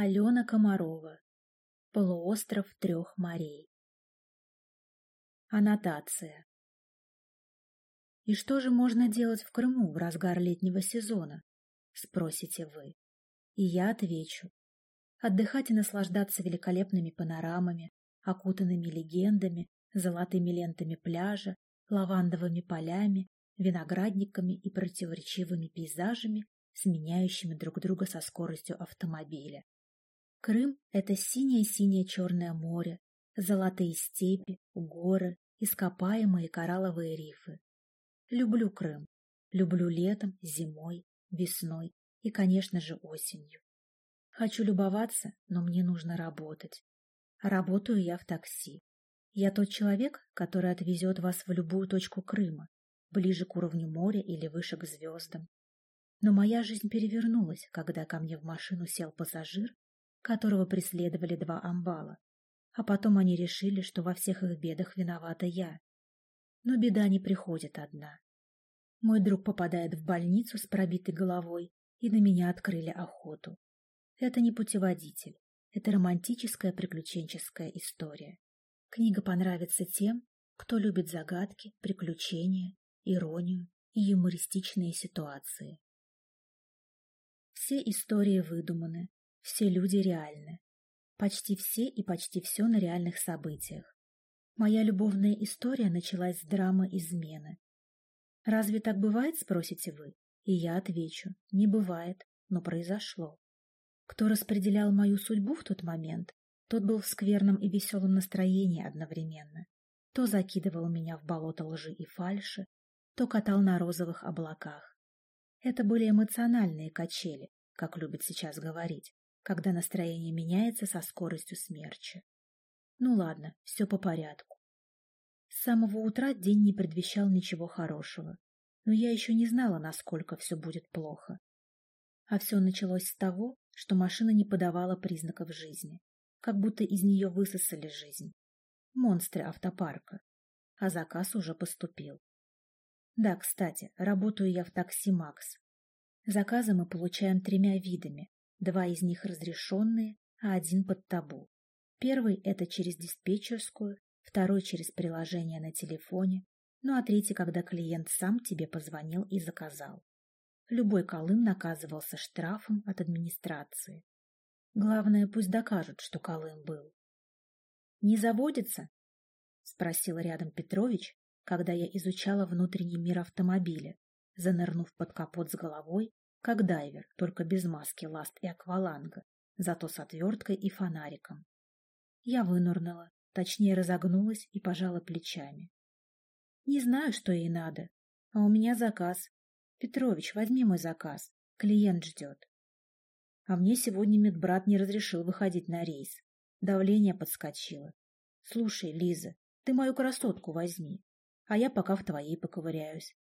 Алена Комарова. Полуостров трех морей. Аннотация. И что же можно делать в Крыму в разгар летнего сезона? Спросите вы. И я отвечу. Отдыхать и наслаждаться великолепными панорамами, окутанными легендами, золотыми лентами пляжа, лавандовыми полями, виноградниками и противоречивыми пейзажами, сменяющими друг друга со скоростью автомобиля. Крым — это синее-синее Черное море, золотые степи, горы, ископаемые коралловые рифы. Люблю Крым. Люблю летом, зимой, весной и, конечно же, осенью. Хочу любоваться, но мне нужно работать. Работаю я в такси. Я тот человек, который отвезет вас в любую точку Крыма, ближе к уровню моря или выше к звездам. Но моя жизнь перевернулась, когда ко мне в машину сел пассажир, которого преследовали два амбала. А потом они решили, что во всех их бедах виновата я. Но беда не приходит одна. Мой друг попадает в больницу с пробитой головой, и на меня открыли охоту. Это не путеводитель, это романтическая приключенческая история. Книга понравится тем, кто любит загадки, приключения, иронию и юмористичные ситуации. Все истории выдуманы, все люди реальны. Почти все и почти все на реальных событиях. Моя любовная история началась с драмы измены. Разве так бывает, спросите вы? И я отвечу, не бывает, но произошло. Кто распределял мою судьбу в тот момент, тот был в скверном и веселом настроении одновременно. То закидывал меня в болото лжи и фальши, то катал на розовых облаках. Это были эмоциональные качели, как любят сейчас говорить, когда настроение меняется со скоростью смерча. Ну ладно, все по порядку. С самого утра день не предвещал ничего хорошего, но я еще не знала, насколько все будет плохо. А все началось с того, что машина не подавала признаков жизни, как будто из нее высосали жизнь. Монстры автопарка. А заказ уже поступил. Да, кстати, работаю я в такси «Макс». Заказы мы получаем тремя видами, Два из них разрешенные, а один под табу. Первый – это через диспетчерскую, второй – через приложение на телефоне, ну а третий, когда клиент сам тебе позвонил и заказал. Любой Колым наказывался штрафом от администрации. Главное, пусть докажут, что Колым был. «Не заводится?» — спросил рядом Петрович, когда я изучала внутренний мир автомобиля, занырнув под капот с головой как дайвер, только без маски ласт и акваланга, зато с отверткой и фонариком. Я вынурнула, точнее разогнулась и пожала плечами. Не знаю, что ей надо, а у меня заказ. Петрович, возьми мой заказ, клиент ждет. А мне сегодня медбрат не разрешил выходить на рейс. Давление подскочило. Слушай, Лиза, ты мою красотку возьми, а я пока в твоей поковыряюсь.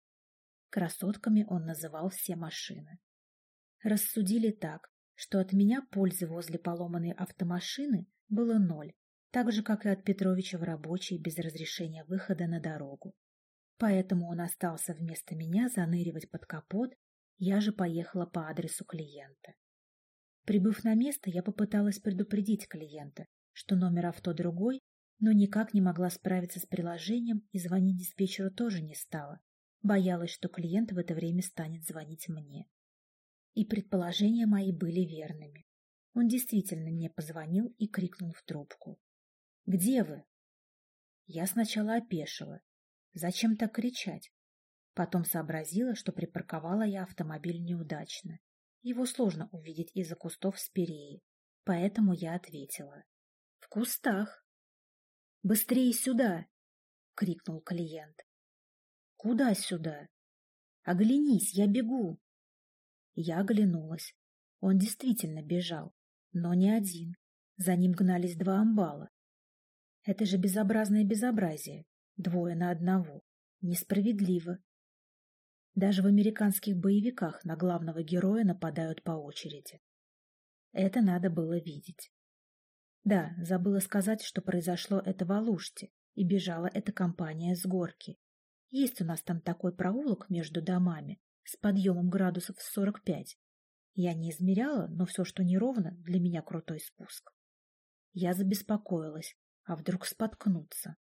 Красотками он называл все машины. Рассудили так, что от меня пользы возле поломанной автомашины было ноль, так же, как и от Петровича в рабочей без разрешения выхода на дорогу. Поэтому он остался вместо меня заныривать под капот, я же поехала по адресу клиента. Прибыв на место, я попыталась предупредить клиента, что номер авто другой, но никак не могла справиться с приложением и звонить диспетчеру тоже не стала, Боялась, что клиент в это время станет звонить мне. И предположения мои были верными. Он действительно мне позвонил и крикнул в трубку. «Где вы?» Я сначала опешила. Зачем так кричать? Потом сообразила, что припарковала я автомобиль неудачно. Его сложно увидеть из-за кустов спиреи, поэтому я ответила. «В кустах!» «Быстрее сюда!» — крикнул клиент. Куда сюда? Оглянись, я бегу. Я оглянулась. Он действительно бежал, но не один. За ним гнались два амбала. Это же безобразное безобразие. Двое на одного. Несправедливо. Даже в американских боевиках на главного героя нападают по очереди. Это надо было видеть. Да, забыла сказать, что произошло это в Алуште, и бежала эта компания с горки. Есть у нас там такой проулок между домами с подъемом градусов в 45. Я не измеряла, но все, что неровно, для меня крутой спуск. Я забеспокоилась, а вдруг споткнуться.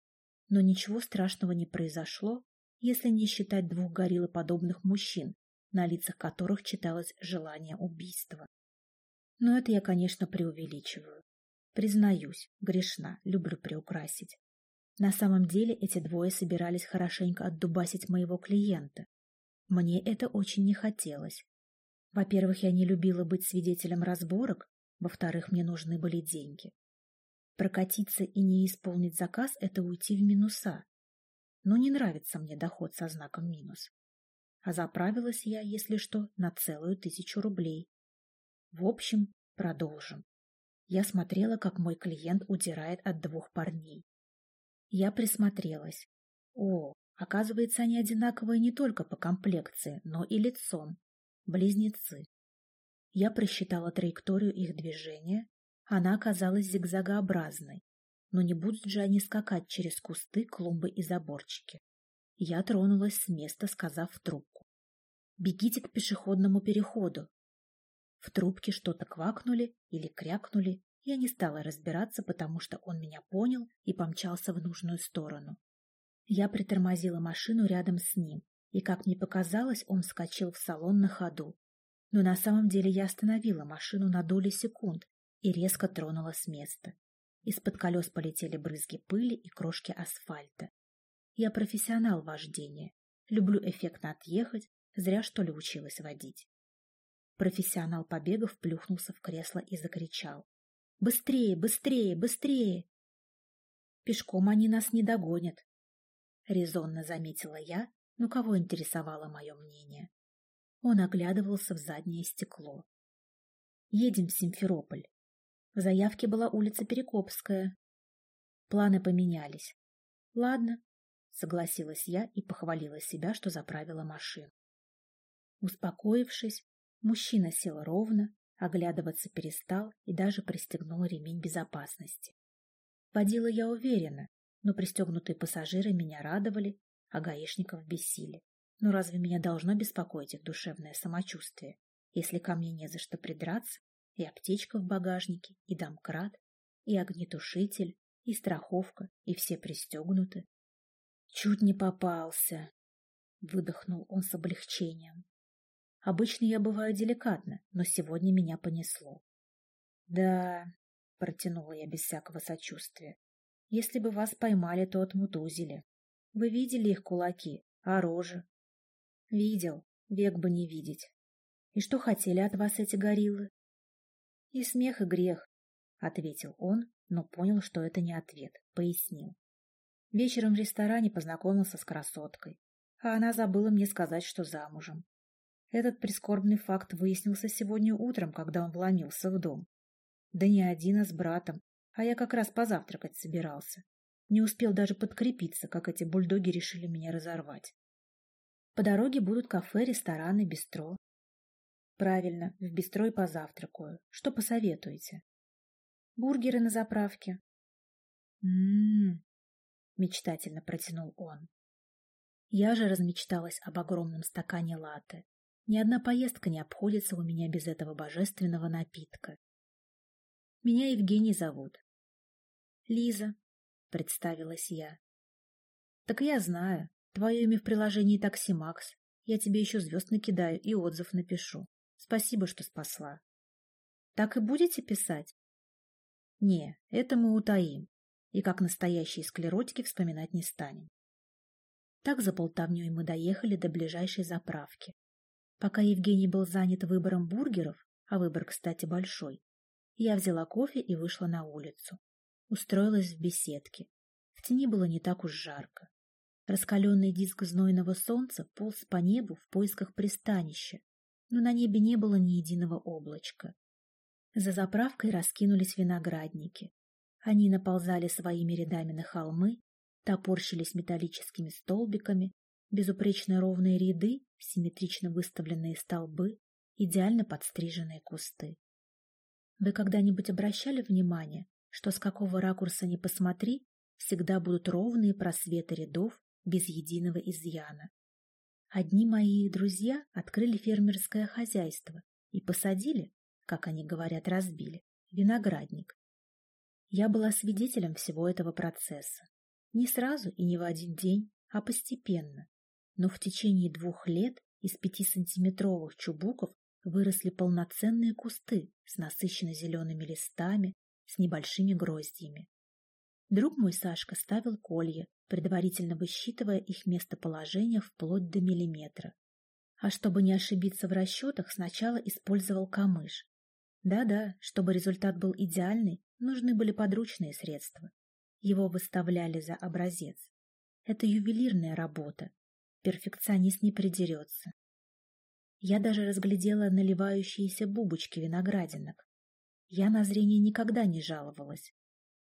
Но ничего страшного не произошло, если не считать двух гориллоподобных мужчин, на лицах которых читалось желание убийства. Но это я, конечно, преувеличиваю. Признаюсь, грешна, люблю приукрасить. На самом деле эти двое собирались хорошенько отдубасить моего клиента. Мне это очень не хотелось. Во-первых, я не любила быть свидетелем разборок, во-вторых, мне нужны были деньги. Прокатиться и не исполнить заказ — это уйти в минуса. Но не нравится мне доход со знаком минус. А заправилась я, если что, на целую тысячу рублей. В общем, продолжим. Я смотрела, как мой клиент удирает от двух парней. Я присмотрелась. О, оказывается, они одинаковые не только по комплекции, но и лицом. Близнецы. Я просчитала траекторию их движения. Она оказалась зигзагообразной. Но не будут же они скакать через кусты, клумбы и заборчики. Я тронулась с места, сказав в трубку. «Бегите к пешеходному переходу». В трубке что-то квакнули или крякнули. Я не стала разбираться, потому что он меня понял и помчался в нужную сторону. Я притормозила машину рядом с ним, и, как мне показалось, он вскочил в салон на ходу. Но на самом деле я остановила машину на доли секунд и резко тронула с места. Из-под колес полетели брызги пыли и крошки асфальта. Я профессионал вождения. Люблю эффектно отъехать, зря что ли училась водить. Профессионал побегов плюхнулся в кресло и закричал. «Быстрее, быстрее, быстрее!» «Пешком они нас не догонят», — резонно заметила я, но кого интересовало мое мнение? Он оглядывался в заднее стекло. Едем в Симферополь. В заявке была улица Перекопская. Планы поменялись. Ладно, согласилась я и похвалила себя, что заправила машину. Успокоившись, мужчина сел ровно, оглядываться перестал и даже пристегнул ремень безопасности. Водила я уверенно, но пристегнутые пассажиры меня радовали а гаишников бесили. Но разве меня должно беспокоить их душевное самочувствие, если ко мне не за что придраться, и аптечка в багажнике, и домкрат, и огнетушитель, и страховка, и все пристегнуты? Чуть не попался, выдохнул он с облегчением. Обычно я бываю деликатна, но сегодня меня понесло. Да, протянула я без всякого сочувствия. Если бы вас поймали, то отмутузили. Вы видели их кулаки, а рожи? Видел, век бы не видеть. И что хотели от вас эти гориллы? И смех, и грех, — ответил он, но понял, что это не ответ, пояснил. Вечером в ресторане познакомился с красоткой, а она забыла мне сказать, что замужем. Этот прискорбный факт выяснился сегодня утром, когда он вломился в дом. Да не один, а с братом, а я как раз позавтракать собирался. Не успел даже подкрепиться, как эти бульдоги решили меня разорвать. По дороге будут кафе, рестораны, бистро. Правильно, в бистро и позавтракаю. Что посоветуете? Бургеры на заправке. М-м-м, мечтательно протянул он. Я же размечталась об огромном стакане латте. Ни одна поездка не обходится у меня без этого божественного напитка. Меня Евгений зовут. Лиза, представилась я. Так я знаю. Твое имя в приложении Такси Макс. Я тебе еще звезд накидаю и отзыв напишу. Спасибо, что спасла. Так и будете писать? Не, это мы утаим. И как настоящие склеротики вспоминать не станем. Так за полтовней мы доехали до ближайшей заправки. Пока Евгений был занят выбором бургеров, а выбор, кстати, большой, я взяла кофе и вышла на улицу. Устроилась в беседке. В тени было не так уж жарко. Раскаленный диск знойного солнца полз по небу в поисках пристанища, но на небе не было ни единого облачка. За заправкой раскинулись виноградники. Они наползали своими рядами на холмы, топорщились металлическими столбиками, безупречно ровные ряды, симметрично выставленные столбы, идеально подстриженные кусты. Вы когда-нибудь обращали внимание, что с какого ракурса ни посмотри, всегда будут ровные просветы рядов без единого изъяна. Одни мои друзья открыли фермерское хозяйство и посадили, как они говорят, разбили, виноградник. Я была свидетелем всего этого процесса. Не сразу и не в один день, а постепенно. Но в течение двух лет из пятисантиметровых чубуков выросли полноценные кусты с насыщенно зелеными листами, с небольшими гроздьями. Друг мой Сашка ставил колья, предварительно высчитывая их местоположение вплоть до миллиметра. А чтобы не ошибиться в расчетах, сначала использовал камыш. Да-да, чтобы результат был идеальный, нужны были подручные средства. Его выставляли за образец. Это ювелирная работа. Перфекционист не придерется. Я даже разглядела наливающиеся бубочки виноградинок. Я на зрение никогда не жаловалась.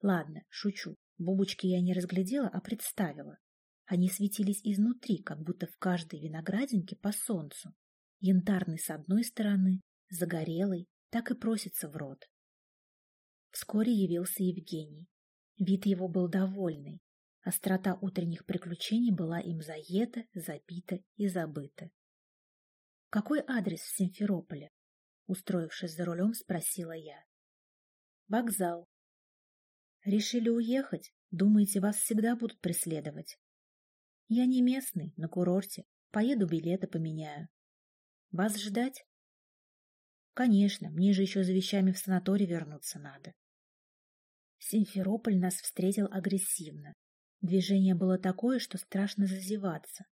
Ладно, шучу. Бубочки я не разглядела, а представила. Они светились изнутри, как будто в каждой виноградинке по солнцу. Янтарный с одной стороны, загорелый, так и просится в рот. Вскоре явился Евгений. Вид его был довольный. Острота утренних приключений была им заета, запита и забыта. «Какой адрес в Симферополе?» Устроившись за рулем, спросила я. «Вокзал», Решили уехать? Думаете, вас всегда будут преследовать? Я не местный, на курорте. Поеду билеты поменяю. Вас ждать? Конечно, мне же еще за вещами в санаторий вернуться надо. Симферополь нас встретил агрессивно. Движение было такое, что страшно зазеваться.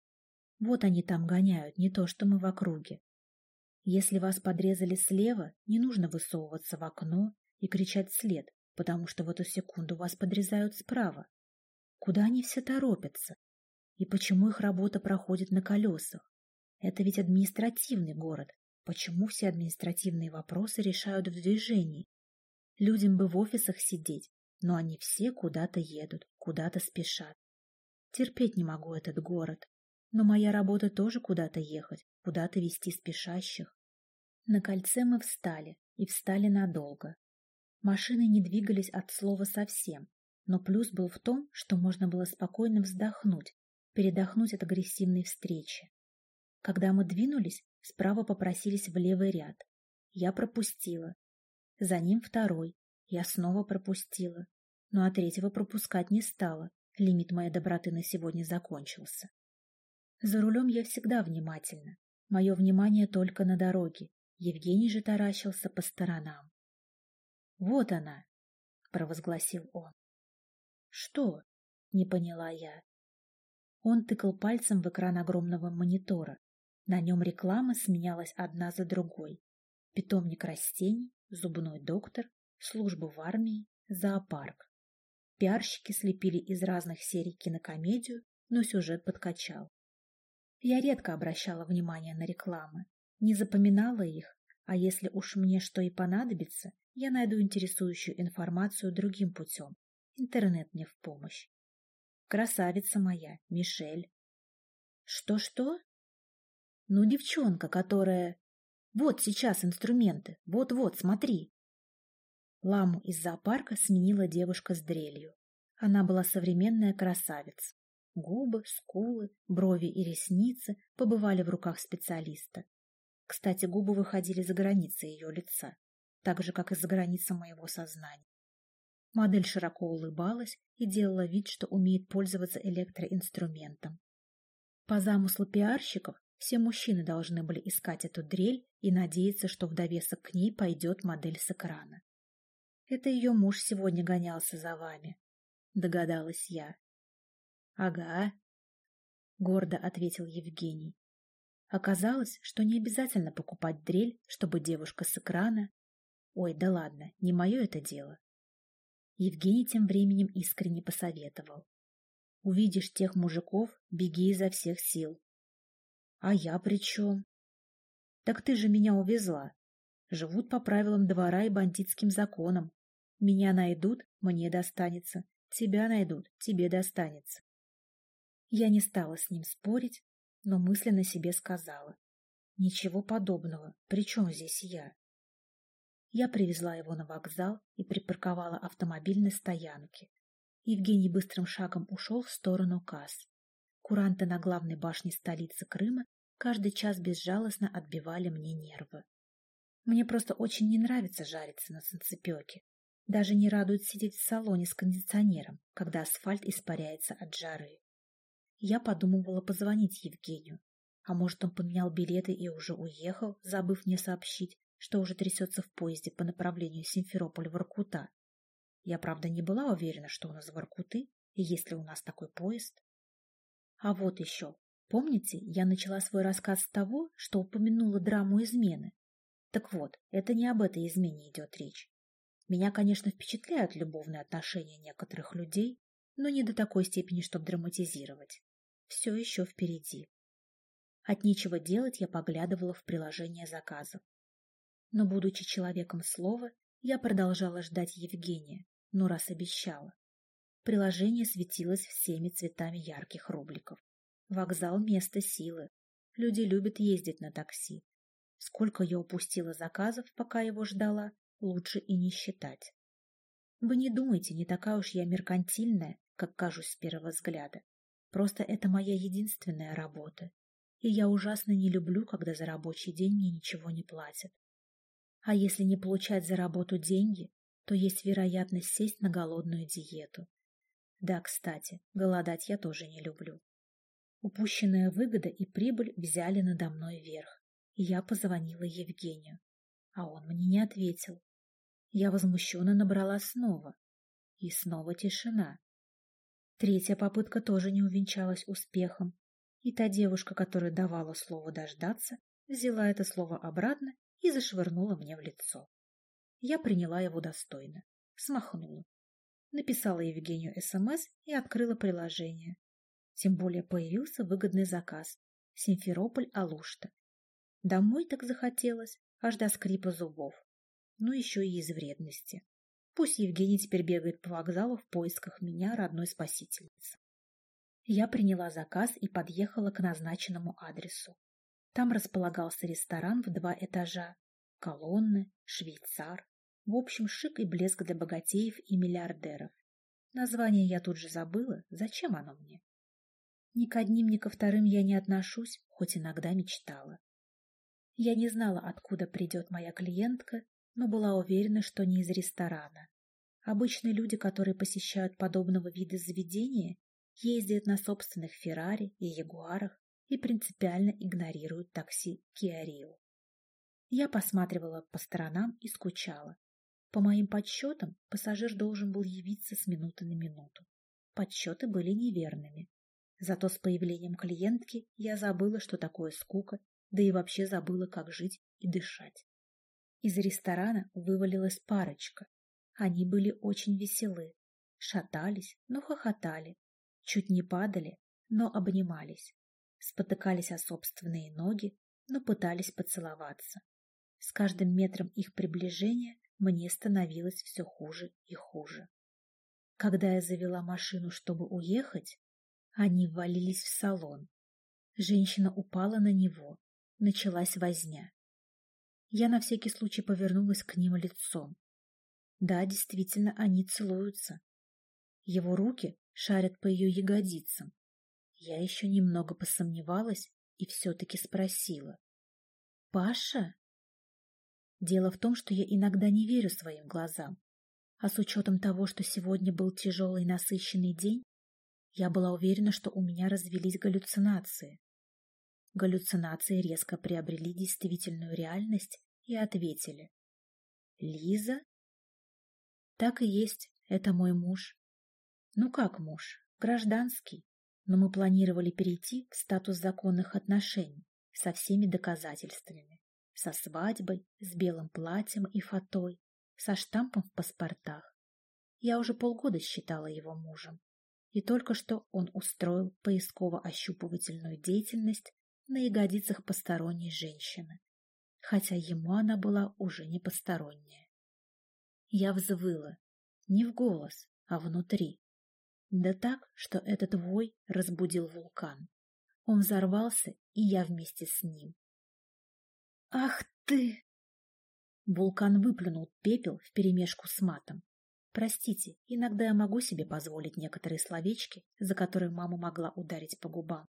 Вот они там гоняют, не то что мы в округе. Если вас подрезали слева, не нужно высовываться в окно и кричать вслед, потому что в эту секунду вас подрезают справа. Куда они все торопятся? И почему их работа проходит на колесах? Это ведь административный город. Почему все административные вопросы решают в движении? Людям бы в офисах сидеть, но они все куда-то едут, куда-то спешат. Терпеть не могу этот город. Но моя работа тоже куда-то ехать, куда-то вести спешащих. На кольце мы встали, и встали надолго. Машины не двигались от слова совсем, но плюс был в том, что можно было спокойно вздохнуть, передохнуть от агрессивной встречи. Когда мы двинулись, справа попросились в левый ряд. Я пропустила. За ним второй. Я снова пропустила. Ну а третьего пропускать не стала. Лимит моей доброты на сегодня закончился. За рулем я всегда внимательна. Мое внимание только на дороге. Евгений же таращился по сторонам. Вот она, провозгласил он. Что? Не поняла я. Он тыкал пальцем в экран огромного монитора. На нем реклама сменялась одна за другой. Питомник растений, зубной доктор, служба в армии, зоопарк. Пиарщики слепили из разных серий кинокомедию, но сюжет подкачал. Я редко обращала внимание на рекламы, не запоминала их, а если уж мне что и понадобится, я найду интересующую информацию другим путем. Интернет мне в помощь. Красавица моя, Мишель. Что-что? Ну, девчонка, которая... Вот сейчас инструменты. Вот-вот, смотри. Ламу из зоопарка сменила девушка с дрелью. Она была современная красавица. Губы, скулы, брови и ресницы побывали в руках специалиста. Кстати, губы выходили за границы ее лица так же, как и за границей моего сознания. Модель широко улыбалась и делала вид, что умеет пользоваться электроинструментом. По замыслу пиарщиков, все мужчины должны были искать эту дрель и надеяться, что в довесок к ней пойдет модель с экрана. «Это ее муж сегодня гонялся за вами», — догадалась я. «Ага», — гордо ответил Евгений. Оказалось, что не обязательно покупать дрель, чтобы девушка с экрана Ой, да ладно, не мое это дело. Евгений тем временем искренне посоветовал. Увидишь тех мужиков, беги изо всех сил. А я при чем? Так ты же меня увезла. Живут по правилам двора и бандитским законам. Меня найдут, мне достанется. Тебя найдут, тебе достанется. Я не стала с ним спорить, но мысленно себе сказала. Ничего подобного. При чем здесь я? Я привезла его на вокзал и припарковала автомобиль на стоянке. Евгений быстрым шагом ушел в сторону касс. Куранты на главной башне столицы Крыма каждый час безжалостно отбивали мне нервы. Мне просто очень не нравится жариться на санцепёке. Даже не радует сидеть в салоне с кондиционером, когда асфальт испаряется от жары. Я подумывала позвонить Евгению. А может, он поменял билеты и уже уехал, забыв мне сообщить, что уже трясется в поезде по направлению Симферополь-Воркута. Я, правда, не была уверена, что он из Воркуты, и есть ли у нас такой поезд. А вот еще. Помните, я начала свой рассказ с того, что упомянула драму измены? Так вот, это не об этой измене идет речь. Меня, конечно, впечатляют любовные отношения некоторых людей, но не до такой степени, чтобы драматизировать. Все еще впереди. От нечего делать я поглядывала в приложение заказов. Но, будучи человеком слова, я продолжала ждать Евгения, но раз обещала. Приложение светилось всеми цветами ярких рубликов. Вокзал — место силы. Люди любят ездить на такси. Сколько я упустила заказов, пока его ждала, лучше и не считать. Вы не думайте, не такая уж я меркантильная, как кажусь с первого взгляда. Просто это моя единственная работа. И я ужасно не люблю, когда за рабочий день мне ничего не платят. А если не получать за работу деньги, то есть вероятность сесть на голодную диету. Да, кстати, голодать я тоже не люблю. Упущенная выгода и прибыль взяли надо мной верх, я позвонила Евгению, а он мне не ответил. Я возмущенно набрала снова. И снова тишина. Третья попытка тоже не увенчалась успехом. И та девушка, которая давала слово дождаться, взяла это слово обратно и зашвырнула мне в лицо. Я приняла его достойно, смахнула. Написала Евгению СМС и открыла приложение. Тем более появился выгодный заказ. Симферополь-Алушта. Домой так захотелось, аж до скрипа зубов но еще и из вредности. Пусть Евгений теперь бегает по вокзалу в поисках меня, родной спасительницы. Я приняла заказ и подъехала к назначенному адресу. Там располагался ресторан в два этажа, колонны, швейцар, в общем, шик и блеск для богатеев и миллиардеров. Название я тут же забыла, зачем оно мне? Ни к одним, ни ко вторым я не отношусь, хоть иногда мечтала. Я не знала, откуда придет моя клиентка, но была уверена, что не из ресторана. Обычные люди, которые посещают подобного вида заведения, ездят на собственных Феррари и Ягуарах и принципиально игнорируют такси Rio. Я посматривала по сторонам и скучала. По моим подсчетам, пассажир должен был явиться с минуты на минуту. Подсчеты были неверными. Зато с появлением клиентки я забыла, что такое скука, да и вообще забыла, как жить и дышать. Из ресторана вывалилась парочка. Они были очень веселы, шатались, но хохотали, чуть не падали, но обнимались, спотыкались о собственные ноги, но пытались поцеловаться. С каждым метром их приближения мне становилось все хуже и хуже. Когда я завела машину, чтобы уехать, они ввалились в салон. Женщина упала на него. Началась возня. Я на всякий случай повернулась к ним лицом. Да, действительно, они целуются. Его руки шарят по ее ягодицам. Я еще немного посомневалась и все-таки спросила. «Паша?» Дело в том, что я иногда не верю своим глазам. А с учетом того, что сегодня был тяжелый насыщенный день, я была уверена, что у меня развелись галлюцинации. Галлюцинации резко приобрели действительную реальность и ответили. «Лиза?» «Так и есть, это мой муж». «Ну как муж? Гражданский. Но мы планировали перейти в статус законных отношений со всеми доказательствами. Со свадьбой, с белым платьем и фатой, со штампом в паспортах. Я уже полгода считала его мужем. И только что он устроил поисково-ощупывательную деятельность на ягодицах посторонней женщины, хотя ему она была уже не посторонняя. Я взвыла, не в голос, а внутри. Да так, что этот вой разбудил вулкан. Он взорвался, и я вместе с ним. «Ах ты!» Вулкан выплюнул пепел вперемешку с матом. Простите, иногда я могу себе позволить некоторые словечки, за которые мама могла ударить по губам.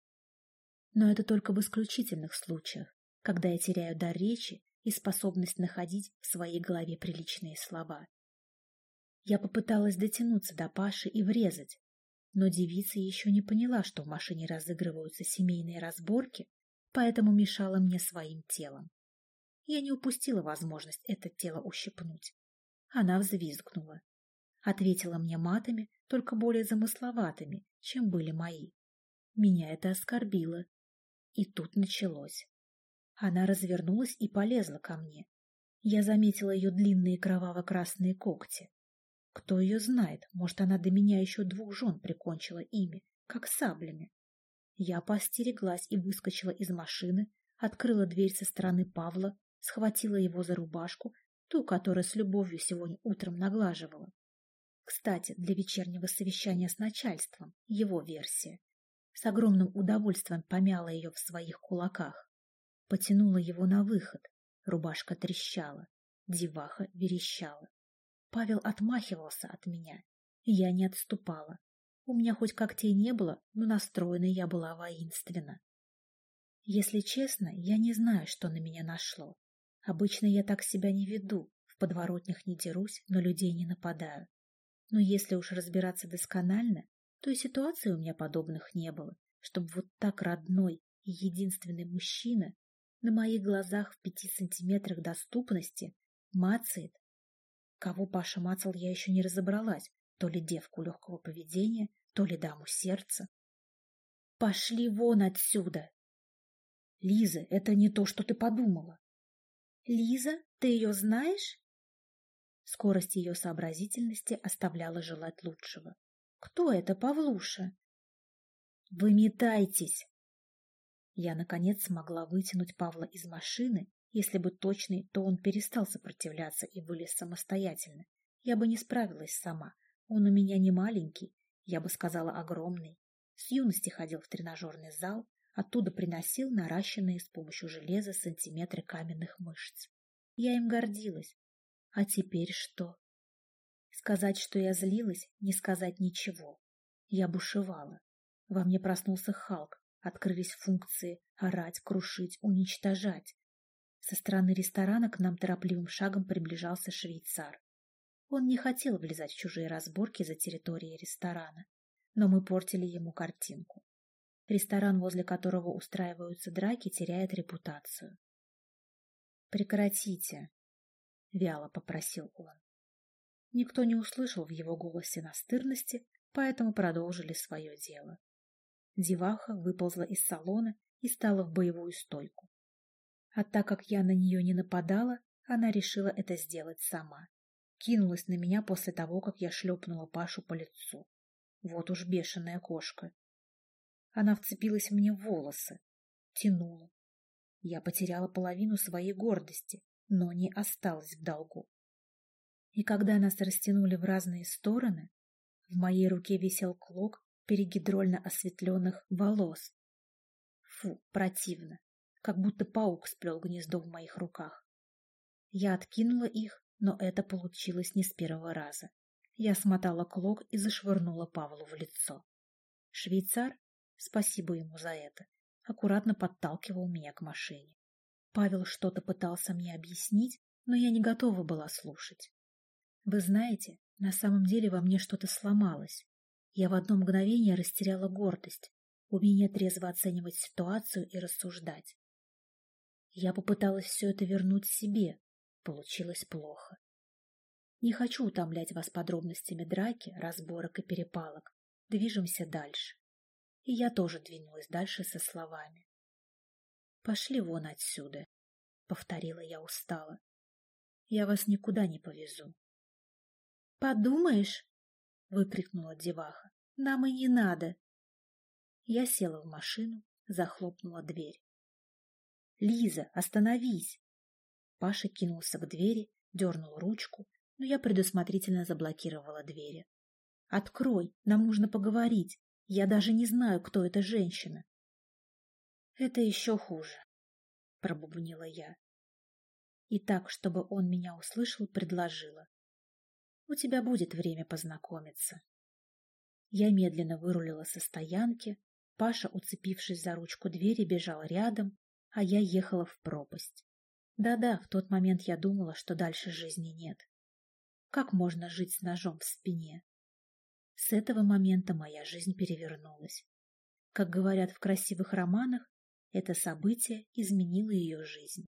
Но это только в исключительных случаях, когда я теряю дар речи и способность находить в своей голове приличные слова. Я попыталась дотянуться до Паши и врезать, но девица еще не поняла, что в машине разыгрываются семейные разборки, поэтому мешала мне своим телом. Я не упустила возможность это тело ущипнуть. Она взвизгнула. Ответила мне матами, только более замысловатыми, чем были мои. Меня это оскорбило. И тут началось. Она развернулась и полезла ко мне. Я заметила ее длинные кроваво-красные когти. Кто ее знает, может, она до меня еще двух жен прикончила ими, как саблями. Я постереглась и выскочила из машины, открыла дверь со стороны Павла, схватила его за рубашку, ту, которую с любовью сегодня утром наглаживала. Кстати, для вечернего совещания с начальством, его версия. С огромным удовольствием помяла ее в своих кулаках. Потянула его на выход. Рубашка трещала. Деваха верещала. Павел отмахивался от меня. Я не отступала. У меня хоть когтей не было, но настроена я была воинственно. Если честно, я не знаю, что на меня нашло. Обычно я так себя не веду, в подворотнях не дерусь, на людей не нападаю. Но если уж разбираться досконально, то и ситуации у меня подобных не было, чтобы вот так родной и единственный мужчина на моих глазах в пяти сантиметрах доступности мацает. Кого Паша мацал, я еще не разобралась, то ли девку легкого поведения, то ли даму сердца. «Пошли вон отсюда!» «Лиза, это не то, что ты подумала!» «Лиза, ты ее знаешь?» Скорость ее сообразительности оставляла желать лучшего. «Кто это, Павлуша?» «Выметайтесь!» Я, наконец, смогла вытянуть Павла из машины. Если бы точный, то он перестал сопротивляться и вылез самостоятельно. Я бы не справилась сама. Он у меня не маленький, я бы сказала, огромный. С юности ходил в тренажерный зал, оттуда приносил наращенные с помощью железа сантиметры каменных мышц. Я им гордилась, а теперь что? Сказать, что я злилась, не сказать ничего. Я бушевала. Во мне проснулся Халк, открылись функции орать, крушить, уничтожать. Со стороны ресторана к нам торопливым шагом приближался швейцар. Он не хотел влезать в чужие разборки за территорией ресторана, но мы портили ему картинку. Ресторан, возле которого устраиваются драки, теряет репутацию. «Прекратите», вяло попросил он. Никто не услышал в его голосе настырности, поэтому продолжили свое дело. Деваха выползла из салона и стала в боевую стойку. А так как я на нее не нападала, она решила это сделать сама. Кинулась на меня после того, как я шлепнула Пашу по лицу. Вот уж бешеная кошка. Она вцепилась мне в волосы, тянула. Я потеряла половину своей гордости, но не осталась в долгу. И когда нас растянули в разные стороны, в моей руке висел клок перегидрольно осветленных волос. Фу, противно, как будто паук сплел гнездо в моих руках. Я откинула их, но это получилось не с первого раза. Я смотала клок и зашвырнула Павлу в лицо. Швейцар, спасибо ему за это, аккуратно подталкивал меня к машине. Павел что-то пытался мне объяснить, но я не готова была слушать. Вы знаете, на самом деле во мне что-то сломалось. Я в одно мгновение растеряла гордость, умение трезво оценивать ситуацию и рассуждать. Я попыталась все это вернуть себе. Получилось плохо. Не хочу утомлять вас подробностями драки, разборок и перепалок. Движемся дальше. И я тоже двинулась дальше со словами. Пошли вон отсюда, — повторила я устало. Я вас никуда не повезу. Подумаешь, — выкрикнула деваха, — нам и не надо. Я села в машину, захлопнула дверь. Лиза, остановись! Паша кинулся к двери, дернул ручку, но я предусмотрительно заблокировала двери. Открой, нам нужно поговорить. Я даже не знаю, кто эта женщина. Это еще хуже, пробубнила я. И так, чтобы он меня услышал, предложила. У тебя будет время познакомиться. Я медленно вырулила со стоянки, Паша, уцепившись за ручку двери, бежал рядом, а я ехала в пропасть. Да-да, в тот момент я думала, что дальше жизни нет. Как можно жить с ножом в спине? С этого момента моя жизнь перевернулась. Как говорят в красивых романах, это событие изменило ее жизнь.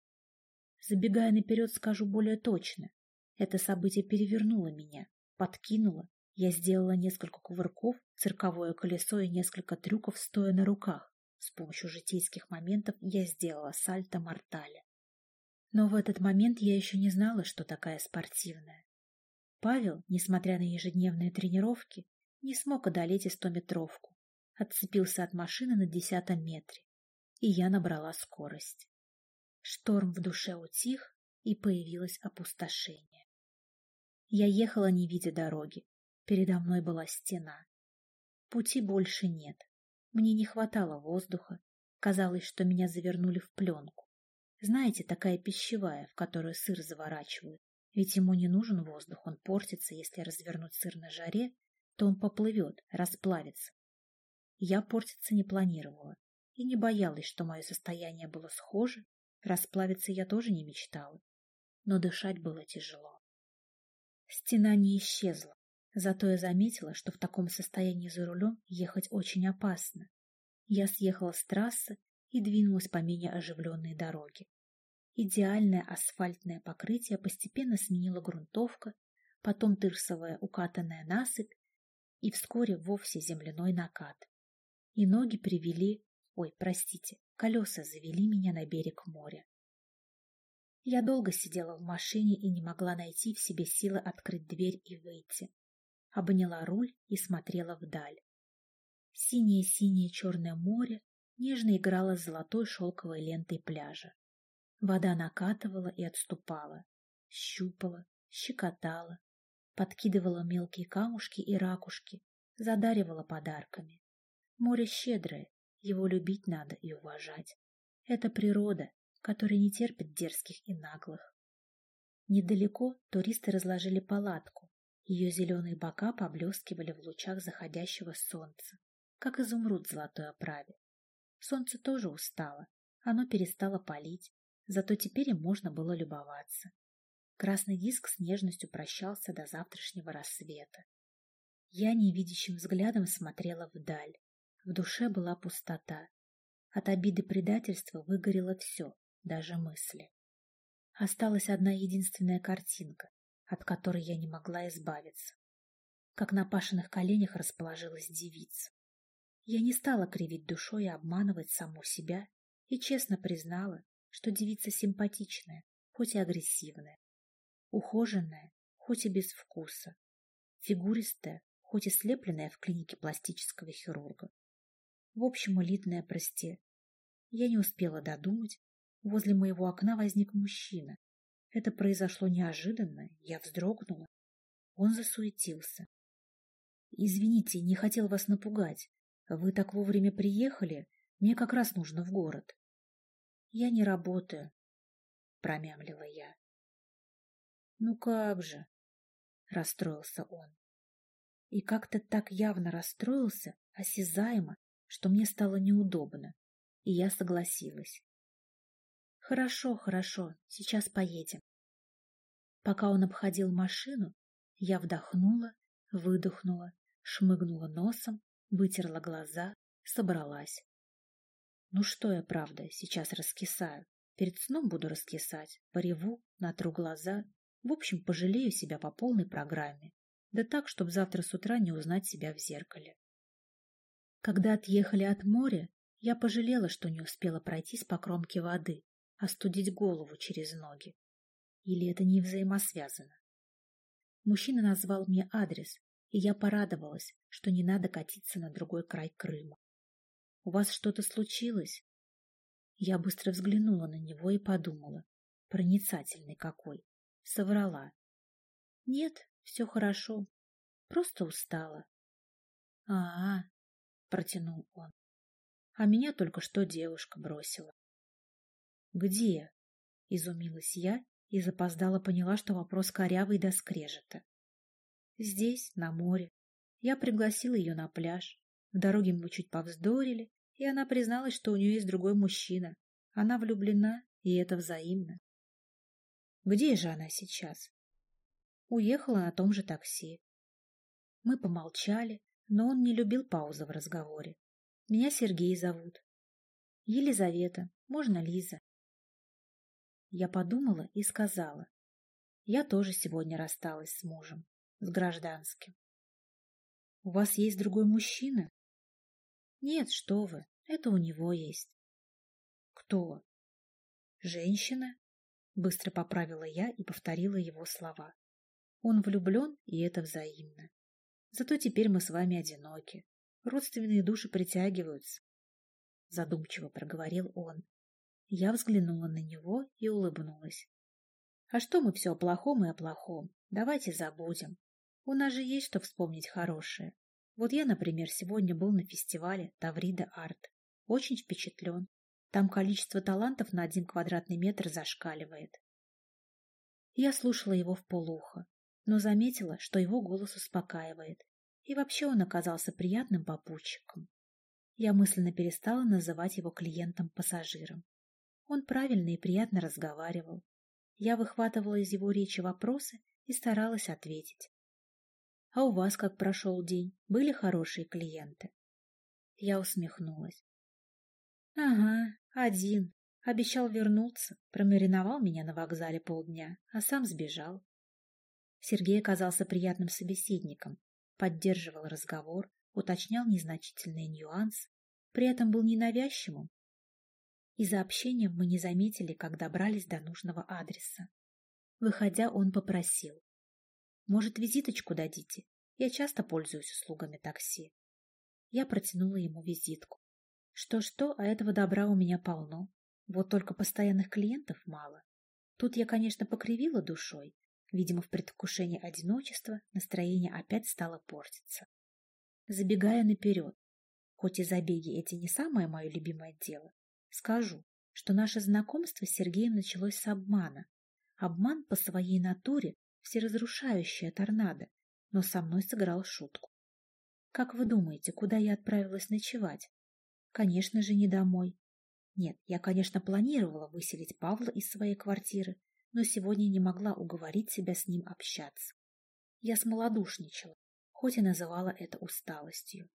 Забегая наперед, скажу более точно. Это событие перевернуло меня, подкинуло. Я сделала несколько кувырков, цирковое колесо и несколько трюков, стоя на руках. С помощью житейских моментов я сделала сальто-мортале. Но в этот момент я еще не знала, что такая спортивная. Павел, несмотря на ежедневные тренировки, не смог одолеть и стометровку. Отцепился от машины на десятом метре, и я набрала скорость. Шторм в душе утих, и появилось опустошение. Я ехала, не видя дороги. Передо мной была стена. Пути больше нет. Мне не хватало воздуха. Казалось, что меня завернули в пленку. Знаете, такая пищевая, в которую сыр заворачивают. Ведь ему не нужен воздух, он портится, если развернуть сыр на жаре, то он поплывет, расплавится. Я портиться не планировала и не боялась, что мое состояние было схоже, расплавиться я тоже не мечтала, но дышать было тяжело. Стена не исчезла, зато я заметила, что в таком состоянии за рулем ехать очень опасно. Я съехала с трассы и двинулась по менее оживленной дороге. Идеальное асфальтное покрытие постепенно сменила грунтовка, потом тырсовая укатанная насыпь и вскоре вовсе земляной накат. И ноги привели, ой, простите, колеса завели меня на берег моря. Я долго сидела в машине и не могла найти в себе силы открыть дверь и выйти. Обняла руль и смотрела вдаль. Синее-синее черное море нежно играло с золотой шелковой лентой пляжа. Вода накатывала и отступала, щупала, щекотала, подкидывала мелкие камушки и ракушки, задаривала подарками. Море щедрое, его любить надо и уважать. Это природа, которая не терпит дерзких и наглых. Недалеко туристы разложили палатку. Ее зеленые бока поблескивали в лучах заходящего солнца, как изумруд в золотой оправе. Солнце тоже устало, оно перестало палить, Зато теперь им можно было любоваться. Красный диск с нежностью прощался до завтрашнего рассвета. Я невидящим взглядом смотрела вдаль. В душе была пустота. От обиды предательства выгорело все, даже мысли. Осталась одна единственная картинка, от которой я не могла избавиться. Как на Пашиных коленях расположилась девица. Я не стала кривить душой и обманывать саму себя и честно признала, что девица симпатичная, хоть и агрессивная, ухоженная, хоть и без вкуса, фигуристая, хоть и слепленная в клинике пластического хирурга. В общем, элитная просте. Я не успела додумать. Возле моего окна возник мужчина. Это произошло неожиданно, я вздрогнула. Он засуетился. «Извините, не хотел вас напугать. Вы так вовремя приехали, мне как раз нужно в город». Я не работаю, промямлила я. Ну как же, расстроился он. И как-то так явно расстроился, осязаемо, что мне стало неудобно, и я согласилась. Хорошо, хорошо, сейчас поедем. Пока он обходил машину, я вдохнула, выдохнула, шмыгнула носом, вытерла глаза, собралась. Ну что я, правда, сейчас раскисаю. Перед сном буду раскисать, пореву, натру глаза. В общем, пожалею себя по полной программе. Да так, чтобы завтра с утра не узнать себя в зеркале. Когда отъехали от моря, я пожалела, что не успела пройтись по кромке воды, остудить голову через ноги. Или это не взаимосвязано? Мужчина назвал мне адрес, и я порадовалась, что не надо катиться на другой край Крыма. У вас что-то случилось? Я быстро взглянула на него и подумала. Проницательный какой. Соврала. Нет, все хорошо. Просто устала. А, -а, -а протянул он. А меня только что девушка бросила. Где? Изумилась я и запоздала поняла, что вопрос корявый до скрежета. Здесь, на море. Я пригласила ее на пляж. В дороге мы чуть повздорили, и она призналась, что у нее есть другой мужчина. Она влюблена, и это взаимно. Где же она сейчас? Уехала на том же такси. Мы помолчали, но он не любил паузы в разговоре. Меня Сергей зовут. Елизавета, можно Лиза. Я подумала и сказала. Я тоже сегодня рассталась с мужем, с гражданским. У вас есть другой мужчина? Нет, что вы, это у него есть. Кто? Женщина? Быстро поправила я и повторила его слова. Он влюблен, и это взаимно. Зато теперь мы с вами одиноки. Родственные души притягиваются. Задумчиво проговорил он. Я взглянула на него и улыбнулась. А что мы все о плохом и о плохом? Давайте забудем. У нас же есть что вспомнить хорошее. Вот я, например, сегодня был на фестивале Таврида Арт. Очень впечатлен. Там количество талантов на один квадратный метр зашкаливает. Я слушала его в полухо, но заметила, что его голос успокаивает, и вообще он оказался приятным попутчиком. Я мысленно перестала называть его клиентом-пассажиром. Он правильно и приятно разговаривал. Я выхватывала из его речи вопросы и старалась ответить. «А у вас как прошел день? Были хорошие клиенты?» Я усмехнулась. «Ага, один. Обещал вернуться, промариновал меня на вокзале полдня, а сам сбежал». Сергей оказался приятным собеседником, поддерживал разговор, уточнял незначительные нюансы, при этом был ненавязчивым, и за общением мы не заметили, как добрались до нужного адреса. Выходя, он попросил. «Может, визиточку дадите? Я часто пользуюсь услугами такси». Я протянула ему визитку. Что-что, а этого добра у меня полно. Вот только постоянных клиентов мало. Тут я, конечно, покривила душой. Видимо, в предвкушении одиночества настроение опять стало портиться. Забегая наперед, хоть и забеги эти не самое мое любимое дело, Скажу, что наше знакомство с Сергеем началось с обмана. Обман по своей натуре – всеразрушающая торнадо, но со мной сыграл шутку. Как вы думаете, куда я отправилась ночевать? Конечно же, не домой. Нет, я, конечно, планировала выселить Павла из своей квартиры, но сегодня не могла уговорить себя с ним общаться. Я смолодушничала, хоть и называла это усталостью.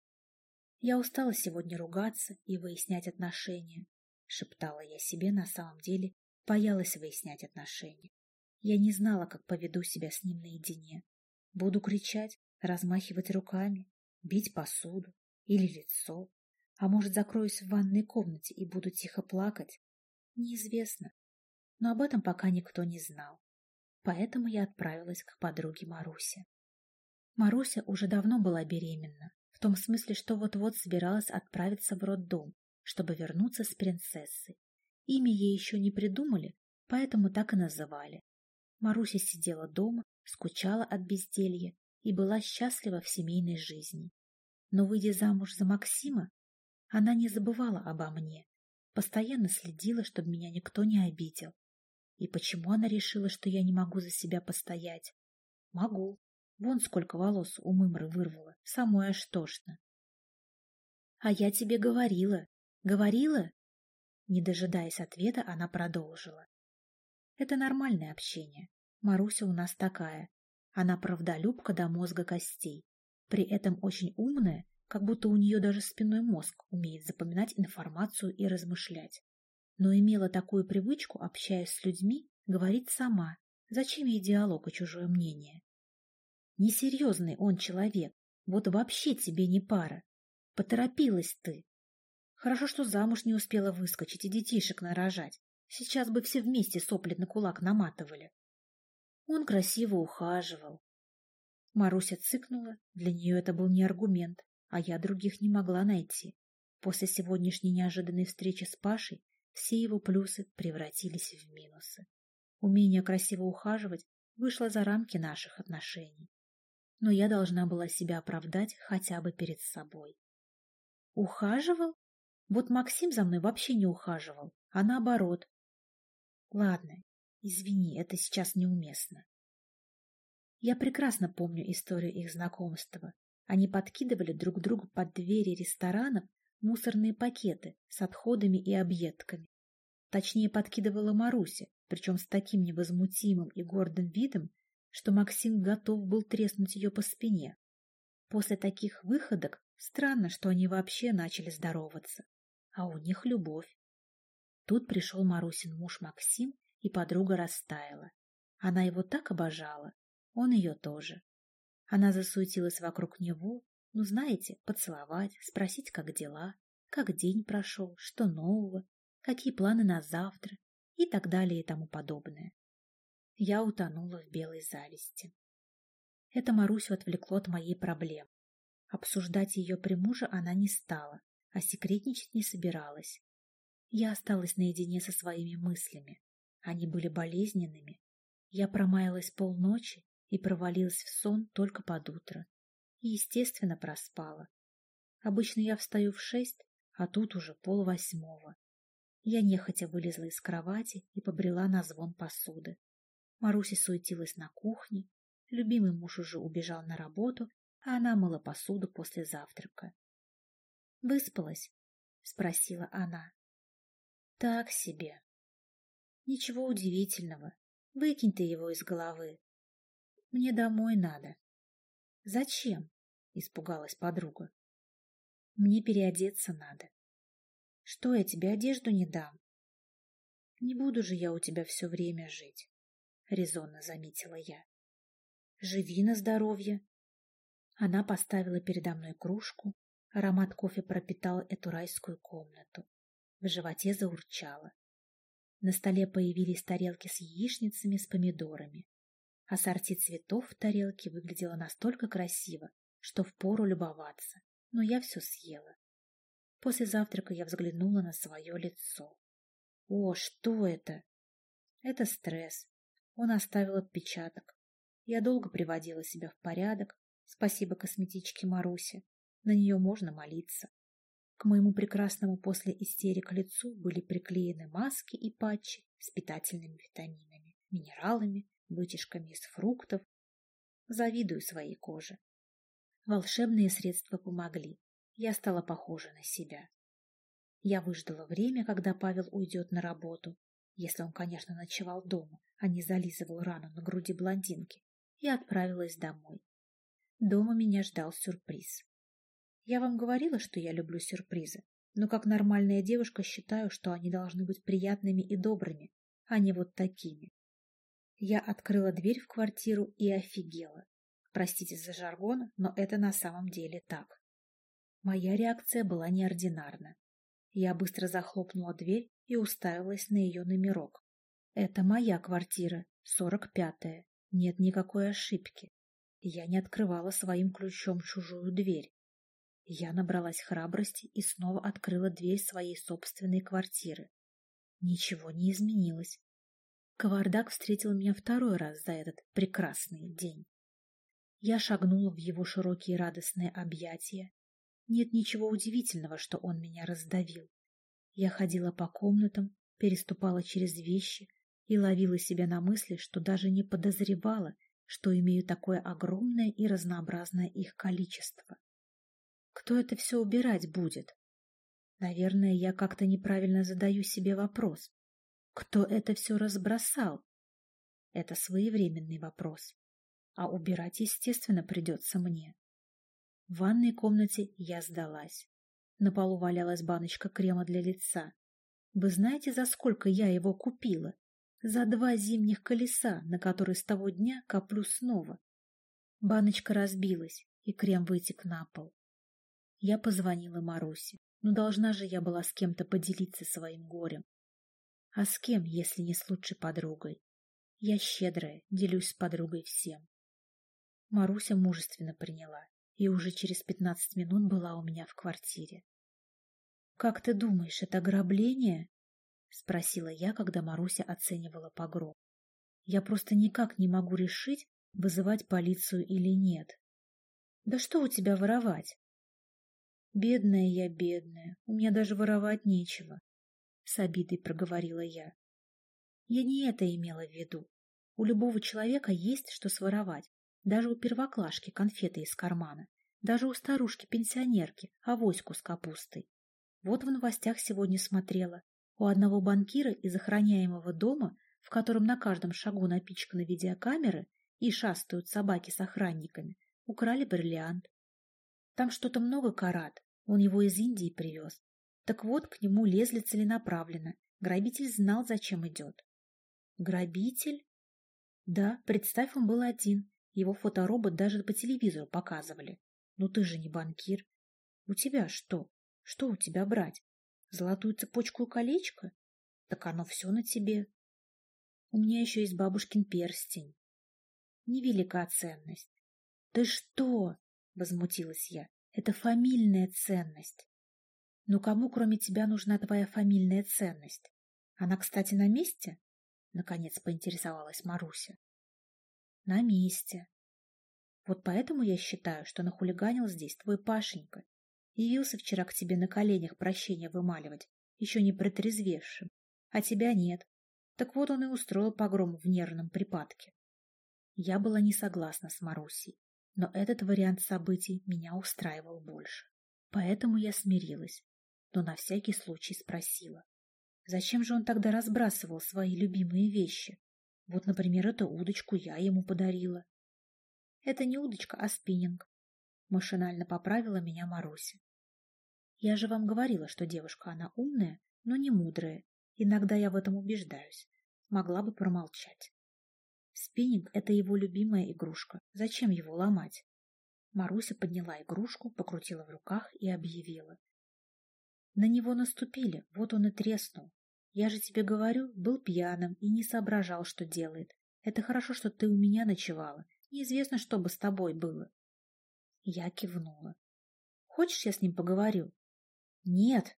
Я устала сегодня ругаться и выяснять отношения, — шептала я себе на самом деле, боялась выяснять отношения. Я не знала, как поведу себя с ним наедине. Буду кричать, размахивать руками, бить посуду или лицо, а может, закроюсь в ванной комнате и буду тихо плакать? Неизвестно. Но об этом пока никто не знал. Поэтому я отправилась к подруге Марусе. Маруся уже давно была беременна, в том смысле, что вот-вот собиралась отправиться в роддом, чтобы вернуться с принцессой. Имя ей еще не придумали, поэтому так и называли. Маруся сидела дома, скучала от безделья и была счастлива в семейной жизни. Но, выйдя замуж за Максима, она не забывала обо мне, постоянно следила, чтобы меня никто не обидел. И почему она решила, что я не могу за себя постоять? Могу. Вон сколько волос у мымры вырвала, самое аж тошно. — А я тебе говорила, Говорила? Не дожидаясь ответа, она продолжила. Это нормальное общение. Маруся у нас такая. Она правдолюбка до мозга костей. При этом очень умная, как будто у нее даже спинной мозг умеет запоминать информацию и размышлять. Но имела такую привычку, общаясь с людьми, говорить сама. Зачем ей диалог и чужое мнение? Несерьезный он человек. Вот вообще тебе не пара. Поторопилась ты. Хорошо, что замуж не успела выскочить и детишек нарожать. Сейчас бы все вместе сопли на кулак наматывали. Он красиво ухаживал. Маруся цыкнула, для нее это был не аргумент, а я других не могла найти. После сегодняшней неожиданной встречи с Пашей все его плюсы превратились в минусы. Умение красиво ухаживать вышло за рамки наших отношений. Но я должна была себя оправдать хотя бы перед собой. Ухаживал? Вот Максим за мной вообще не ухаживал, а наоборот. Ладно, извини, это сейчас неуместно. Я прекрасно помню историю их знакомства. Они подкидывали друг другу под двери ресторанов мусорные пакеты с отходами и объедками. Точнее, подкидывала Маруся, причем с таким невозмутимым и гордым видом, что Максим готов был треснуть ее по спине. После таких выходок странно, что они вообще начали здороваться, а у них любовь. Тут пришел Марусин муж Максим, и подруга растаяла. Она его так обожала, он ее тоже. Она засуетилась вокруг него, ну, знаете, поцеловать, спросить, как дела, как день прошел, что нового, какие планы на завтра и так далее и тому подобное. Я утонула в белой зависти. Это Марусю отвлекло от моей проблемы. Обсуждать ее при муже она не стала, а секретничать не собиралась. Я осталась наедине со своими мыслями. Они были болезненными. Я промаялась полночи и провалилась в сон только под утро. И, естественно, проспала. Обычно я встаю в шесть, а тут уже полвосьмого. Я нехотя вылезла из кровати и побрела на звон посуды. Маруся суетилась на кухне, любимый муж уже убежал на работу, а она мыла посуду после завтрака. «Выспалась?» — спросила она. «Так себе». «Ничего удивительного. Выкинь ты его из головы. Мне домой надо». «Зачем?» — испугалась подруга. «Мне переодеться надо». «Что, я тебе одежду не дам?» «Не буду же я у тебя все время жить», — резонно заметила я. «Живи на здоровье». Она поставила передо мной кружку, аромат кофе пропитал эту райскую комнату. В животе заурчало. На столе появились тарелки с яичницами с помидорами. Ассорти цветов в тарелке выглядело настолько красиво, что впору любоваться, но я все съела. После завтрака я взглянула на свое лицо. О, что это? Это стресс. Он оставил отпечаток. Я долго приводила себя в порядок. Спасибо косметичке Марусе. На нее можно молиться. К моему прекрасному после истерик лицу были приклеены маски и патчи с питательными витаминами, минералами вытяжками из фруктов. Завидую своей коже. Волшебные средства помогли. Я стала похожа на себя. Я выждала время, когда Павел уйдет на работу, если он, конечно, ночевал дома, а не зализывал рану на груди блондинки, и отправилась домой. Дома меня ждал сюрприз. Я вам говорила, что я люблю сюрпризы, но как нормальная девушка считаю, что они должны быть приятными и добрыми, а не вот такими. Я открыла дверь в квартиру и офигела. Простите за жаргон, но это на самом деле так. Моя реакция была неординарна. Я быстро захлопнула дверь и уставилась на ее номерок. Это моя квартира, сорок пятая. Нет никакой ошибки. Я не открывала своим ключом чужую дверь. Я набралась храбрости и снова открыла дверь своей собственной квартиры. Ничего не изменилось. Кавардак встретил меня второй раз за этот прекрасный день. Я шагнула в его широкие радостные объятия. Нет ничего удивительного, что он меня раздавил. Я ходила по комнатам, переступала через вещи и ловила себя на мысли, что даже не подозревала, что имею такое огромное и разнообразное их количество. Кто это все убирать будет? Наверное, я как-то неправильно задаю себе вопрос. Кто это все разбросал? Это своевременный вопрос. А убирать, естественно, придется мне. В ванной комнате я сдалась. На полу валялась баночка крема для лица. Вы знаете, за сколько я его купила? За два зимних колеса, на которые с того дня коплю снова. Баночка разбилась, и крем вытек на пол. Я позвонила Марусе. Ну, должна же я была с кем-то поделиться своим горем. А с кем, если не с лучшей подругой? Я щедрая, делюсь с подругой всем. Маруся мужественно приняла и уже через пятнадцать минут была у меня в квартире. — Как ты думаешь, это ограбление? — спросила я, когда Маруся оценивала погром. Я просто никак не могу решить, вызывать полицию или нет. — Да что у тебя воровать? — Бедная я, бедная, у меня даже воровать нечего с обидой проговорила я. Я не это имела в виду. У любого человека есть что своровать. Даже у первоклашки конфеты из кармана. Даже у старушки-пенсионерки авоську с капустой. Вот в новостях сегодня смотрела. У одного банкира из охраняемого дома в котором на каждом шагу напичканы видеокамеры и шастают собаки с охранниками, украли бриллиант. Там что-то много карат, он его из Индии привез. Так вот, к нему лезли целенаправленно. Грабитель знал, зачем идет. Грабитель? Да, представь, он был один. Его фоторобот даже по телевизору показывали. Ну ты же не банкир. У тебя что? Что у тебя брать? Золотую цепочку и колечко? Так оно все на тебе. У меня еще есть бабушкин перстень. Невелика ценность. Ты что? Возмутилась я. Это фамильная ценность. Но кому, кроме тебя, нужна твоя фамильная ценность? Она, кстати, на месте? Наконец поинтересовалась Маруся. На месте. Вот поэтому я считаю, что нахулиганил здесь твой Пашенька. Явился вчера к тебе на коленях прощения вымаливать, еще не протрезвевшим, а тебя нет. Так вот он и устроил погром в нервном припадке. Я была не согласна с Марусей, но этот вариант событий меня устраивал больше. Поэтому я смирилась, но на всякий случай спросила. Зачем же он тогда разбрасывал свои любимые вещи? Вот, например, эту удочку я ему подарила. Это не удочка, а спиннинг. Машинально поправила меня Маруся. Я же вам говорила, что девушка она умная, но не мудрая. Иногда я в этом убеждаюсь. Могла бы промолчать. Спиннинг — это его любимая игрушка. Зачем его ломать? Маруся подняла игрушку, покрутила в руках и объявила. На него наступили, вот он и треснул. Я же тебе говорю, был пьяным и не соображал, что делает. Это хорошо, что ты у меня ночевала. Неизвестно, что бы с тобой было. Я кивнула. Хочешь, я с ним поговорю? Нет,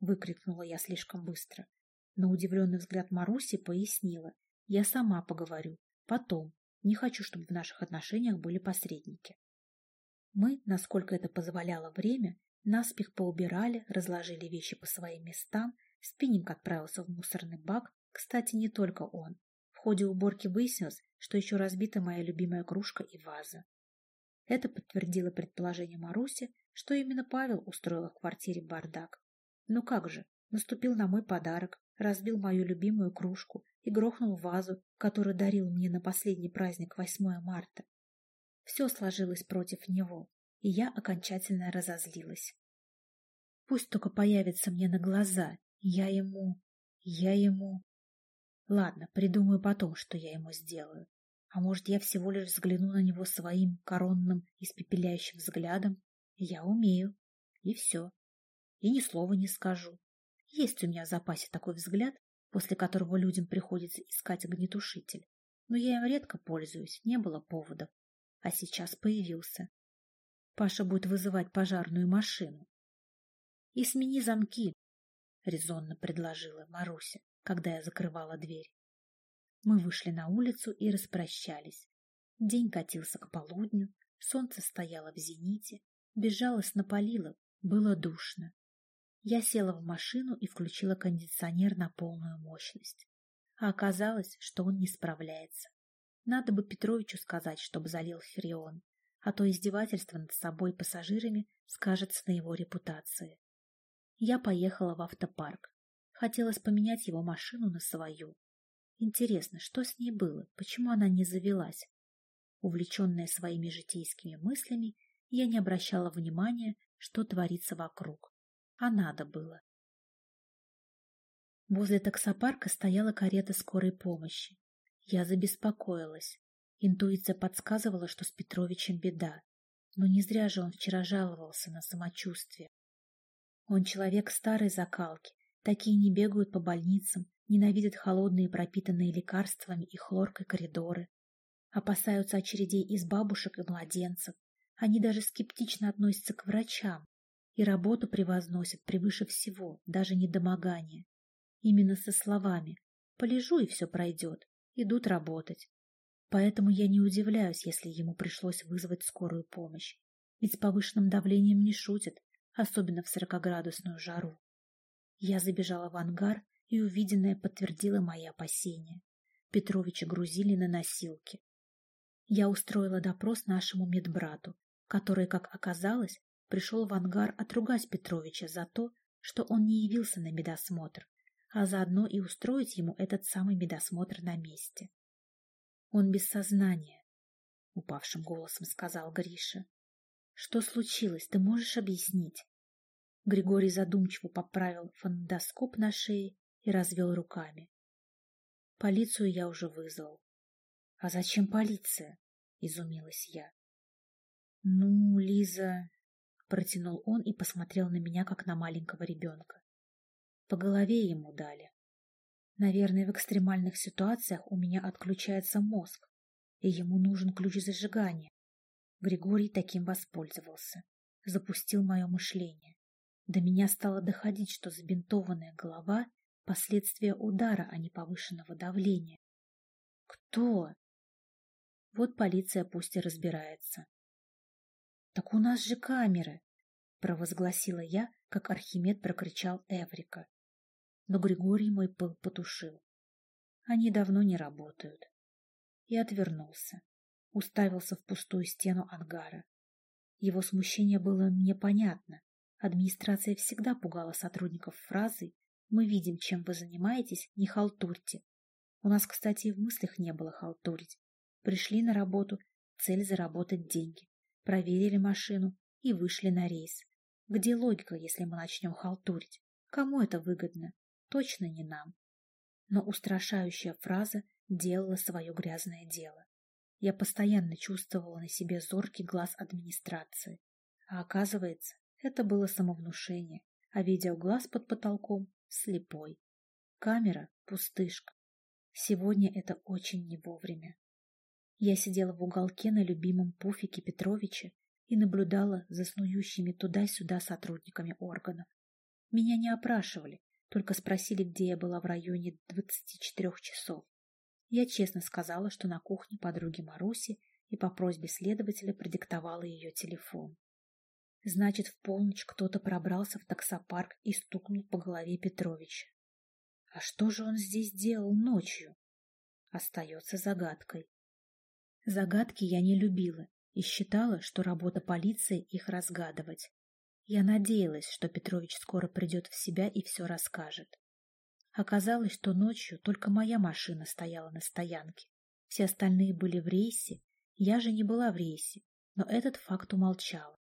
выкрикнула я слишком быстро. На удивленный взгляд Маруси пояснила. Я сама поговорю. Потом. Не хочу, чтобы в наших отношениях были посредники. Мы, насколько это позволяло время, Наспех поубирали, разложили вещи по своим местам, спиннинг отправился в мусорный бак, кстати, не только он. В ходе уборки выяснилось, что еще разбита моя любимая кружка и ваза. Это подтвердило предположение Маруси, что именно Павел устроил в квартире бардак. Ну как же, наступил на мой подарок, разбил мою любимую кружку и грохнул вазу, которую дарил мне на последний праздник 8 марта. Все сложилось против него и я окончательно разозлилась. Пусть только появится мне на глаза, я ему... я ему... Ладно, придумаю потом, что я ему сделаю. А может, я всего лишь взгляну на него своим коронным, испепеляющим взглядом? Я умею. И все. И ни слова не скажу. Есть у меня в запасе такой взгляд, после которого людям приходится искать огнетушитель. Но я им редко пользуюсь, не было поводов. А сейчас появился. Паша будет вызывать пожарную машину. — И смени замки, — резонно предложила Маруся, когда я закрывала дверь. Мы вышли на улицу и распрощались. День катился к полудню, солнце стояло в зените, безжалостно палило, было душно. Я села в машину и включила кондиционер на полную мощность. А оказалось, что он не справляется. Надо бы Петровичу сказать, чтобы залил фреон а то издевательство над собой пассажирами скажется на его репутации. Я поехала в автопарк. Хотелось поменять его машину на свою. Интересно, что с ней было, почему она не завелась? Увлеченная своими житейскими мыслями, я не обращала внимания, что творится вокруг. А надо было. Возле таксопарка стояла карета скорой помощи. Я забеспокоилась. Интуиция подсказывала, что с Петровичем беда. Но не зря же он вчера жаловался на самочувствие. Он человек старой закалки. Такие не бегают по больницам, ненавидят холодные пропитанные лекарствами и хлоркой коридоры. Опасаются очередей из бабушек и младенцев. Они даже скептично относятся к врачам и работу превозносят превыше всего, даже недомогание. Именно со словами «полежу и все пройдет» идут работать. Поэтому я не удивляюсь, если ему пришлось вызвать скорую помощь. Ведь с повышенным давлением не шутят, особенно в сорокоградусную жару. Я забежала в ангар, и увиденное подтвердило мои опасения. Петровича грузили на носилки. Я устроила допрос нашему медбрату, который, как оказалось, пришел в ангар отругать Петровича за то, что он не явился на медосмотр, а заодно и устроить ему этот самый медосмотр на месте. Он без сознания, — упавшим голосом сказал Гриша. — Что случилось, ты можешь объяснить? Григорий задумчиво поправил фонендоскоп на шее и развел руками. Полицию я уже вызвал. — А зачем полиция? — изумилась я. — Ну, Лиза... — протянул он и посмотрел на меня, как на маленького ребенка. По голове ему дали. Наверное, в экстремальных ситуациях у меня отключается мозг, и ему нужен ключ зажигания. Григорий таким воспользовался, запустил мое мышление. До меня стало доходить, что забинтованная голова — последствия удара, а не повышенного давления. Кто? Вот полиция пусть и разбирается. Так у нас же камеры, провозгласила я, как Архимед прокричал Эврика. Но Григорий мой пыл потушил. Они давно не работают. И отвернулся, уставился в пустую стену ангара. Его смущение было мне понятно. Администрация всегда пугала сотрудников фразой «Мы видим, чем вы занимаетесь, не халтурьте». У нас, кстати, и в мыслях не было халтурить. Пришли на работу, цель заработать деньги. Проверили машину и вышли на рейс. Где логика, если мы начнем халтурить? Кому это выгодно? Точно не нам. Но устрашающая фраза делала свое грязное дело. Я постоянно чувствовала на себе зоркий глаз администрации. А оказывается, это было самовнушение, а видеоглаз под потолком — слепой. Камера — пустышка. Сегодня это очень не вовремя. Я сидела в уголке на любимом пуфике Петровича и наблюдала за снующими туда-сюда сотрудниками органов. Меня не опрашивали, только спросили, где я была в районе 24 часов. Я честно сказала, что на кухне подруги Маруси и по просьбе следователя продиктовала ее телефон. Значит, в полночь кто-то пробрался в таксопарк и стукнул по голове Петровича. А что же он здесь делал ночью? Остается загадкой. Загадки я не любила и считала, что работа полиции их разгадывать. Я надеялась, что Петрович скоро придет в себя и все расскажет. Оказалось, что ночью только моя машина стояла на стоянке. Все остальные были в рейсе, я же не была в рейсе, но этот факт умолчала.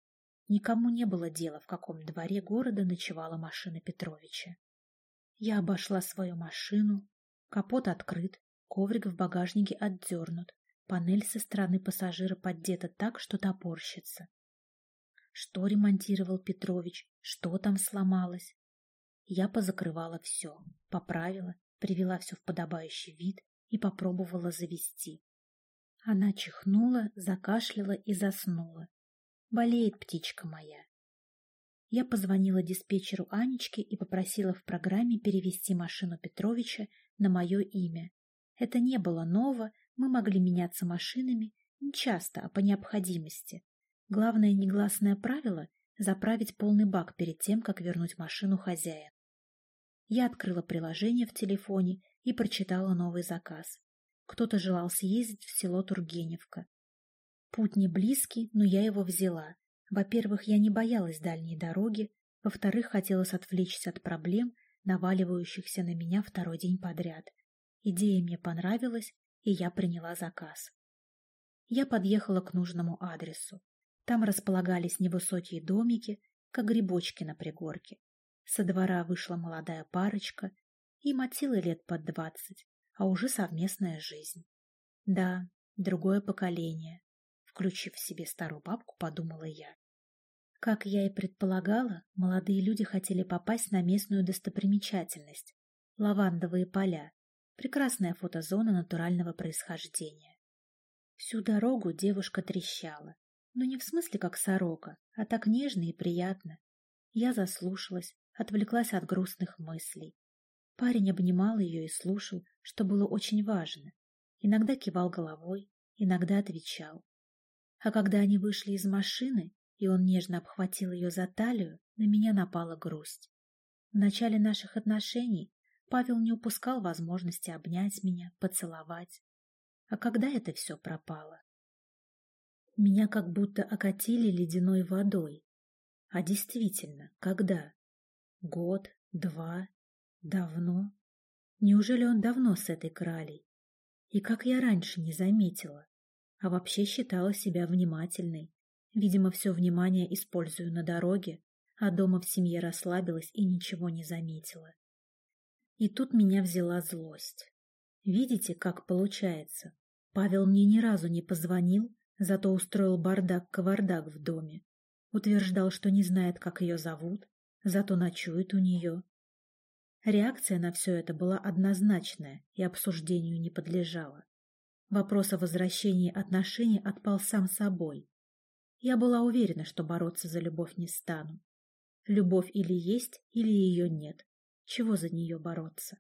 Никому не было дела, в каком дворе города ночевала машина Петровича. Я обошла свою машину, капот открыт, коврик в багажнике отдернут, панель со стороны пассажира поддета так, что топорщится. Что ремонтировал Петрович, что там сломалось? Я позакрывала все, поправила, привела все в подобающий вид и попробовала завести. Она чихнула, закашляла и заснула. Болеет птичка моя. Я позвонила диспетчеру Анечке и попросила в программе перевести машину Петровича на мое имя. Это не было ново, мы могли меняться машинами не часто, а по необходимости. Главное негласное правило — заправить полный бак перед тем, как вернуть машину хозяину. Я открыла приложение в телефоне и прочитала новый заказ. Кто-то желал съездить в село Тургеневка. Путь не близкий, но я его взяла. Во-первых, я не боялась дальней дороги, во-вторых, хотелось отвлечься от проблем, наваливающихся на меня второй день подряд. Идея мне понравилась, и я приняла заказ. Я подъехала к нужному адресу. Там располагались невысокие домики, как грибочки на пригорке. Со двора вышла молодая парочка, им от силы лет под двадцать, а уже совместная жизнь. Да, другое поколение, Включив в себе старую бабку, подумала я. Как я и предполагала, молодые люди хотели попасть на местную достопримечательность – лавандовые поля, прекрасная фотозона натурального происхождения. Всю дорогу девушка трещала, но не в смысле как сорока, а так нежно и приятно. Я заслушалась, отвлеклась от грустных мыслей. Парень обнимал ее и слушал, что было очень важно. Иногда кивал головой, иногда отвечал. А когда они вышли из машины, и он нежно обхватил ее за талию, на меня напала грусть. В начале наших отношений Павел не упускал возможности обнять меня, поцеловать. А когда это все пропало? Меня как будто окатили ледяной водой. А действительно, когда? Год, два, Давно? Неужели он давно с этой кралей? И как я раньше не заметила? А вообще считала себя внимательной. Видимо, все внимание использую на дороге, а дома в семье расслабилась и ничего не заметила. И тут меня взяла злость. Видите, как получается? Павел мне ни разу не позвонил, зато устроил бардак-кавардак в доме. Утверждал, что не знает, как ее зовут, зато ночует у нее. Реакция на все это была однозначная и обсуждению не подлежала. Вопрос о возвращении отношений отпал сам собой. Я была уверена, что бороться за любовь не стану. Любовь или есть, или ее нет. Чего за нее бороться?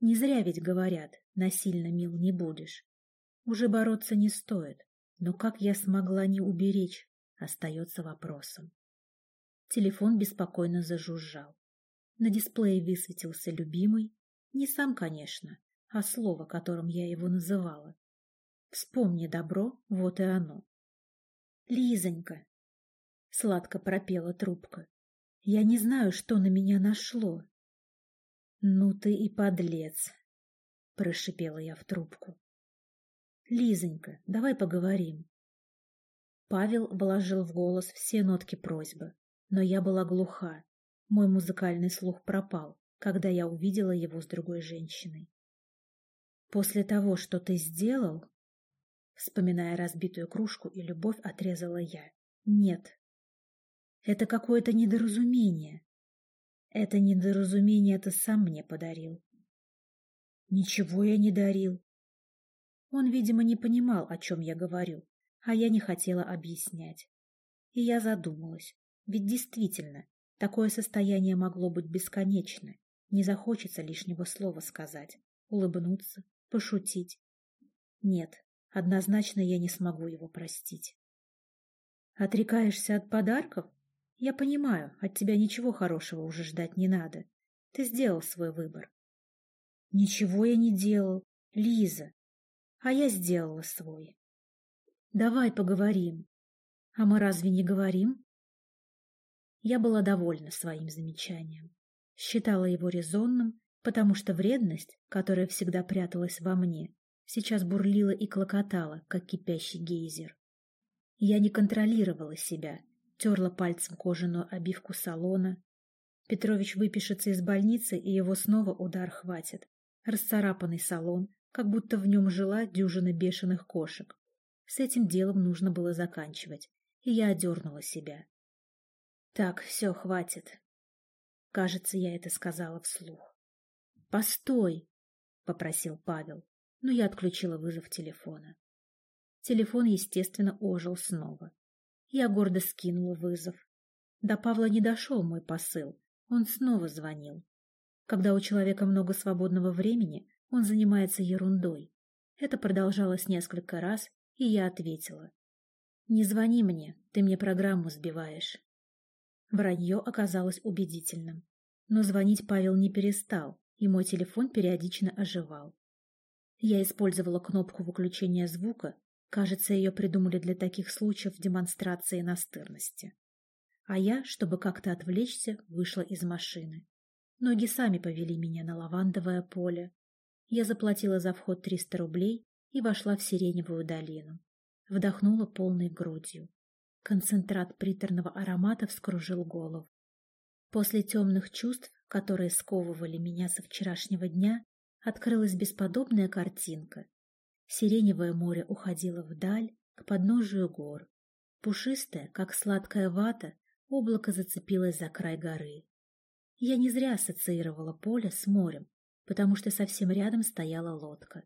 Не зря ведь говорят, насильно мил не будешь. Уже бороться не стоит, но как я смогла не уберечь, остается вопросом. Телефон беспокойно зажужжал. На дисплее высветился любимый, не сам, конечно, а слово, которым я его называла. Вспомни добро, вот и оно. Лизонька, сладко пропела трубка. Я не знаю, что на меня нашло. Ну ты и подлец, прошипела я в трубку. Лизонька, давай поговорим. Павел вложил в голос все нотки просьбы, но я была глуха. Мой музыкальный слух пропал, когда я увидела его с другой женщиной. После того, что ты сделал, вспоминая разбитую кружку и любовь, отрезала я. Нет. Это какое-то недоразумение. Это недоразумение ты сам мне подарил. Ничего я не дарил. Он, видимо, не понимал, о чем я говорю, а я не хотела объяснять. И я задумалась, ведь действительно, такое состояние могло быть бесконечно, не захочется лишнего слова сказать, улыбнуться, пошутить. Нет, однозначно я не смогу его простить. Отрекаешься от подарков? Я понимаю, от тебя ничего хорошего уже ждать не надо. Ты сделал свой выбор. Ничего я не делал, Лиза. А я сделала свой. Давай поговорим. А мы разве не говорим? Я была довольна своим замечанием. Считала его резонным потому что вредность, которая всегда пряталась во мне, сейчас бурлила и клокотала, как кипящий гейзер. Я не контролировала себя, терла пальцем кожаную обивку салона. Петрович выпишется из больницы, и его снова удар хватит. Расцарапанный салон, как будто в нем жила дюжина бешеных кошек. С этим делом нужно было заканчивать, и я одернула себя. Так, все, хватит. Кажется, я это сказала вслух. «Постой!» — попросил Павел, но я отключила вызов телефона. Телефон, естественно, ожил снова. Я гордо скинула вызов. До Павла не дошел мой посыл, он снова звонил. Когда у человека много свободного времени, он занимается ерундой. Это продолжалось несколько раз, и я ответила. «Не звони мне, ты мне программу сбиваешь». Вранье оказалось убедительным. Но звонить Павел не перестал, и мой телефон периодично оживал. Я использовала кнопку выключения звука, кажется, ее придумали для таких случаев демонстрации настырности. А я, чтобы как-то отвлечься, вышла из машины. Ноги сами повели меня на лавандовое поле. Я заплатила за вход 300 рублей и вошла в сиреневую долину. Вдохнула полной грудью. Концентрат приторного аромата вскружил голову. После темных чувств которые сковывали меня со вчерашнего дня, открылась бесподобная картинка. Сиреневое море уходило вдаль, к подножию гор. Пушистое, как сладкая вата, облако зацепилось за край горы. Я не зря ассоциировала поле с морем, потому что совсем рядом стояла лодка.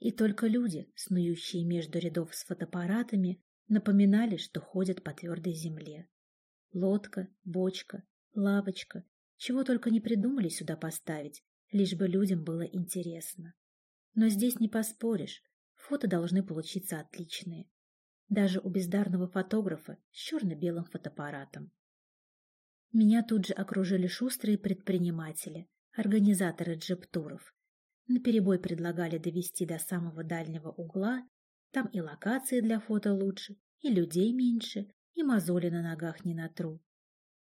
И только люди, снующие между рядов с фотоаппаратами, напоминали, что ходят по твердой земле. Лодка, бочка, лавочка, чего только не придумали сюда поставить, лишь бы людям было интересно. Но здесь не поспоришь, фото должны получиться отличные. Даже у бездарного фотографа с черно-белым фотоаппаратом. Меня тут же окружили шустрые предприниматели, организаторы джип-туров. Наперебой предлагали довести до самого дальнего угла, там и локации для фото лучше, и людей меньше, и мозоли на ногах не натру.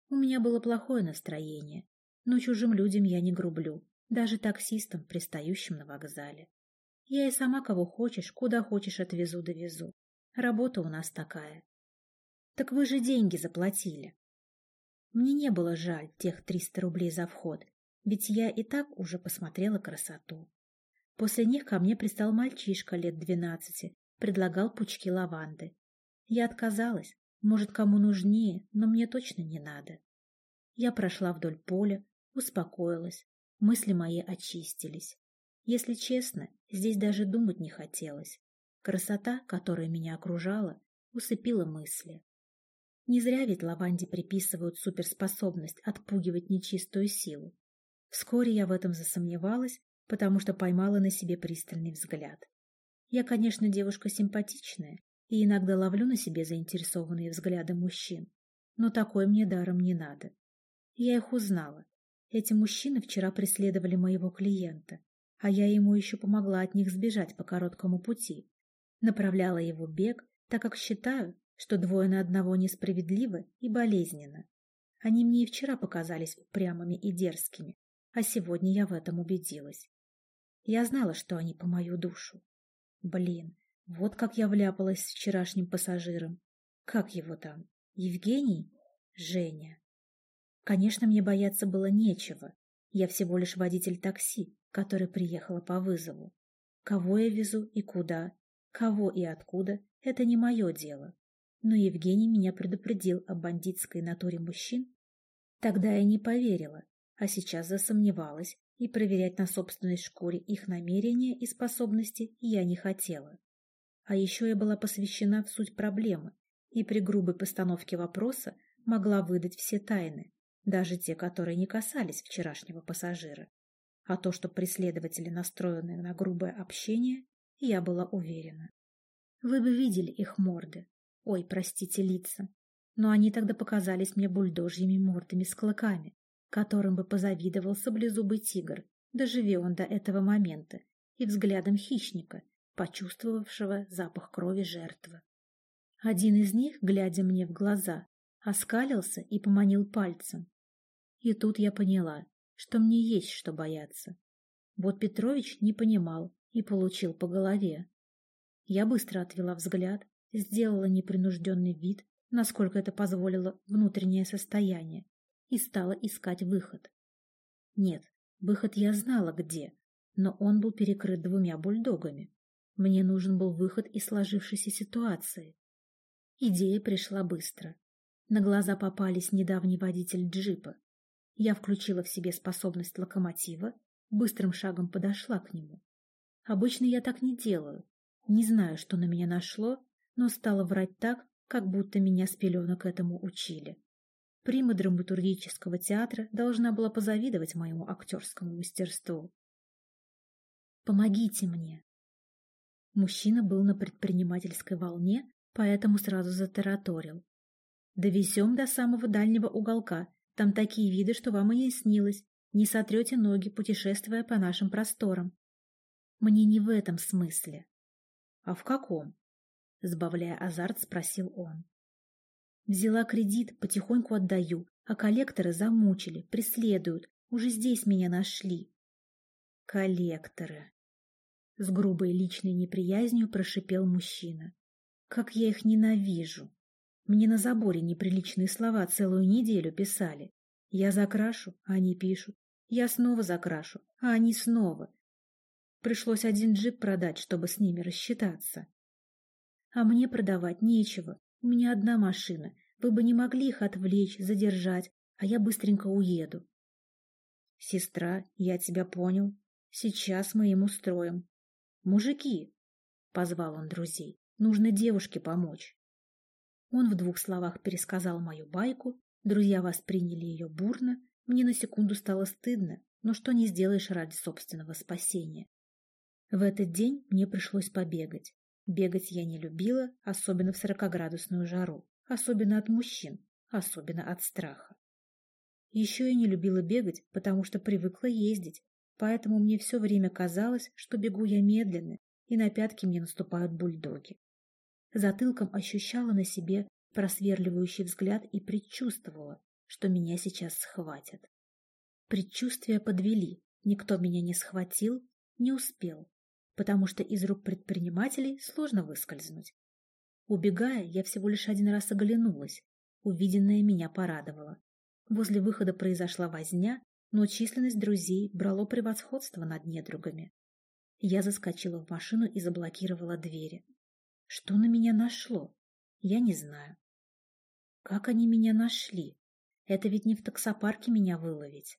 У меня было плохое настроение, но чужим людям я не грублю, даже таксистам, пристающим на вокзале. Я и сама кого хочешь, куда хочешь отвезу-довезу. Работа у нас такая. Так вы же деньги заплатили. Мне не было жаль тех 300 рублей за вход, ведь я и так уже посмотрела красоту. После них ко мне пристал мальчишка лет двенадцати, предлагал пучки лаванды. Я отказалась, может, кому нужнее, но мне точно не надо. Я прошла вдоль поля, успокоилась, мысли мои очистились. Если честно, здесь даже думать не хотелось. Красота, которая меня окружала, усыпила мысли. Не зря ведь лаванде приписывают суперспособность отпугивать нечистую силу. Вскоре я в этом засомневалась, потому что поймала на себе пристальный взгляд. Я, конечно, девушка симпатичная и иногда ловлю на себе заинтересованные взгляды мужчин, но такой мне даром не надо. Я их узнала. Эти мужчины вчера преследовали моего клиента, а я ему еще помогла от них сбежать по короткому пути. Направляла его бег, так как считаю, что двое на одного несправедливо и болезненно. Они мне и вчера показались упрямыми и дерзкими, а сегодня я в этом убедилась. Я знала, что они по мою душу. Блин, вот как я вляпалась с вчерашним пассажиром. Как его там? Евгений? Женя. Конечно, мне бояться было нечего. Я всего лишь водитель такси, который приехала по вызову. Кого я везу и куда, кого и откуда – это не мое дело. Но Евгений меня предупредил о бандитской натуре мужчин. Тогда я не поверила, а сейчас засомневалась, и проверять на собственной шкуре их намерения и способности я не хотела. А еще я была посвящена в суть проблемы и при грубой постановке вопроса могла выдать все тайны, даже те, которые не касались вчерашнего пассажира. А то, что преследователи настроены на грубое общение, я была уверена. Вы бы видели их морды. Ой, простите, лица. Но они тогда показались мне бульдожьими мордами с клыками, которым бы позавидовал саблезубый тигр, доживи он до этого момента, и взглядом хищника, почувствовавшего запах крови жертвы. Один из них, глядя мне в глаза, оскалился и поманил пальцем, и тут я поняла, что мне есть что бояться. Вот Петрович не понимал и получил по голове. Я быстро отвела взгляд, сделала непринужденный вид, насколько это позволило внутреннее состояние, и стала искать выход. Нет, выход я знала где, но он был перекрыт двумя бульдогами. Мне нужен был выход из сложившейся ситуации. Идея пришла быстро. На глаза попались недавний водитель джипа, я включила в себе способность локомотива, быстрым шагом подошла к нему. Обычно я так не делаю. Не знаю, что на меня нашло, но стала врать так, как будто меня с пеленок этому учили. Прима драматургического театра должна была позавидовать моему актерскому мастерству. «Помогите мне!» Мужчина был на предпринимательской волне, поэтому сразу затараторил. «Довезем до самого дальнего уголка, там такие виды, что вам и не снилось. Не сотрете ноги, путешествуя по нашим просторам. Мне не в этом смысле. А в каком? Сбавляя азарт, спросил он. Взяла кредит, потихоньку отдаю, а коллекторы замучили, преследуют. Уже здесь меня нашли. Коллекторы. С грубой личной неприязнью прошипел мужчина. Как я их ненавижу. Мне на заборе неприличные слова целую неделю писали. Я закрашу, а они пишут. Я снова закрашу, а они снова. Пришлось один джип продать, чтобы с ними рассчитаться. А мне продавать нечего. У меня одна машина. Вы бы не могли их отвлечь, задержать, а я быстренько уеду. Сестра, я тебя понял. Сейчас мы им устроим. Мужики, — позвал он друзей, — нужно девушке помочь. Он в двух словах пересказал мою байку, друзья восприняли ее бурно, мне на секунду стало стыдно, но что не сделаешь ради собственного спасения. В этот день мне пришлось побегать. Бегать я не любила, особенно в сорокоградусную жару, особенно от мужчин, особенно от страха. Еще я не любила бегать, потому что привыкла ездить, поэтому мне все время казалось, что бегу я медленно, и на пятки мне наступают бульдоги затылком ощущала на себе просверливающий взгляд и предчувствовала, что меня сейчас схватят. Предчувствия подвели, никто меня не схватил, не успел, потому что из рук предпринимателей сложно выскользнуть. Убегая, я всего лишь один раз оглянулась. Увиденное меня порадовало. Возле выхода произошла возня, но численность друзей брало превосходство над недругами. Я заскочила в машину и заблокировала двери. Что на меня нашло? Я не знаю. Как они меня нашли? Это ведь не в таксопарке меня выловить.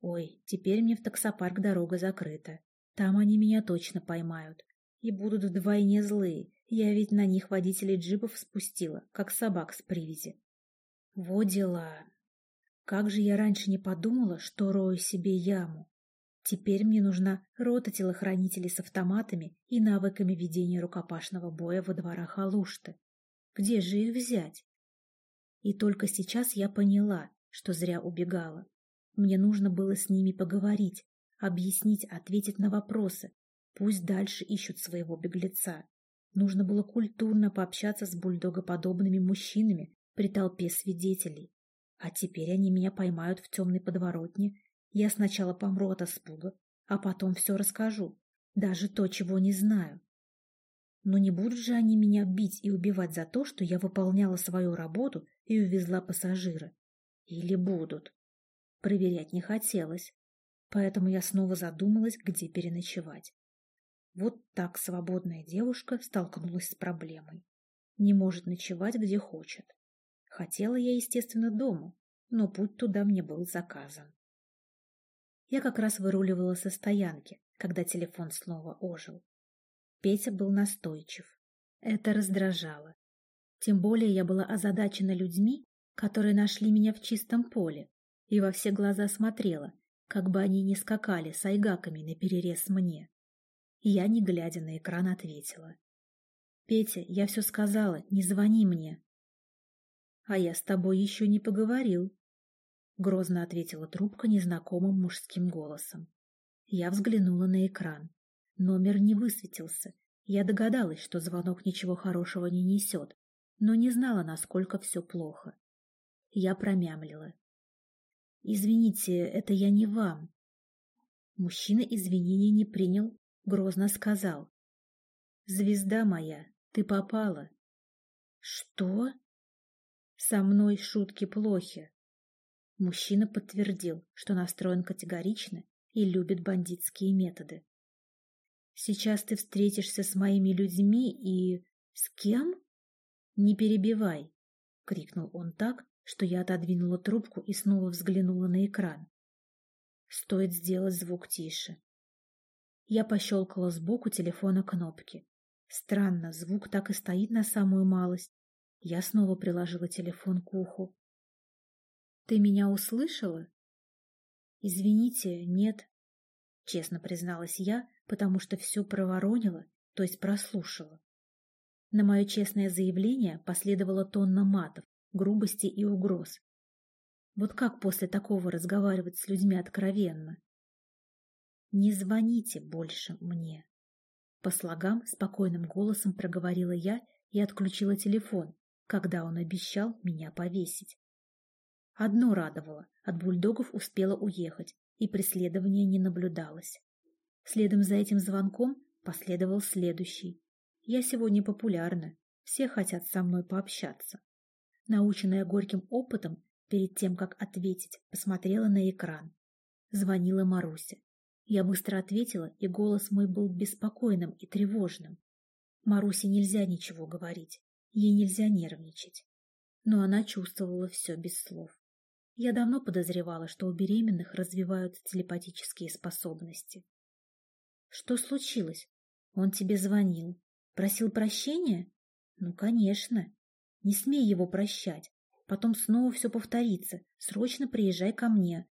Ой, теперь мне в таксопарк дорога закрыта. Там они меня точно поймают. И будут вдвойне злые. Я ведь на них водителей джипов спустила, как собак с привязи. Во дела. Как же я раньше не подумала, что рою себе яму. Теперь мне нужна рота телохранителей с автоматами и навыками ведения рукопашного боя во дворах Алушты. Где же их взять? И только сейчас я поняла, что зря убегала. Мне нужно было с ними поговорить, объяснить, ответить на вопросы. Пусть дальше ищут своего беглеца. Нужно было культурно пообщаться с бульдогоподобными мужчинами при толпе свидетелей. А теперь они меня поймают в темной подворотне. Я сначала помру от испуга, а потом все расскажу. Даже то, чего не знаю. Но не будут же они меня бить и убивать за то, что я выполняла свою работу и увезла пассажира. Или будут? Проверять не хотелось, поэтому я снова задумалась, где переночевать. Вот так свободная девушка столкнулась с проблемой. Не может ночевать, где хочет. Хотела я, естественно, дома, но путь туда мне был заказан. Я как раз выруливала со стоянки, когда телефон снова ожил. Петя был настойчив. Это раздражало. Тем более я была озадачена людьми, которые нашли меня в чистом поле, и во все глаза смотрела, как бы они ни скакали с айгаками наперерез мне. Я, не глядя на экран, ответила. «Петя, я все сказала, не звони мне». «А я с тобой еще не поговорил», — грозно ответила трубка незнакомым мужским голосом. Я взглянула на экран. Номер не высветился. Я догадалась, что звонок ничего хорошего не несет, но не знала, насколько все плохо. Я промямлила. «Извините, это я не вам». Мужчина извинения не принял, грозно сказал. «Звезда моя, ты попала». «Что?» «Со мной шутки плохи». Мужчина подтвердил, что настроен категорично и любит бандитские методы. «Сейчас ты встретишься с моими людьми и... с кем?» «Не перебивай!» — крикнул он так, что я отодвинула трубку и снова взглянула на экран. Стоит сделать звук тише. Я пощелкала сбоку телефона кнопки. Странно, звук так и стоит на самую малость. Я снова приложила телефон к уху. «Ты меня услышала?» «Извините, нет», — честно призналась я, потому что все проворонила, то есть прослушала. На мое честное заявление последовала тонна матов, грубости и угроз. Вот как после такого разговаривать с людьми откровенно? «Не звоните больше мне!» По слогам спокойным голосом проговорила я и отключила телефон, когда он обещал меня повесить. Одно радовало, от бульдогов успела уехать, и преследования не наблюдалось. Следом за этим звонком последовал следующий. Я сегодня популярна, все хотят со мной пообщаться. Наученная горьким опытом, перед тем, как ответить, посмотрела на экран. Звонила Маруся. Я быстро ответила, и голос мой был беспокойным и тревожным. Марусе нельзя ничего говорить, ей нельзя нервничать. Но она чувствовала все без слов. Я давно подозревала, что у беременных развиваются телепатические способности. Что случилось? Он тебе звонил. Просил прощения? Ну, конечно. Не смей его прощать. Потом снова все повторится. Срочно приезжай ко мне.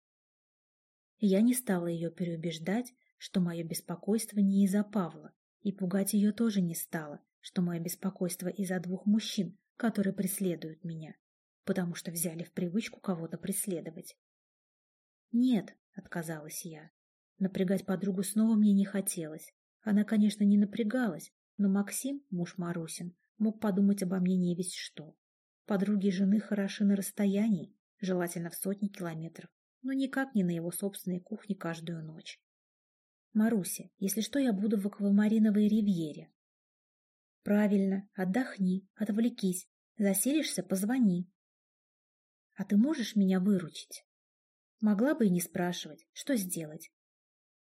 Я не стала ее переубеждать, что мое беспокойство не из-за Павла, и пугать ее тоже не стала, что мое беспокойство из-за двух мужчин, которые преследуют меня, потому что взяли в привычку кого-то преследовать. «Нет», — отказалась я. Напрягать подругу снова мне не хотелось. Она, конечно, не напрягалась, но Максим, муж Марусин, мог подумать обо мне не весь что. Подруги жены хороши на расстоянии, желательно в сотни километров, но никак не на его собственной кухне каждую ночь. Маруся, если что, я буду в аквамариновой ривьере. Правильно, отдохни, отвлекись. Заселишься, позвони. А ты можешь меня выручить? Могла бы и не спрашивать, что сделать.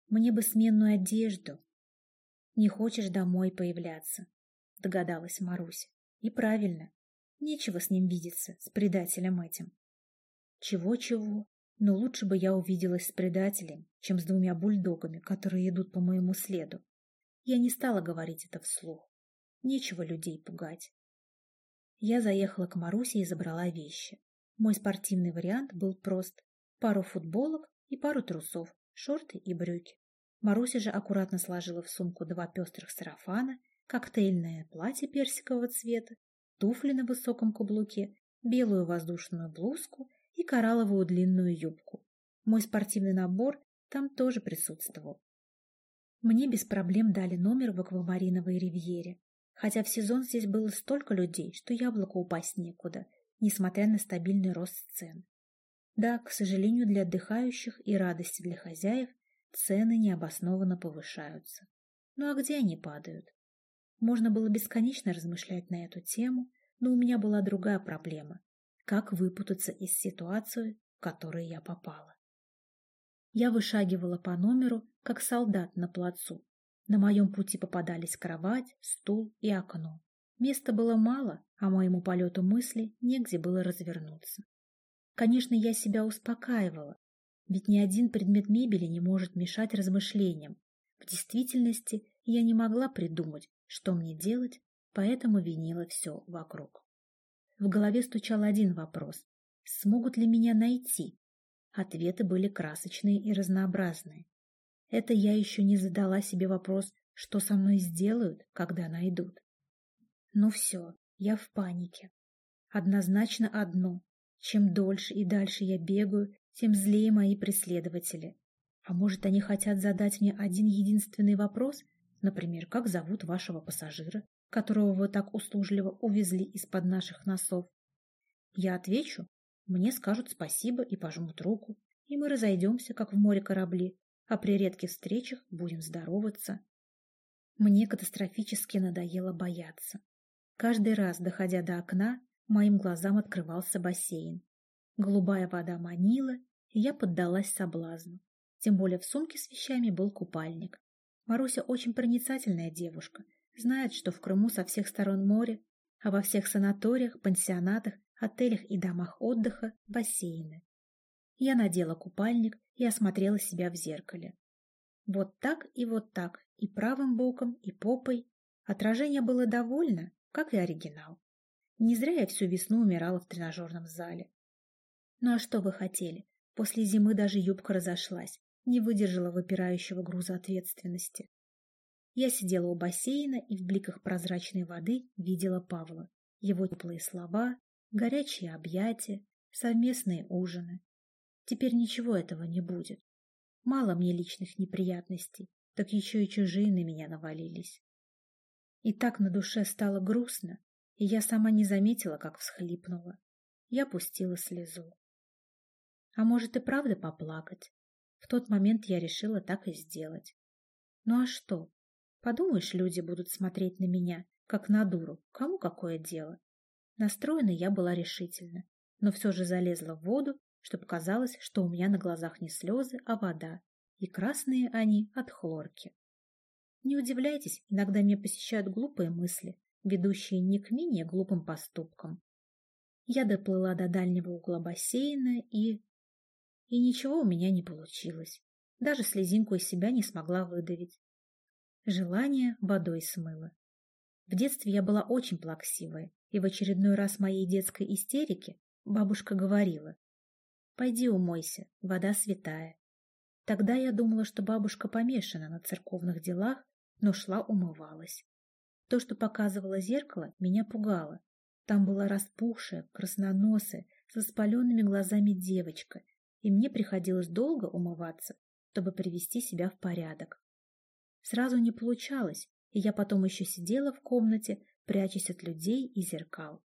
Мне бы сменную одежду. Не хочешь домой появляться, догадалась Маруся. И правильно. Нечего с ним видеться, с предателем этим. Чего-чего, но лучше бы я увиделась с предателем, чем с двумя бульдогами, которые идут по моему следу. Я не стала говорить это вслух. Нечего людей пугать. Я заехала к Марусе и забрала вещи. Мой спортивный вариант был прост. Пару футболок и пару трусов, шорты и брюки. Маруся же аккуратно сложила в сумку два пестрых сарафана, коктейльное платье персикового цвета, туфли на высоком каблуке, белую воздушную блузку и коралловую длинную юбку. Мой спортивный набор там тоже присутствовал. Мне без проблем дали номер в аквамариновой ривьере, хотя в сезон здесь было столько людей, что яблоко упасть некуда, несмотря на стабильный рост цен. Да, к сожалению, для отдыхающих и радости для хозяев цены необоснованно повышаются. Ну а где они падают? Можно было бесконечно размышлять на эту тему, но у меня была другая проблема как выпутаться из ситуации, в которую я попала. Я вышагивала по номеру, как солдат на плацу. На моем пути попадались кровать, стул и окно. Места было мало, а моему полету мысли негде было развернуться. Конечно, я себя успокаивала, ведь ни один предмет мебели не может мешать размышлениям. В действительности я не могла придумать, что мне делать, поэтому винила все вокруг. В голове стучал один вопрос. Смогут ли меня найти? Ответы были красочные и разнообразные. Это я еще не задала себе вопрос, что со мной сделают, когда найдут. Ну все, я в панике. Однозначно одно. Чем дольше и дальше я бегаю, тем злее мои преследователи. А может, они хотят задать мне один единственный вопрос? Например, как зовут вашего пассажира? которого вы так услужливо увезли из-под наших носов. Я отвечу, мне скажут спасибо и пожмут руку, и мы разойдемся, как в море корабли, а при редких встречах будем здороваться. Мне катастрофически надоело бояться. Каждый раз, доходя до окна, моим глазам открывался бассейн. Голубая вода манила, и я поддалась соблазну. Тем более в сумке с вещами был купальник. Маруся очень проницательная девушка, Знает, что в Крыму со всех сторон море, а во всех санаториях, пансионатах, отелях и домах отдыха бассейны. Я надела купальник и осмотрела себя в зеркале. Вот так и вот так, и правым боком, и попой. Отражение было довольно, как и оригинал. Не зря я всю весну умирала в тренажерном зале. Ну а что вы хотели? После зимы даже юбка разошлась, не выдержала выпирающего груза ответственности. Я сидела у бассейна и в бликах прозрачной воды видела Павла. Его теплые слова, горячие объятия, совместные ужины. Теперь ничего этого не будет. Мало мне личных неприятностей, так еще и чужие на меня навалились. И так на душе стало грустно, и я сама не заметила, как всхлипнула. Я пустила слезу. А может и правда поплакать? В тот момент я решила так и сделать. Ну а что? Подумаешь, люди будут смотреть на меня, как на дуру. Кому какое дело? Настроена я была решительно, но все же залезла в воду, чтобы казалось, что у меня на глазах не слезы, а вода, и красные они от хлорки. Не удивляйтесь, иногда меня посещают глупые мысли, ведущие не к менее глупым поступкам. Я доплыла до дальнего угла бассейна и... И ничего у меня не получилось. Даже слезинку из себя не смогла выдавить. Желание водой смыло. В детстве я была очень плаксивая, и в очередной раз моей детской истерике бабушка говорила «Пойди умойся, вода святая». Тогда я думала, что бабушка помешана на церковных делах, но шла умывалась. То, что показывало зеркало, меня пугало. Там была распухшая, красноносая, с воспаленными глазами девочка, и мне приходилось долго умываться, чтобы привести себя в порядок. Сразу не получалось, и я потом еще сидела в комнате, прячась от людей и зеркал.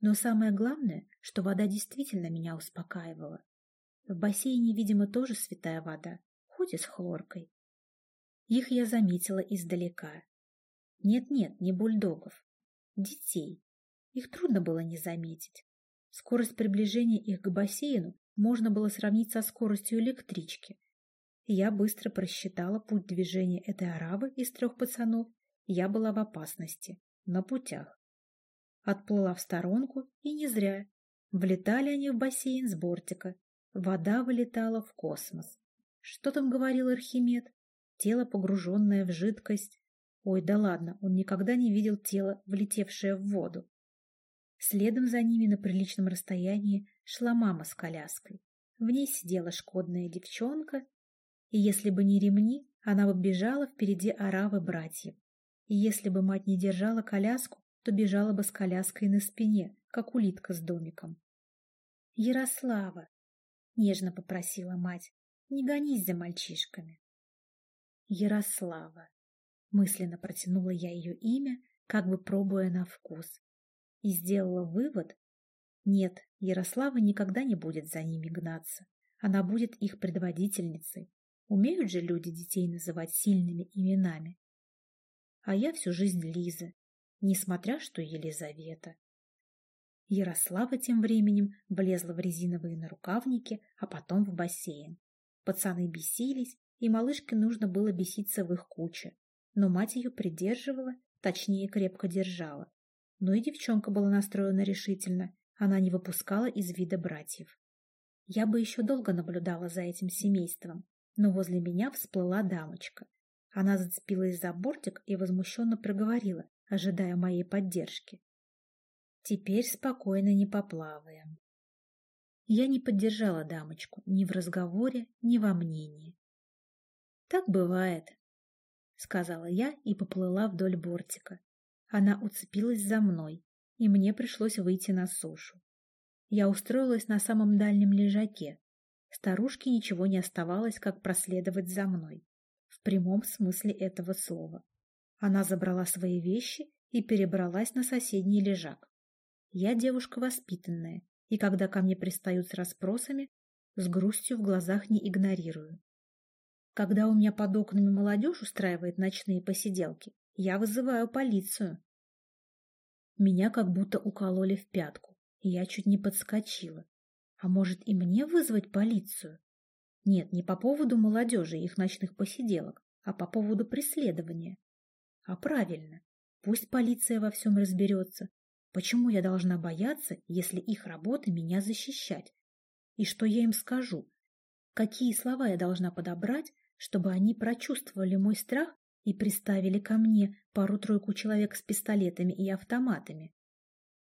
Но самое главное, что вода действительно меня успокаивала. В бассейне, видимо, тоже святая вода, хоть и с хлоркой. Их я заметила издалека. Нет-нет, не бульдогов. Детей. Их трудно было не заметить. Скорость приближения их к бассейну можно было сравнить со скоростью электрички. Я быстро просчитала путь движения этой аравы из трех пацанов. Я была в опасности, на путях. Отплыла в сторонку, и не зря. Влетали они в бассейн с бортика. Вода вылетала в космос. Что там говорил Архимед? Тело, погруженное в жидкость. Ой, да ладно, он никогда не видел тело, влетевшее в воду. Следом за ними на приличном расстоянии шла мама с коляской. В ней сидела шкодная девчонка, и если бы не ремни, она бы бежала впереди оравы братьев. И если бы мать не держала коляску, то бежала бы с коляской на спине, как улитка с домиком. «Ярослава!» — нежно попросила мать. «Не гонись за мальчишками». «Ярослава!» — мысленно протянула я ее имя, как бы пробуя на вкус и сделала вывод, нет, Ярослава никогда не будет за ними гнаться. Она будет их предводительницей. Умеют же люди детей называть сильными именами. А я всю жизнь Лиза, несмотря что Елизавета. Ярослава тем временем влезла в резиновые нарукавники, а потом в бассейн. Пацаны бесились, и малышке нужно было беситься в их куче. Но мать ее придерживала, точнее крепко держала но и девчонка была настроена решительно, она не выпускала из вида братьев. Я бы еще долго наблюдала за этим семейством, но возле меня всплыла дамочка. Она зацепилась за бортик и возмущенно проговорила, ожидая моей поддержки. «Теперь спокойно не поплаваем». Я не поддержала дамочку ни в разговоре, ни во мнении. «Так бывает», — сказала я и поплыла вдоль бортика, она уцепилась за мной, и мне пришлось выйти на сушу. Я устроилась на самом дальнем лежаке. Старушке ничего не оставалось, как проследовать за мной. В прямом смысле этого слова. Она забрала свои вещи и перебралась на соседний лежак. Я девушка воспитанная, и когда ко мне пристают с расспросами, с грустью в глазах не игнорирую. Когда у меня под окнами молодежь устраивает ночные посиделки, я вызываю полицию. Меня как будто укололи в пятку, и я чуть не подскочила. А может и мне вызвать полицию? Нет, не по поводу молодежи и их ночных посиделок, а по поводу преследования. А правильно, пусть полиция во всем разберется. Почему я должна бояться, если их работа меня защищать? И что я им скажу? Какие слова я должна подобрать, чтобы они прочувствовали мой страх и приставили ко мне пару-тройку человек с пистолетами и автоматами.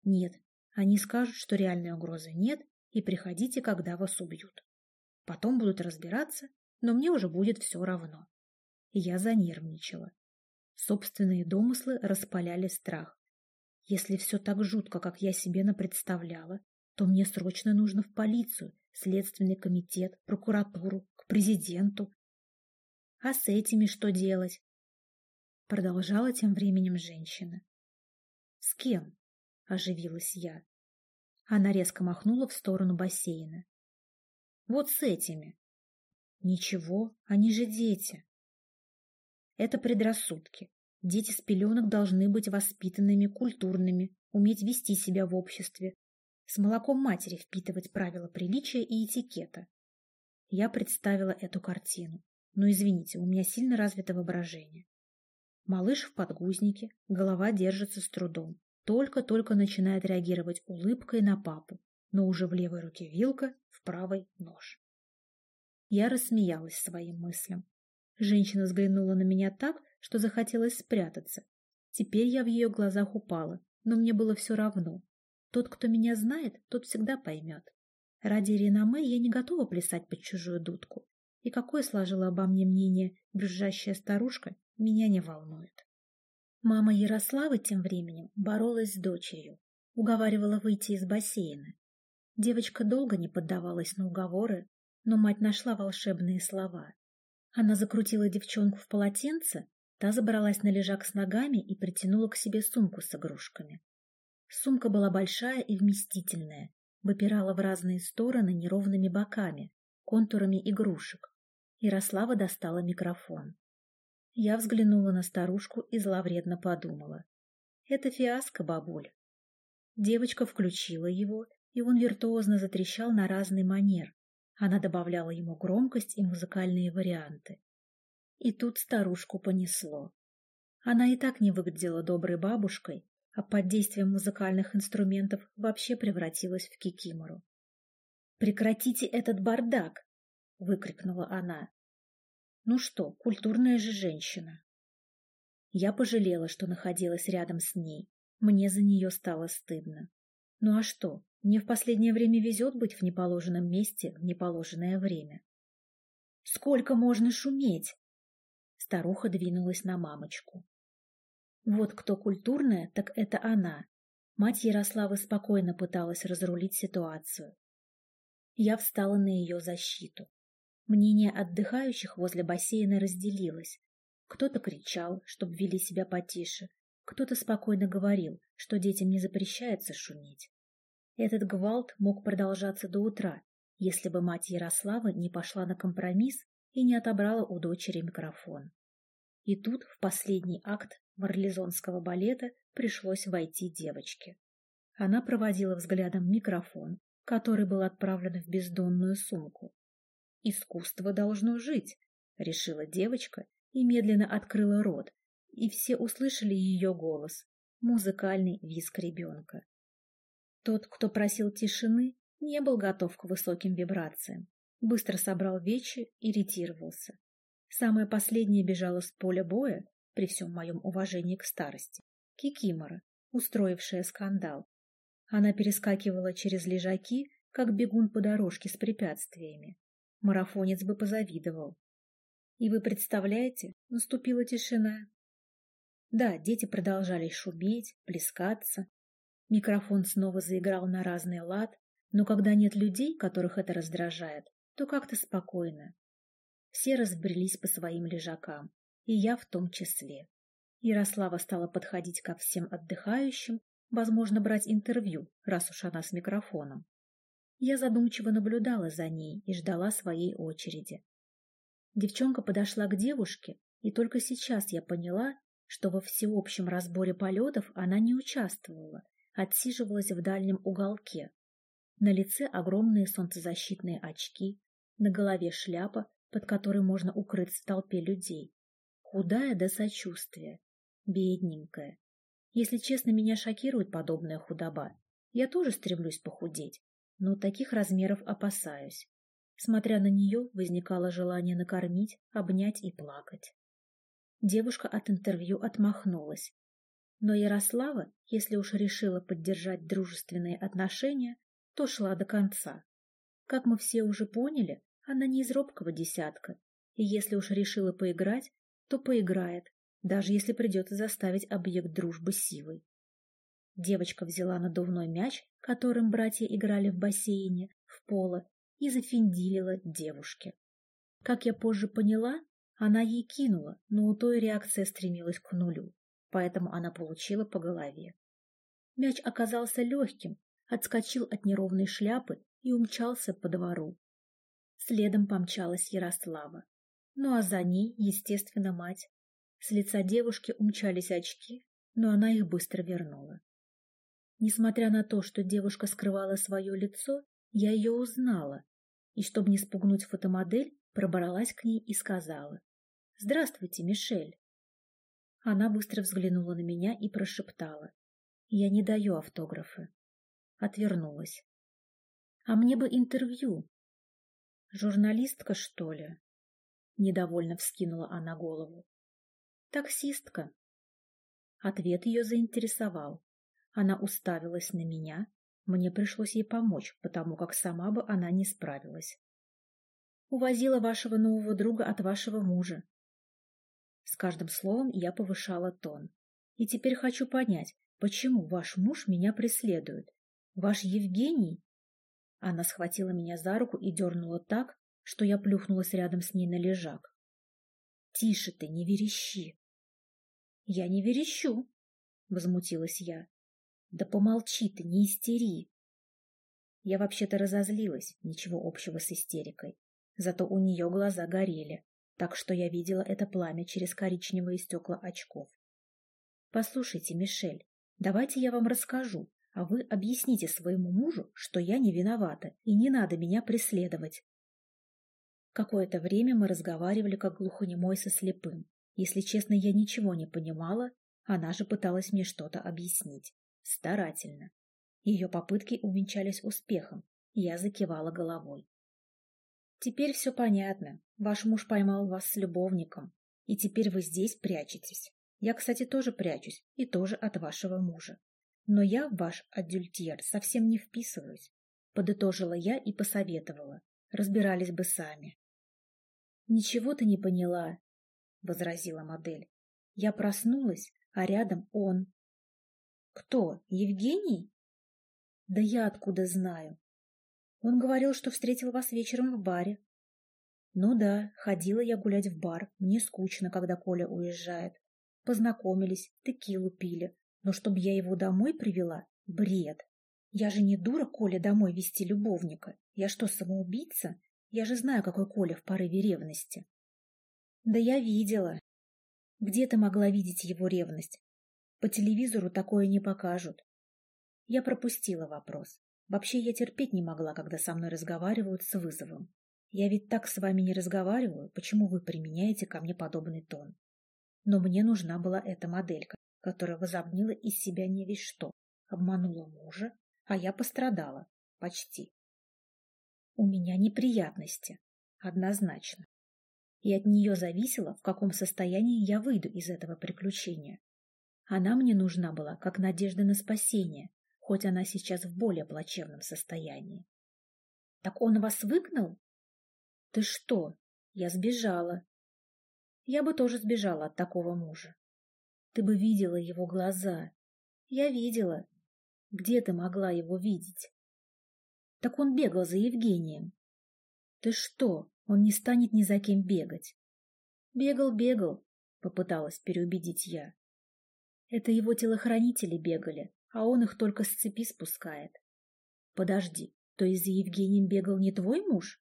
Нет, они скажут, что реальной угрозы нет, и приходите, когда вас убьют. Потом будут разбираться, но мне уже будет все равно. Я занервничала. Собственные домыслы распаляли страх. Если все так жутко, как я себе напредставляла, то мне срочно нужно в полицию, следственный комитет, прокуратуру, к президенту. А с этими что делать? Продолжала тем временем женщина. «С кем?» — оживилась я. Она резко махнула в сторону бассейна. «Вот с этими». «Ничего, они же дети». Это предрассудки. Дети с пеленок должны быть воспитанными, культурными, уметь вести себя в обществе, с молоком матери впитывать правила приличия и этикета. Я представила эту картину, но, извините, у меня сильно развито воображение. Малыш в подгузнике, голова держится с трудом. Только-только начинает реагировать улыбкой на папу, но уже в левой руке вилка, в правой нож. Я рассмеялась своим мыслям. Женщина взглянула на меня так, что захотелось спрятаться. Теперь я в ее глазах упала, но мне было все равно. Тот, кто меня знает, тот всегда поймет. Ради реноме я не готова плясать под чужую дудку. И какое сложило обо мне мнение брюзжащая старушка, меня не волнует. Мама Ярославы тем временем боролась с дочерью, уговаривала выйти из бассейна. Девочка долго не поддавалась на уговоры, но мать нашла волшебные слова. Она закрутила девчонку в полотенце, та забралась на лежак с ногами и притянула к себе сумку с игрушками. Сумка была большая и вместительная, выпирала в разные стороны неровными боками, контурами игрушек. Ярослава достала микрофон. Я взглянула на старушку и зловредно подумала. Это фиаско, бабуль. Девочка включила его, и он виртуозно затрещал на разный манер. Она добавляла ему громкость и музыкальные варианты. И тут старушку понесло. Она и так не выглядела доброй бабушкой, а под действием музыкальных инструментов вообще превратилась в кикимору. «Прекратите этот бардак!» — выкрикнула она. «Ну что, культурная же женщина!» Я пожалела, что находилась рядом с ней. Мне за нее стало стыдно. Ну а что, мне в последнее время везет быть в неположенном месте в неположенное время. «Сколько можно шуметь?» Старуха двинулась на мамочку. Вот кто культурная, так это она. Мать Ярославы спокойно пыталась разрулить ситуацию. Я встала на ее защиту. Мнение отдыхающих возле бассейна разделилось. Кто-то кричал, чтобы вели себя потише, кто-то спокойно говорил, что детям не запрещается шуметь. Этот гвалт мог продолжаться до утра, если бы мать Ярославы не пошла на компромисс и не отобрала у дочери микрофон. И тут, в последний акт марлезонского балета, пришлось войти девочке. Она проводила взглядом микрофон, который был отправлен в бездонную сумку. «Искусство должно жить», — решила девочка и медленно открыла рот, и все услышали ее голос, музыкальный визг ребенка. Тот, кто просил тишины, не был готов к высоким вибрациям, быстро собрал вещи и ретировался. Самая последняя бежала с поля боя, при всем моем уважении к старости, Кикимора, устроившая скандал. Она перескакивала через лежаки, как бегун по дорожке с препятствиями. Марафонец бы позавидовал. И вы представляете, наступила тишина. Да, дети продолжали шуметь, плескаться. Микрофон снова заиграл на разный лад, но когда нет людей, которых это раздражает, то как-то спокойно. Все разбрелись по своим лежакам, и я в том числе. Ярослава стала подходить ко всем отдыхающим, возможно, брать интервью, раз уж она с микрофоном. Я задумчиво наблюдала за ней и ждала своей очереди. Девчонка подошла к девушке, и только сейчас я поняла, что во всеобщем разборе полетов она не участвовала, отсиживалась в дальнем уголке. На лице огромные солнцезащитные очки, на голове шляпа, под которой можно укрыться в толпе людей. Худая до сочувствия, бедненькая. Если честно, меня шокирует подобная худоба. Я тоже стремлюсь похудеть, но таких размеров опасаюсь. Смотря на нее, возникало желание накормить, обнять и плакать. Девушка от интервью отмахнулась. Но Ярослава, если уж решила поддержать дружественные отношения, то шла до конца. Как мы все уже поняли, она не из робкого десятка, и если уж решила поиграть, то поиграет, даже если придется заставить объект дружбы силой. Девочка взяла надувной мяч, которым братья играли в бассейне, в поло, и зафиндилила девушке. Как я позже поняла, она ей кинула, но у той реакция стремилась к нулю, поэтому она получила по голове. Мяч оказался легким, отскочил от неровной шляпы и умчался по двору. Следом помчалась Ярослава. Ну а за ней, естественно, мать. С лица девушки умчались очки, но она их быстро вернула. Несмотря на то, что девушка скрывала свое лицо, я ее узнала, и, чтобы не спугнуть фотомодель, пробралась к ней и сказала. «Здравствуйте, Мишель». Она быстро взглянула на меня и прошептала. «Я не даю автографы». Отвернулась. «А мне бы интервью». «Журналистка, что ли?» Недовольно вскинула она голову. «Таксистка». Ответ ее заинтересовал. Она уставилась на меня. Мне пришлось ей помочь, потому как сама бы она не справилась увозила вашего нового друга от вашего мужа. С каждым словом я повышала тон. И теперь хочу понять, почему ваш муж меня преследует? Ваш Евгений? Она схватила меня за руку и дернула так, что я плюхнулась рядом с ней на лежак. Тише ты, не верещи. Я не верещу, возмутилась я. Да помолчи ты, не истери. Я вообще-то разозлилась, ничего общего с истерикой. зато у нее глаза горели, так что я видела это пламя через коричневые стекла очков. «Послушайте, Мишель, давайте я вам расскажу, а вы объясните своему мужу, что я не виновата и не надо меня преследовать». Какое-то время мы разговаривали как глухонемой со слепым. Если честно, я ничего не понимала, она же пыталась мне что-то объяснить. Старательно. Ее попытки увенчались успехом, я закивала головой. Теперь все понятно. Ваш муж поймал вас с любовником, и теперь вы здесь прячетесь. Я, кстати, тоже прячусь, и тоже от вашего мужа. Но я в ваш адюльтер совсем не вписываюсь. Подытожила я и посоветовала. Разбирались бы сами. Ничего ты не поняла, возразила модель. Я проснулась, а рядом он. Кто, Евгений? Да я откуда знаю? Он говорил, что встретил вас вечером в баре. Ну да, ходила я гулять в бар. Мне скучно, когда Коля уезжает. Познакомились, текилу пили. Но чтоб я его домой привела? Бред. Я же не дура Коля домой вести любовника. Я что, самоубийца? Я же знаю, какой Коля в порыве ревности. Да я видела. Где ты могла видеть его ревность? По телевизору такое не покажут. Я пропустила вопрос. Вообще я терпеть не могла, когда со мной разговаривают с вызовом. Я ведь так с вами не разговариваю, почему вы применяете ко мне подобный тон? Но мне нужна была эта моделька, которая возомнила из себя не весь что, обманула мужа, а я пострадала. Почти. У меня неприятности. Однозначно. И от нее зависело, в каком состоянии я выйду из этого приключения. Она мне нужна была как надежда на спасение, хоть она сейчас в более плачевном состоянии. — Так он вас выгнал? — Ты что? Я сбежала. Я бы тоже сбежала от такого мужа. Ты бы видела его глаза. Я видела. Где ты могла его видеть? Так он бегал за Евгением. Ты что, он не станет ни за кем бегать. Бегал, бегал, попыталась переубедить я. Это его телохранители бегали, а он их только с цепи спускает. Подожди, то есть за Евгением бегал не твой муж?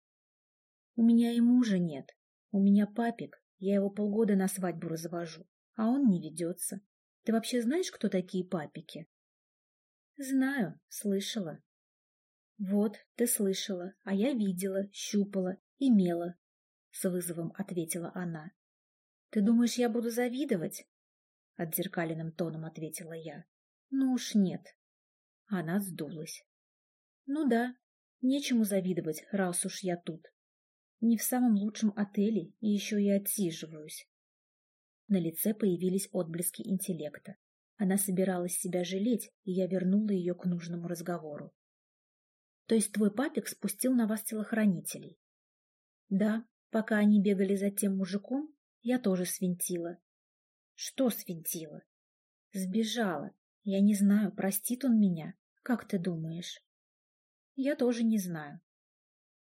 У меня и мужа нет. У меня папик, я его полгода на свадьбу развожу, а он не ведется. Ты вообще знаешь, кто такие папики? Знаю, слышала. Вот, ты слышала, а я видела, щупала, имела, с вызовом ответила она. Ты думаешь, я буду завидовать? Отзеркаленным тоном ответила я. Ну уж нет. Она сдулась. Ну да, нечему завидовать, раз уж я тут. Не в самом лучшем отеле и еще и отсиживаюсь. На лице появились отблески интеллекта. Она собиралась себя жалеть, и я вернула ее к нужному разговору. То есть твой папик спустил на вас телохранителей? Да, пока они бегали за тем мужиком, я тоже свинтила. Что свинтила? Сбежала, я не знаю, простит он меня. Как ты думаешь? Я тоже не знаю.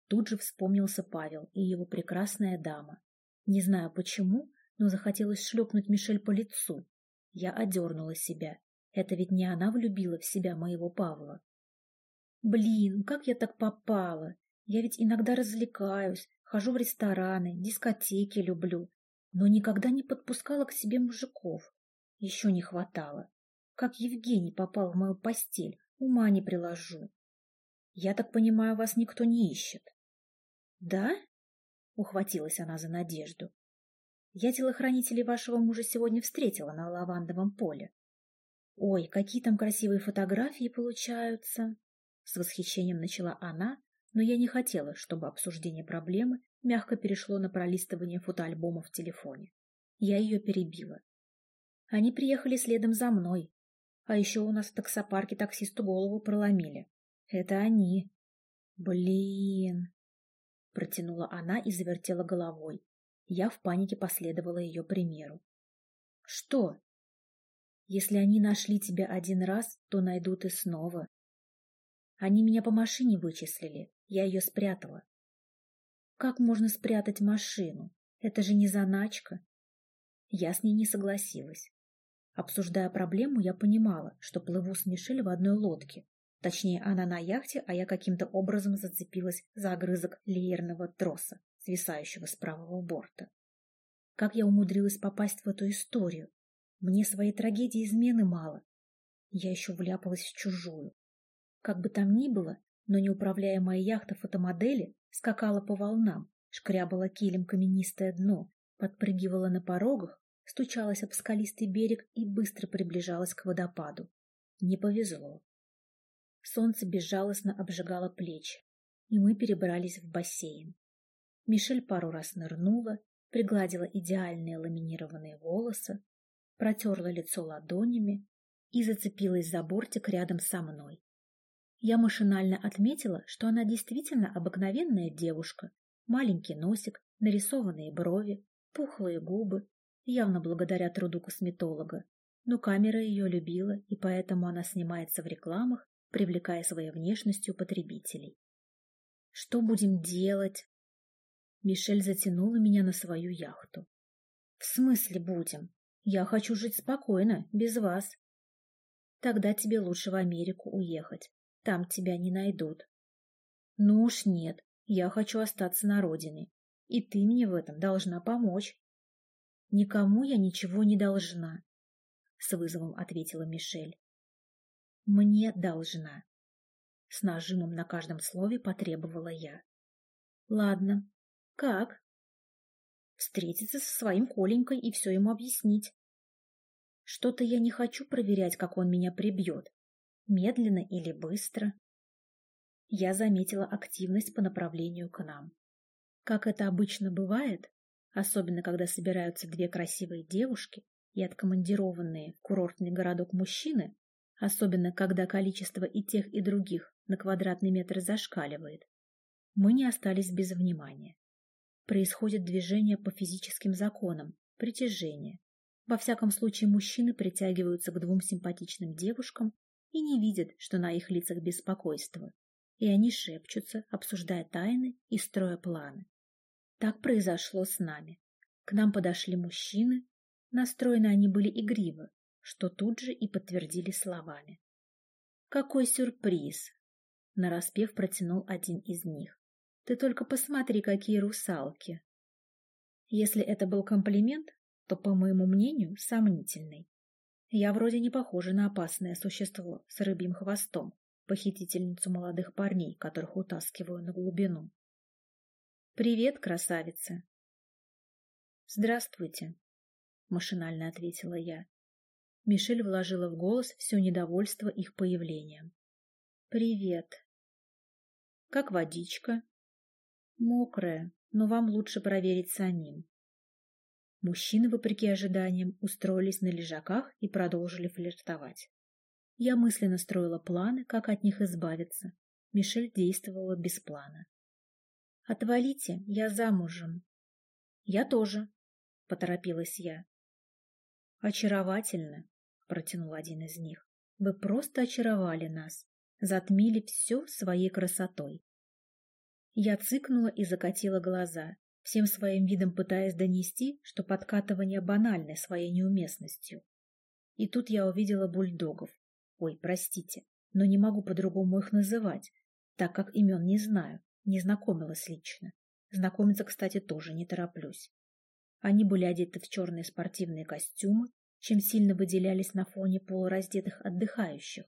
Тут же вспомнился Павел и его прекрасная дама. Не знаю почему, но захотелось шлепнуть Мишель по лицу. Я одернула себя. Это ведь не она влюбила в себя моего Павла. Блин, как я так попала? Я ведь иногда развлекаюсь, хожу в рестораны, дискотеки люблю, но никогда не подпускала к себе мужиков. Еще не хватало. Как Евгений попал в мою постель, ума не приложу. Я так понимаю, вас никто не ищет. Да? Ухватилась она за надежду. Я телохранителей вашего мужа сегодня встретила на лавандовом поле. Ой, какие там красивые фотографии получаются! С восхищением начала она, но я не хотела, чтобы обсуждение проблемы мягко перешло на пролистывание фотоальбома в телефоне. Я ее перебила. Они приехали следом за мной, а еще у нас в таксопарке таксисту голову проломили. Это они. Блин. Протянула она и завертела головой. Я в панике последовала ее примеру. Что? Если они нашли тебя один раз, то найдут и снова. Они меня по машине вычислили. Я ее спрятала. Как можно спрятать машину? Это же не заначка. Я с ней не согласилась. Обсуждая проблему, я понимала, что плыву с Мишель в одной лодке. Точнее, она на яхте, а я каким-то образом зацепилась за огрызок леерного троса, свисающего с правого борта. Как я умудрилась попасть в эту историю? Мне своей трагедии измены мало. Я еще вляпалась в чужую. Как бы там ни было, но неуправляемая яхта фотомодели скакала по волнам, шкрябала килем каменистое дно, подпрыгивала на порогах, стучалась об скалистый берег и быстро приближалась к водопаду. Не повезло. Солнце безжалостно обжигало плечи, и мы перебрались в бассейн. Мишель пару раз нырнула, пригладила идеальные ламинированные волосы, протерла лицо ладонями и зацепилась за бортик рядом со мной. Я машинально отметила, что она действительно обыкновенная девушка. Маленький носик, нарисованные брови, пухлые губы, явно благодаря труду косметолога. Но камера ее любила, и поэтому она снимается в рекламах, привлекая своей внешностью потребителей. «Что будем делать?» Мишель затянула меня на свою яхту. «В смысле будем? Я хочу жить спокойно, без вас. Тогда тебе лучше в Америку уехать. Там тебя не найдут. Ну уж нет, я хочу остаться на родине. И ты мне в этом должна помочь. Никому я ничего не должна, — с вызовом ответила Мишель. Мне должна. С нажимом на каждом слове потребовала я. Ладно. Как? Встретиться со своим Коленькой и все ему объяснить. Что-то я не хочу проверять, как он меня прибьет. Медленно или быстро. Я заметила активность по направлению к нам. Как это обычно бывает, особенно когда собираются две красивые девушки и откомандированные в курортный городок мужчины, особенно когда количество и тех, и других на квадратный метр зашкаливает, мы не остались без внимания. Происходит движение по физическим законам, притяжение. Во всяком случае, мужчины притягиваются к двум симпатичным девушкам и не видят, что на их лицах беспокойство. И они шепчутся, обсуждая тайны и строя планы. Так произошло с нами. К нам подошли мужчины, настроены они были игриво, что тут же и подтвердили словами. «Какой сюрприз!» — нараспев протянул один из них. «Ты только посмотри, какие русалки!» Если это был комплимент, то, по моему мнению, сомнительный. Я вроде не похожа на опасное существо с рыбьим хвостом, похитительницу молодых парней, которых утаскиваю на глубину. «Привет, красавица!» «Здравствуйте!» — машинально ответила я. Мишель вложила в голос все недовольство их появлением. «Привет!» «Как водичка?» «Мокрая, но вам лучше проверить самим». Мужчины, вопреки ожиданиям, устроились на лежаках и продолжили флиртовать. Я мысленно строила планы, как от них избавиться. Мишель действовала без плана. «Отвалите, я замужем». «Я тоже», — поторопилась я. «Очаровательно», — протянул один из них. «Вы просто очаровали нас, затмили все своей красотой». Я цыкнула и закатила глаза, всем своим видом пытаясь донести, что подкатывание банальное своей неуместностью. И тут я увидела бульдогов. Ой, простите, но не могу по-другому их называть, так как имен не знаю, не знакомилась лично. Знакомиться, кстати, тоже не тороплюсь. Они были одеты в черные спортивные костюмы, чем сильно выделялись на фоне полураздетых отдыхающих.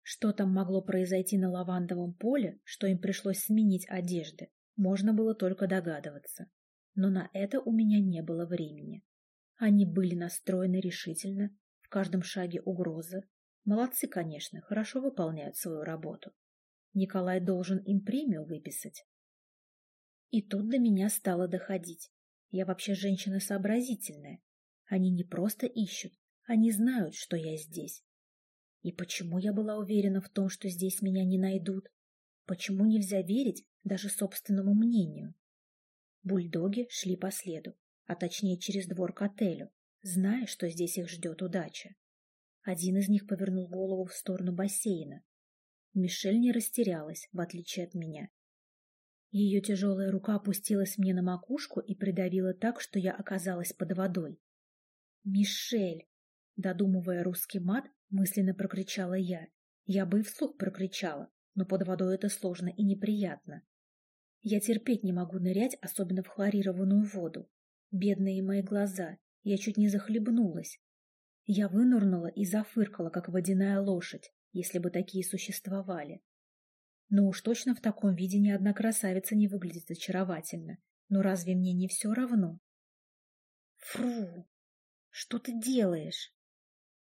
Что там могло произойти на лавандовом поле, что им пришлось сменить одежды, можно было только догадываться. Но на это у меня не было времени. Они были настроены решительно, в каждом шаге угрозы. Молодцы, конечно, хорошо выполняют свою работу. Николай должен им премию выписать. И тут до меня стало доходить. Я вообще женщина сообразительная. Они не просто ищут, они знают, что я здесь. И почему я была уверена в том, что здесь меня не найдут? Почему нельзя верить даже собственному мнению? Бульдоги шли по следу, а точнее через двор к отелю, зная, что здесь их ждет удача. Один из них повернул голову в сторону бассейна. Мишель не растерялась, в отличие от меня. Ее тяжелая рука опустилась мне на макушку и придавила так, что я оказалась под водой. «Мишель!» Додумывая русский мат, мысленно прокричала я. Я бы и вслух прокричала, но под водой это сложно и неприятно. Я терпеть не могу нырять, особенно в хлорированную воду. Бедные мои глаза, я чуть не захлебнулась. Я вынурнула и зафыркала, как водяная лошадь, если бы такие существовали. Но уж точно в таком виде ни одна красавица не выглядит очаровательно. Но разве мне не все равно? Фру! Что ты делаешь?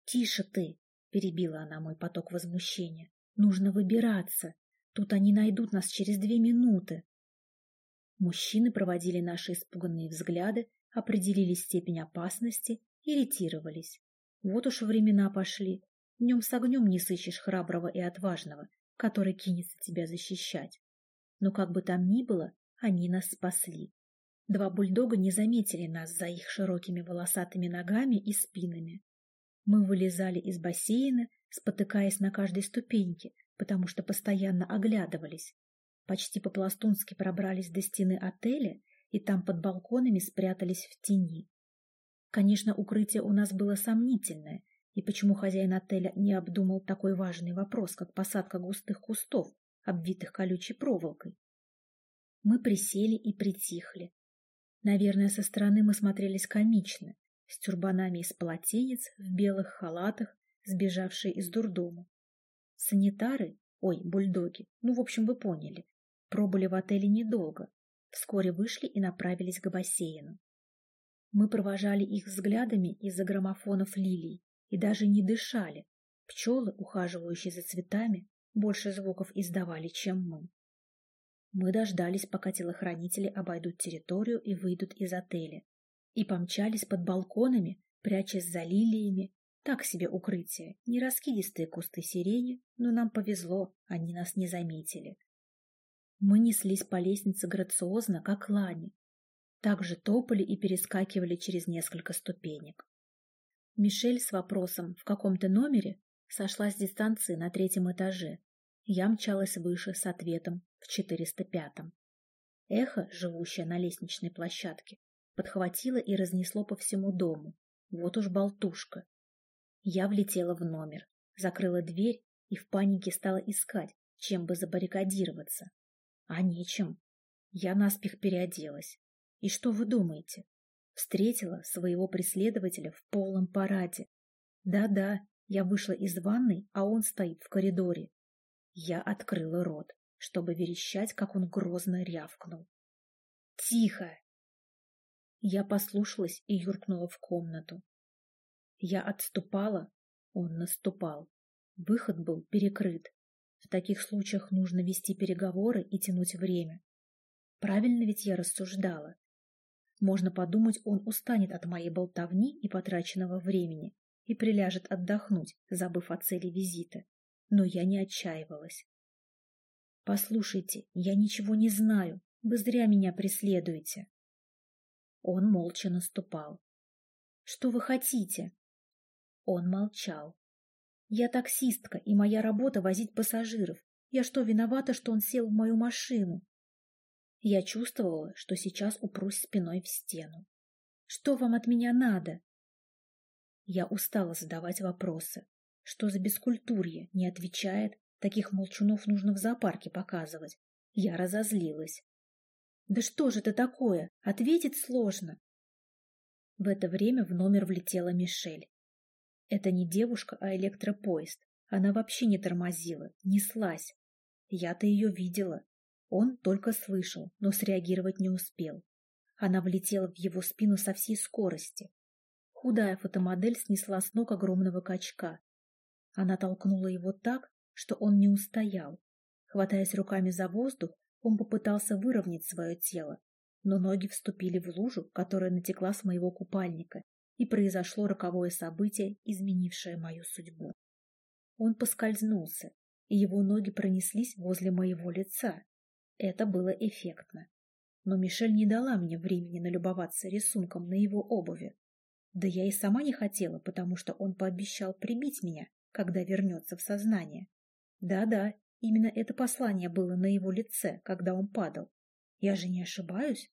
Тише ты! Перебила она мой поток возмущения. Нужно выбираться. Тут они найдут нас через две минуты. Мужчины проводили наши испуганные взгляды, определили степень опасности и ретировались. Вот уж времена пошли. Днем с огнем не сыщешь храброго и отважного, который кинется тебя защищать. Но как бы там ни было, они нас спасли. Два бульдога не заметили нас за их широкими волосатыми ногами и спинами. Мы вылезали из бассейна, спотыкаясь на каждой ступеньке, потому что постоянно оглядывались. Почти по-пластунски пробрались до стены отеля и там под балконами спрятались в тени. Конечно, укрытие у нас было сомнительное, и почему хозяин отеля не обдумал такой важный вопрос, как посадка густых кустов, обвитых колючей проволокой? Мы присели и притихли. Наверное, со стороны мы смотрелись комично, с тюрбанами из полотенец, в белых халатах, сбежавшие из дурдома. Санитары, ой, бульдоги, ну, в общем, вы поняли, пробыли в отеле недолго, вскоре вышли и направились к бассейну. Мы провожали их взглядами из-за граммофонов лилий и даже не дышали. Пчелы, ухаживающие за цветами, больше звуков издавали, чем мы. Мы дождались, пока телохранители обойдут территорию и выйдут из отеля, и помчались под балконами, прячась за лилиями. Так себе укрытие, не раскидистые кусты сирени, но нам повезло, они нас не заметили. Мы неслись по лестнице грациозно, как лани. Также топали и перескакивали через несколько ступенек. Мишель с вопросом «в каком-то номере?» сошла с дистанции на третьем этаже. Я мчалась выше с ответом в 405-м. Эхо, живущее на лестничной площадке, подхватило и разнесло по всему дому. Вот уж болтушка. Я влетела в номер, закрыла дверь и в панике стала искать, чем бы забаррикадироваться. А нечем. Я наспех переоделась. И что вы думаете? Встретила своего преследователя в полном параде. Да-да, я вышла из ванной, а он стоит в коридоре. Я открыла рот, чтобы верещать, как он грозно рявкнул. «Тихо!» Я послушалась и юркнула в комнату. Я отступала, он наступал. Выход был перекрыт. В таких случаях нужно вести переговоры и тянуть время. Правильно ведь я рассуждала. Можно подумать, он устанет от моей болтовни и потраченного времени и приляжет отдохнуть, забыв о цели визита. Но я не отчаивалась. «Послушайте, я ничего не знаю. Вы зря меня преследуете». Он молча наступал. «Что вы хотите?» Он молчал. «Я таксистка, и моя работа — возить пассажиров. Я что, виновата, что он сел в мою машину?» Я чувствовала, что сейчас упрусь спиной в стену. «Что вам от меня надо?» Я устала задавать вопросы. Что за бескультурье? Не отвечает. Таких молчунов нужно в зоопарке показывать. Я разозлилась. «Да что же это такое? Ответить сложно!» В это время в номер влетела Мишель. Это не девушка, а электропоезд. Она вообще не тормозила, неслась. Я-то ее видела. Он только слышал, но среагировать не успел. Она влетела в его спину со всей скорости. Худая фотомодель снесла с ног огромного качка. Она толкнула его так, что он не устоял. Хватаясь руками за воздух, он попытался выровнять свое тело, но ноги вступили в лужу, которая натекла с моего купальника, и произошло роковое событие, изменившее мою судьбу. Он поскользнулся, и его ноги пронеслись возле моего лица, это было эффектно. Но Мишель не дала мне времени налюбоваться рисунком на его обуви. Да я и сама не хотела, потому что он пообещал прибить меня, когда вернется в сознание. Да-да, именно это послание было на его лице, когда он падал. Я же не ошибаюсь?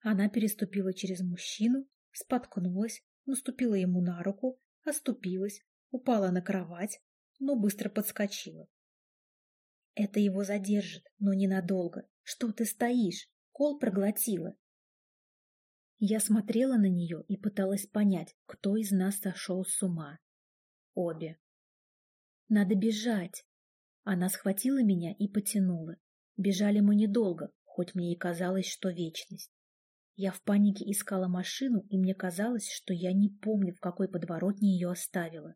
Она переступила через мужчину, споткнулась, наступила ему на руку, оступилась, упала на кровать, но быстро подскочила. Это его задержит, но ненадолго. Что ты стоишь? Кол проглотила. Я смотрела на нее и пыталась понять, кто из нас сошел с ума. Обе. Надо бежать. Она схватила меня и потянула. Бежали мы недолго, хоть мне и казалось, что вечность. Я в панике искала машину, и мне казалось, что я не помню, в какой подворотне ее оставила.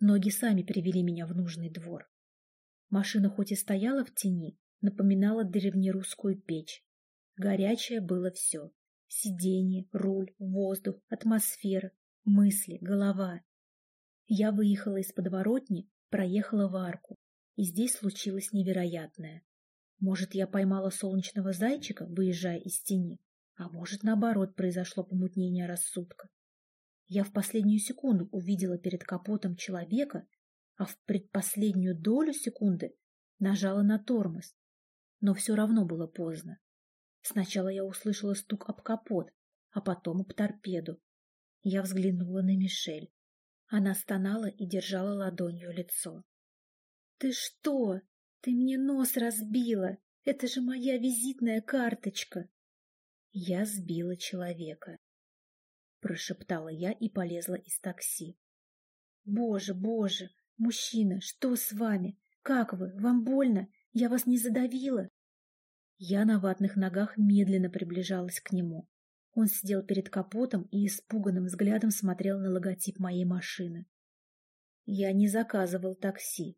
Ноги сами привели меня в нужный двор. Машина хоть и стояла в тени, напоминала древнерусскую печь. Горячее было все. Сиденье, руль, воздух, атмосфера, мысли, голова. Я выехала из подворотни, проехала в арку, и здесь случилось невероятное. Может, я поймала солнечного зайчика, выезжая из тени, а может, наоборот, произошло помутнение рассудка. Я в последнюю секунду увидела перед капотом человека, а в предпоследнюю долю секунды нажала на тормоз. Но все равно было поздно. Сначала я услышала стук об капот, а потом об торпеду. Я взглянула на Мишель. Она стонала и держала ладонью лицо. — Ты что? Ты мне нос разбила! Это же моя визитная карточка! Я сбила человека. Прошептала я и полезла из такси. Боже, боже, мужчина, что с вами? Как вы? Вам больно? Я вас не задавила? Я на ватных ногах медленно приближалась к нему. Он сидел перед капотом и испуганным взглядом смотрел на логотип моей машины. Я не заказывал такси.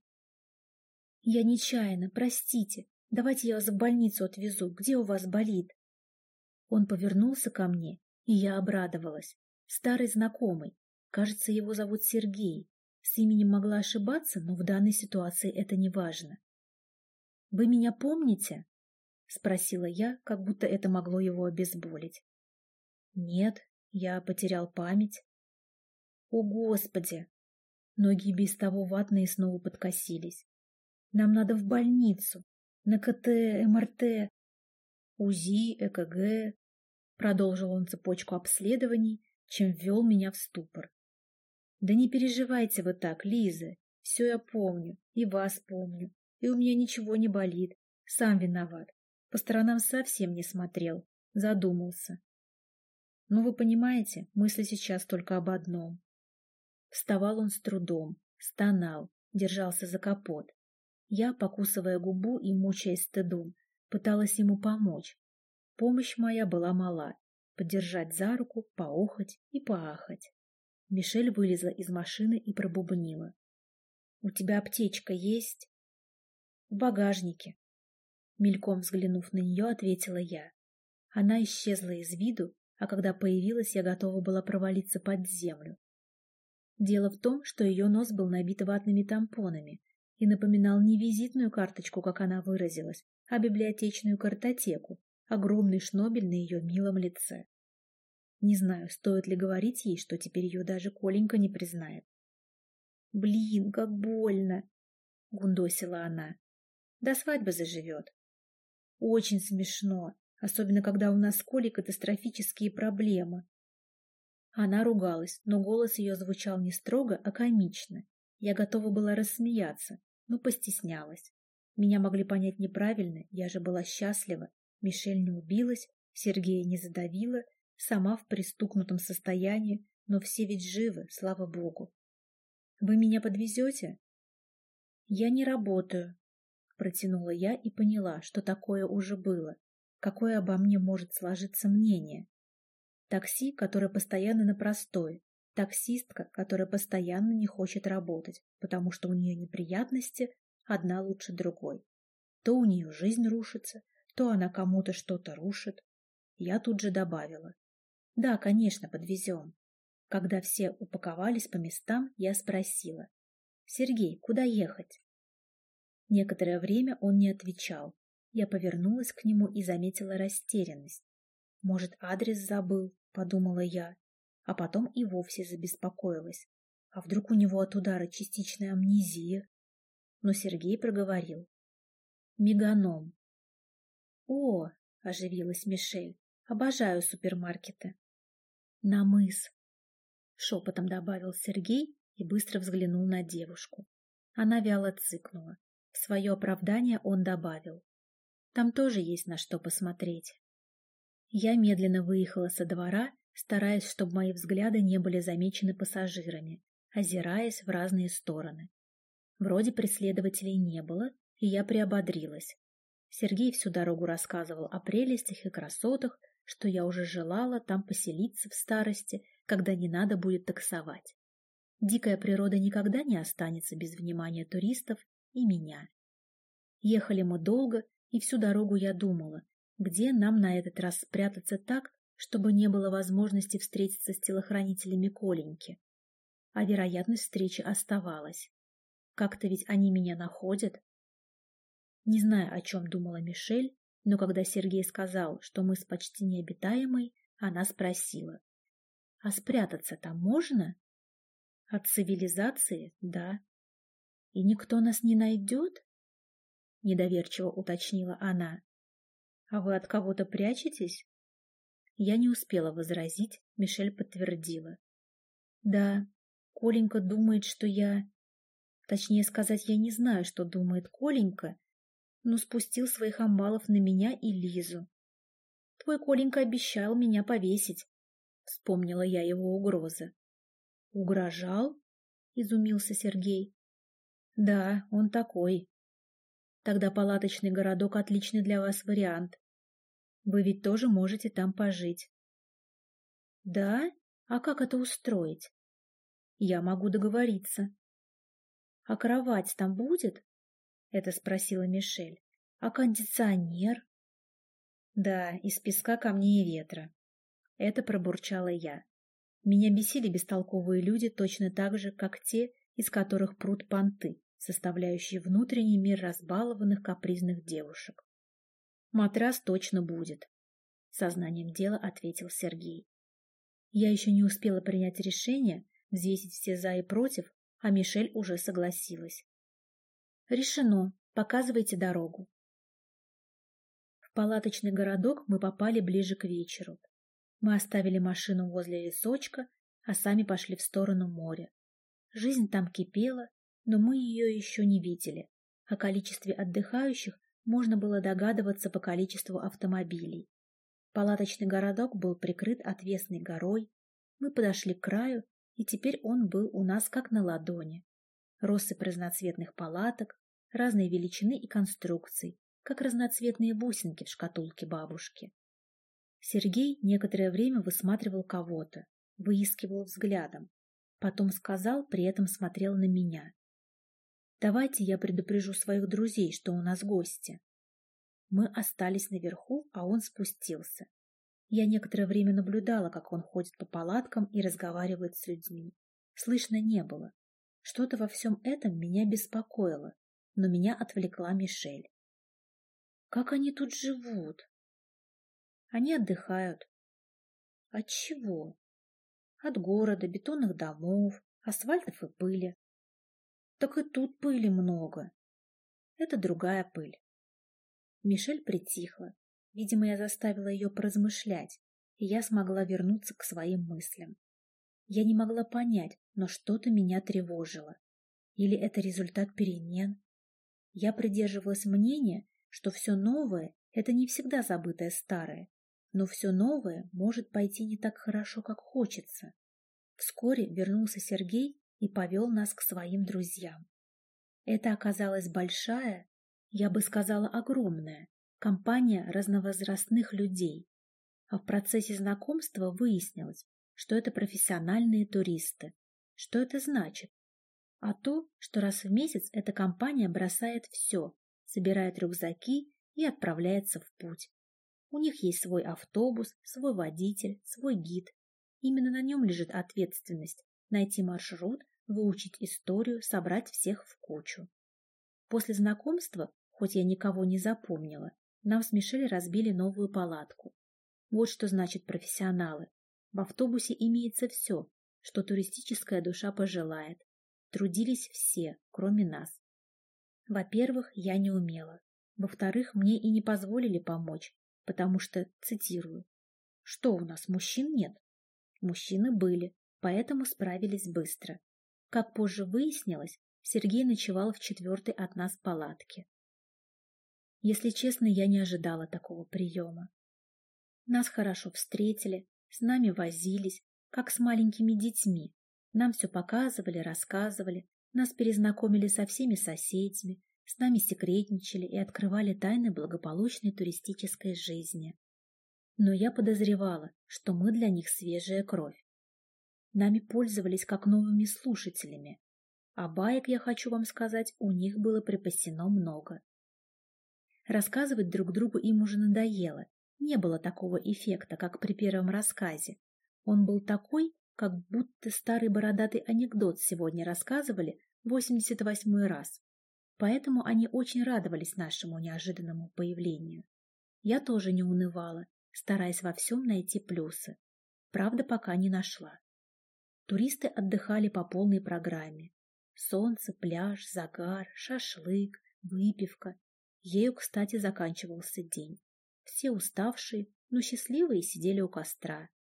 Я нечаянно, простите. Давайте я вас в больницу отвезу. Где у вас болит? Он повернулся ко мне, и я обрадовалась. Старый знакомый. Кажется, его зовут Сергей. С именем могла ошибаться, но в данной ситуации это не важно. «Вы меня помните?» — спросила я, как будто это могло его обезболить. «Нет, я потерял память». «О, Господи!» Ноги без того ватные снова подкосились. «Нам надо в больницу, на КТ, МРТ, УЗИ, ЭКГ, Продолжил он цепочку обследований, чем ввел меня в ступор. Да не переживайте вы так, Лиза. Все я помню, и вас помню, и у меня ничего не болит. Сам виноват. По сторонам совсем не смотрел, задумался. Ну, вы понимаете, мысли сейчас только об одном. Вставал он с трудом, стонал, держался за капот. Я, покусывая губу и мучаясь стыдом, пыталась ему помочь, Помощь моя была мала. Подержать за руку, поохать и поахать. Мишель вылезла из машины и пробубнила. — У тебя аптечка есть? — В багажнике. Мельком взглянув на нее, ответила я. Она исчезла из виду, а когда появилась, я готова была провалиться под землю. Дело в том, что ее нос был набит ватными тампонами и напоминал не визитную карточку, как она выразилась, а библиотечную картотеку, огромный шнобель на ее милом лице. Не знаю, стоит ли говорить ей, что теперь ее даже Коленька не признает. «Блин, как больно!» — гундосила она. «До свадьбы заживет». «Очень смешно, особенно когда у нас с Колей катастрофические проблемы». Она ругалась, но голос ее звучал не строго, а комично. Я готова была рассмеяться, но постеснялась. Меня могли понять неправильно, я же была счастлива Мишель не убилась, Сергея не задавила, сама в пристукнутом состоянии, но все ведь живы, слава богу. Вы меня подвезете? Я не работаю, протянула я и поняла, что такое уже было, какое обо мне может сложиться мнение. Такси, которое постоянно на простой, таксистка, которая постоянно не хочет работать, потому что у нее неприятности одна лучше другой. То у нее жизнь рушится, то она кому-то что-то рушит. Я тут же добавила. Да, конечно, подвезем. Когда все упаковались по местам, я спросила. Сергей, куда ехать? Некоторое время он не отвечал. Я повернулась к нему и заметила растерянность. Может, адрес забыл, подумала я, а потом и вовсе забеспокоилась. А вдруг у него от удара частичная амнезия? Но Сергей проговорил. Меганом. «О!» — оживилась Мишель. «Обожаю супермаркеты». «На мыс!» — шепотом добавил Сергей и быстро взглянул на девушку. Она вяло цыкнула. В свое оправдание он добавил. Там тоже есть на что посмотреть. Я медленно выехала со двора, стараясь, чтобы мои взгляды не были замечены пассажирами, озираясь в разные стороны. Вроде преследователей не было, и я приободрилась. Сергей всю дорогу рассказывал о прелестях и красотах, что я уже желала там поселиться в старости, когда не надо будет таксовать. Дикая природа никогда не останется без внимания туристов и меня. Ехали мы долго, и всю дорогу я думала, где нам на этот раз спрятаться так, чтобы не было возможности встретиться с телохранителями Коленьки. А вероятность встречи оставалась. Как-то ведь они меня находят. Не знаю, о чем думала Мишель, но когда Сергей сказал, что мы с почти необитаемой, она спросила. «А спрятаться там можно?» «От цивилизации, да». «И никто нас не найдет?» Недоверчиво уточнила она. «А вы от кого-то прячетесь?» Я не успела возразить, Мишель подтвердила. «Да, Коленька думает, что я...» Точнее сказать, я не знаю, что думает Коленька, но спустил своих амбалов на меня и Лизу. Твой Коленька обещал меня повесить. Вспомнила я его угрозы. Угрожал? Изумился Сергей. Да, он такой. Тогда палаточный городок отличный для вас вариант. Вы ведь тоже можете там пожить. Да? А как это устроить? Я могу договориться. А кровать там будет? Это спросила Мишель. А кондиционер? Да, из песка, камней и ветра. Это пробурчала я. Меня бесили бестолковые люди точно так же, как те, из которых прут понты, составляющие внутренний мир разбалованных капризных девушек. Матрас точно будет, сознанием дела ответил Сергей. Я еще не успела принять решение, взвесить все за и против, а Мишель уже согласилась. Решено. Показывайте дорогу. В палаточный городок мы попали ближе к вечеру. Мы оставили машину возле лесочка, а сами пошли в сторону моря. Жизнь там кипела, но мы ее еще не видели. О количестве отдыхающих можно было догадываться по количеству автомобилей. Палаточный городок был прикрыт отвесной горой. Мы подошли к краю, и теперь он был у нас как на ладони. Россыпь разноцветных палаток, разной величины и конструкций, как разноцветные бусинки в шкатулке бабушки. Сергей некоторое время высматривал кого-то, выискивал взглядом, потом сказал, при этом смотрел на меня. «Давайте я предупрежу своих друзей, что у нас гости». Мы остались наверху, а он спустился. Я некоторое время наблюдала, как он ходит по палаткам и разговаривает с людьми. Слышно не было. Что-то во всем этом меня беспокоило, но меня отвлекла Мишель. Как они тут живут? Они отдыхают. От чего? От города, бетонных домов, асфальтов и пыли. Так и тут пыли много. Это другая пыль. Мишель притихла. Видимо, я заставила ее поразмышлять, и я смогла вернуться к своим мыслям. Я не могла понять, но что-то меня тревожило. Или это результат перемен, я придерживалась мнения, что все новое – это не всегда забытое старое, но все новое может пойти не так хорошо, как хочется. Вскоре вернулся Сергей и повел нас к своим друзьям. Это оказалась большая, я бы сказала огромная, компания разновозрастных людей. А в процессе знакомства выяснилось, что это профессиональные туристы. Что это значит? А то, что раз в месяц эта компания бросает все, собирает рюкзаки и отправляется в путь. У них есть свой автобус, свой водитель, свой гид. Именно на нем лежит ответственность найти маршрут, выучить историю, собрать всех в кучу. После знакомства, хоть я никого не запомнила, нам с Мишель разбили новую палатку. Вот что значит профессионалы. В автобусе имеется все, что туристическая душа пожелает, Трудились все, кроме нас. Во-первых, я не умела. Во-вторых, мне и не позволили помочь, потому что, цитирую, «Что у нас, мужчин нет?» Мужчины были, поэтому справились быстро. Как позже выяснилось, Сергей ночевал в четвертой от нас палатке. Если честно, я не ожидала такого приема. Нас хорошо встретили, с нами возились, как с маленькими детьми. Нам все показывали, рассказывали, нас перезнакомили со всеми соседями, с нами секретничали и открывали тайны благополучной туристической жизни. Но я подозревала, что мы для них свежая кровь. Нами пользовались как новыми слушателями, а баек, я хочу вам сказать, у них было припасено много. Рассказывать друг другу им уже надоело, не было такого эффекта, как при первом рассказе. Он был такой, как будто старый бородатый анекдот сегодня рассказывали 88 раз. Поэтому они очень радовались нашему неожиданному появлению. Я тоже не унывала, стараясь во всем найти плюсы. Правда, пока не нашла. Туристы отдыхали по полной программе. Солнце, пляж, загар, шашлык, выпивка. Ею, кстати, заканчивался день. Все уставшие, но счастливые сидели у костра.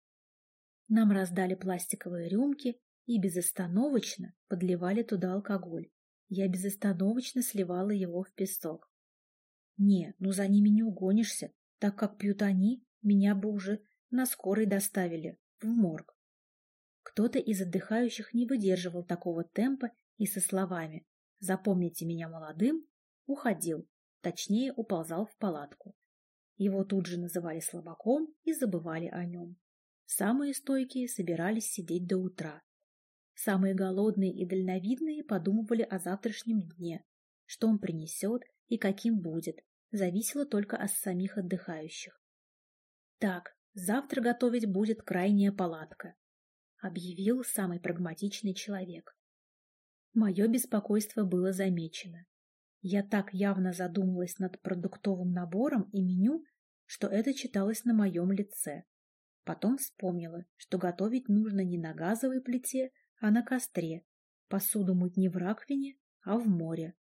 Нам раздали пластиковые рюмки и безостановочно подливали туда алкоголь. Я безостановочно сливала его в песок. Не, ну за ними не угонишься, так как пьют они, меня бы уже на скорой доставили, в морг. Кто-то из отдыхающих не выдерживал такого темпа и со словами «Запомните меня молодым» уходил, точнее уползал в палатку. Его тут же называли слабаком и забывали о нем. Самые стойкие собирались сидеть до утра. Самые голодные и дальновидные подумывали о завтрашнем дне, что он принесет и каким будет, зависело только от самих отдыхающих. Так, завтра готовить будет крайняя палатка, объявил самый прагматичный человек. Мое беспокойство было замечено. Я так явно задумалась над продуктовым набором и меню, что это читалось на моем лице. Потом вспомнила, что готовить нужно не на газовой плите, а на костре. Посуду мыть не в раковине, а в море.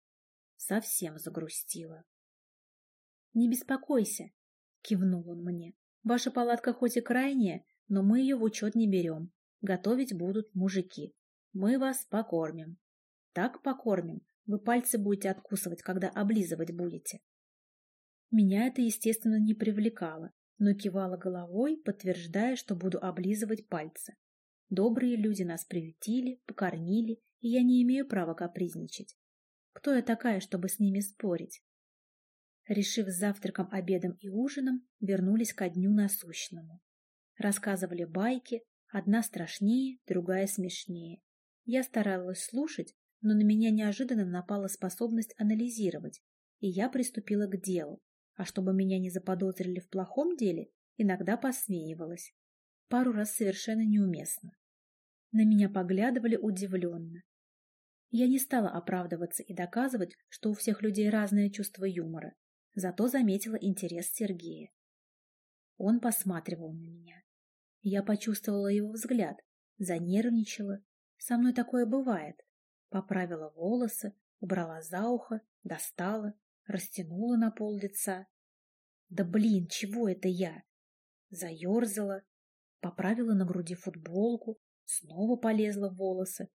Совсем загрустила. — Не беспокойся, — кивнул он мне. — Ваша палатка хоть и крайняя, но мы ее в учет не берем. Готовить будут мужики. Мы вас покормим. Так покормим, вы пальцы будете откусывать, когда облизывать будете. Меня это, естественно, не привлекало, но кивала головой, подтверждая, что буду облизывать пальцы. Добрые люди нас приютили, покормили, и я не имею права капризничать. Кто я такая, чтобы с ними спорить? Решив с завтраком, обедом и ужином, вернулись ко дню насущному. Рассказывали байки, одна страшнее, другая смешнее. Я старалась слушать, но на меня неожиданно напала способность анализировать, и я приступила к делу, а чтобы меня не заподозрили в плохом деле, иногда посмеивалась. Пару раз совершенно неуместно. На меня поглядывали удивленно. Я не стала оправдываться и доказывать, что у всех людей разное чувство юмора, зато заметила интерес Сергея. Он посматривал на меня. Я почувствовала его взгляд, занервничала. Со мной такое бывает. Поправила волосы, убрала за ухо, достала, растянула на пол лица. Да блин, чего это я? Заерзала, поправила на груди футболку, снова полезла в волосы.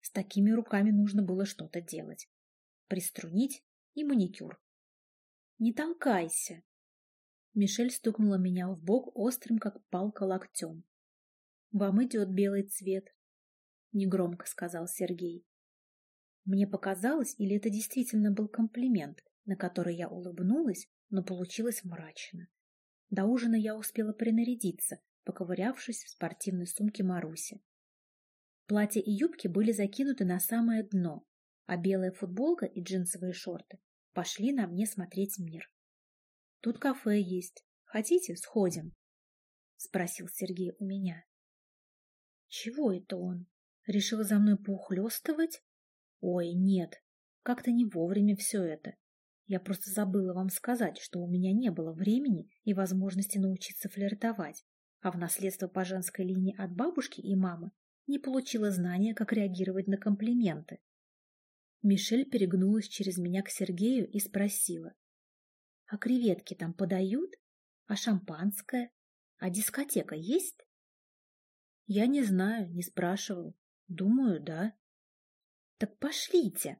С такими руками нужно было что-то делать. Приструнить и маникюр. Не толкайся. Мишель стукнула меня в бок острым, как палка, локтем. Вам идет белый цвет, негромко сказал Сергей. Мне показалось, или это действительно был комплимент, на который я улыбнулась, но получилось мрачно. До ужина я успела принарядиться, поковырявшись в спортивной сумке Маруси. Платье и юбки были закинуты на самое дно, а белая футболка и джинсовые шорты пошли на мне смотреть мир. «Тут кафе есть. Хотите, сходим?» — спросил Сергей у меня. «Чего это он? Решил за мной поухлёстывать?» «Ой, нет, как-то не вовремя все это. Я просто забыла вам сказать, что у меня не было времени и возможности научиться флиртовать, а в наследство по женской линии от бабушки и мамы не получила знания, как реагировать на комплименты. Мишель перегнулась через меня к Сергею и спросила. — А креветки там подают? А шампанское? А дискотека есть? — Я не знаю, не спрашивал. Думаю, да. — Так пошлите!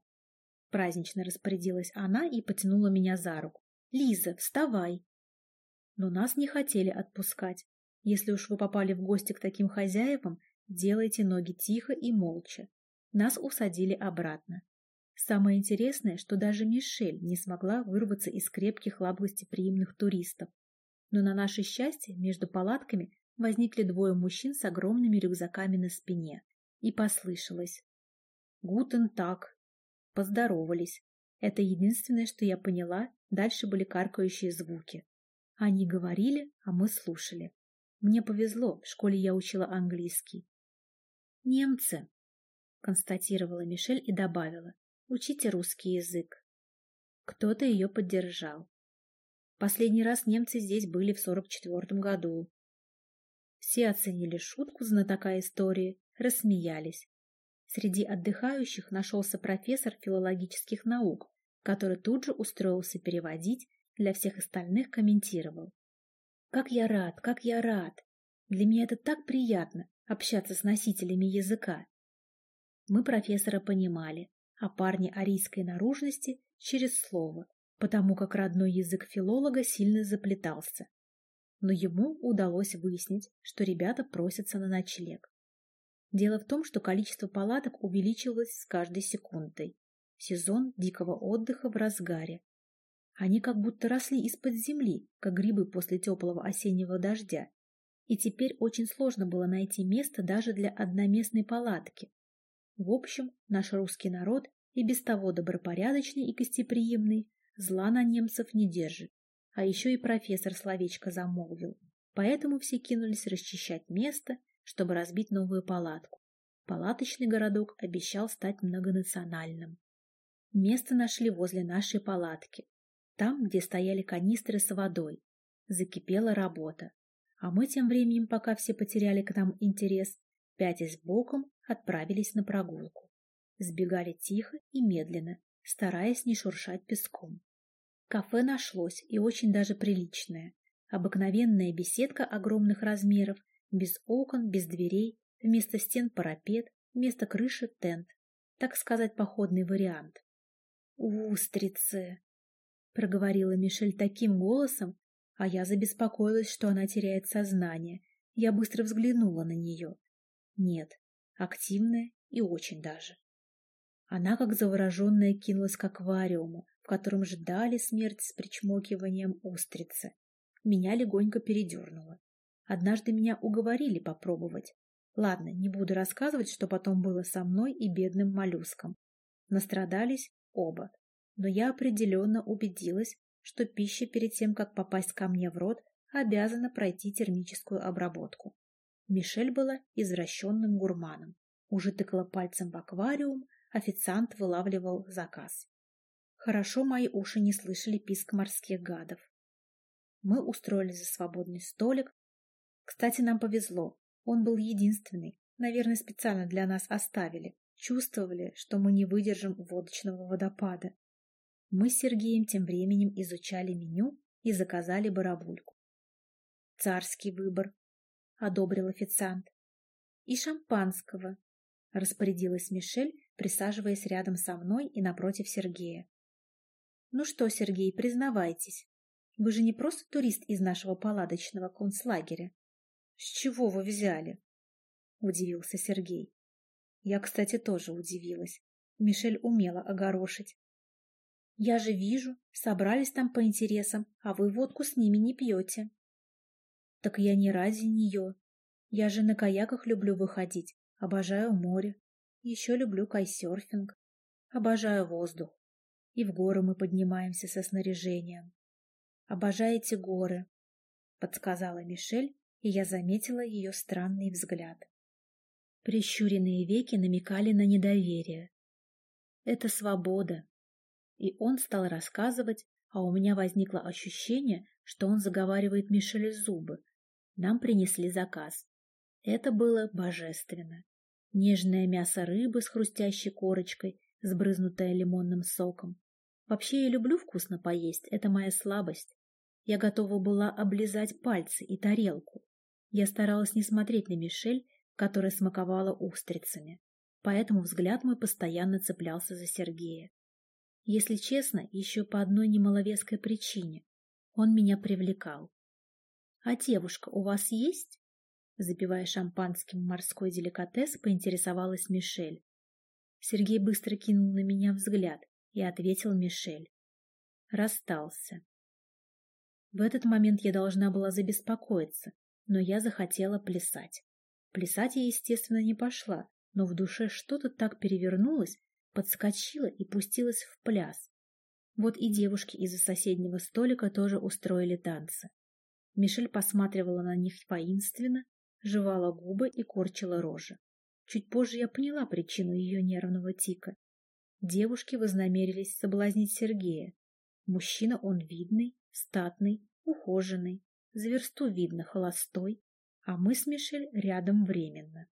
Празднично распорядилась она и потянула меня за руку. Лиза, вставай!» Но нас не хотели отпускать. Если уж вы попали в гости к таким хозяевам, делайте ноги тихо и молча. Нас усадили обратно. Самое интересное, что даже Мишель не смогла вырваться из крепких лап гостеприимных туристов. Но на наше счастье между палатками возникли двое мужчин с огромными рюкзаками на спине. И послышалось. «Гутен так». Поздоровались. Это единственное, что я поняла, дальше были каркающие звуки. Они говорили, а мы слушали. Мне повезло, в школе я учила английский. «Немцы», — констатировала Мишель и добавила. Учите русский язык. Кто-то ее поддержал. Последний раз немцы здесь были в 44 году. Все оценили шутку знатока истории, рассмеялись. Среди отдыхающих нашелся профессор филологических наук, который тут же устроился переводить, для всех остальных комментировал. «Как я рад, как я рад! Для меня это так приятно общаться с носителями языка!» Мы профессора понимали, а парни арийской наружности через слово, потому как родной язык филолога сильно заплетался. Но ему удалось выяснить, что ребята просятся на ночлег. Дело в том, что количество палаток увеличивалось с каждой секундой. Сезон дикого отдыха в разгаре. Они как будто росли из-под земли, как грибы после теплого осеннего дождя. И теперь очень сложно было найти место даже для одноместной палатки. В общем, наш русский народ и без того добропорядочный и гостеприимный, зла на немцев не держит. А еще и профессор словечко замолвил. Поэтому все кинулись расчищать место, чтобы разбить новую палатку. Палаточный городок обещал стать многонациональным. Место нашли возле нашей палатки, там, где стояли канистры с водой. Закипела работа. А мы тем временем, пока все потеряли к нам интерес, пятясь боком, отправились на прогулку. Сбегали тихо и медленно, стараясь не шуршать песком. Кафе нашлось и очень даже приличное. Обыкновенная беседка огромных размеров, без окон, без дверей, вместо стен парапет, вместо крыши тент. Так сказать, походный вариант. «Устрицы!» — проговорила Мишель таким голосом, а я забеспокоилась, что она теряет сознание. Я быстро взглянула на нее. Нет, активная и очень даже. Она, как завороженная, кинулась к аквариуму, в котором ждали смерть с причмокиванием устрицы. Меня легонько передернуло. Однажды меня уговорили попробовать. Ладно, не буду рассказывать, что потом было со мной и бедным моллюском. Настрадались оба. Но я определенно убедилась, что пища перед тем, как попасть ко мне в рот, обязана пройти термическую обработку. Мишель была извращенным гурманом. Уже тыкала пальцем в аквариум, официант вылавливал заказ. Хорошо мои уши не слышали писк морских гадов. Мы устроились за свободный столик. Кстати, нам повезло. Он был единственный. Наверное, специально для нас оставили. Чувствовали, что мы не выдержим водочного водопада. Мы с Сергеем тем временем изучали меню и заказали барабульку. Царский выбор, — одобрил официант. «И шампанского», — распорядилась Мишель, присаживаясь рядом со мной и напротив Сергея. «Ну что, Сергей, признавайтесь, вы же не просто турист из нашего палаточного концлагеря. С чего вы взяли?» — удивился Сергей. Я, кстати, тоже удивилась. Мишель умела огорошить. «Я же вижу, собрались там по интересам, а вы водку с ними не пьете». Так я не ради нее. Я же на каяках люблю выходить, обожаю море. Еще люблю кайсерфинг. Обожаю воздух. И в горы мы поднимаемся со снаряжением. Обожаете горы, подсказала Мишель, и я заметила ее странный взгляд. Прищуренные веки намекали на недоверие. Это свобода. И он стал рассказывать, а у меня возникло ощущение, что он заговаривает Мишель зубы, нам принесли заказ. Это было божественно. Нежное мясо рыбы с хрустящей корочкой, сбрызнутое лимонным соком. Вообще я люблю вкусно поесть, это моя слабость. Я готова была облизать пальцы и тарелку. Я старалась не смотреть на Мишель, которая смаковала устрицами. Поэтому взгляд мой постоянно цеплялся за Сергея. Если честно, еще по одной немаловеской причине. Он меня привлекал. «А девушка у вас есть?» Запивая шампанским морской деликатес, поинтересовалась Мишель. Сергей быстро кинул на меня взгляд и ответил Мишель. Расстался. В этот момент я должна была забеспокоиться, но я захотела плясать. Плясать я, естественно, не пошла, но в душе что-то так перевернулось, подскочила и пустилась в пляс. Вот и девушки из-за соседнего столика тоже устроили танцы. Мишель посматривала на них воинственно, жевала губы и корчила рожи. Чуть позже я поняла причину ее нервного тика. Девушки вознамерились соблазнить Сергея. Мужчина он видный, статный, ухоженный, за версту видно холостой, а мы с Мишель рядом временно.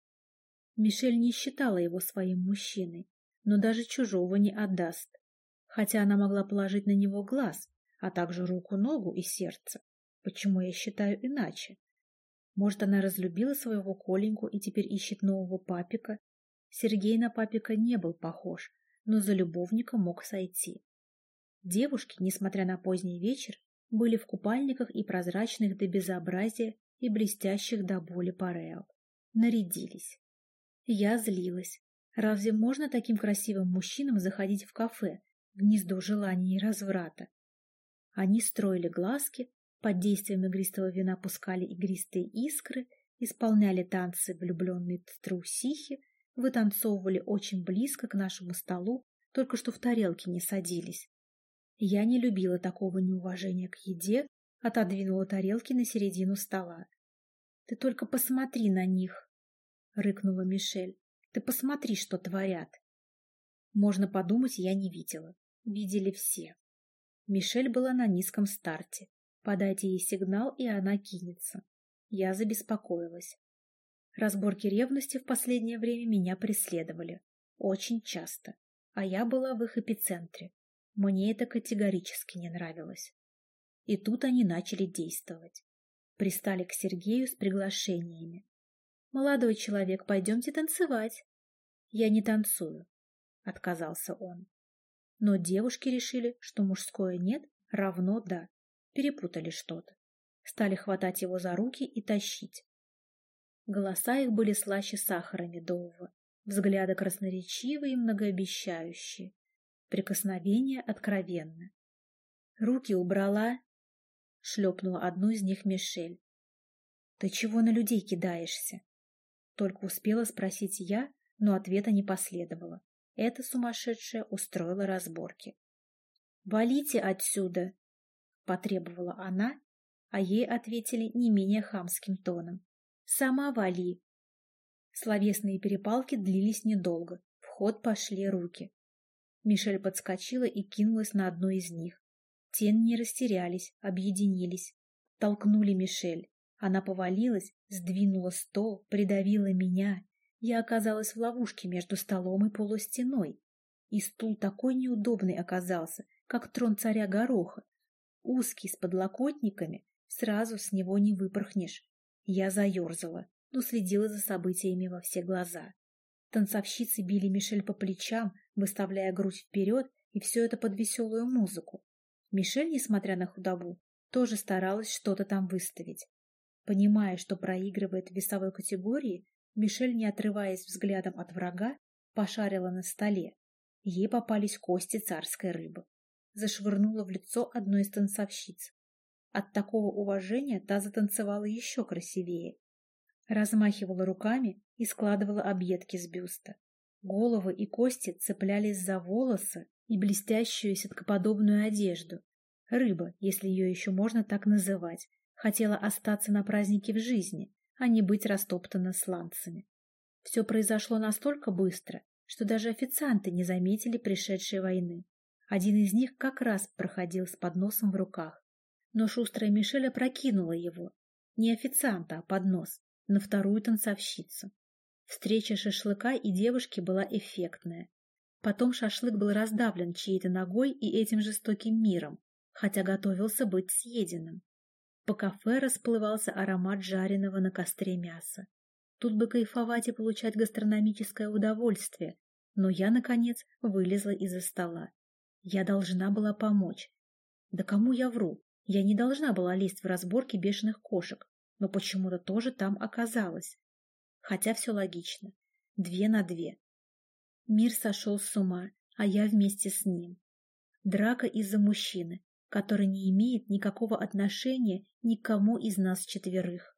Мишель не считала его своим мужчиной, но даже чужого не отдаст, хотя она могла положить на него глаз, а также руку, ногу и сердце. Почему я считаю иначе? Может, она разлюбила своего Коленьку и теперь ищет нового папика? Сергей на папика не был похож, но за любовника мог сойти. Девушки, несмотря на поздний вечер, были в купальниках и прозрачных до безобразия и блестящих до боли парео. Нарядились. Я злилась. Разве можно таким красивым мужчинам заходить в кафе, гнездо желаний и разврата? Они строили глазки, под действием игристого вина пускали игристые искры, исполняли танцы влюбленные трусихи, вытанцовывали очень близко к нашему столу, только что в тарелке не садились. Я не любила такого неуважения к еде, отодвинула тарелки на середину стола. — Ты только посмотри на них, — рыкнула Мишель. — Ты посмотри, что творят. Можно подумать, я не видела. Видели все. Мишель была на низком старте. Подайте ей сигнал, и она кинется. Я забеспокоилась. Разборки ревности в последнее время меня преследовали. Очень часто. А я была в их эпицентре. Мне это категорически не нравилось. И тут они начали действовать. Пристали к Сергею с приглашениями. «Молодой человек, пойдемте танцевать». «Я не танцую», — отказался он. Но девушки решили, что мужское «нет» равно «да». Перепутали что-то. Стали хватать его за руки и тащить. Голоса их были слаще сахара медового, взгляды красноречивые и многообещающие, прикосновения откровенны. Руки убрала, шлепнула одну из них Мишель. Ты чего на людей кидаешься? Только успела спросить я, но ответа не последовало. Эта сумасшедшая устроила разборки. «Валите отсюда!» — потребовала она, а ей ответили не менее хамским тоном. «Сама вали!» Словесные перепалки длились недолго, в ход пошли руки. Мишель подскочила и кинулась на одну из них. Те не растерялись, объединились. Толкнули Мишель. Она повалилась, сдвинула стол, придавила меня. Я оказалась в ловушке между столом и полустеной. И стул такой неудобный оказался, как трон царя Гороха, Узкий, с подлокотниками, сразу с него не выпорхнешь. Я заерзала, но следила за событиями во все глаза. Танцовщицы били Мишель по плечам, выставляя грудь вперед, и все это под веселую музыку. Мишель, несмотря на худобу, тоже старалась что-то там выставить. Понимая, что проигрывает в весовой категории, Мишель, не отрываясь взглядом от врага, пошарила на столе. Ей попались кости царской рыбы зашвырнула в лицо одной из танцовщиц. От такого уважения та затанцевала еще красивее. Размахивала руками и складывала объедки с бюста. Головы и кости цеплялись за волосы и блестящую сеткоподобную одежду. Рыба, если ее еще можно так называть, хотела остаться на празднике в жизни, а не быть растоптана сланцами. Все произошло настолько быстро, что даже официанты не заметили пришедшей войны. Один из них как раз проходил с подносом в руках. Но шустрая Мишель опрокинула его. Не официанта, а поднос. На вторую танцовщицу. Встреча шашлыка и девушки была эффектная. Потом шашлык был раздавлен чьей-то ногой и этим жестоким миром, хотя готовился быть съеденным. По кафе расплывался аромат жареного на костре мяса. Тут бы кайфовать и получать гастрономическое удовольствие, но я, наконец, вылезла из-за стола. Я должна была помочь. Да кому я вру? Я не должна была лезть в разборки бешеных кошек, но почему-то тоже там оказалась. Хотя все логично. Две на две. Мир сошел с ума, а я вместе с ним. Драка из-за мужчины, который не имеет никакого отношения ни к кому из нас четверых.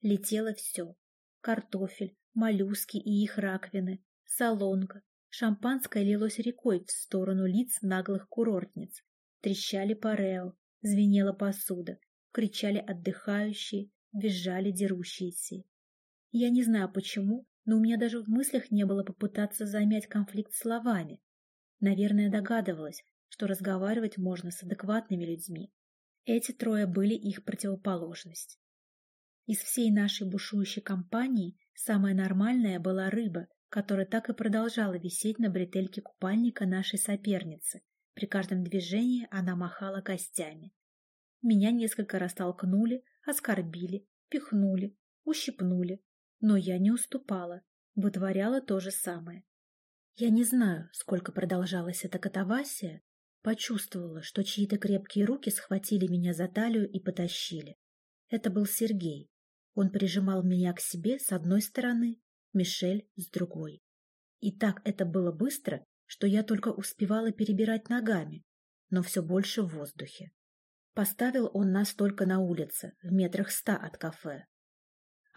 Летело все. Картофель, моллюски и их раковины, солонка. Шампанское лилось рекой в сторону лиц наглых курортниц. Трещали парео, звенела посуда, кричали отдыхающие, визжали дерущиеся. Я не знаю почему, но у меня даже в мыслях не было попытаться замять конфликт словами. Наверное, догадывалась, что разговаривать можно с адекватными людьми. Эти трое были их противоположность. Из всей нашей бушующей компании самая нормальная была рыба, которая так и продолжала висеть на бретельке купальника нашей соперницы. При каждом движении она махала костями. Меня несколько раз толкнули, оскорбили, пихнули, ущипнули, но я не уступала, вытворяла то же самое. Я не знаю, сколько продолжалась эта катавасия, почувствовала, что чьи-то крепкие руки схватили меня за талию и потащили. Это был Сергей. Он прижимал меня к себе с одной стороны, Мишель с другой. И так это было быстро, что я только успевала перебирать ногами, но все больше в воздухе. Поставил он нас только на улице, в метрах ста от кафе.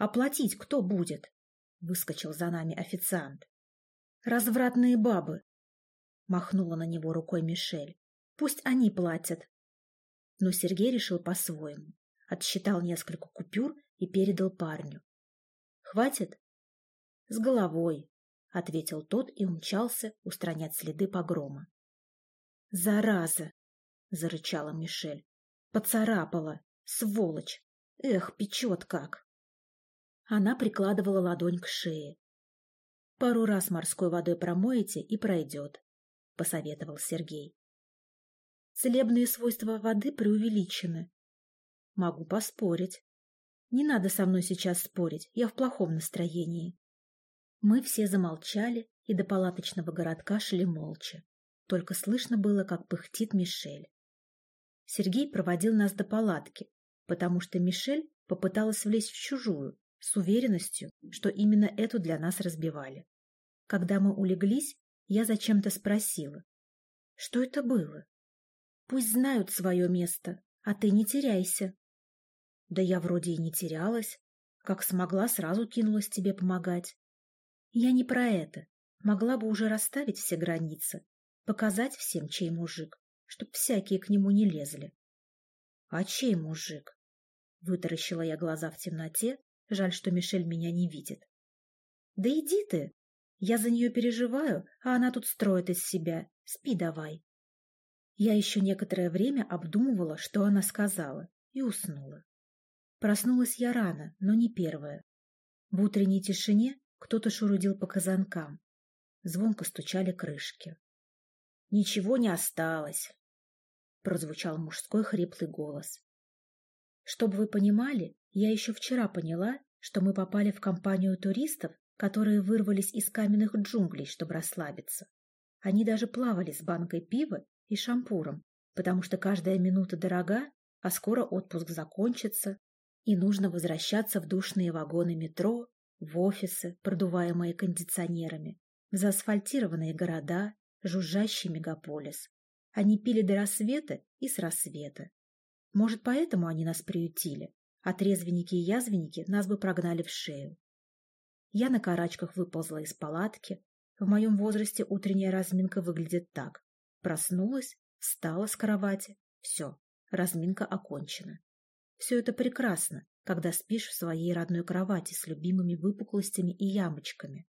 Оплатить кто будет? Выскочил за нами официант. Развратные бабы. Махнула на него рукой Мишель. Пусть они платят. Но Сергей решил по-своему. Отсчитал несколько купюр и передал парню. Хватит? С головой, ответил тот и умчался устранять следы погрома. Зараза! зарычала Мишель. Поцарапала, сволочь! Эх, печет как! Она прикладывала ладонь к шее. «Пару раз морской водой промоете и пройдет», — посоветовал Сергей. «Целебные свойства воды преувеличены». «Могу поспорить». «Не надо со мной сейчас спорить, я в плохом настроении». Мы все замолчали и до палаточного городка шли молча. Только слышно было, как пыхтит Мишель. Сергей проводил нас до палатки, потому что Мишель попыталась влезть в чужую, с уверенностью, что именно эту для нас разбивали. Когда мы улеглись, я зачем-то спросила. Что это было? Пусть знают свое место, а ты не теряйся. Да я вроде и не терялась. Как смогла, сразу кинулась тебе помогать. Я не про это. Могла бы уже расставить все границы, показать всем, чей мужик, чтоб всякие к нему не лезли. — А чей мужик? Вытаращила я глаза в темноте, Жаль, что Мишель меня не видит. Да иди ты! Я за нее переживаю, а она тут строит из себя. Спи давай. Я еще некоторое время обдумывала, что она сказала, и уснула. Проснулась я рано, но не первая. В утренней тишине кто-то шурудил по казанкам. Звонко стучали крышки. — Ничего не осталось, — прозвучал мужской хриплый голос. Чтобы вы понимали, я еще вчера поняла, что мы попали в компанию туристов, которые вырвались из каменных джунглей, чтобы расслабиться. Они даже плавали с банкой пива и шампуром, потому что каждая минута дорога, а скоро отпуск закончится, и нужно возвращаться в душные вагоны метро, в офисы, продуваемые кондиционерами, в заасфальтированные города, жужжащий мегаполис. Они пили до рассвета и с рассвета, может, поэтому они нас приютили, а трезвенники и язвенники нас бы прогнали в шею. Я на карачках выползла из палатки. В моем возрасте утренняя разминка выглядит так. Проснулась, встала с кровати. Все, разминка окончена. Все это прекрасно, когда спишь в своей родной кровати с любимыми выпуклостями и ямочками.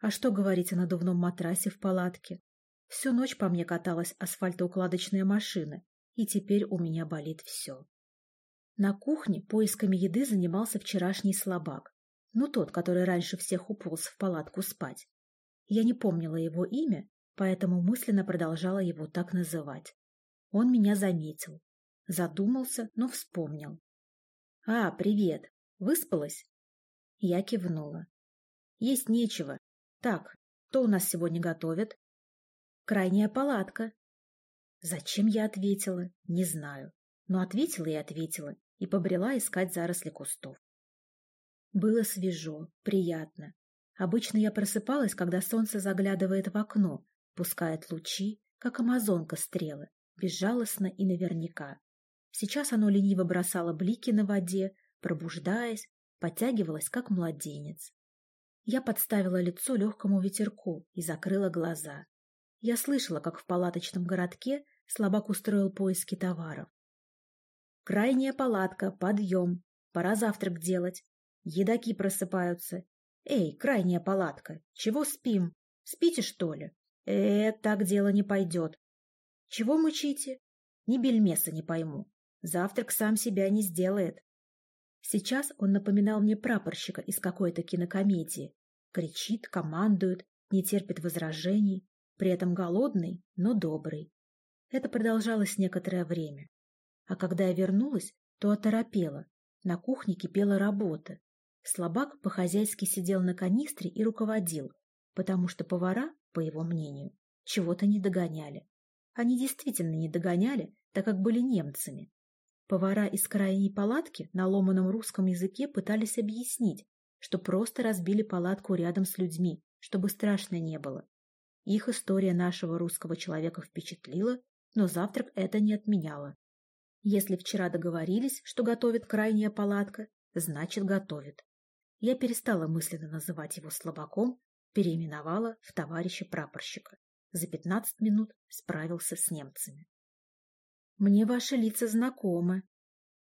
А что говорить о надувном матрасе в палатке? Всю ночь по мне каталась асфальтоукладочная машина, и теперь у меня болит все. На кухне поисками еды занимался вчерашний слабак, ну тот, который раньше всех уполз в палатку спать. Я не помнила его имя, поэтому мысленно продолжала его так называть. Он меня заметил. Задумался, но вспомнил. «А, привет! Выспалась?» Я кивнула. «Есть нечего. Так, кто у нас сегодня готовит?» «Крайняя палатка», Зачем я ответила, не знаю. Но ответила и ответила, и побрела искать заросли кустов. Было свежо, приятно. Обычно я просыпалась, когда солнце заглядывает в окно, пускает лучи, как амазонка стрелы, безжалостно и наверняка. Сейчас оно лениво бросало блики на воде, пробуждаясь, подтягивалось, как младенец. Я подставила лицо легкому ветерку и закрыла глаза. Я слышала, как в палаточном городке слабак устроил поиски товаров. «Крайняя палатка, подъем, пора завтрак делать. Едаки просыпаются. Эй, крайняя палатка, чего спим? Спите, что ли? Э, так дело не пойдет. Чего мучите? Ни бельмеса не пойму. Завтрак сам себя не сделает. Сейчас он напоминал мне прапорщика из какой-то кинокомедии. Кричит, командует, не терпит возражений, при этом голодный, но добрый. Это продолжалось некоторое время. А когда я вернулась, то оторопела. На кухне кипела работа. Слабак по-хозяйски сидел на канистре и руководил, потому что повара, по его мнению, чего-то не догоняли. Они действительно не догоняли, так как были немцами. Повара из крайней палатки на ломаном русском языке пытались объяснить, что просто разбили палатку рядом с людьми, чтобы страшно не было. Их история нашего русского человека впечатлила, но завтрак это не отменяло. Если вчера договорились, что готовит крайняя палатка, значит готовит. Я перестала мысленно называть его слабаком, переименовала в товарища прапорщика. За пятнадцать минут справился с немцами. Мне ваши лица знакомы.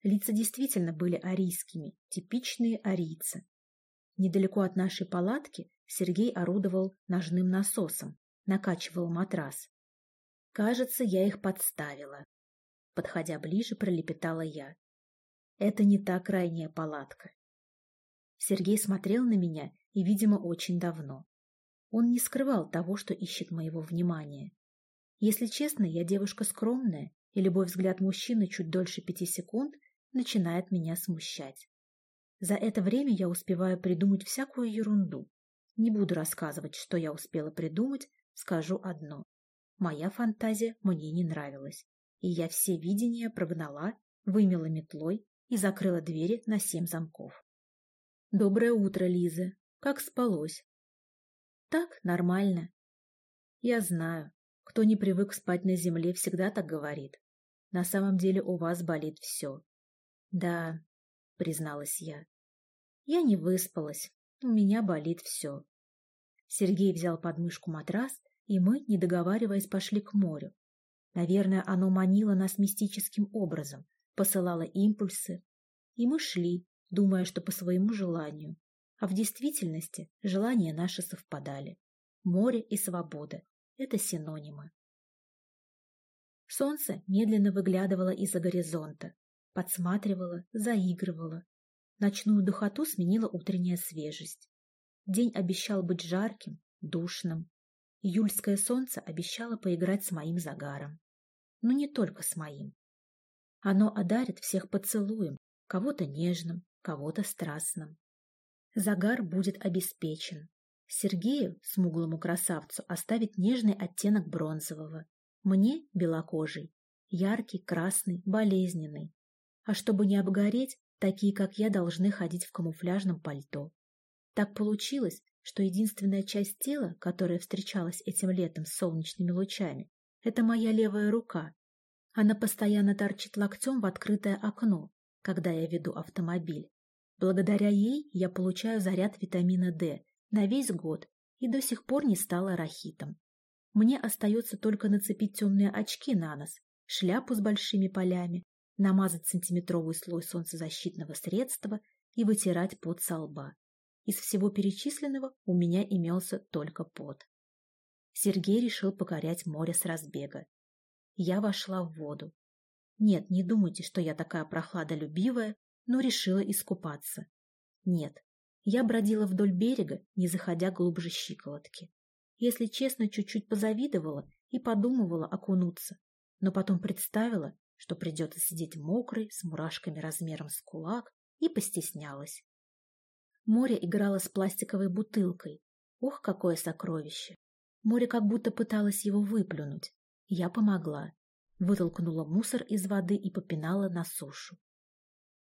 Лица действительно были арийскими, типичные арийцы. Недалеко от нашей палатки Сергей орудовал ножным насосом, накачивал матрас. Кажется, я их подставила. Подходя ближе, пролепетала я. Это не та крайняя палатка. Сергей смотрел на меня и, видимо, очень давно. Он не скрывал того, что ищет моего внимания. Если честно, я девушка скромная и любой взгляд мужчины чуть дольше пяти секунд начинает меня смущать. За это время я успеваю придумать всякую ерунду. Не буду рассказывать, что я успела придумать, скажу одно. Моя фантазия мне не нравилась, и я все видения прогнала, вымела метлой и закрыла двери на семь замков. «Доброе утро, Лиза. Как спалось?» «Так, нормально». «Я знаю. Кто не привык спать на земле, всегда так говорит. На самом деле у вас болит все. Да, призналась я. Я не выспалась. У меня болит все. Сергей взял под мышку матрас, и мы, не договариваясь, пошли к морю. Наверное, оно манило нас мистическим образом, посылало импульсы. И мы шли, думая, что по своему желанию. А в действительности желания наши совпадали. Море и свобода – это синонимы. Солнце медленно выглядывало из-за горизонта, подсматривало, заигрывало. Ночную духоту сменила утренняя свежесть. День обещал быть жарким, душным. Июльское солнце обещало поиграть с моим загаром. Но не только с моим. Оно одарит всех поцелуем, кого-то нежным, кого-то страстным. Загар будет обеспечен. Сергею, смуглому красавцу, оставит нежный оттенок бронзового, мне, белокожий, яркий, красный, болезненный. А чтобы не обгореть, такие, как я, должны ходить в камуфляжном пальто. Так получилось, что единственная часть тела, которая встречалась этим летом с солнечными лучами, это моя левая рука. Она постоянно торчит локтем в открытое окно, когда я веду автомобиль. Благодаря ей я получаю заряд витамина D на весь год и до сих пор не стала рахитом. Мне остается только нацепить темные очки на нос, шляпу с большими полями, намазать сантиметровый слой солнцезащитного средства и вытирать пот со лба. Из всего перечисленного у меня имелся только пот. Сергей решил покорять море с разбега. Я вошла в воду. Нет, не думайте, что я такая прохладолюбивая, но решила искупаться. Нет, я бродила вдоль берега, не заходя глубже щиколотки. Если честно, чуть-чуть позавидовала и подумывала окунуться, но потом представила, что придется сидеть мокрой, с мурашками размером с кулак, и постеснялась. Море играло с пластиковой бутылкой. Ох, какое сокровище! Море как будто пыталось его выплюнуть. Я помогла. вытолкнула мусор из воды и попинала на сушу.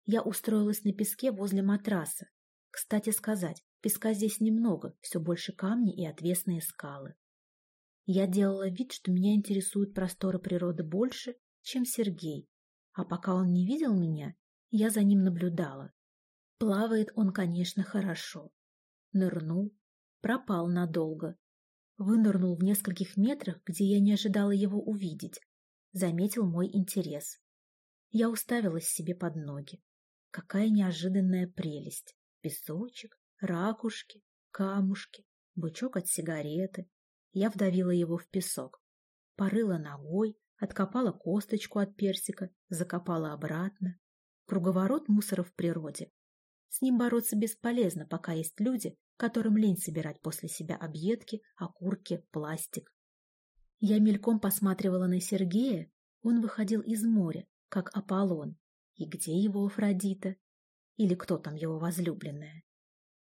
Я устроилась на песке возле матраса. Кстати сказать, песка здесь немного, все больше камни и отвесные скалы. Я делала вид, что меня интересуют просторы природы больше, чем Сергей, а пока он не видел меня, я за ним наблюдала. Плавает он, конечно, хорошо. Нырнул, пропал надолго. Вынырнул в нескольких метрах, где я не ожидала его увидеть. Заметил мой интерес. Я уставилась себе под ноги. Какая неожиданная прелесть. Песочек, ракушки, камушки, бычок от сигареты. Я вдавила его в песок. Порыла ногой, откопала косточку от персика, закопала обратно. Круговорот мусора в природе. С ним бороться бесполезно, пока есть люди, которым лень собирать после себя объедки, окурки, пластик. Я мельком посматривала на Сергея, он выходил из моря, как Аполлон. И где его Афродита? Или кто там его возлюбленная?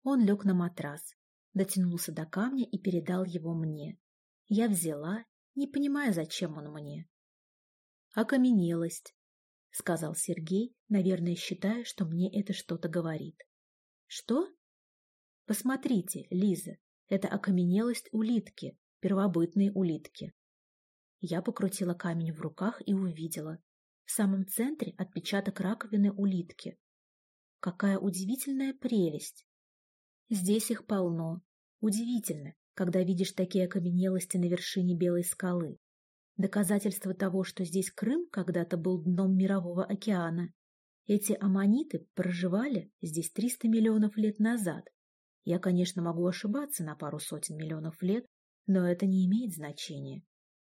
Он лег на матрас, дотянулся до камня и передал его мне. Я взяла, не понимая, зачем он мне. «Окаменелость», — сказал Сергей, наверное, считая, что мне это что-то говорит. «Что?» «Посмотрите, Лиза, это окаменелость улитки, первобытные улитки». Я покрутила камень в руках и увидела. В самом центре отпечаток раковины улитки. Какая удивительная прелесть! Здесь их полно. Удивительно, когда видишь такие окаменелости на вершине белой скалы. Доказательство того, что здесь Крым когда-то был дном мирового океана. Эти аммониты проживали здесь 300 миллионов лет назад. Я, конечно, могу ошибаться на пару сотен миллионов лет, но это не имеет значения.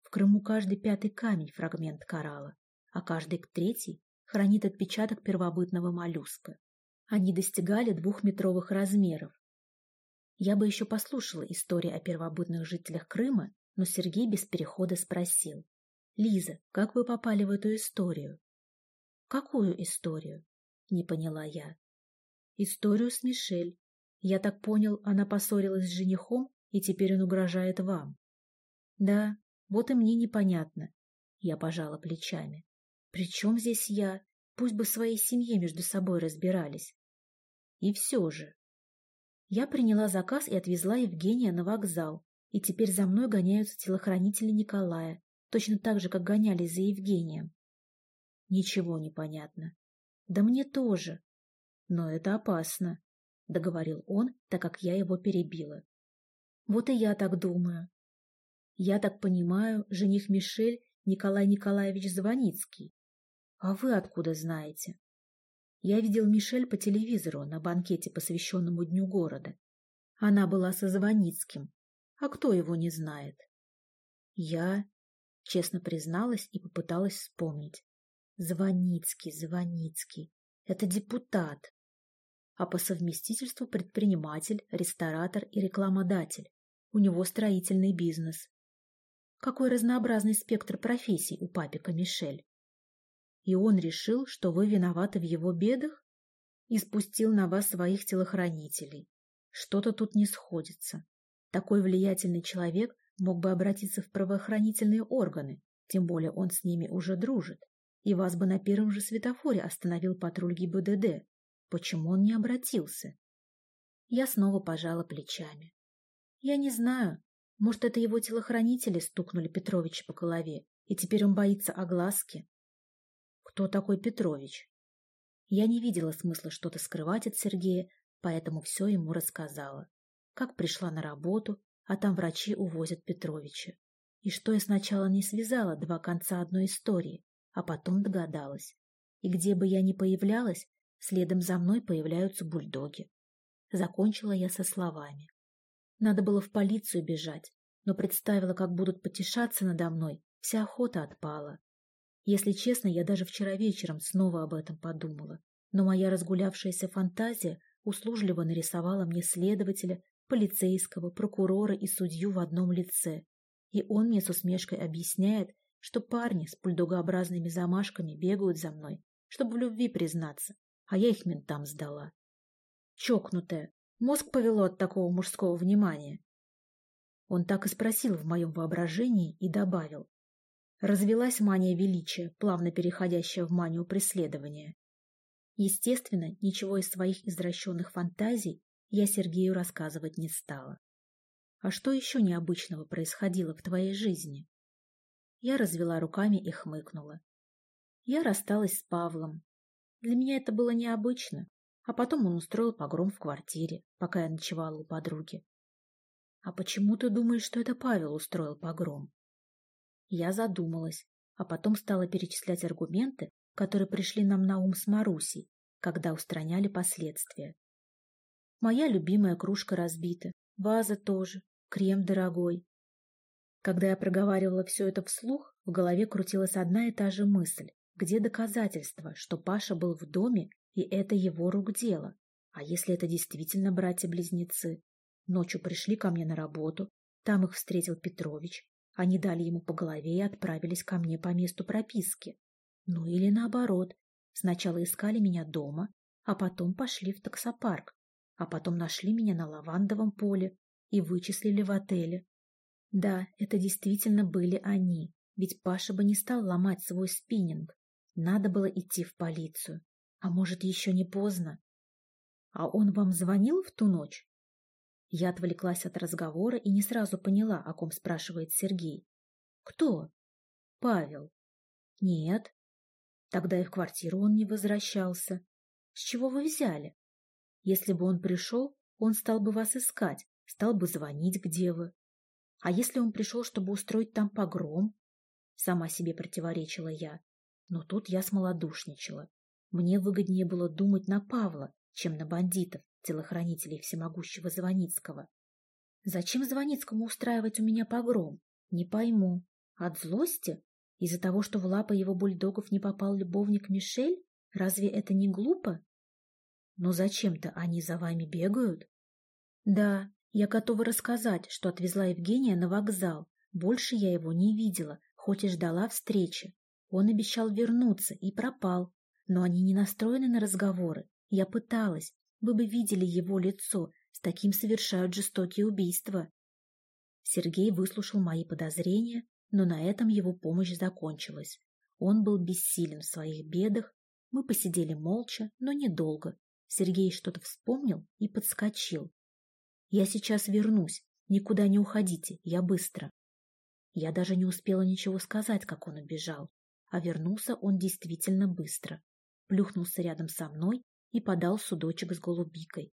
В Крыму каждый пятый камень – фрагмент коралла, а каждый третий хранит отпечаток первобытного моллюска. Они достигали двухметровых размеров. Я бы еще послушала истории о первобытных жителях Крыма, но Сергей без перехода спросил. «Лиза, как вы попали в эту историю?» «Какую историю?» — не поняла я. «Историю с Мишель. Я так понял, она поссорилась с женихом, и теперь он угрожает вам». «Да, вот и мне непонятно». Я пожала плечами. «При чем здесь я? Пусть бы в своей семье между собой разбирались». И все же. Я приняла заказ и отвезла Евгения на вокзал, и теперь за мной гоняются телохранители Николая, точно так же, как гонялись за Евгением. Ничего не понятно. Да мне тоже. Но это опасно, — договорил он, так как я его перебила. Вот и я так думаю. Я так понимаю, жених Мишель Николай Николаевич Звоницкий. А вы откуда знаете? Я видел Мишель по телевизору на банкете, посвященному Дню города. Она была со Звоницким, а кто его не знает? Я честно призналась и попыталась вспомнить. Звоницкий, Звоницкий. Это депутат. А по совместительству предприниматель, ресторатор и рекламодатель. У него строительный бизнес. Какой разнообразный спектр профессий у папика Мишель. И он решил, что вы виноваты в его бедах? И спустил на вас своих телохранителей. Что-то тут не сходится. Такой влиятельный человек мог бы обратиться в правоохранительные органы, тем более он с ними уже дружит, и вас бы на первом же светофоре остановил патруль ГИБДД. Почему он не обратился? Я снова пожала плечами. Я не знаю. Может, это его телохранители стукнули Петровича по голове, и теперь он боится огласки? Кто такой Петрович? Я не видела смысла что-то скрывать от Сергея, поэтому все ему рассказала как пришла на работу, а там врачи увозят Петровича. И что я сначала не связала два конца одной истории, а потом догадалась. И где бы я ни появлялась, следом за мной появляются бульдоги. Закончила я со словами. Надо было в полицию бежать, но представила, как будут потешаться надо мной, вся охота отпала. Если честно, я даже вчера вечером снова об этом подумала, но моя разгулявшаяся фантазия услужливо нарисовала мне следователя полицейского, прокурора и судью в одном лице. И он мне с усмешкой объясняет, что парни с пульдогообразными замашками бегают за мной, чтобы в любви признаться, а я их ментам сдала. Чокнутая, мозг повело от такого мужского внимания. Он так и спросил в моем воображении и добавил. Развелась мания величия, плавно переходящая в манию преследования. Естественно, ничего из своих извращенных фантазий я Сергею рассказывать не стала. А что еще необычного происходило в твоей жизни? Я развела руками и хмыкнула. Я рассталась с Павлом. Для меня это было необычно, а потом он устроил погром в квартире, пока я ночевала у подруги. А почему ты думаешь, что это Павел устроил погром? Я задумалась, а потом стала перечислять аргументы, которые пришли нам на ум с Марусей, когда устраняли последствия. Моя любимая кружка разбита, ваза тоже, крем дорогой. Когда я проговаривала все это вслух, в голове крутилась одна и та же мысль. Где доказательства, что Паша был в доме, и это его рук дело? А если это действительно братья-близнецы? Ночью пришли ко мне на работу, там их встретил Петрович. Они дали ему по голове и отправились ко мне по месту прописки. Ну или наоборот. Сначала искали меня дома, а потом пошли в таксопарк, а потом нашли меня на лавандовом поле и вычислили в отеле. Да, это действительно были они, ведь Паша бы не стал ломать свой спиннинг. Надо было идти в полицию. А может, еще не поздно? А он вам звонил в ту ночь? Я отвлеклась от разговора и не сразу поняла, о ком спрашивает Сергей. Кто? Павел. Нет. Тогда и в квартиру он не возвращался. С чего вы взяли? Если бы он пришел, он стал бы вас искать, стал бы звонить, где вы. А если он пришел, чтобы устроить там погром? Сама себе противоречила я. Но тут я смолодушничала. Мне выгоднее было думать на Павла, чем на бандитов, телохранителей всемогущего Звоницкого. Зачем Звоницкому устраивать у меня погром? Не пойму. От злости? Из-за того, что в лапы его бульдогов не попал любовник Мишель? Разве это не глупо? Но зачем-то они за вами бегают? Да, я готова рассказать, что отвезла Евгения на вокзал. Больше я его не видела, хоть и ждала встречи. Он обещал вернуться и пропал. Но они не настроены на разговоры. Я пыталась, вы бы видели его лицо, с таким совершают жестокие убийства. Сергей выслушал мои подозрения, но на этом его помощь закончилась. Он был бессилен в своих бедах, мы посидели молча, но недолго. Сергей что-то вспомнил и подскочил. «Я сейчас вернусь, никуда не уходите, я быстро». Я даже не успела ничего сказать, как он убежал, а вернулся он действительно быстро. Плюхнулся рядом со мной и подал судочек с голубикой.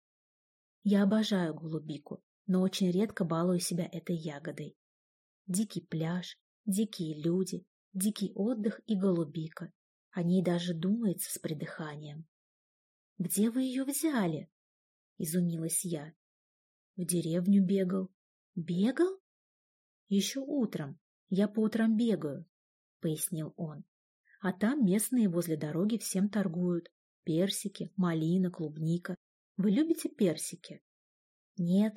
Я обожаю голубику, но очень редко балую себя этой ягодой. Дикий пляж, дикие люди, дикий отдых и голубика. О ней даже думается с придыханием. — Где вы ее взяли? — изумилась я. — В деревню бегал. — Бегал? — Еще утром. Я по утрам бегаю, — пояснил он. А там местные возле дороги всем торгуют. Персики, малина, клубника. Вы любите персики? Нет.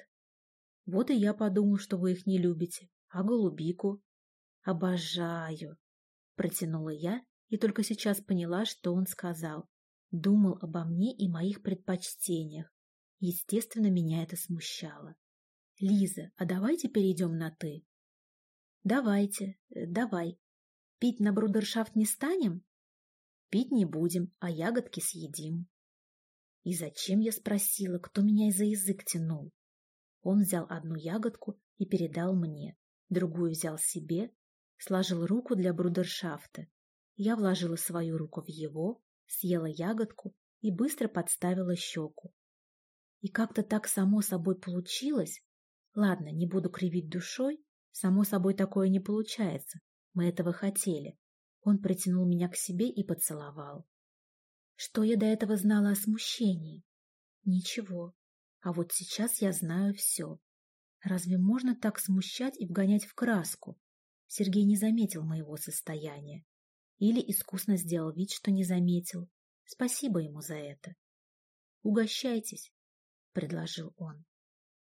Вот и я подумал, что вы их не любите. А голубику? Обожаю. Протянула я и только сейчас поняла, что он сказал. Думал обо мне и моих предпочтениях. Естественно, меня это смущало. Лиза, а давайте перейдем на «ты». Давайте, э, давай. Пить на брудершафт не станем? Пить не будем, а ягодки съедим. И зачем я спросила, кто меня за язык тянул? Он взял одну ягодку и передал мне, другую взял себе, сложил руку для брудершафта. Я вложила свою руку в его, съела ягодку и быстро подставила щеку. И как-то так само собой получилось. Ладно, не буду кривить душой, само собой такое не получается. Мы этого хотели. Он притянул меня к себе и поцеловал. Что я до этого знала о смущении? Ничего. А вот сейчас я знаю все. Разве можно так смущать и вгонять в краску? Сергей не заметил моего состояния. Или искусно сделал вид, что не заметил. Спасибо ему за это. «Угощайтесь», — предложил он.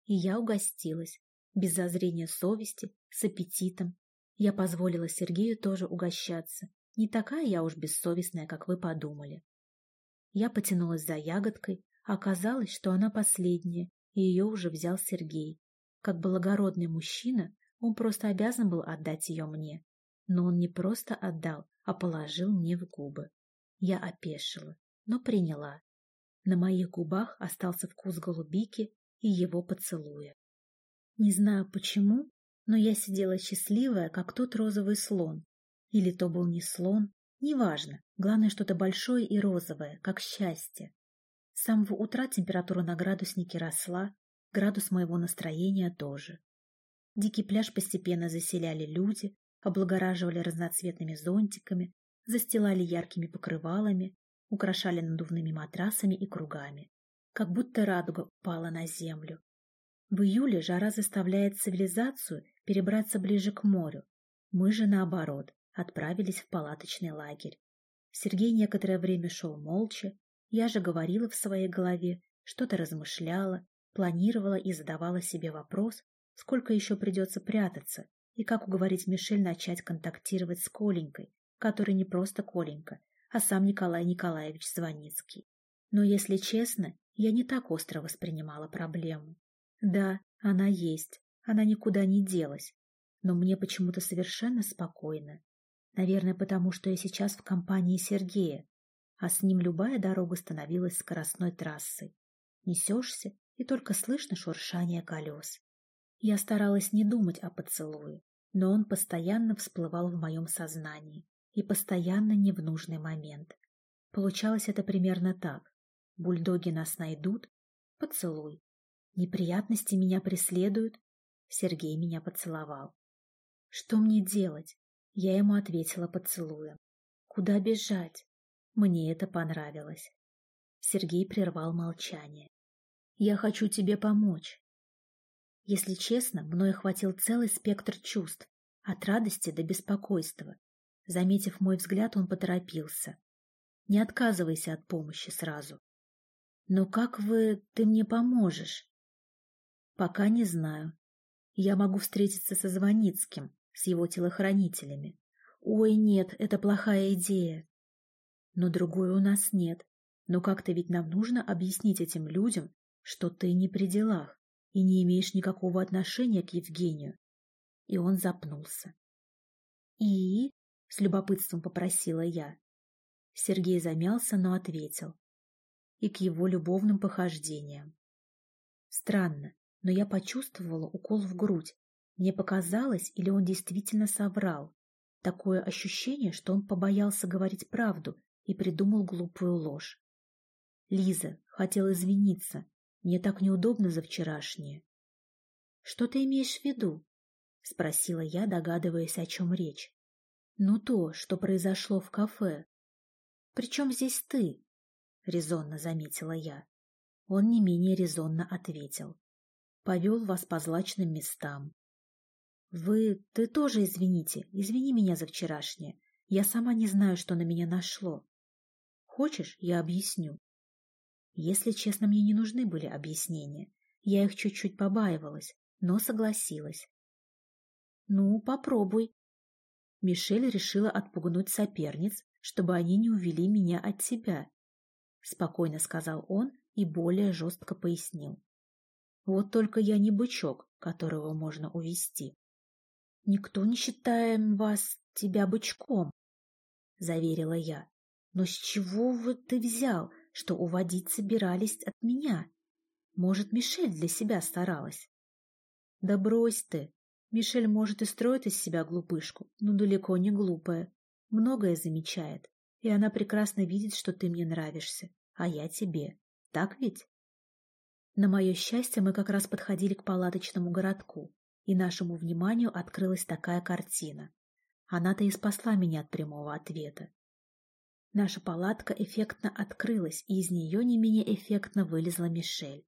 И я угостилась, без зазрения совести, с аппетитом, я позволила Сергею тоже угощаться. Не такая я уж бессовестная, как вы подумали. Я потянулась за ягодкой, оказалось, что она последняя, и ее уже взял Сергей. Как благородный мужчина, он просто обязан был отдать ее мне. Но он не просто отдал, а положил мне в губы. Я опешила, но приняла. На моих губах остался вкус голубики и его поцелуя. Не знаю почему, но я сидела счастливая, как тот розовый слон. Или то был не слон, неважно, главное что-то большое и розовое, как счастье. С самого утра температура на градуснике росла, градус моего настроения тоже. Дикий пляж постепенно заселяли люди, облагораживали разноцветными зонтиками, застилали яркими покрывалами, украшали надувными матрасами и кругами. Как будто радуга упала на землю. В июле жара заставляет цивилизацию перебраться ближе к морю. Мы же, наоборот, отправились в палаточный лагерь. Сергей некоторое время шел молча, я же говорила в своей голове, что-то размышляла, планировала и задавала себе вопрос, сколько еще придется прятаться, и как уговорить Мишель начать контактировать с Коленькой, который не просто Коленька, а сам Николай Николаевич Звоницкий. Но, если честно, я не так остро воспринимала проблему. Да, она есть, она никуда не делась, но мне почему-то совершенно спокойно. Наверное, потому что я сейчас в компании Сергея, а с ним любая дорога становилась скоростной трассой. Несешься, и только слышно шуршание колес. Я старалась не думать о поцелуе, но он постоянно всплывал в моем сознании и постоянно не в нужный момент. Получалось это примерно так. Бульдоги нас найдут, поцелуй. Неприятности меня преследуют, Сергей меня поцеловал. Что мне делать? Я ему ответила поцелуем. Куда бежать? Мне это понравилось. Сергей прервал молчание. Я хочу тебе помочь. Если честно, мной охватил целый спектр чувств, от радости до беспокойства. Заметив мой взгляд, он поторопился. Не отказывайся от помощи сразу. Но как вы... ты мне поможешь? Пока не знаю. Я могу встретиться со Звоницким, с его телохранителями. Ой, нет, это плохая идея. Но другой у нас нет. Но как-то ведь нам нужно объяснить этим людям, что ты не при делах и не имеешь никакого отношения к Евгению. И он запнулся. «И?» — с любопытством попросила я. Сергей замялся, но ответил. И к его любовным похождениям. Странно, но я почувствовала укол в грудь. Мне показалось, или он действительно соврал. Такое ощущение, что он побоялся говорить правду и придумал глупую ложь. Лиза хотел извиниться, мне так неудобно за вчерашнее. — Что ты имеешь в виду? — спросила я, догадываясь, о чем речь. — Ну, то, что произошло в кафе. — Причем здесь ты? — резонно заметила я. Он не менее резонно ответил. Повел вас по злачным местам. — Вы... ты тоже извините, извини меня за вчерашнее. Я сама не знаю, что на меня нашло. Хочешь, я объясню? Если честно, мне не нужны были объяснения. Я их чуть-чуть побаивалась, но согласилась. «Ну, попробуй». Мишель решила отпугнуть соперниц, чтобы они не увели меня от тебя. Спокойно сказал он и более жестко пояснил. Вот только я не бычок, которого можно увести. Никто не считает вас, тебя бычком, заверила я. Но с чего вы ты взял, что уводить собирались от меня. Может, Мишель для себя старалась? Да брось ты. Мишель, может, и строит из себя глупышку, но далеко не глупая. Многое замечает, и она прекрасно видит, что ты мне нравишься, а я тебе. Так ведь? На мое счастье, мы как раз подходили к палаточному городку, и нашему вниманию открылась такая картина. Она-то и спасла меня от прямого ответа. Наша палатка эффектно открылась, и из нее не менее эффектно вылезла Мишель.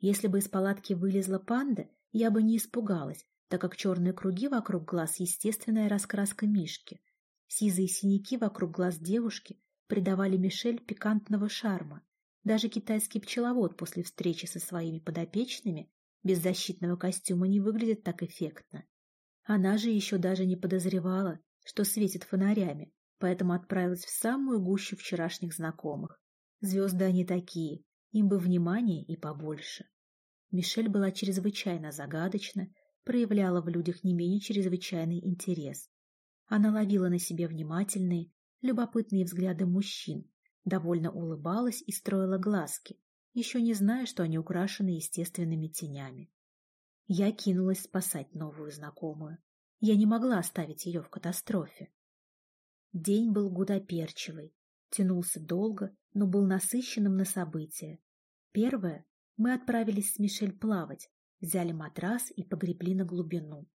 Если бы из палатки вылезла панда, я бы не испугалась, так как черные круги вокруг глаз – естественная раскраска Мишки. Сизые синяки вокруг глаз девушки придавали Мишель пикантного шарма. Даже китайский пчеловод после встречи со своими подопечными без защитного костюма не выглядит так эффектно. Она же еще даже не подозревала, что светит фонарями, поэтому отправилась в самую гущу вчерашних знакомых. Звезды они такие, им бы внимания и побольше. Мишель была чрезвычайно загадочна, проявляла в людях не менее чрезвычайный интерес. Она ловила на себе внимательные, любопытные взгляды мужчин, довольно улыбалась и строила глазки, еще не зная, что они украшены естественными тенями. Я кинулась спасать новую знакомую. Я не могла оставить ее в катастрофе. День был гудоперчивый, тянулся долго, но был насыщенным на события. Первое — мы отправились с Мишель плавать, взяли матрас и погребли на глубину.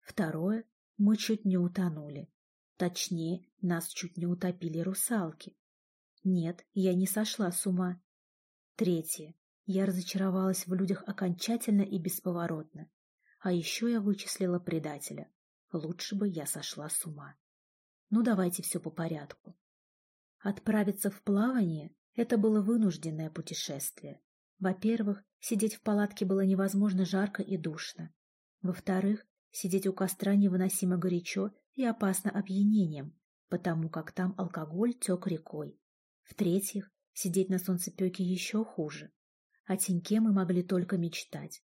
Второе — мы чуть не утонули. Точнее, нас чуть не утопили русалки. Нет, я не сошла с ума. Третье. Я разочаровалась в людях окончательно и бесповоротно. А еще я вычислила предателя. Лучше бы я сошла с ума. Ну, давайте все по порядку. Отправиться в плавание — это было вынужденное путешествие. Во-первых, сидеть в палатке было невозможно жарко и душно. Во-вторых, сидеть у костра невыносимо горячо и опасно опьянением, потому как там алкоголь тек рекой. В-третьих, сидеть на солнцепеке еще хуже. О теньке мы могли только мечтать.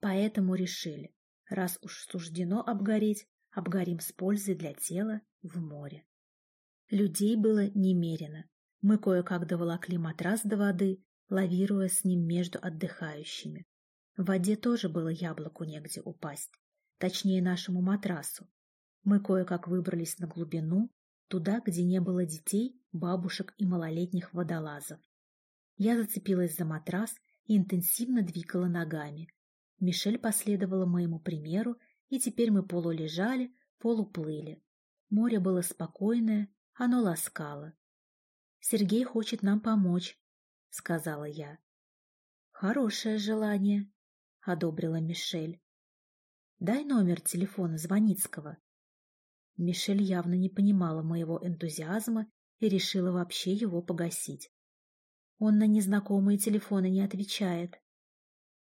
Поэтому решили, раз уж суждено обгореть, обгорим с пользой для тела в море. Людей было немерено. Мы кое-как доволокли матрас до воды, лавируя с ним между отдыхающими. В воде тоже было яблоку негде упасть, точнее нашему матрасу. Мы кое-как выбрались на глубину, туда, где не было детей, бабушек и малолетних водолазов. Я зацепилась за матрас и интенсивно двигала ногами. Мишель последовала моему примеру, и теперь мы полулежали, полуплыли. Море было спокойное, оно ласкало. «Сергей хочет нам помочь», — сказала я. «Хорошее желание», — одобрила Мишель. «Дай номер телефона Звоницкого». Мишель явно не понимала моего энтузиазма и решила вообще его погасить. Он на незнакомые телефоны не отвечает.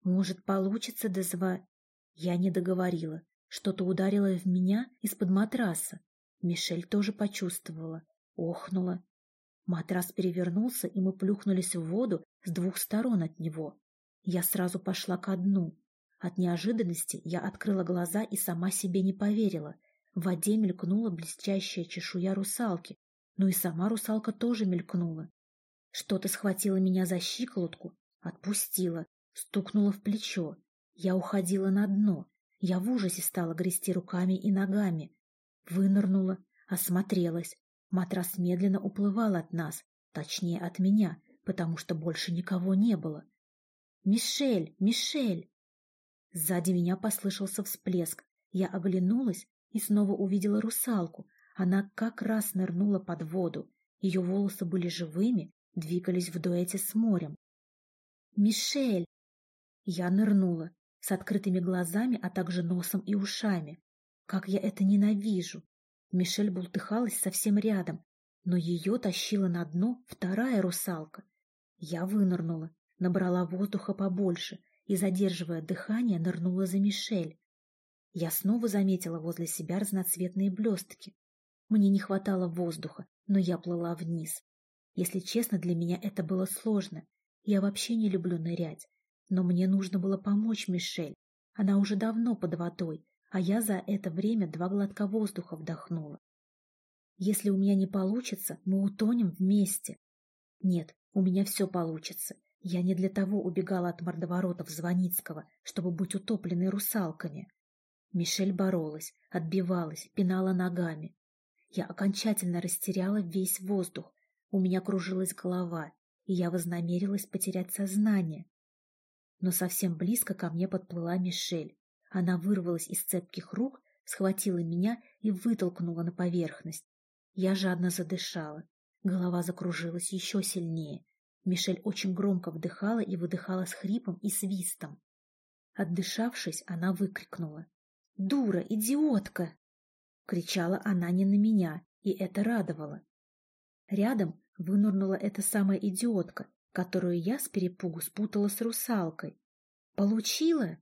Может, получится дозва... Я не договорила. Что-то ударило в меня из-под матраса. Мишель тоже почувствовала. Охнула. Матрас перевернулся, и мы плюхнулись в воду с двух сторон от него. Я сразу пошла ко дну. От неожиданности я открыла глаза и сама себе не поверила. В воде мелькнула блестящая чешуя русалки, но и сама русалка тоже мелькнула. Что-то схватило меня за щиколотку, отпустило, стукнуло в плечо. Я уходила на дно. Я в ужасе стала грести руками и ногами. Вынырнула, осмотрелась. Матрас медленно уплывал от нас, точнее от меня, потому что больше никого не было. «Мишель! Мишель!» Сзади меня послышался всплеск. Я оглянулась и снова увидела русалку, она как раз нырнула под воду. Ее волосы были живыми, двигались в дуэте с морем. «Мишель!» Я нырнула, с открытыми глазами, а также носом и ушами. Как я это ненавижу! Мишель бултыхалась совсем рядом, но ее тащила на дно вторая русалка. Я вынырнула, набрала воздуха побольше и, задерживая дыхание, нырнула за Мишель. Я снова заметила возле себя разноцветные блестки. Мне не хватало воздуха, но я плыла вниз. Если честно, для меня это было сложно. Я вообще не люблю нырять. Но мне нужно было помочь Мишель. Она уже давно под водой, а я за это время два глотка воздуха вдохнула. Если у меня не получится, мы утонем вместе. Нет, у меня все получится. Я не для того убегала от мордоворотов Звоницкого, чтобы быть утопленной русалками. Мишель боролась, отбивалась, пинала ногами. Я окончательно растеряла весь воздух, у меня кружилась голова, и я вознамерилась потерять сознание. Но совсем близко ко мне подплыла Мишель. Она вырвалась из цепких рук, схватила меня и вытолкнула на поверхность. Я жадно задышала. Голова закружилась еще сильнее. Мишель очень громко вдыхала и выдыхала с хрипом и свистом. Отдышавшись, она выкрикнула. «Дура, идиотка!» Кричала она не на меня, и это радовало. Рядом вынурнула эта самая идиотка, которую я с перепугу спутала с русалкой. «Получила?» —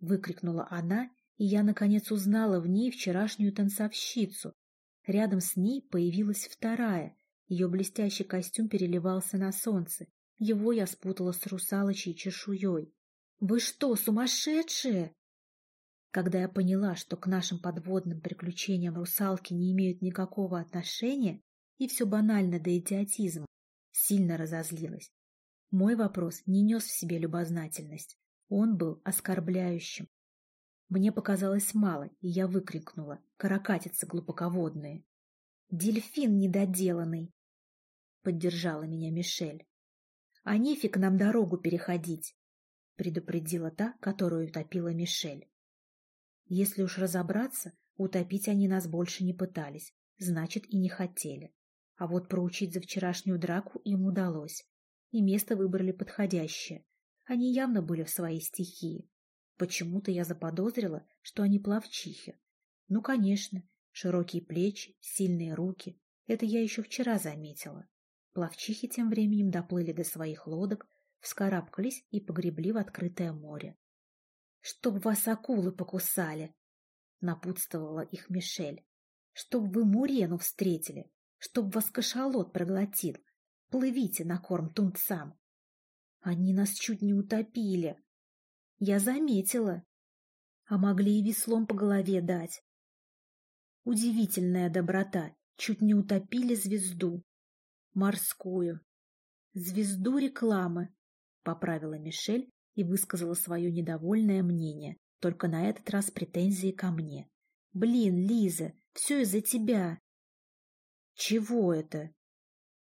выкрикнула она, и я, наконец, узнала в ней вчерашнюю танцовщицу. Рядом с ней появилась вторая. Ее блестящий костюм переливался на солнце. Его я спутала с русалочей чешуей. «Вы что, сумасшедшие?» Когда я поняла, что к нашим подводным приключениям русалки не имеют никакого отношения, и все банально до идиотизма, сильно разозлилась. Мой вопрос не нес в себе любознательность. Он был оскорбляющим. Мне показалось мало, и я выкрикнула «Каракатицы глубоководные!» «Дельфин недоделанный!» Поддержала меня Мишель. «А нефиг нам дорогу переходить!» предупредила та, которую утопила Мишель. Если уж разобраться, утопить они нас больше не пытались, значит и не хотели. А вот проучить за вчерашнюю драку им удалось. И место выбрали подходящее. Они явно были в своей стихии. Почему-то я заподозрила, что они плавчихи. Ну, конечно, широкие плечи, сильные руки. Это я еще вчера заметила. Плавчихи тем временем доплыли до своих лодок, вскарабкались и погребли в открытое море. — Чтоб вас акулы покусали! — напутствовала их Мишель. — Чтоб вы Мурену встретили! Чтоб вас кашалот проглотил! Плывите на корм тунцам! Они нас чуть не утопили! Я заметила. А могли и веслом по голове дать. Удивительная доброта. Чуть не утопили звезду. Морскую. Звезду рекламы, поправила Мишель и высказала свое недовольное мнение, только на этот раз претензии ко мне. Блин, Лиза, все из-за тебя. Чего это?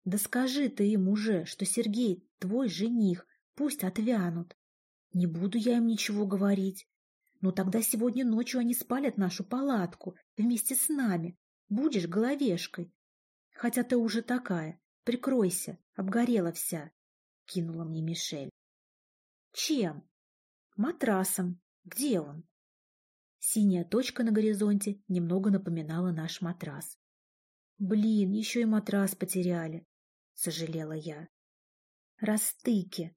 Да скажи ты им уже, что Сергей твой жених, пусть отвянут. Не буду я им ничего говорить. Но тогда сегодня ночью они спалят нашу палатку вместе с нами. Будешь головешкой. Хотя ты уже такая. Прикройся, обгорела вся, — кинула мне Мишель. Чем? Матрасом. Где он? Синяя точка на горизонте немного напоминала наш матрас. Блин, еще и матрас потеряли, — сожалела я. Растыки,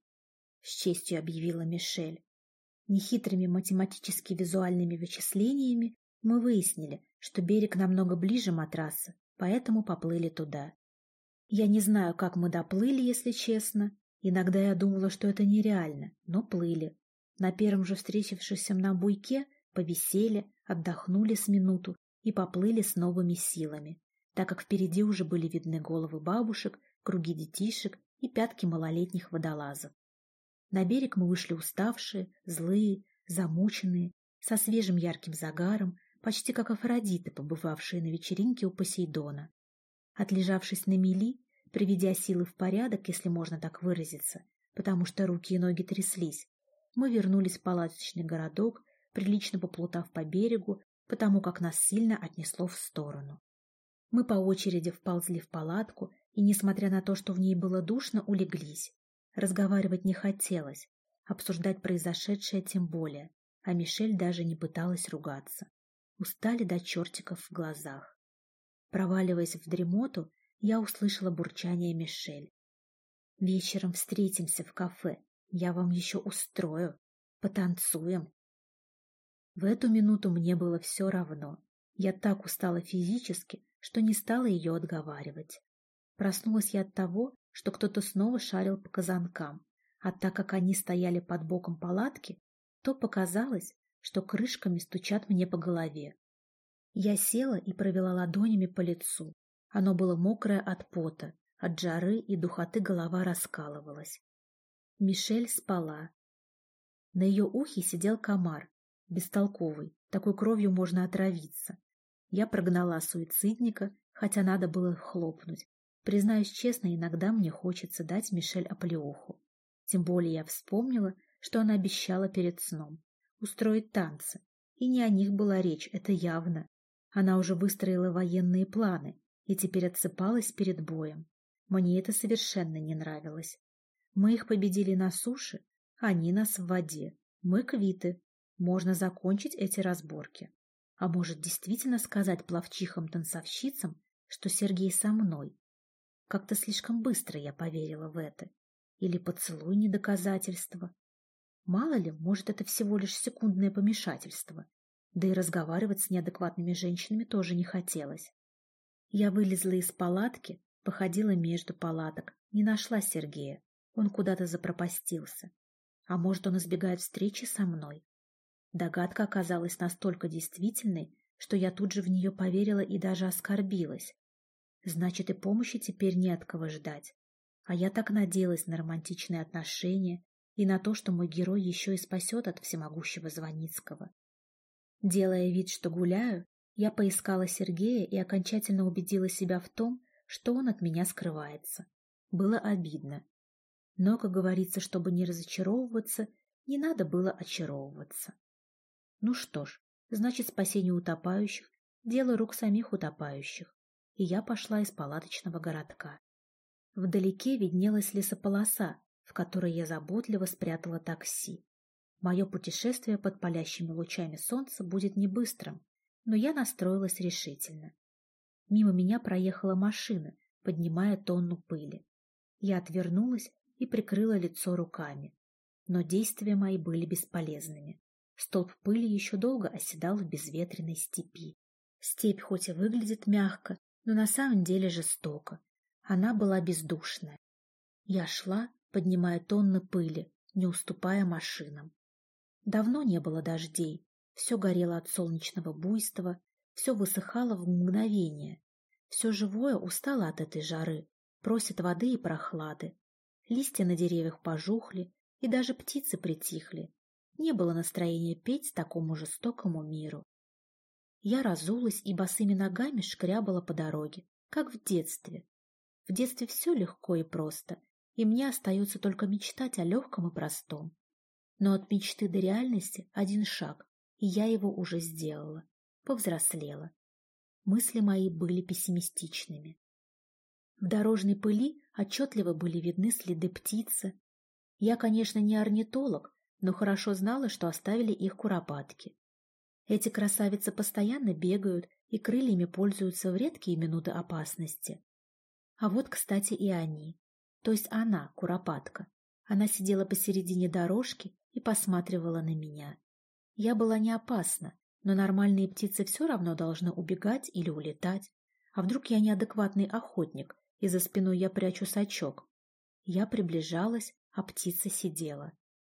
с честью объявила Мишель. Нехитрыми математически-визуальными вычислениями мы выяснили, что берег намного ближе матраса, поэтому поплыли туда. Я не знаю, как мы доплыли, если честно. Иногда я думала, что это нереально, но плыли. На первом же встретившемся на буйке повисели, отдохнули с минуту и поплыли с новыми силами, так как впереди уже были видны головы бабушек, круги детишек и пятки малолетних водолазов. На берег мы вышли уставшие, злые, замученные, со свежим ярким загаром, почти как Афродиты, побывавшие на вечеринке у Посейдона. Отлежавшись на мели, приведя силы в порядок, если можно так выразиться, потому что руки и ноги тряслись, мы вернулись в палаточный городок, прилично поплутав по берегу, потому как нас сильно отнесло в сторону. Мы по очереди вползли в палатку и, несмотря на то, что в ней было душно, улеглись. Разговаривать не хотелось, обсуждать произошедшее тем более, а Мишель даже не пыталась ругаться. Устали до чертиков в глазах. Проваливаясь в дремоту, я услышала бурчание Мишель. «Вечером встретимся в кафе. Я вам еще устрою. Потанцуем». В эту минуту мне было все равно. Я так устала физически, что не стала ее отговаривать. Проснулась я от того, что кто-то снова шарил по казанкам, а так как они стояли под боком палатки, то показалось, что крышками стучат мне по голове. Я села и провела ладонями по лицу. Оно было мокрое от пота, от жары и духоты голова раскалывалась. Мишель спала. На ее ухе сидел комар, бестолковый, такой кровью можно отравиться. Я прогнала суицидника, хотя надо было хлопнуть, Признаюсь честно, иногда мне хочется дать Мишель оплеуху. Тем более я вспомнила, что она обещала перед сном. Устроить танцы. И не о них была речь, это явно. Она уже выстроила военные планы и теперь отсыпалась перед боем. Мне это совершенно не нравилось. Мы их победили на суше, они нас в воде. Мы квиты. Можно закончить эти разборки. А может действительно сказать плавчихам-танцовщицам, что Сергей со мной, как-то слишком быстро я поверила в это. Или поцелуй не доказательство. Мало ли, может, это всего лишь секундное помешательство. Да и разговаривать с неадекватными женщинами тоже не хотелось. Я вылезла из палатки, походила между палаток, не нашла Сергея. Он куда-то запропастился. А может, он избегает встречи со мной? Догадка оказалась настолько действительной, что я тут же в нее поверила и даже оскорбилась. Значит, и помощи теперь не от кого ждать. А я так надеялась на романтичные отношения и на то, что мой герой еще и спасет от всемогущего Звоницкого. Делая вид, что гуляю, я поискала Сергея и окончательно убедила себя в том, что он от меня скрывается. Было обидно. Но, как говорится, чтобы не разочаровываться, не надо было очаровываться. Ну что ж, значит, спасение утопающих – дело рук самих утопающих. И я пошла из палаточного городка. Вдалеке виднелась лесополоса, в которой я заботливо спрятала такси. Мое путешествие под палящими лучами солнца будет не быстрым, но я настроилась решительно. Мимо меня проехала машина, поднимая тонну пыли. Я отвернулась и прикрыла лицо руками. Но действия мои были бесполезными. Столб пыли еще долго оседал в безветренной степи. Степь хоть и выглядит мягко, но на самом деле жестоко. Она была бездушная. Я шла, поднимая тонны пыли, не уступая машинам. Давно не было дождей, все горело от солнечного буйства, все высыхало в мгновение. Все живое устало от этой жары, просит воды и прохлады. Листья на деревьях пожухли, и даже птицы притихли. Не было настроения петь такому жестокому миру. Я разулась и босыми ногами шкрябала по дороге, как в детстве. В детстве все легко и просто, и мне остается только мечтать о легком и простом. Но от мечты до реальности один шаг, и я его уже сделала, повзрослела. Мысли мои были пессимистичными. В дорожной пыли отчетливо были видны следы птицы. Я, конечно, не орнитолог, но хорошо знала, что оставили их куропатки. Эти красавицы постоянно бегают и крыльями пользуются в редкие минуты опасности. А вот, кстати, и они. То есть она, куропатка. Она сидела посередине дорожки и посматривала на меня. Я была не опасна, но нормальные птицы все равно должны убегать или улетать. А вдруг я неадекватный охотник, и за спиной я прячу сачок? Я приближалась, а птица сидела.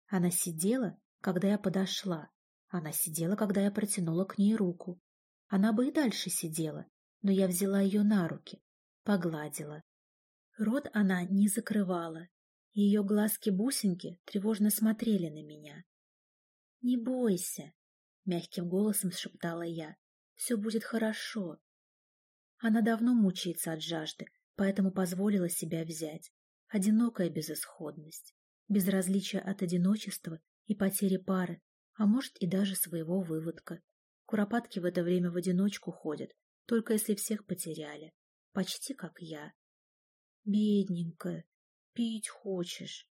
Она сидела, когда я подошла. Она сидела, когда я протянула к ней руку. Она бы и дальше сидела, но я взяла ее на руки, погладила. Рот она не закрывала. Ее глазки-бусинки тревожно смотрели на меня. «Не бойся», — мягким голосом шептала я. «Все будет хорошо». Она давно мучается от жажды, поэтому позволила себя взять. Одинокая безысходность, безразличие от одиночества и потери пары, а может и даже своего выводка. Куропатки в это время в одиночку ходят, только если всех потеряли. Почти как я. Бедненькая, пить хочешь.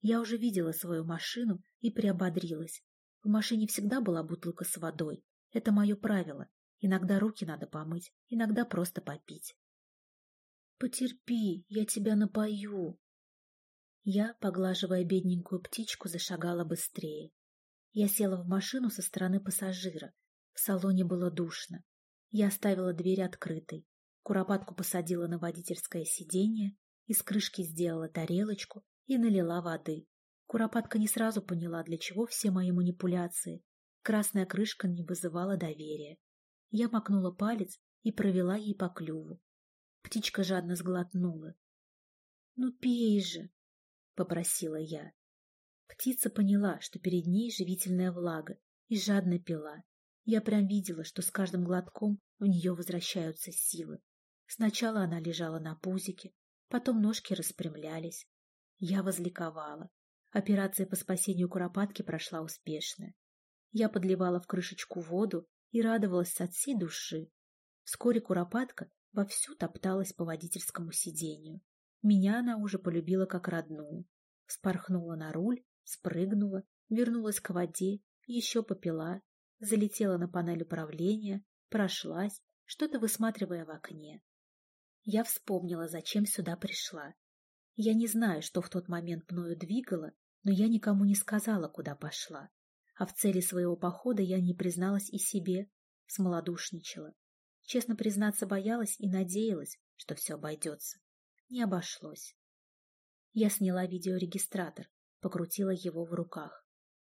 Я уже видела свою машину и приободрилась. В машине всегда была бутылка с водой. Это мое правило. Иногда руки надо помыть, иногда просто попить. «Потерпи, я тебя напою». Я, поглаживая бедненькую птичку, зашагала быстрее. Я села в машину со стороны пассажира. В салоне было душно. Я оставила дверь открытой. Куропатку посадила на водительское сиденье, из крышки сделала тарелочку и налила воды. Куропатка не сразу поняла, для чего все мои манипуляции. Красная крышка не вызывала доверия. Я макнула палец и провела ей по клюву. Птичка жадно сглотнула. — Ну пей же, — попросила я. Птица поняла, что перед ней живительная влага, и жадно пила. Я прям видела, что с каждым глотком в нее возвращаются силы. Сначала она лежала на пузике, потом ножки распрямлялись. Я возликовала. Операция по спасению куропатки прошла успешно. Я подливала в крышечку воду и радовалась от всей души. Вскоре куропатка вовсю топталась по водительскому сиденью. Меня она уже полюбила как родную. Спорхнула на руль, спрыгнула, вернулась к воде, еще попила, залетела на панель управления, прошлась, что-то высматривая в окне. Я вспомнила, зачем сюда пришла. Я не знаю, что в тот момент мною двигало, но я никому не сказала, куда пошла. А в цели своего похода я не призналась и себе, смолодушничала. Честно признаться, боялась и надеялась, что все обойдется. Не обошлось. Я сняла видеорегистратор, покрутила его в руках.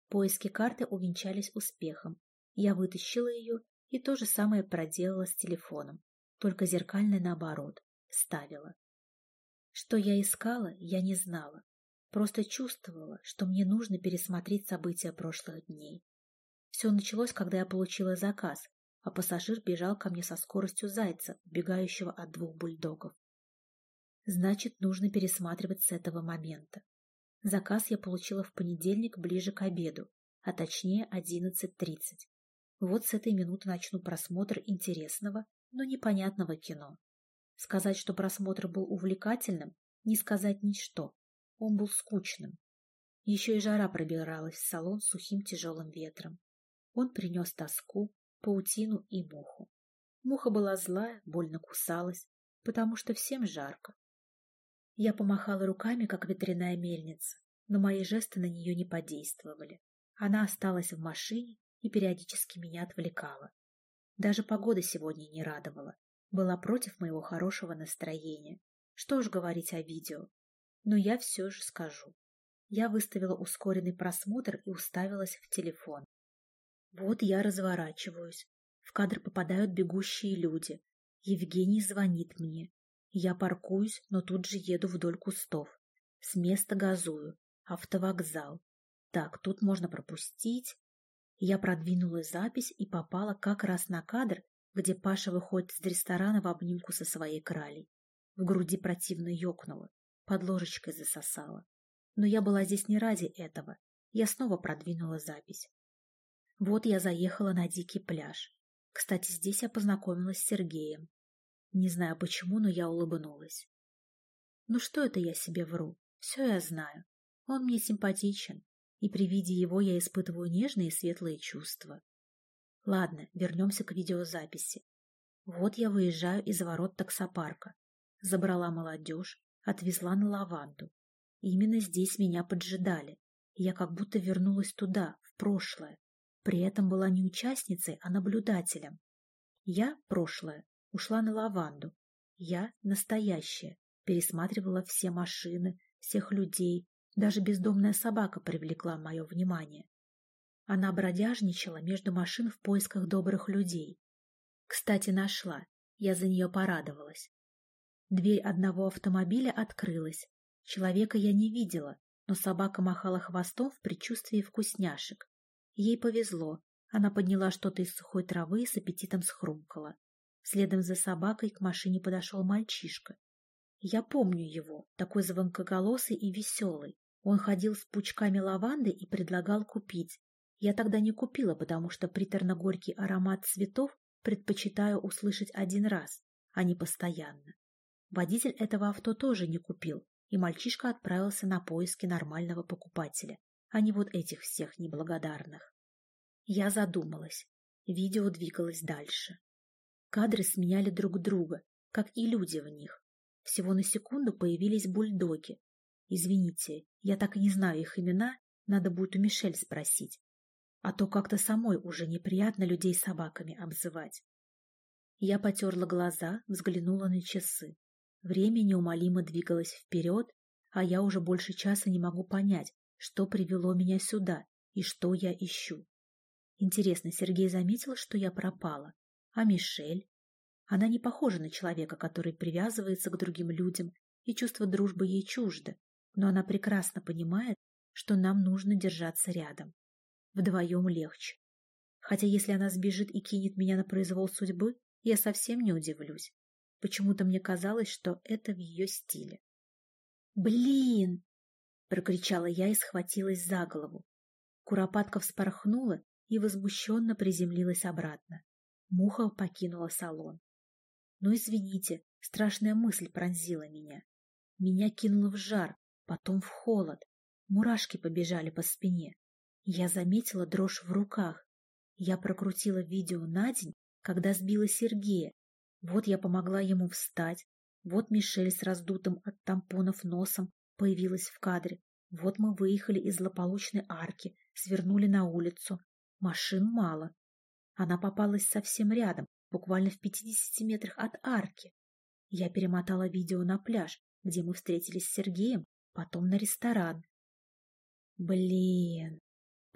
Поиски карты увенчались успехом. Я вытащила ее и то же самое проделала с телефоном, только зеркальное наоборот, ставила. Что я искала, я не знала. Просто чувствовала, что мне нужно пересмотреть события прошлых дней. Все началось, когда я получила заказ, а пассажир бежал ко мне со скоростью зайца, убегающего от двух бульдогов. Значит, нужно пересматривать с этого момента. Заказ я получила в понедельник ближе к обеду, а точнее 11.30. Вот с этой минуты начну просмотр интересного, но непонятного кино. Сказать, что просмотр был увлекательным, не сказать ничто. Он был скучным. Еще и жара пробиралась в салон сухим тяжелым ветром. Он принес тоску, паутину и муху. Муха была злая, больно кусалась, потому что всем жарко. Я помахала руками, как ветряная мельница, но мои жесты на нее не подействовали. Она осталась в машине и периодически меня отвлекала. Даже погода сегодня не радовала, была против моего хорошего настроения. Что уж говорить о видео. Но я все же скажу. Я выставила ускоренный просмотр и уставилась в телефон. Вот я разворачиваюсь. В кадр попадают бегущие люди. Евгений звонит мне. Я паркуюсь, но тут же еду вдоль кустов. С места газую. Автовокзал. Так, тут можно пропустить. Я продвинула запись и попала как раз на кадр, где Паша выходит из ресторана в обнимку со своей кралей. В груди противно ёкнуло, под ложечкой засосала. Но я была здесь не ради этого. Я снова продвинула запись. Вот я заехала на дикий пляж. Кстати, здесь я познакомилась с Сергеем. Не знаю почему, но я улыбнулась. Ну что это я себе вру? Все я знаю. Он мне симпатичен, и при виде его я испытываю нежные и светлые чувства. Ладно, вернемся к видеозаписи. Вот я выезжаю из ворот таксопарка. Забрала молодежь, отвезла на лаванду. Именно здесь меня поджидали. Я как будто вернулась туда, в прошлое. При этом была не участницей, а наблюдателем. Я, прошлое, ушла на лаванду. Я настоящая, пересматривала все машины, всех людей, даже бездомная собака привлекла мое внимание. Она бродяжничала между машин в поисках добрых людей. Кстати, нашла. Я за нее порадовалась. Дверь одного автомобиля открылась. Человека я не видела, но собака махала хвостом в предчувствии вкусняшек. Ей повезло. Она подняла что-то из сухой травы и с аппетитом схрумкала. Следом за собакой к машине подошел мальчишка. Я помню его, такой звонкоголосый и веселый. Он ходил с пучками лаванды и предлагал купить. Я тогда не купила, потому что приторно-горький аромат цветов предпочитаю услышать один раз, а не постоянно. Водитель этого авто тоже не купил, и мальчишка отправился на поиски нормального покупателя, а не вот этих всех неблагодарных. Я задумалась. Видео двигалось дальше. Кадры сменяли друг друга, как и люди в них. Всего на секунду появились бульдоги. Извините, я так и не знаю их имена, надо будет у Мишель спросить. А то как-то самой уже неприятно людей собаками обзывать. Я потерла глаза, взглянула на часы. Время неумолимо двигалось вперед, а я уже больше часа не могу понять, что привело меня сюда и что я ищу. Интересно, Сергей заметил, что я пропала? А Мишель? Она не похожа на человека, который привязывается к другим людям, и чувство дружбы ей чуждо, но она прекрасно понимает, что нам нужно держаться рядом. Вдвоем легче. Хотя если она сбежит и кинет меня на произвол судьбы, я совсем не удивлюсь. Почему-то мне казалось, что это в ее стиле. «Блин!» — прокричала я и схватилась за голову. Куропатка вспорхнула и возмущенно приземлилась обратно. Муха покинула салон. Но «Ну, извините, страшная мысль пронзила меня. Меня кинуло в жар, потом в холод. Мурашки побежали по спине. Я заметила дрожь в руках. Я прокрутила видео на день, когда сбила Сергея. Вот я помогла ему встать. Вот Мишель с раздутым от тампонов носом появилась в кадре. Вот мы выехали из злополучной арки, свернули на улицу. Машин мало, она попалась совсем рядом, буквально в 50 метрах от арки. Я перемотала видео на пляж, где мы встретились с Сергеем, потом на ресторан. Блин,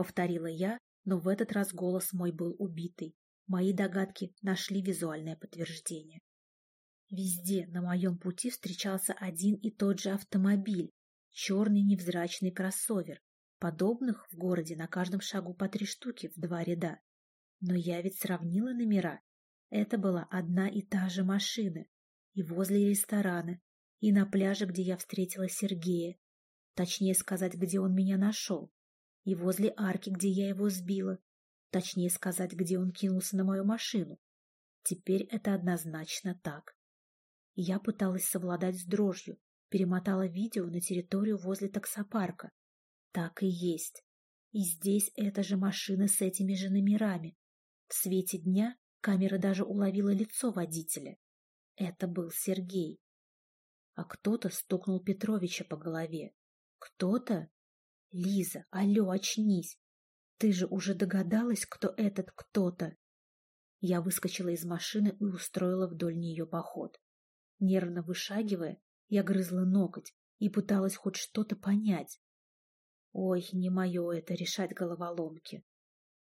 Повторила я, но в этот раз голос мой был убитый. Мои догадки нашли визуальное подтверждение. Везде на моем пути встречался один и тот же автомобиль, черный невзрачный кроссовер. Подобных в городе на каждом шагу по три штуки в два ряда. Но я ведь сравнила номера. Это была одна и та же машина. И возле ресторана, и на пляже, где я встретила Сергея. Точнее сказать, где он меня нашел. И возле арки, где я его сбила. Точнее сказать, где он кинулся на мою машину. Теперь это однозначно так. Я пыталась совладать с дрожью, перемотала видео на территорию возле таксопарка. Так и есть. И здесь эта же машина с этими же номерами. В свете дня камера даже уловила лицо водителя. Это был Сергей. А кто-то стукнул Петровича по голове. Кто-то? Лиза, алло, очнись. Ты же уже догадалась, кто этот кто-то? Я выскочила из машины и устроила вдоль нее поход. Нервно вышагивая, я грызла ноготь и пыталась хоть что-то понять. Ой, не мое это решать головоломки.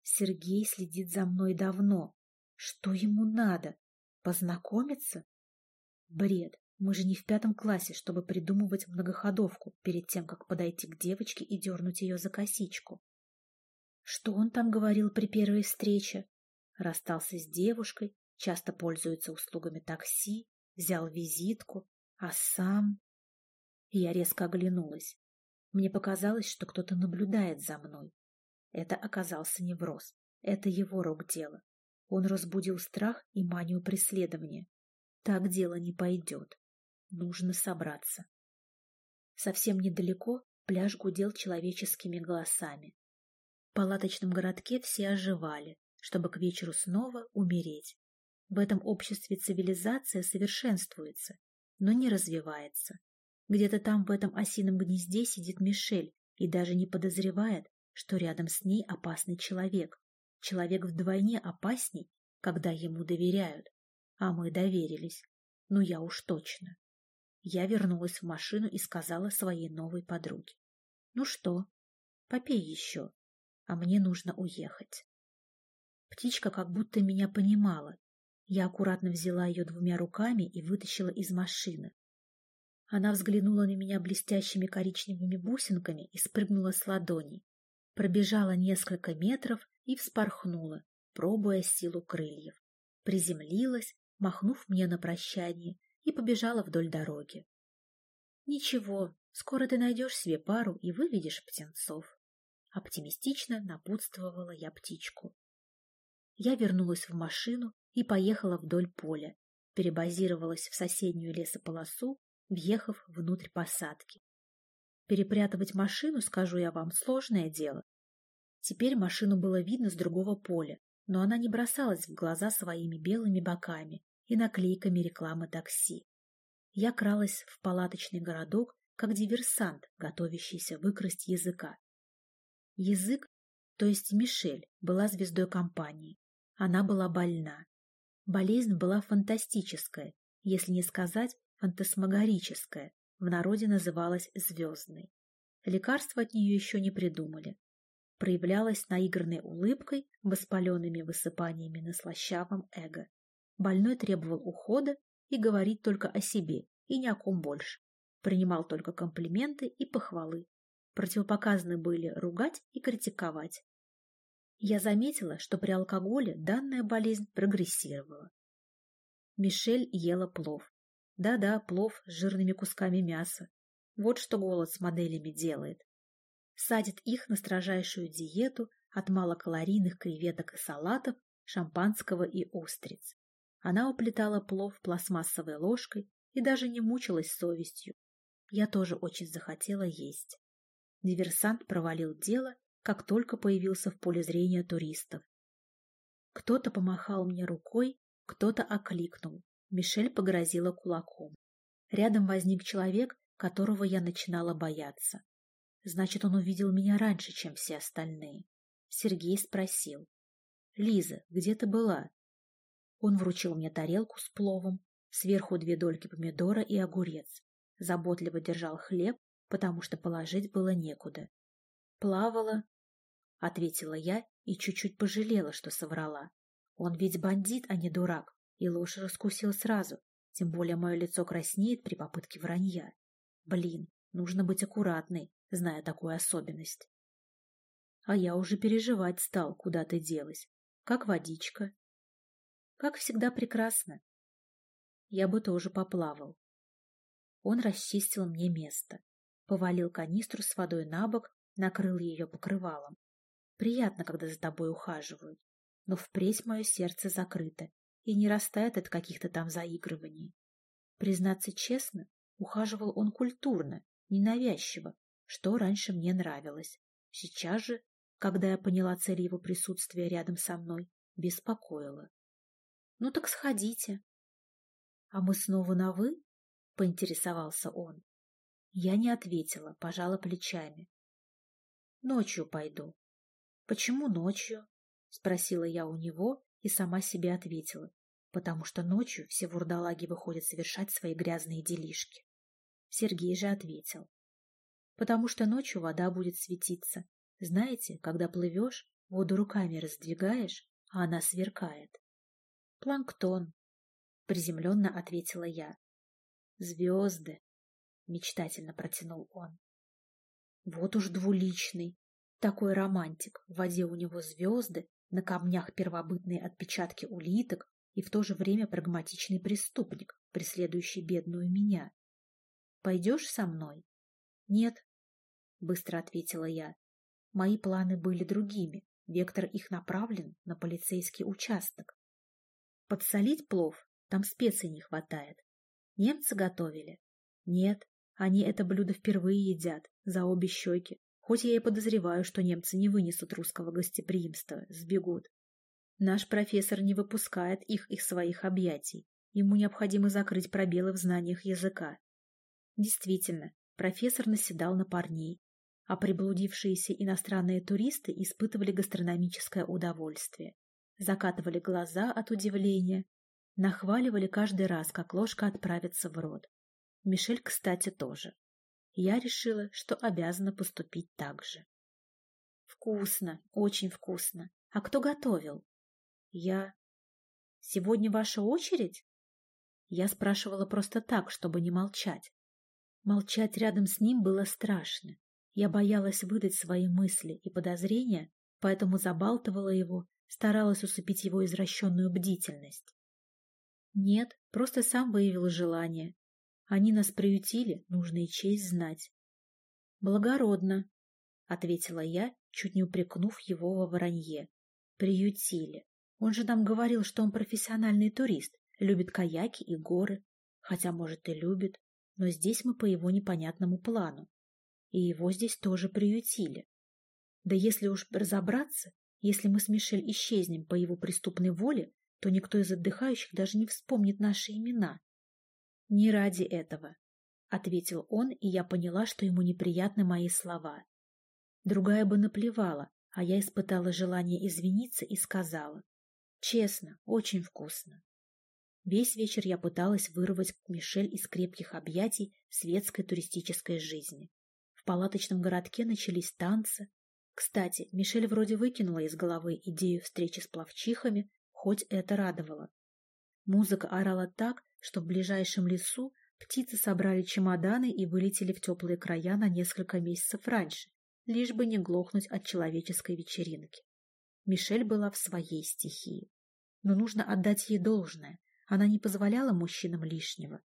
Сергей следит за мной давно. Что ему надо? Познакомиться? Бред. Мы же не в пятом классе, чтобы придумывать многоходовку перед тем, как подойти к девочке и дернуть ее за косичку. Что он там говорил при первой встрече? Расстался с девушкой, часто пользуется услугами такси, взял визитку, а сам... Я резко оглянулась. Мне показалось, что кто-то наблюдает за мной. Это оказался невроз. Это его рук дело. Он разбудил страх и манию преследования. Так дело не пойдет. Нужно собраться. Совсем недалеко пляж гудел человеческими голосами. В палаточном городке все оживали, чтобы к вечеру снова умереть. В этом обществе цивилизация совершенствуется, но не развивается. Где-то там в этом осином гнезде сидит Мишель и даже не подозревает, что рядом с ней опасный человек. Человек вдвойне опасней, когда ему доверяют. А мы доверились. Ну, я уж точно. Я вернулась в машину и сказала своей новой подруге. Ну что, попей еще, а мне нужно уехать. Птичка как будто меня понимала я аккуратно взяла ее двумя руками и вытащила из машины. Она взглянула на меня блестящими коричневыми бусинками и спрыгнула с ладони. Пробежала несколько метров и вспорхнула, пробуя силу крыльев. Приземлилась, махнув мне на прощание, и побежала вдоль дороги. «Ничего, скоро ты найдешь себе пару и выведешь птенцов», — оптимистично напутствовала я птичку. Я вернулась в машину и поехала вдоль поля, перебазировалась в соседнюю лесополосу, въехав внутрь посадки. Перепрятывать машину, скажу я вам, сложное дело. Теперь машину было видно с другого поля, но она не бросалась в глаза своими белыми боками и наклейками рекламы такси. Я кралась в палаточный городок, как диверсант, готовящийся выкрасть языка. Язык, то есть Мишель, была звездой компании. Она была больна. Болезнь была фантастическая, если не сказать фантасмагорическая, в народе называлась звездной. Лекарства от нее еще не придумали. Проявлялась наигранной улыбкой, воспаленными высыпаниями на слащавом эго. Больной требовал ухода и говорить только о себе и ни о ком больше. Принимал только комплименты и похвалы. Противопоказаны были ругать и критиковать. Я заметила, что при алкоголе данная болезнь прогрессировала. Мишель ела плов. Да-да, плов с жирными кусками мяса. Вот что голод с моделями делает. Садит их на строжайшую диету от малокалорийных креветок и салатов, шампанского и устриц. Она уплетала плов пластмассовой ложкой и даже не мучилась совестью. Я тоже очень захотела есть. Диверсант провалил дело как только появился в поле зрения туристов. Кто-то помахал мне рукой, кто-то окликнул. Мишель погрозила кулаком. Рядом возник человек, которого я начинала бояться. Значит, он увидел меня раньше, чем все остальные. Сергей спросил. — Лиза, где ты была? Он вручил мне тарелку с пловом, сверху две дольки помидора и огурец. Заботливо держал хлеб, потому что положить было некуда. Плавала ответила я и чуть-чуть пожалела, что соврала. Он ведь бандит, а не дурак, и ложь раскусил сразу, тем более мое лицо краснеет при попытке вранья. Блин, нужно быть аккуратной, зная такую особенность. А я уже переживать стал, куда ты делась. Как водичка. Как всегда прекрасно. Я бы тоже поплавал. Он расчистил мне место, повалил канистру с водой на бок, накрыл ее покрывалом. Приятно, когда за тобой ухаживают, но впредь мое сердце закрыто и не растает от каких-то там заигрываний. Признаться честно, ухаживал он культурно, ненавязчиво, что раньше мне нравилось. Сейчас же, когда я поняла цель его присутствия рядом со мной, беспокоило. Ну так сходите. А мы снова на «вы»? — поинтересовался он. Я не ответила, пожала плечами. Ночью пойду. Почему ночью? — спросила я у него и сама себе ответила. Потому что ночью все вурдалаги выходят совершать свои грязные делишки. Сергей же ответил. Потому что ночью вода будет светиться. Знаете, когда плывешь, воду руками раздвигаешь, а она сверкает. Планктон, приземленно ответила я. Звезды, мечтательно протянул он. Вот уж двуличный, такой романтик. В воде у него звезды, на камнях первобытные отпечатки улиток и в то же время прагматичный преступник, преследующий бедную меня. Пойдешь со мной? Нет, быстро ответила я. Мои планы были другими. Вектор их направлен на полицейский участок. Подсолить плов? Там специй не хватает. Немцы готовили? Нет, они это блюдо впервые едят, за обе щеки. Хоть я и подозреваю, что немцы не вынесут русского гостеприимства, сбегут. Наш профессор не выпускает их из своих объятий. Ему необходимо закрыть пробелы в знаниях языка. Действительно, профессор наседал на парней, а приблудившиеся иностранные туристы испытывали гастрономическое удовольствие. Закатывали глаза от удивления, Нахваливали каждый раз, как ложка отправится в рот. Мишель, кстати, тоже. Я решила, что обязана поступить так же. Вкусно, очень вкусно. А кто готовил? Я. Сегодня ваша очередь? Я спрашивала просто так, чтобы не молчать. Молчать рядом с ним было страшно. Я боялась выдать свои мысли и подозрения, поэтому забалтывала его, старалась усыпить его извращенную бдительность. Нет, просто сам выявил желание. Они нас приютили, нужно и честь знать. Благородно, — ответила я, чуть не упрекнув его во вранье. Приютили. Он же нам говорил, что он профессиональный турист, любит каяки и горы. Хотя, может, и любит, но здесь мы по его непонятному плану. И его здесь тоже приютили. Да если уж разобраться, если мы с Мишель исчезнем по его преступной воле, то никто из отдыхающих даже не вспомнит наши имена. Не ради этого, — ответил он, и я поняла, что ему неприятны мои слова. Другая бы наплевала, а я испытала желание извиниться и сказала. Честно, очень вкусно. Весь вечер я пыталась вырвать Мишель из крепких объятий светской туристической жизни. В палаточном городке начались танцы. Кстати, Мишель вроде выкинула из головы идею встречи с плавчихами, хоть это радовало. Музыка орала так, что в ближайшем лесу птицы собрали чемоданы и вылетели в теплые края на несколько месяцев раньше, лишь бы не глохнуть от человеческой вечеринки. Мишель была в своей стихии. Но нужно отдать ей должное. Она не позволяла мужчинам лишнего.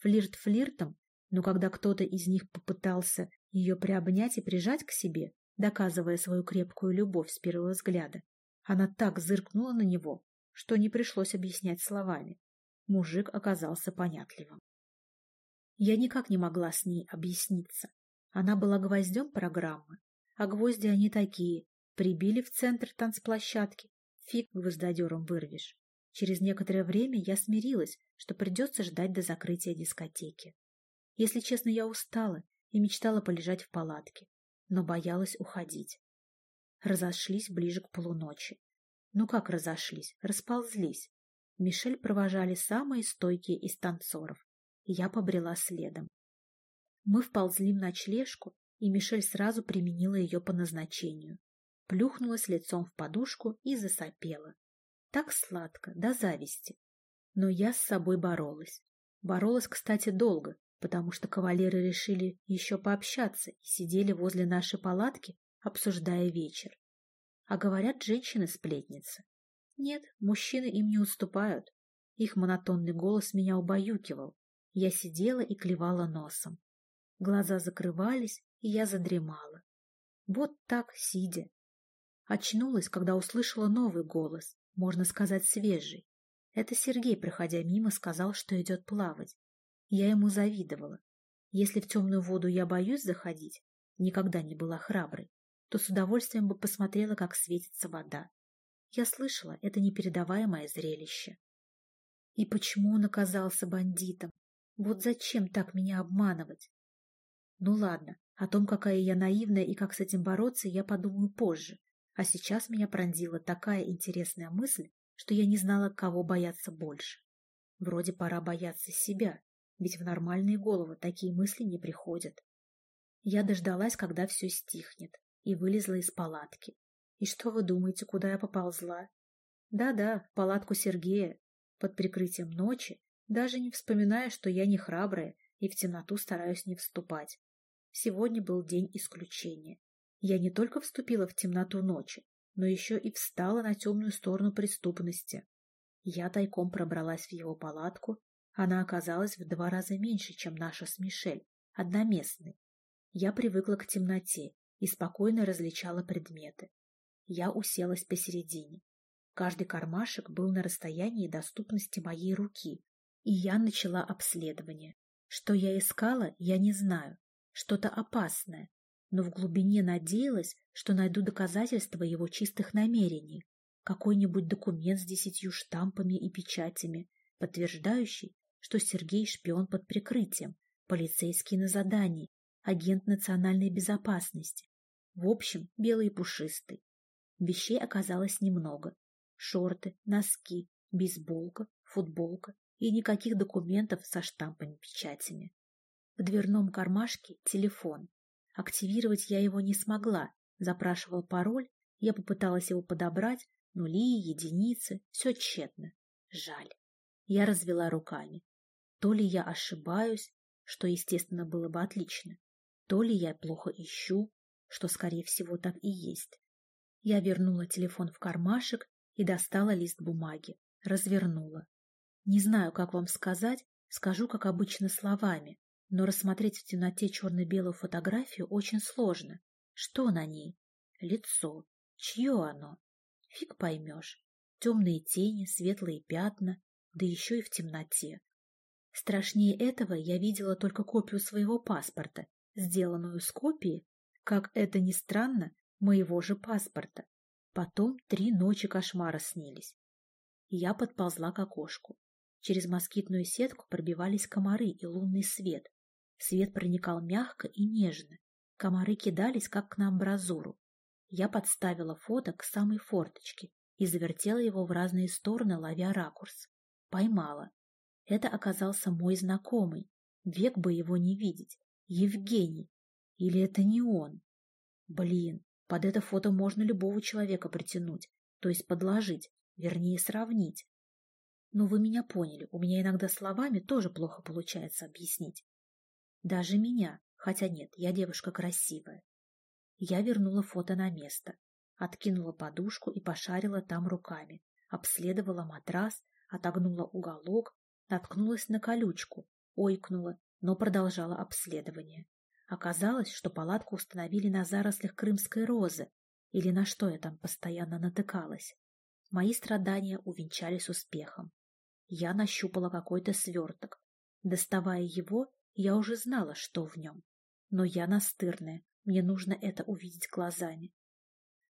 Флирт флиртом, но когда кто-то из них попытался ее приобнять и прижать к себе, доказывая свою крепкую любовь с первого взгляда, она так зыркнула на него, что не пришлось объяснять словами. Мужик оказался понятливым. Я никак не могла с ней объясниться. Она была гвоздем программы, а гвозди они такие. Прибили в центр танцплощадки, фиг гвоздодером вырвешь. Через некоторое время я смирилась, что придется ждать до закрытия дискотеки. Если честно, я устала и мечтала полежать в палатке, но боялась уходить. Разошлись ближе к полуночи. Ну как разошлись? Расползлись. Мишель провожали самые стойкие из танцоров. Я побрела следом. Мы вползли в ночлежку, и Мишель сразу применила ее по назначению. плюхнулась лицом в подушку и засопела. Так сладко, до зависти. Но я с собой боролась. Боролась, кстати, долго, потому что кавалеры решили еще пообщаться и сидели возле нашей палатки, обсуждая вечер. А говорят, женщины-сплетницы. Нет, мужчины им не уступают. Их монотонный голос меня убаюкивал. Я сидела и клевала носом. Глаза закрывались, и я задремала. Вот так, сидя. Очнулась, когда услышала новый голос, можно сказать, свежий. Это Сергей, проходя мимо, сказал, что идет плавать. Я ему завидовала. Если в темную воду я боюсь заходить, никогда не была храброй, то с удовольствием бы посмотрела, как светится вода. Я слышала, это непередаваемое зрелище. И почему он оказался бандитом? Вот зачем так меня обманывать? Ну ладно, о том, какая я наивная и как с этим бороться, я подумаю позже. А сейчас меня пронзила такая интересная мысль, что я не знала, кого бояться больше. Вроде пора бояться себя, ведь в нормальные головы такие мысли не приходят. Я дождалась, когда все стихнет, и вылезла из палатки. И что вы думаете, куда я поползла? Да-да, в палатку Сергея, под прикрытием ночи, даже не вспоминая, что я не храбрая и в темноту стараюсь не вступать. Сегодня был день исключения. Я не только вступила в темноту ночи, но еще и встала на темную сторону преступности. Я тайком пробралась в его палатку, она оказалась в два раза меньше, чем наша с Мишель, одноместной. Я привыкла к темноте и спокойно различала предметы. Я уселась посередине. Каждый кармашек был на расстоянии доступности моей руки, и я начала обследование. Что я искала, я не знаю. Что-то опасное, но в глубине надеялась, что найду доказательства его чистых намерений, какой-нибудь документ с десятью штампами и печатями, подтверждающий, что Сергей шпион под прикрытием, полицейский на задании, агент национальной безопасности. В общем, белый и пушистый. Вещей оказалось немного. Шорты, носки, бейсболка, футболка и никаких документов со штампами-печатями. В дверном кармашке телефон. Активировать я его не смогла. Запрашивал пароль, я попыталась его подобрать, нули, единицы, все тщетно. Жаль. Я развела руками. То ли я ошибаюсь, что, естественно, было бы отлично, то ли я плохо ищу, что, скорее всего, так и есть. Я вернула телефон в кармашек и достала лист бумаги, развернула. Не знаю, как вам сказать, скажу, как обычно, словами, но рассмотреть в темноте черно-белую фотографию очень сложно. Что на ней? Лицо. Чье оно? Фиг поймешь. Темные тени, светлые пятна, да еще и в темноте. Страшнее этого я видела только копию своего паспорта, сделанную с копии, как это ни странно, моего же паспорта. Потом три ночи кошмара снились. Я подползла к окошку. Через москитную сетку пробивались комары и лунный свет. Свет проникал мягко и нежно. Комары кидались, как на амбразуру. Я подставила фото к самой форточке и завертела его в разные стороны, ловя ракурс. Поймала. Это оказался мой знакомый. Век бы его не видеть. Евгений. Или это не он? Блин, под это фото можно любого человека притянуть, то есть подложить, вернее сравнить. Но вы меня поняли, у меня иногда словами тоже плохо получается объяснить. Даже меня, хотя нет, я девушка красивая. Я вернула фото на место, откинула подушку и пошарила там руками, обследовала матрас, отогнула уголок, наткнулась на колючку, ойкнула, но продолжала обследование. Оказалось, что палатку установили на зарослях крымской розы, или на что я там постоянно натыкалась. Мои страдания увенчались успехом. Я нащупала какой-то сверток. Доставая его, я уже знала, что в нем. Но я настырная, мне нужно это увидеть глазами.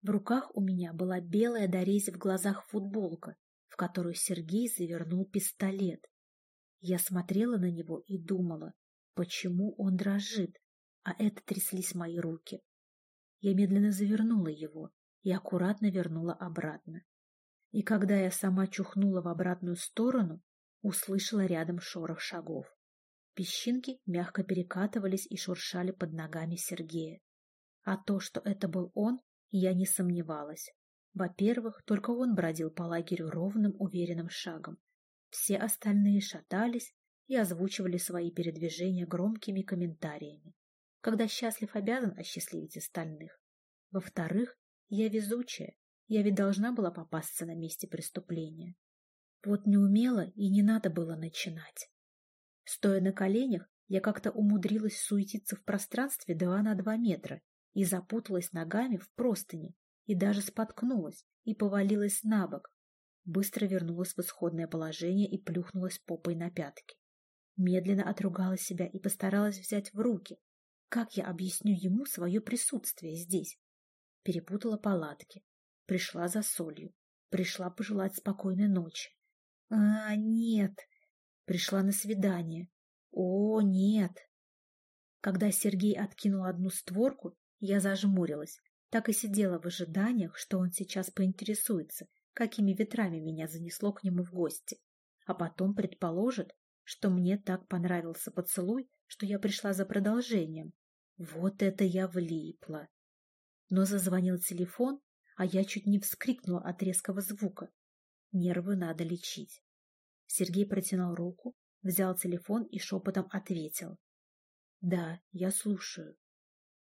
В руках у меня была белая дорезь в глазах футболка, в которую Сергей завернул пистолет. Я смотрела на него и думала, почему он дрожит, а это тряслись мои руки. Я медленно завернула его и аккуратно вернула обратно. И когда я сама чухнула в обратную сторону, услышала рядом шорох шагов. Песчинки мягко перекатывались и шуршали под ногами Сергея. А то, что это был он, Я не сомневалась. Во-первых, только он бродил по лагерю ровным, уверенным шагом. Все остальные шатались и озвучивали свои передвижения громкими комментариями. Когда счастлив обязан осчастливить остальных. Во-вторых, я везучая, я ведь должна была попасться на месте преступления. Вот не умела и не надо было начинать. Стоя на коленях, я как-то умудрилась суетиться в пространстве два на два метра и запуталась ногами в простыни, и даже споткнулась, и повалилась на бок. Быстро вернулась в исходное положение и плюхнулась попой на пятки. Медленно отругала себя и постаралась взять в руки. Как я объясню ему свое присутствие здесь? Перепутала палатки. Пришла за солью. Пришла пожелать спокойной ночи. А, нет. Пришла на свидание. О, нет. Когда Сергей откинул одну створку, я зажмурилась, так и сидела в ожиданиях, что он сейчас поинтересуется, какими ветрами меня занесло к нему в гости, а потом предположит, что мне так понравился поцелуй, что я пришла за продолжением. Вот это я влипла. Но зазвонил телефон, а я чуть не вскрикнула от резкого звука. Нервы надо лечить. Сергей протянул руку, взял телефон и шепотом ответил. — Да, я слушаю.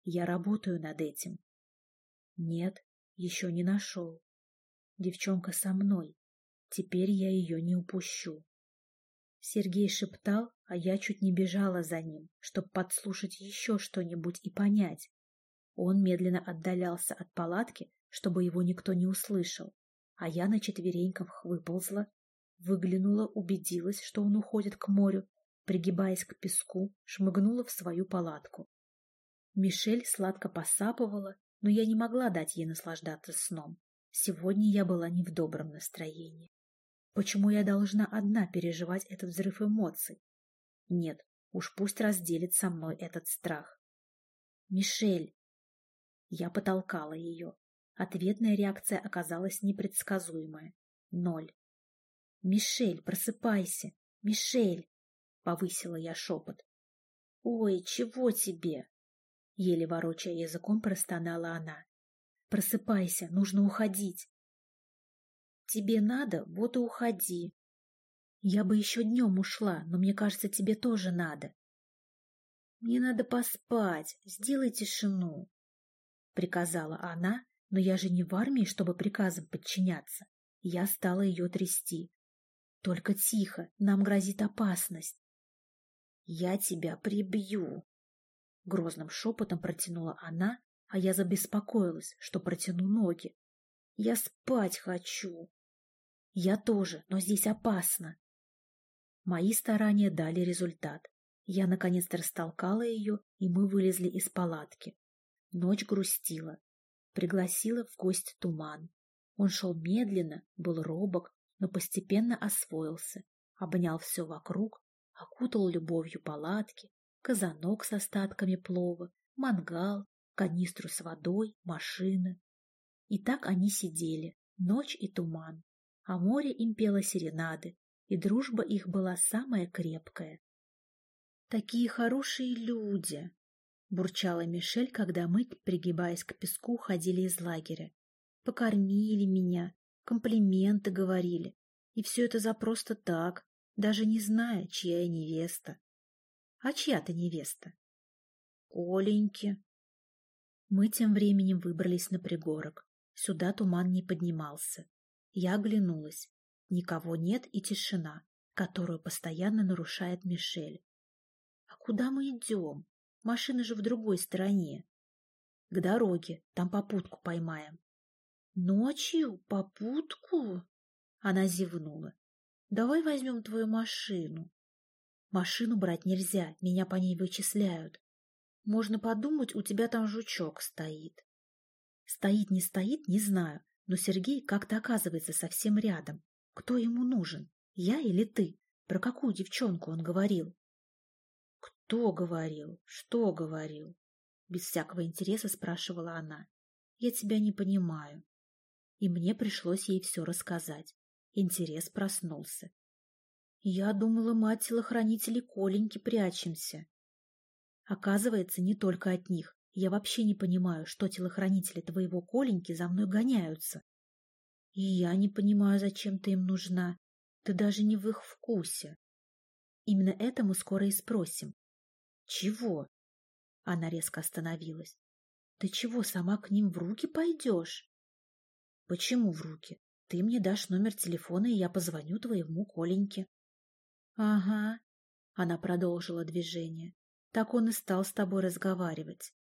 Я работаю над этим. Нет, еще не нашел. Девчонка со мной. Теперь я ее не упущу. Сергей шептал, а я чуть не бежала за ним, чтобы подслушать еще что-нибудь и понять. Он медленно отдалялся от палатки, чтобы его никто не услышал, а я на четвереньках выползла, выглянула, убедилась, что он уходит к морю, пригибаясь к песку, шмыгнула в свою палатку. Мишель сладко посапывала, но я не могла дать ей наслаждаться сном. Сегодня я была не в добром настроении. Почему я должна одна переживать этот взрыв эмоций? Нет, уж пусть разделит со мной этот страх. «Мишель!» Я потолкала ее. Ответная реакция оказалась непредсказуемая. Ноль. «Мишель, просыпайся! Мишель!» — повысила я шепот. «Ой, чего тебе?» Еле ворочая языком, простонала она. «Просыпайся, нужно уходить». «Тебе надо, вот и уходи». «Я бы еще днем ушла, но мне кажется, тебе тоже надо». «Мне надо поспать, сделай тишину», — приказала она, но я же не в армии, чтобы приказам подчиняться. Я стала ее трясти. «Только тихо, нам грозит опасность». «Я тебя прибью», Грозным шепотом протянула она, а я забеспокоилась, что протяну ноги. Я спать хочу. Я тоже, но здесь опасно. Мои старания дали результат. Я наконец-то растолкала ее, и мы вылезли из палатки. Ночь грустила. Пригласила в гость туман. Он шел медленно, был робок, но постепенно освоился, обнял все вокруг, окутал любовью палатки, казанок с остатками плова, мангал, канистру с водой, машины. И так они сидели, ночь и туман, а море им пело серенады, и дружба их была самая крепкая. «Такие хорошие люди!» — бурчала Мишель, когда мы, пригибаясь к песку, ходили из лагеря. «Покормили меня, комплименты говорили, и все это за просто так, даже не зная, чья я невеста. А чья ты невеста? Оленьки. Мы тем временем выбрались на пригорок. Сюда туман не поднимался. Я оглянулась. Никого нет и тишина, которую постоянно нарушает Мишель. А куда мы идем? Машина же в другой стороне. К дороге, там попутку поймаем. Ночью попутку? Она зевнула. Давай возьмем твою машину. Машину брать нельзя, меня по ней вычисляют. Можно подумать, у тебя там жучок стоит. Стоит, не стоит, не знаю, но Сергей как-то оказывается совсем рядом. Кто ему нужен, я или ты? Про какую девчонку он говорил? Кто говорил? Что говорил? Без всякого интереса спрашивала она. Я тебя не понимаю. И мне пришлось ей все рассказать. Интерес проснулся. Я думала, мы от телохранителей Коленьки прячемся. Оказывается, не только от них, Я вообще не понимаю, что телохранители твоего Коленьки за мной гоняются. И я не понимаю, зачем ты им нужна. Ты даже не в их вкусе. Именно это мы скоро и спросим. Чего? Она резко остановилась. Ты чего, сама к ним в руки пойдешь? Почему в руки? Ты мне дашь номер телефона, и я позвоню твоему Коленьке. Ага. Она продолжила движение. Так он и стал с тобой разговаривать.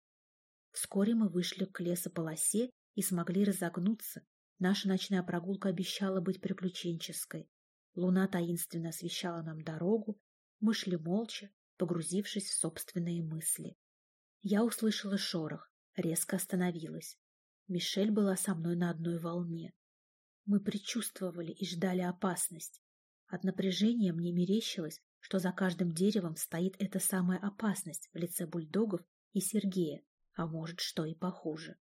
Вскоре мы вышли к лесополосе и смогли разогнуться. Наша ночная прогулка обещала быть приключенческой. Луна таинственно освещала нам дорогу. Мы шли молча, погрузившись в собственные мысли. Я услышала шорох, резко остановилась. Мишель была со мной на одной волне. Мы предчувствовали и ждали опасность. От напряжения мне мерещилось, что за каждым деревом стоит эта самая опасность в лице бульдогов и Сергея, а может, что и похуже.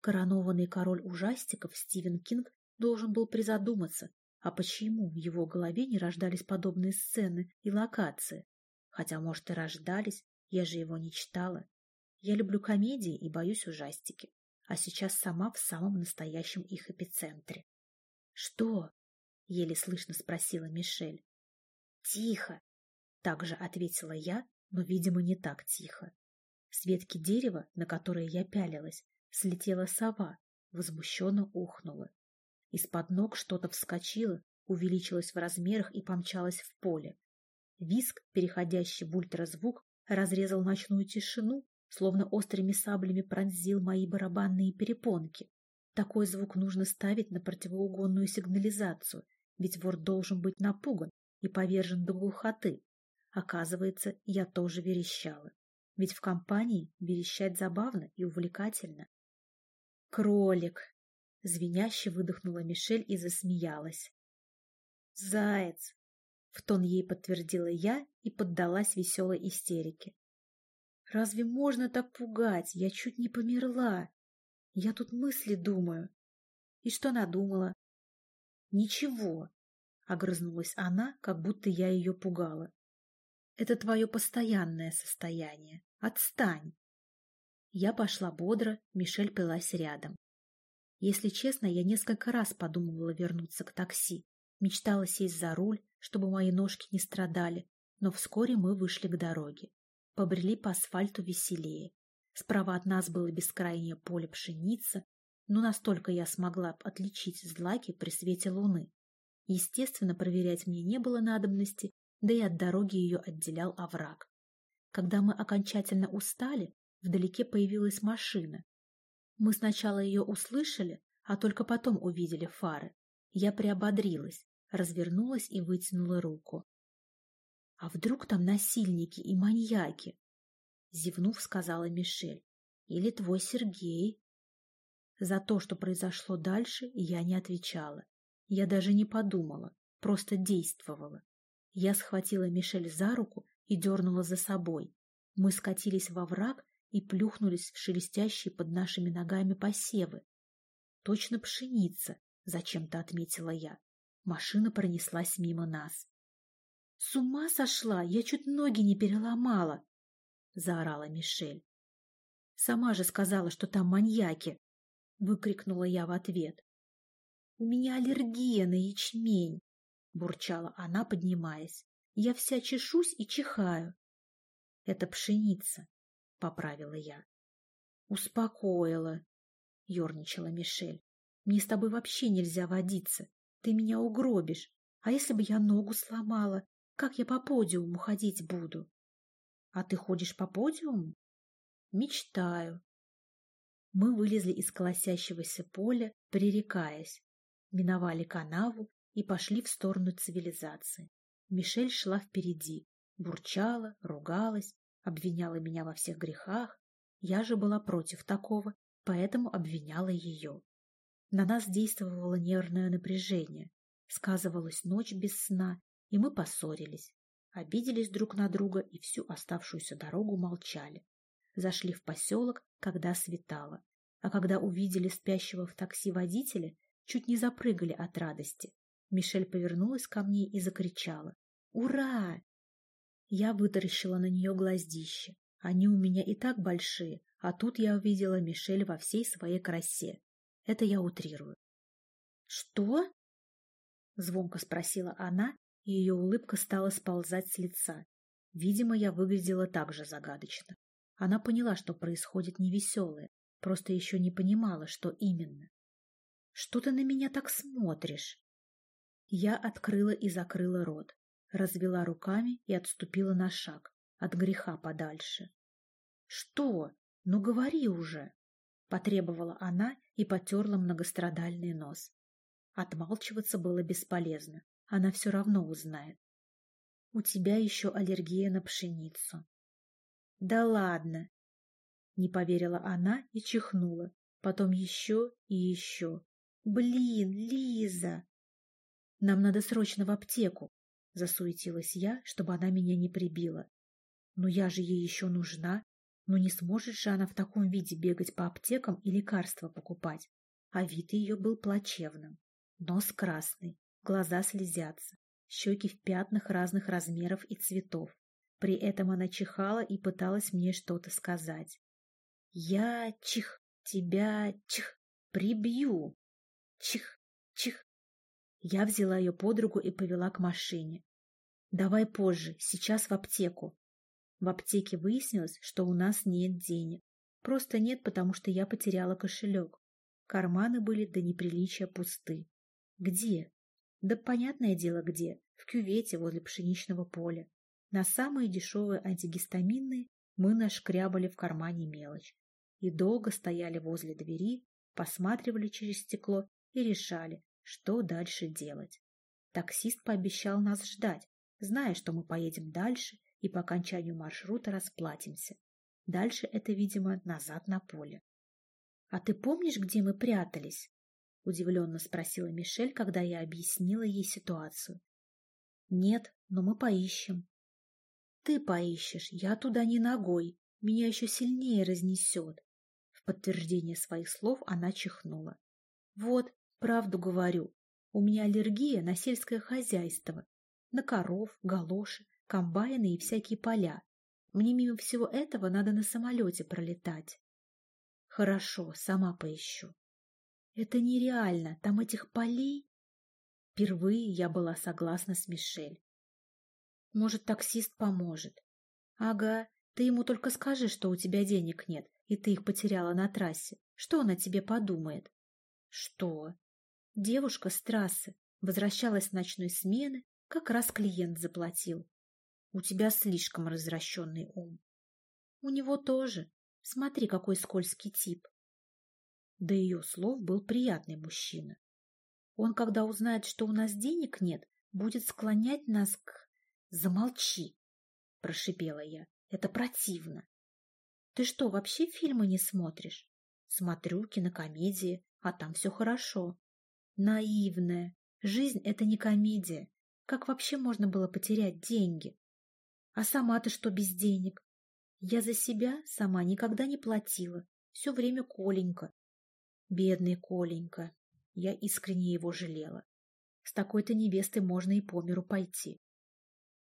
Коронованный король ужастиков Стивен Кинг должен был призадуматься, а почему в его голове не рождались подобные сцены и локации? Хотя, может, и рождались, я же его не читала. Я люблю комедии и боюсь ужастики, а сейчас сама в самом настоящем их эпицентре. — Что? — еле слышно спросила Мишель. — Тихо! — также ответила я, но, видимо, не так тихо. С ветки дерева, на которое я пялилась, слетела сова, возмущенно ухнула. Из-под ног что-то вскочило, увеличилось в размерах и помчалось в поле. Виск, переходящий в ультразвук, разрезал ночную тишину, словно острыми саблями пронзил мои барабанные перепонки. Такой звук нужно ставить на противоугонную сигнализацию, ведь вор должен быть напуган и повержен до глухоты. Оказывается, я тоже верещала. Ведь в компании верещать забавно и увлекательно. «Кролик!» — звеняще выдохнула Мишель и засмеялась. «Заяц!» — в тон ей подтвердила я и поддалась веселой истерике. «Разве можно так пугать? Я чуть не померла. Я тут мысли думаю». «И что надумала?» «Ничего», — огрызнулась она, как будто я ее пугала. Это твое постоянное состояние. Отстань. Я пошла бодро, Мишель пилась рядом. Если честно, я несколько раз подумывала вернуться к такси. Мечтала сесть за руль, чтобы мои ножки не страдали, но вскоре мы вышли к дороге. Побрели по асфальту веселее. Справа от нас было бескрайнее поле пшеницы, но настолько я смогла отличить злаки при свете луны. Естественно, проверять мне не было надобности, да и от дороги ее отделял овраг. Когда мы окончательно устали, вдалеке появилась машина. Мы сначала ее услышали, а только потом увидели фары. Я приободрилась, развернулась и вытянула руку. — А вдруг там насильники и маньяки? — зевнув, сказала Мишель. — Или твой Сергей? За то, что произошло дальше, я не отвечала. Я даже не подумала, просто действовала. Я схватила Мишель за руку и дернула за собой. Мы скатились во враг и плюхнулись в шелестящие под нашими ногами посевы. Точно пшеница, зачем-то отметила я. Машина пронеслась мимо нас. — С ума сошла! Я чуть ноги не переломала! — заорала Мишель. — Сама же сказала, что там маньяки! — выкрикнула я в ответ. — У меня аллергия на ячмень! — бурчала она, поднимаясь. — Я вся чешусь и чихаю. — Это пшеница, — поправила я. — Успокоила, — ерничала Мишель. — Мне с тобой вообще нельзя водиться. Ты меня угробишь. А если бы я ногу сломала, как я по подиуму ходить буду? — А ты ходишь по подиуму? — Мечтаю. Мы вылезли из колосящегося поля, пререкаясь, миновали канаву и пошли в сторону цивилизации. Мишель шла впереди, бурчала, ругалась, обвиняла меня во всех грехах. Я же была против такого, поэтому обвиняла ее. На нас действовало нервное напряжение. Сказывалась ночь без сна, и мы поссорились. Обиделись друг на друга и всю оставшуюся дорогу молчали. Зашли в поселок, когда светало. А когда увидели спящего в такси водителя, чуть не запрыгали от радости. Мишель повернулась ко мне и закричала. «Ура!» Я вытаращила на нее глаздище. Они у меня и так большие, а тут я увидела Мишель во всей своей красе. Это я утрирую. «Что?» — звонко спросила она, и ее улыбка стала сползать с лица. Видимо, я выглядела так же загадочно. Она поняла, что происходит невеселое, просто еще не понимала, что именно. «Что ты на меня так смотришь?» Я открыла и закрыла рот, развела руками и отступила на шаг, от греха подальше. «Что? Ну говори уже!» — потребовала она и потерла многострадальный нос. Отмалчиваться было бесполезно, она все равно узнает. «У тебя еще аллергия на пшеницу». «Да ладно!» Не поверила она и чихнула, потом еще и еще. «Блин, Лиза!» «Нам надо срочно в аптеку!» Засуетилась я, чтобы она меня не прибила. «Но я же ей еще нужна. Но не сможет же она в таком виде бегать по аптекам и лекарства покупать. А вид ее был плачевным. Нос красный, глаза слезятся, щеки в пятнах разных размеров и цветов. При этом она чихала и пыталась мне что-то сказать. «Я, чих, тебя, чих, прибью!» Чих, чих. Я взяла ее под руку и повела к машине. «Давай позже, сейчас в аптеку». В аптеке выяснилось, что у нас нет денег. Просто нет, потому что я потеряла кошелек. Карманы были до неприличия пусты. Где? Да понятное дело где. В кювете возле пшеничного поля. На самые дешевые антигистаминные мы нашкрябали в кармане мелочь. И долго стояли возле двери, посматривали через стекло и решали, что дальше делать. Таксист пообещал нас ждать, зная, что мы поедем дальше и по окончанию маршрута расплатимся. Дальше это, видимо, назад на поле. — А ты помнишь, где мы прятались? — удивленно спросила Мишель, когда я объяснила ей ситуацию. — Нет, но мы поищем. — Ты поищешь, я туда не ногой, меня еще сильнее разнесет. В подтверждение своих слов она чихнула. — Вот, правду говорю, у меня аллергия на сельское хозяйство, на коров, галоши, комбайны и всякие поля. Мне мимо всего этого надо на самолете пролетать. Хорошо, сама поищу. Это нереально, там этих полей... Впервые я была согласна с Мишель. Может, таксист поможет. Ага, ты ему только скажи, что у тебя денег нет, и ты их потеряла на трассе. Что он о тебе подумает? Что? Девушка с трассы возвращалась с ночной смены, как раз клиент заплатил. У тебя слишком развращенный ум. У него тоже. Смотри, какой скользкий тип. До ее слов был приятный мужчина. Он, когда узнает, что у нас денег нет, будет склонять нас к... Замолчи, прошипела я. Это противно. Ты что, вообще фильмы не смотришь? Смотрю кинокомедии, а там все хорошо. Наивная. Жизнь — это не комедия. Как вообще можно было потерять деньги? А сама ты что без денег? Я за себя сама никогда не платила. Все время Коленька. Бедный Коленька. Я искренне его жалела. С такой-то невестой можно и по миру пойти.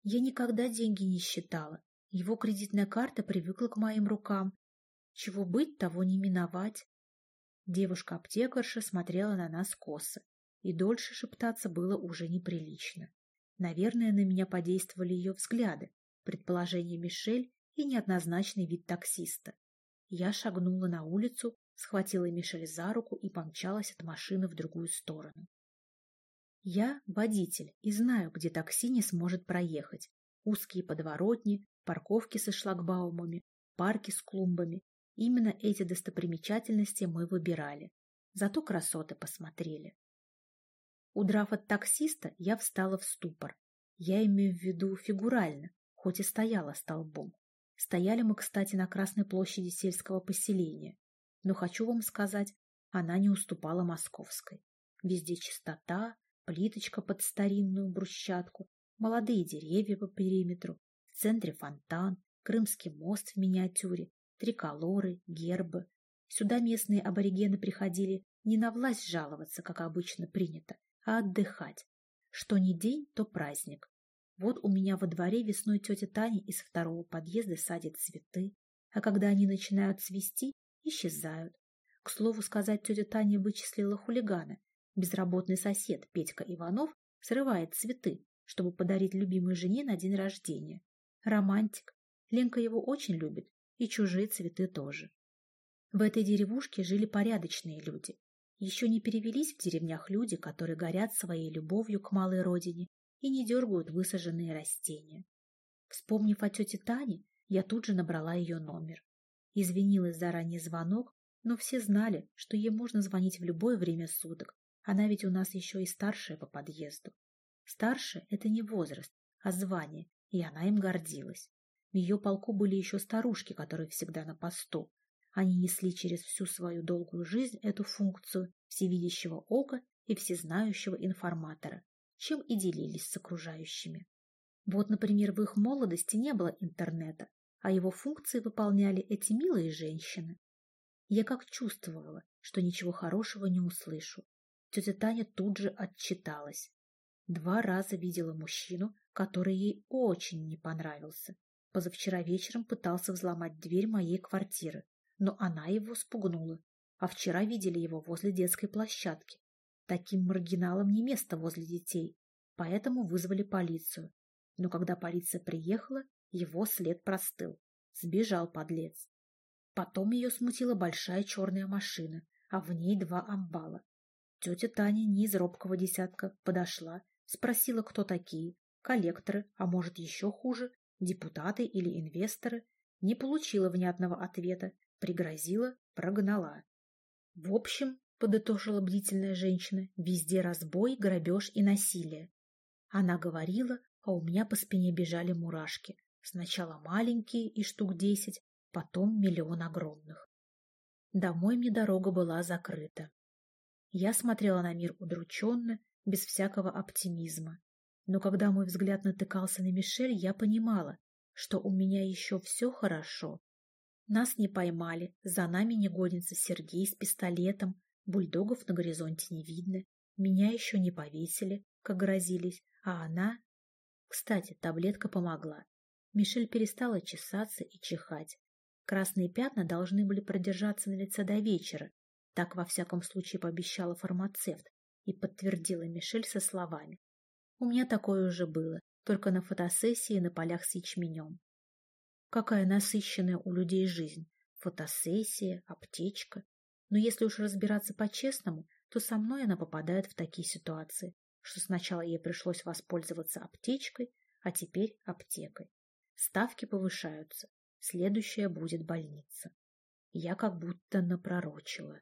Я никогда деньги не считала. Его кредитная карта привыкла к моим рукам. Чего быть, того не миновать. Девушка-аптекарша смотрела на нас косо, и дольше шептаться было уже неприлично. Наверное, на меня подействовали ее взгляды, предположение Мишель и неоднозначный вид таксиста. Я шагнула на улицу, схватила Мишель за руку и помчалась от машины в другую сторону. Я водитель и знаю, где такси не сможет проехать. Узкие подворотни, парковки со шлагбаумами, парки с клумбами. Именно эти достопримечательности мы выбирали. Зато красоты посмотрели. Удрав от таксиста, я встала в ступор. Я имею в виду фигурально, хоть и стояла столбом. Стояли мы, кстати, на Красной площади сельского поселения. Но хочу вам сказать, она не уступала московской. Везде чистота, плиточка под старинную брусчатку, молодые деревья по периметру, в центре фонтан, Крымский мост в миниатюре, триколоры, гербы. Сюда местные аборигены приходили не на власть жаловаться, как обычно принято, а отдыхать. Что ни день, то праздник. Вот у меня во дворе весной тетя Таня из второго подъезда садит цветы, а когда они начинают цвести, исчезают. К слову сказать, тетя Таня вычислила хулигана. Безработный сосед Петька Иванов срывает цветы, чтобы подарить любимой жене на день рождения. Романтик. Ленка его очень любит, и чужие цветы тоже. В этой деревушке жили порядочные люди. Еще не перевелись в деревнях люди, которые горят своей любовью к малой родине и не дергают высаженные растения. Вспомнив о тете Тане, я тут же набрала ее номер. Извинилась за ранний звонок, но все знали, что ей можно звонить в любое время суток. Она ведь у нас еще и старшая по подъезду. Старшая – это не возраст, а звание, и она им гордилась. В ее полку были еще старушки, которые всегда на посту. Они несли через всю свою долгую жизнь эту функцию всевидящего ока и всезнающего информатора, чем и делились с окружающими. Вот, например, в их молодости не было интернета, а его функции выполняли эти милые женщины. Я как чувствовала, что ничего хорошего не услышу. Тетя Таня тут же отчиталась. Два раза видела мужчину, который ей очень не понравился. Позавчера вечером пытался взломать дверь моей квартиры, но она его спугнула. А вчера видели его возле детской площадки. Таким маргиналам не место возле детей, поэтому вызвали полицию. Но когда полиция приехала, его след простыл. Сбежал подлец. Потом ее смутила большая черная машина, а в ней два амбала. Тетя Таня не из робкого десятка подошла, спросила, кто такие, коллекторы, а может еще хуже, депутаты или инвесторы, не получила внятного ответа, пригрозила, прогнала. В общем, — подытожила бдительная женщина, — везде разбой, грабеж и насилие. Она говорила, а у меня по спине бежали мурашки. Сначала маленькие и штук десять, потом миллион огромных. Домой мне дорога была закрыта. Я смотрела на мир удрученно, без всякого оптимизма. Но когда мой взгляд натыкался на Мишель, я понимала, что у меня еще все хорошо. Нас не поймали, за нами не гонится Сергей с пистолетом, Бульдогов на горизонте не видно. Меня еще не повесили, как грозились, а она... Кстати, таблетка помогла. Мишель перестала чесаться и чихать. Красные пятна должны были продержаться на лице до вечера. Так, во всяком случае, пообещала фармацевт и подтвердила Мишель со словами. У меня такое уже было, только на фотосессии на полях с ячменем. Какая насыщенная у людей жизнь. Фотосессия, аптечка, но если уж разбираться по-честному, то со мной она попадает в такие ситуации, что сначала ей пришлось воспользоваться аптечкой, а теперь аптекой. Ставки повышаются. Следующая будет больница. Я как будто напророчила.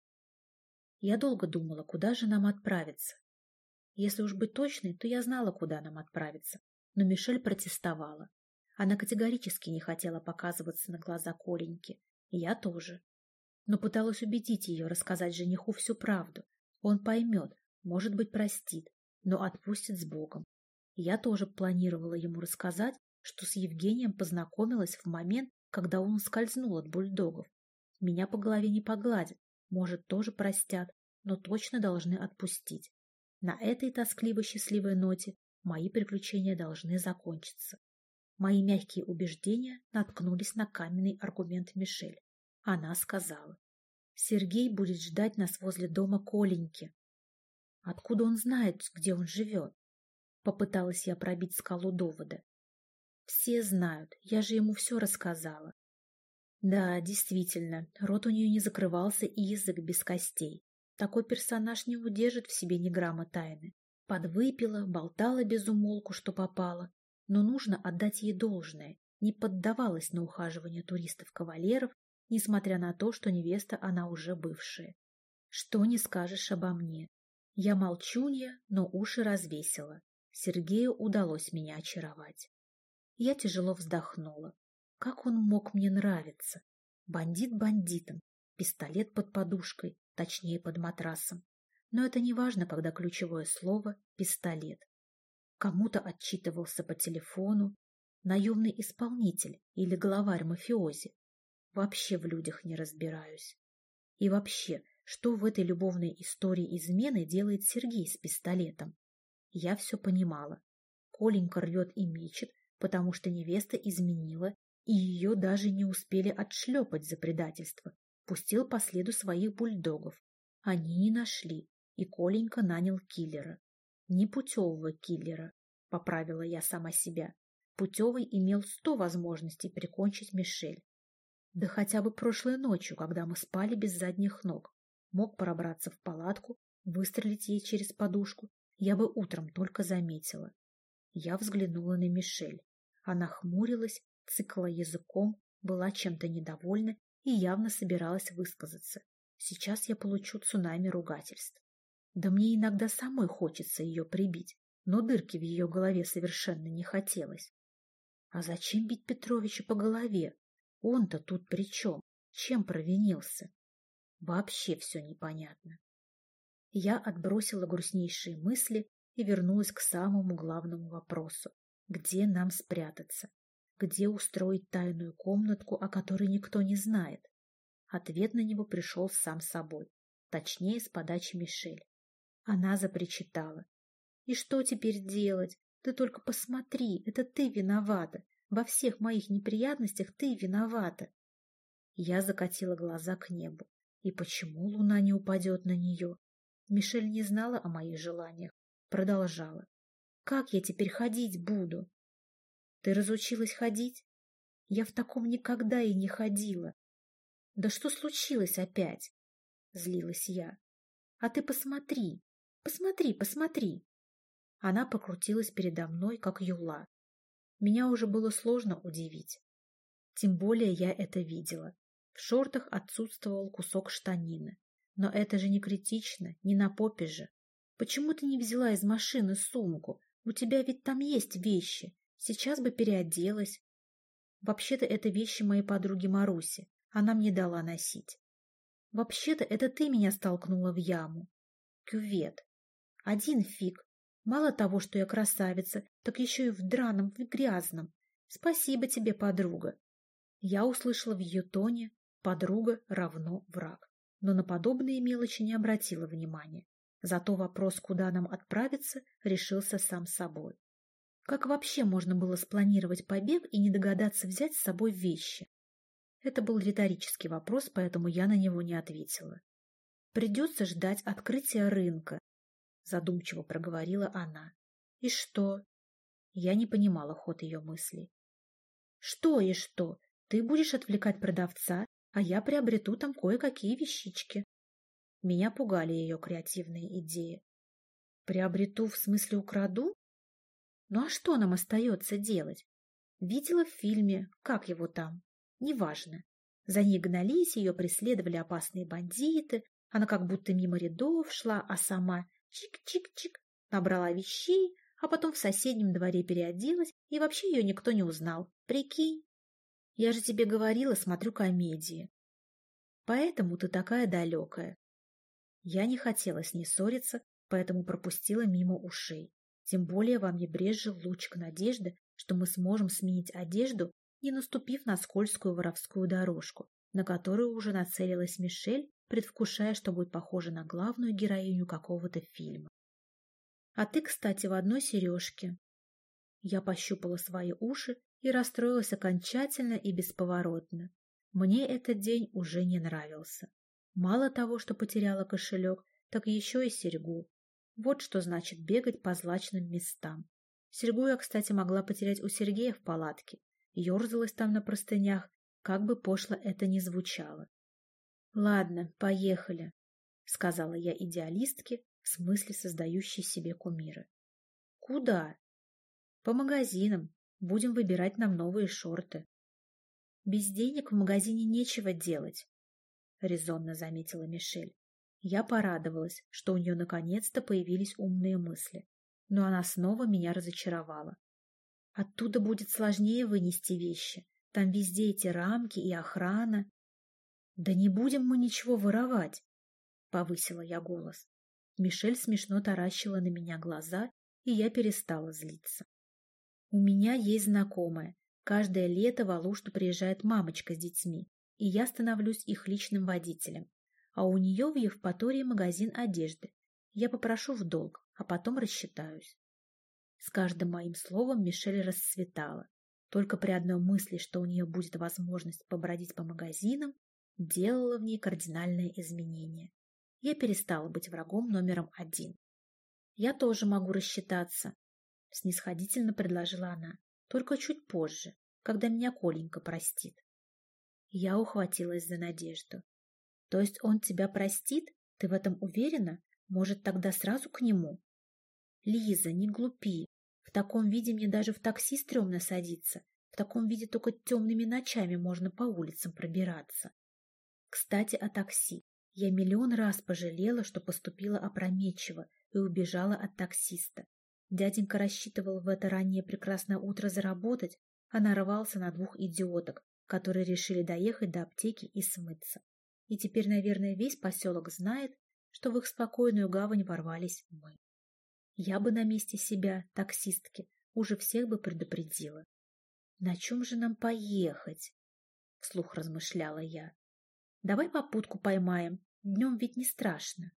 Я долго думала, куда же нам отправиться. Если уж быть точной, то я знала, куда нам отправиться. Но Мишель протестовала. Она категорически не хотела показываться на глаза Коленьки. Я тоже но пыталась убедить ее рассказать жениху всю правду. Он поймет, может быть, простит, но отпустит с Богом. Я тоже планировала ему рассказать, что с Евгением познакомилась в момент, когда он скользнул от бульдогов. Меня по голове не погладят, может, тоже простят, но точно должны отпустить. На этой тоскливо-счастливой ноте мои приключения должны закончиться. Мои мягкие убеждения наткнулись на каменный аргумент Мишель. Она сказала. Сергей будет ждать нас возле дома Коленьки. Откуда он знает, где он живет? Попыталась я пробить скалу довода. Все знают, я же ему все рассказала. Да, действительно, рот у нее не закрывался и язык без костей. Такой персонаж не удержит в себе ни грамма тайны. Подвыпила, болтала без умолку, что попало. Но нужно отдать ей должное. Не поддавалась на ухаживание туристов-кавалеров несмотря на то, что невеста она уже бывшая. Что не скажешь обо мне. Я молчунья, но уши развесила. Сергею удалось меня очаровать. Я тяжело вздохнула. Как он мог мне нравиться? Бандит бандитом, пистолет под подушкой, точнее под матрасом. Но это не важно, когда ключевое слово — пистолет. Кому-то отчитывался по телефону, наемный исполнитель или главарь мафиози. Вообще в людях не разбираюсь. И вообще, что в этой любовной истории измены делает Сергей с пистолетом? Я все понимала. Коленька рвет и мечет, потому что невеста изменила, и ее даже не успели отшлепать за предательство. Пустил по следу своих бульдогов. Они не нашли, и Коленька нанял киллера. Непутевого киллера, поправила я сама себя. Путевый имел сто возможностей прикончить Мишель. Да хотя бы прошлой ночью, когда мы спали без задних ног. Мог пробраться в палатку, выстрелить ей через подушку. Я бы утром только заметила. Я взглянула на Мишель. Она хмурилась, цикла языком, была чем-то недовольна и явно собиралась высказаться. Сейчас я получу цунами ругательств. Да мне иногда самой хочется ее прибить, но дырки в ее голове совершенно не хотелось. А зачем бить Петровича по голове? Он-то тут при чем? Чем провинился? Вообще все непонятно. Я отбросила грустнейшие мысли и вернулась к самому главному вопросу. Где нам спрятаться? Где устроить тайную комнатку, о которой никто не знает? Ответ на него пришел сам собой, точнее, с подачи Мишель. Она запричитала. «И что теперь делать? Ты только посмотри, это ты виновата. Во всех моих неприятностях ты виновата. Я закатила глаза к небу. И почему луна не упадет на нее? Мишель не знала о моих желаниях. Продолжала. Как я теперь ходить буду? Ты разучилась ходить? Я в таком никогда и не ходила. Да что случилось опять? Злилась я. А ты посмотри, посмотри, посмотри. Она покрутилась передо мной, как юла. Меня уже было сложно удивить. Тем более я это видела. В шортах отсутствовал кусок штанины. Но это же не критично, не на попе же. Почему ты не взяла из машины сумку? У тебя ведь там есть вещи. Сейчас бы переоделась. Вообще-то это вещи моей подруги Маруси. Она мне дала носить. Вообще-то это ты меня столкнула в яму. Кювет. Один фиг. Мало того, что я красавица, так еще и в драном, в грязном. Спасибо тебе, подруга. Я услышала в ее тоне «подруга равно враг», но на подобные мелочи не обратила внимания. Зато вопрос, куда нам отправиться, решился сам собой. Как вообще можно было спланировать побег и не догадаться взять с собой вещи? Это был риторический вопрос, поэтому я на него не ответила. Придется ждать открытия рынка, задумчиво проговорила она. И что? Я не понимала ход ее мыслей. Что и что? Ты будешь отвлекать продавца, а я приобрету там кое-какие вещички. Меня пугали ее креативные идеи. Приобрету в смысле украду? Ну а что нам остается делать? Видела в фильме, как его там, неважно. За ней гнались, ее преследовали опасные бандиты, она как будто мимо рядов шла, а сама чик-чик-чик набрала вещей, а потом в соседнем дворе переоделась, и вообще ее никто не узнал. Прикинь? Я же тебе говорила, смотрю комедии. Поэтому ты такая далекая. Я не хотела с ней ссориться, поэтому пропустила мимо ушей. Тем более во мне брезжил лучик надежды, что мы сможем сменить одежду, не наступив на скользкую воровскую дорожку, на которую уже нацелилась Мишель, предвкушая, что будет похожа на главную героиню какого-то фильма. А ты, кстати, в одной сережке. Я пощупала свои уши и расстроилась окончательно и бесповоротно. Мне этот день уже не нравился. Мало того, что потеряла кошелек, так еще и серьгу. Вот что значит бегать по злачным местам. Серьгу я, кстати, могла потерять у Сергея в палатке. Ёрзалась там на простынях, как бы пошло это ни звучало. «Ладно, поехали», — сказала я идеалистке, в смысле создающей себе кумиры. «Куда?» «По магазинам. Будем выбирать нам новые шорты». «Без денег в магазине нечего делать», — резонно заметила Мишель. Я порадовалась, что у нее наконец-то появились умные мысли, но она снова меня разочаровала. Оттуда будет сложнее вынести вещи, там везде эти рамки и охрана. Да не будем мы ничего воровать, — повысила я голос. Мишель смешно таращила на меня глаза, и я перестала злиться. У меня есть знакомая. Каждое лето в Алушту приезжает мамочка с детьми, и я становлюсь их личным водителем а у нее в Евпатории магазин одежды. Я попрошу в долг, а потом рассчитаюсь. С каждым моим словом Мишель расцветала. Только при одной мысли, что у нее будет возможность побродить по магазинам, делала в ней кардинальное изменение. Я перестала быть врагом номером один. «Я тоже могу рассчитаться», — снисходительно предложила она, «только чуть позже, когда меня Коленька простит». Я ухватилась за надежду. «То есть он тебя простит? Ты в этом уверена? Может, тогда сразу к нему?» «Лиза, не глупи. В таком виде мне даже в такси стрёмно садиться. В таком виде только темными ночами можно по улицам пробираться. Кстати, о такси. Я миллион раз пожалела, что поступила опрометчиво и убежала от таксиста. Дяденька рассчитывал в это раннее прекрасное утро заработать, а нарвался на двух идиоток, которые решили доехать до аптеки и смыться. И теперь, наверное, весь поселок знает, что в их спокойную гавань ворвались мы. Я бы на месте себя, таксистки, уже всех бы предупредила. На чем же нам поехать? Вслух размышляла я. Давай попутку поймаем, днем ведь не страшно.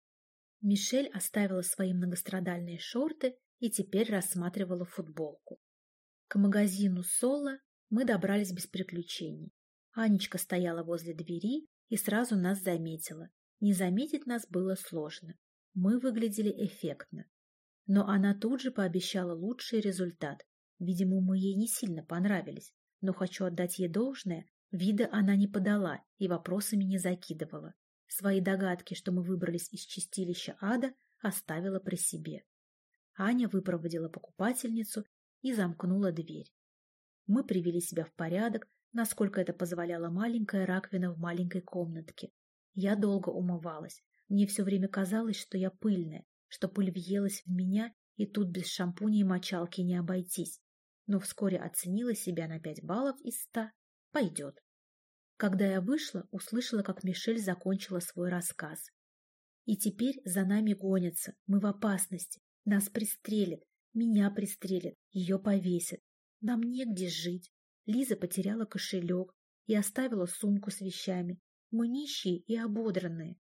Мишель оставила свои многострадальные шорты и теперь рассматривала футболку. К магазину Соло мы добрались без приключений. Анечка стояла возле двери и сразу нас заметила. Не заметить нас было сложно. Мы выглядели эффектно. Но она тут же пообещала лучший результат. Видимо, мы ей не сильно понравились, но хочу отдать ей должное, вида она не подала и вопросами не закидывала. Свои догадки, что мы выбрались из чистилища ада, оставила при себе. Аня выпроводила покупательницу и замкнула дверь. Мы привели себя в порядок, насколько это позволяла маленькая раковина в маленькой комнатке. Я долго умывалась. Мне все время казалось, что я пыльная, что пыль въелась в меня, и тут без шампуня и мочалки не обойтись. Но вскоре оценила себя на пять баллов из ста. Пойдет. Когда я вышла, услышала, как Мишель закончила свой рассказ. И теперь за нами гонятся, мы в опасности, нас пристрелят, меня пристрелят, ее повесят. Нам негде жить. Лиза потеряла кошелек и оставила сумку с вещами. Мы нищие и ободранные.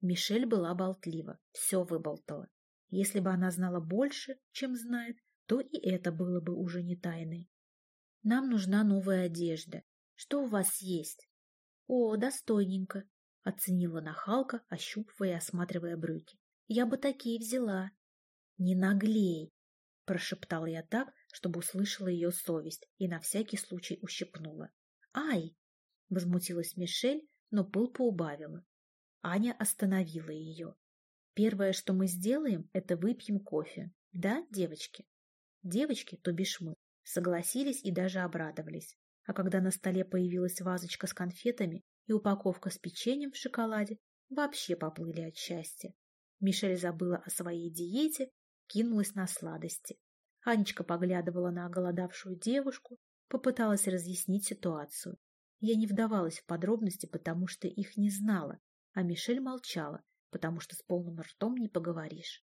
Мишель была болтлива, все выболтала. Если бы она знала больше, чем знает, то и это было бы уже не тайной. Нам нужна новая одежда. Что у вас есть? О, достойненько, оценила нахалка, ощупывая и осматривая брюки. Я бы такие взяла. Не наглей, прошептала я так, чтобы услышала ее совесть и на всякий случай ущипнула. Ай! возмутилась Мишель, но пыл поубавила. Аня остановила ее. Первое, что мы сделаем, это выпьем кофе. Да, девочки? Девочки, то бишь мы, согласились и даже обрадовались. А когда на столе появилась вазочка с конфетами и упаковка с печеньем в шоколаде, вообще поплыли от счастья. Мишель забыла о своей диете, кинулась на сладости. Анечка поглядывала на оголодавшую девушку, попыталась разъяснить ситуацию. Я не вдавалась в подробности, потому что их не знала, а Мишель молчала, потому что с полным ртом не поговоришь.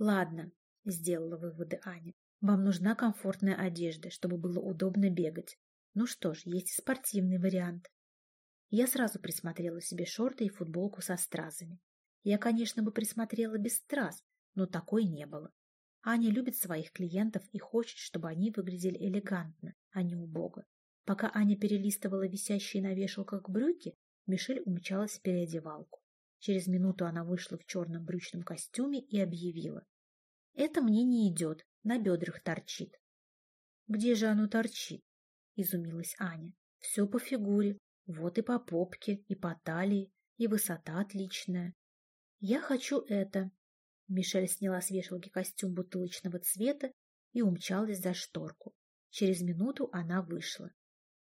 «Ладно», — сделала выводы Аня, — «вам нужна комфортная одежда, чтобы было удобно бегать. Ну что ж, есть спортивный вариант». Я сразу присмотрела себе шорты и футболку со стразами. Я, конечно, бы присмотрела без страз, но такой не было. Аня любит своих клиентов и хочет, чтобы они выглядели элегантно, а не убого. Пока Аня перелистывала висящие на вешалках брюки, Мишель умчалась в переодевалку. Через минуту она вышла в черном брючном костюме и объявила. «Это мне не идет, на бедрах торчит». «Где же оно торчит?» — изумилась Аня. «Все по фигуре, вот и по попке, и по талии, и высота отличная. Я хочу это». Мишель сняла с вешалки костюм бутылочного цвета и умчалась за шторку. Через минуту она вышла.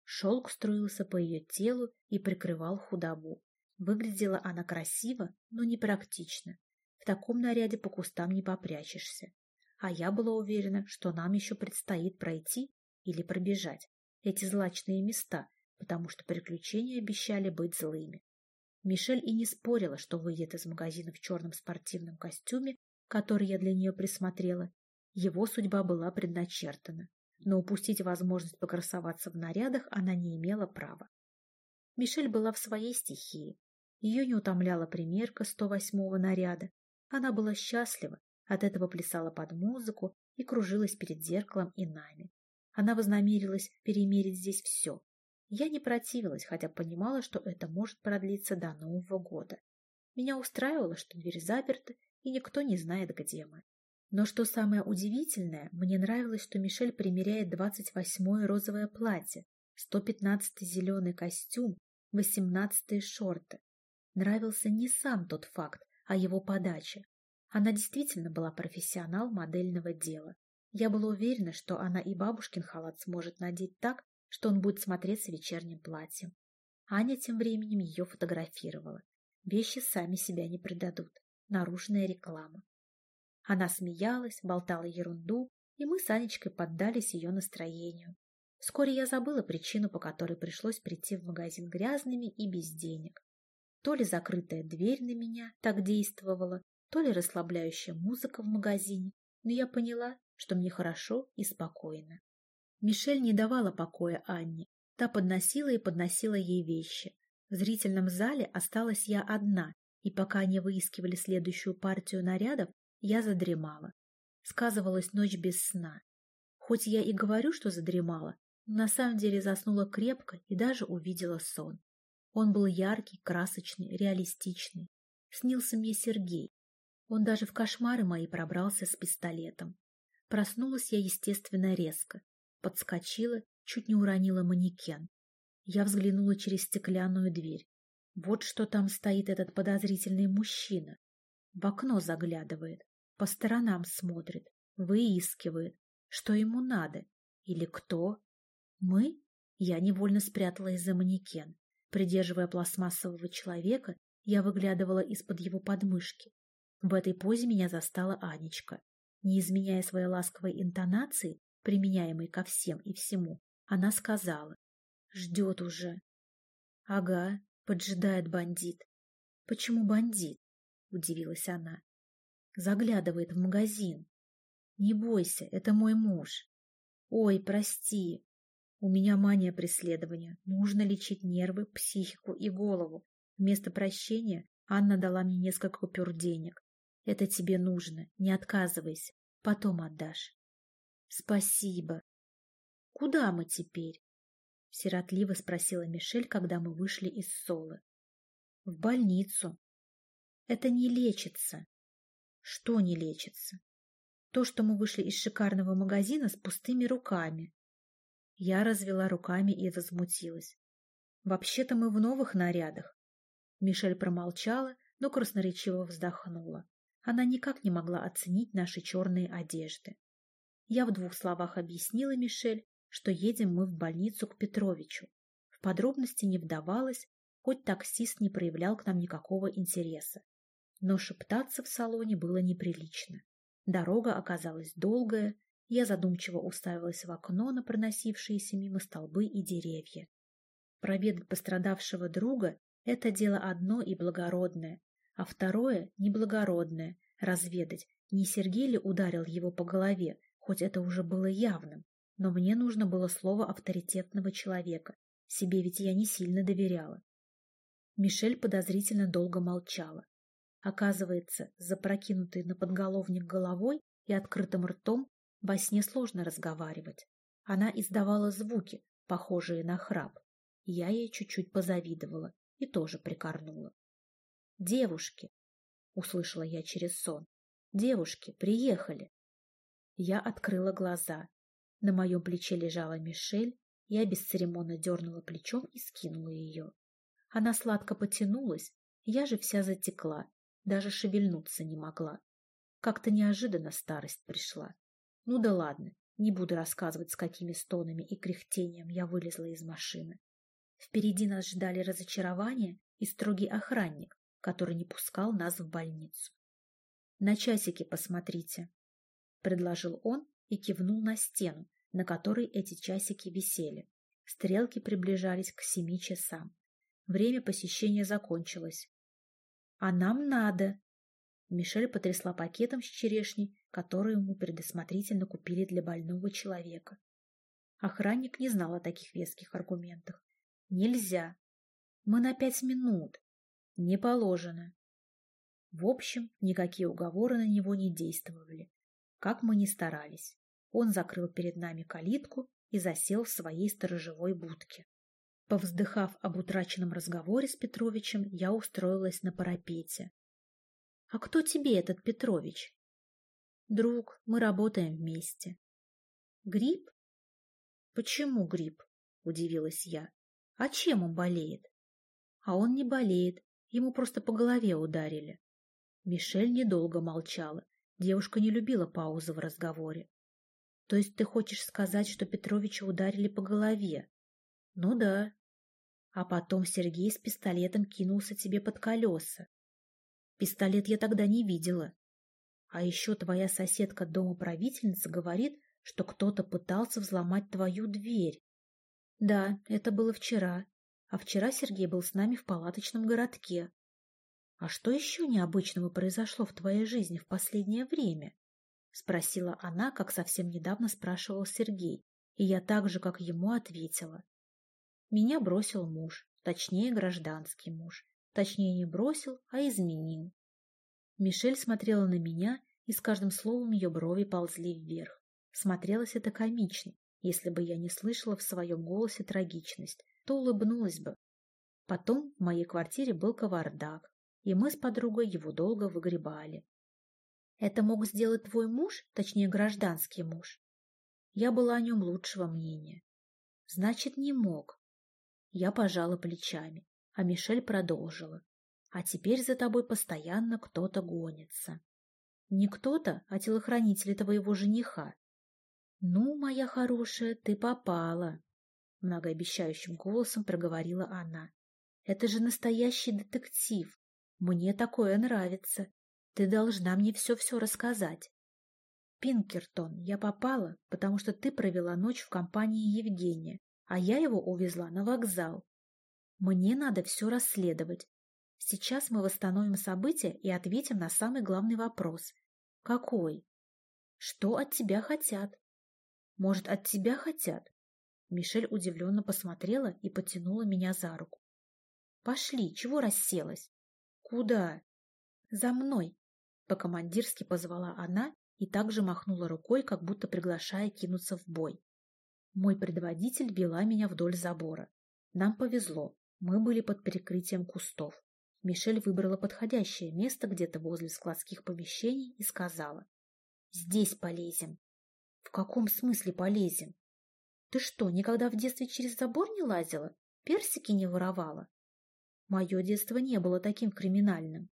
Шелк струился по ее телу и прикрывал худобу. Выглядела она красиво, но непрактично. В таком наряде по кустам не попрячешься. А я была уверена, что нам еще предстоит пройти или пробежать эти злачные места, потому что приключения обещали быть злыми. Мишель и не спорила, что выйдет из магазина в черном спортивном костюме, который я для нее присмотрела. Его судьба была предначертана но упустить возможность покрасоваться в нарядах она не имела права. Мишель была в своей стихии. Ее не утомляла примерка 108-го наряда. Она была счастлива, от этого плясала под музыку, и кружилась перед зеркалом и нами. Она вознамерилась перемерить здесь все. Я не противилась, хотя понимала, что это может продлиться до Нового года. Меня устраивало, что дверь заперта, и никто не знает, где мы. Но что самое удивительное, мне нравилось, что Мишель примеряет 28-е розовое платье, 115-й зеленый костюм, 18-е шорты. Нравился не сам тот факт, а его подача. Она действительно была профессионал модельного дела. Я была уверена, что она и бабушкин халат сможет надеть так, что он будет смотреться вечерним платьем. Аня тем временем ее фотографировала. Вещи сами себя не предадут. Наружная реклама. Она смеялась, болтала ерунду, и мы с Анечкой поддались ее настроению. Вскоре я забыла причину, по которой пришлось прийти в магазин грязными и без денег. То ли закрытая дверь на меня так действовала, то ли расслабляющая музыка в магазине, но я поняла, что мне хорошо и спокойно. Мишель не давала покоя Анне. Та подносила и подносила ей вещи. В зрительном зале осталась я одна, и пока они выискивали следующую партию нарядов, я задремала. Сказывалась ночь без сна. Хоть я и говорю, что задремала, но на самом деле заснула крепко и даже увидела сон. Он был яркий, красочный, реалистичный. Снился мне Сергей. Он даже в кошмары мои пробрался с пистолетом. Проснулась я, естественно, резко. Подскочила, чуть не уронила манекен. Я взглянула через стеклянную дверь. Вот что там стоит этот подозрительный мужчина. В окно заглядывает. По сторонам смотрит, выискивает, что ему надо или кто. Мы? Я невольно спряталась за манекен. Придерживая пластмассового человека, я выглядывала из-под его подмышки. В этой позе меня застала Анечка. Не изменяя своей ласковой интонации, применяемой ко всем и всему, она сказала. «Ждет уже». «Ага, поджидает бандит». «Почему бандит?» — удивилась она. Заглядывает в магазин. Не бойся, это мой муж. Ой, прости. У меня мания преследования. Нужно лечить нервы, психику и голову. Вместо прощения Анна дала мне несколько купюр денег. Это тебе нужно. Не отказывайся. Потом отдашь. Спасибо. Куда мы теперь? Сиротливо спросила Мишель, когда мы вышли из Солы. В больницу. Это не лечится. Что не лечится? То, что мы вышли из шикарного магазина с пустыми руками. Я развела руками и возмутилась. Вообще-то мы в новых нарядах. Мишель промолчала, но красноречиво вздохнула. Она никак не могла оценить наши черные одежды. Я в двух словах объяснила Мишель, что едем мы в больницу к Петровичу. В подробности не вдавалась, хоть таксист не проявлял к нам никакого интереса но шептаться в салоне было неприлично. Дорога оказалась долгая, я задумчиво уставилась в окно на проносившиеся мимо столбы и деревья. Проведать пострадавшего друга — это дело одно и благородное, а второе — неблагородное — разведать, не Сергей ли ударил его по голове, хоть это уже было явным, но мне нужно было слово авторитетного человека, себе ведь я не сильно доверяла. Мишель подозрительно долго молчала. Оказывается, запрокинутой на подголовник головой и открытым ртом во сне сложно разговаривать. Она издавала звуки, похожие на храп. Я ей чуть-чуть позавидовала и тоже прикорнула. «Девушки!» — услышала я через сон. «Девушки, приехали!» Я открыла глаза. На моем плече лежала Мишель, я бесцеремонно дернула плечом и скинула ее. Она сладко потянулась, я же вся затекла даже шевельнуться не могла. Как-то неожиданно старость пришла. Ну да ладно, не буду рассказывать, с какими стонами и кряхтением я вылезла из машины. Впереди нас ждали разочарование и строгий охранник, который не пускал нас в больницу. «На часики посмотрите», — предложил он и кивнул на стену, на которой эти часики висели. Стрелки приближались к семи часам. Время посещения закончилось. А нам надо. Мишель потрясла пакетом с черешней, которую мы предусмотрительно купили для больного человека. Охранник не знал о таких веских аргументах. Нельзя. Мы на пять минут. Не положено. В общем, никакие уговоры на него не действовали. Как мы ни старались. Он закрыл перед нами калитку и засел в своей сторожевой будке. Повздыхав об утраченном разговоре с Петровичем, я устроилась на парапете. — А кто тебе этот Петрович? — Друг, мы работаем вместе. — Гриб? — Почему гриб? — удивилась я. — А чем он болеет? — А он не болеет, ему просто по голове ударили. Мишель недолго молчала. Девушка не любила паузы в разговоре. — То есть ты хочешь сказать, что Петровича ударили по голове? — Ну да. А потом Сергей с пистолетом кинулся тебе под колеса. Пистолет я тогда не видела. А еще твоя соседка-домоправительница говорит, что кто-то пытался взломать твою дверь. Да, это было вчера. А вчера Сергей был с нами в палаточном городке. А что еще необычного произошло в твоей жизни в последнее время? Спросила она, как совсем недавно спрашивал Сергей, и я так же, как ему, ответила. Меня бросил муж, точнее, гражданский муж. Точнее, не бросил, а изменил. Мишель смотрела на меня, и с каждым словом ее брови ползли вверх. Смотрелось это комично. Если бы я не слышала в своем голосе трагичность, то улыбнулась бы. Потом в моей квартире был кавардак, и мы с подругой его долго выгребали. Это мог сделать твой муж, точнее гражданский муж? Я была о нем лучшего мнения. Значит, не мог. Я пожала плечами, а Мишель продолжила. А теперь за тобой постоянно кто-то гонится. Не кто-то, а телохранители твоего жениха. Ну, моя хорошая, ты попала, многообещающим голосом проговорила она. Это же настоящий детектив. Мне такое нравится. Ты должна мне все-все рассказать. Пинкертон, я попала, потому что ты провела ночь в компании Евгения, а я его увезла на вокзал. Мне надо все расследовать. Сейчас мы восстановим события и ответим на самый главный вопрос. Какой? Что от тебя хотят? Может, от тебя хотят? Мишель удивленно посмотрела и потянула меня за руку. Пошли, чего расселась? Куда? За мной, по-командирски позвала она и также махнула рукой, как будто приглашая кинуться в бой. Мой предводитель вела меня вдоль забора. Нам повезло, мы были под перекрытием кустов. Мишель выбрала подходящее место где-то возле складских помещений и сказала. «Здесь полезем». «В каком смысле полезем?» «Ты что, никогда в детстве через забор не лазила? Персики не воровала?» Мое детство не было таким криминальным.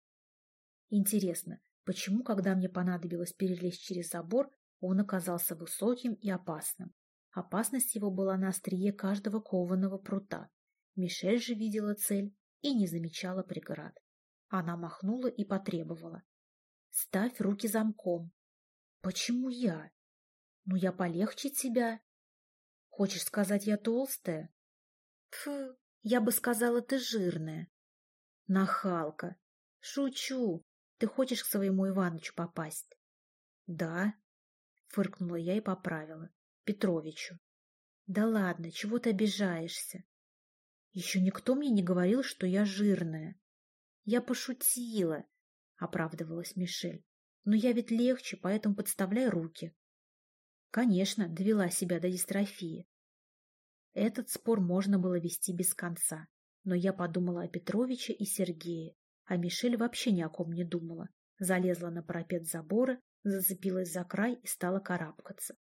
Интересно, почему, когда мне понадобилось перелезть через забор, он оказался высоким и опасным? Опасность его была на острие каждого кованого прута. Мишель же видела цель и не замечала преград. Она махнула и потребовала. «Ставь руки замком». «Почему я?» «Ну, я полегче тебя». «Хочешь сказать, я толстая?» «Фу, я бы сказала, ты жирная. Нахалка. Шучу. Ты хочешь к своему Иванычу попасть? Да. Фыркнула я и поправила. Петровичу. Да ладно, чего ты обижаешься? Еще никто мне не говорил, что я жирная. Я пошутила, оправдывалась Мишель. Но я ведь легче, поэтому подставляй руки. Конечно, довела себя до дистрофии. Этот спор можно было вести без конца, но я подумала о Петровиче и Сергее, а Мишель вообще ни о ком не думала. Залезла на парапет забора, зацепилась за край и стала карабкаться.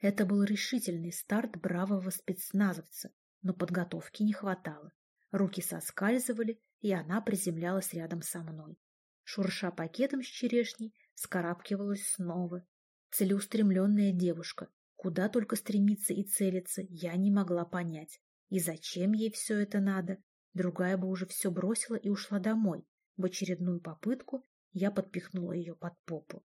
Это был решительный старт бравого спецназовца, но подготовки не хватало. Руки соскальзывали, и она приземлялась рядом со мной. Шурша пакетом с черешней, скарабкивалась снова. Целеустремленная девушка, Куда только стремиться и целиться, я не могла понять. И зачем ей все это надо? Другая бы уже все бросила и ушла домой. В очередную попытку я подпихнула ее под попу.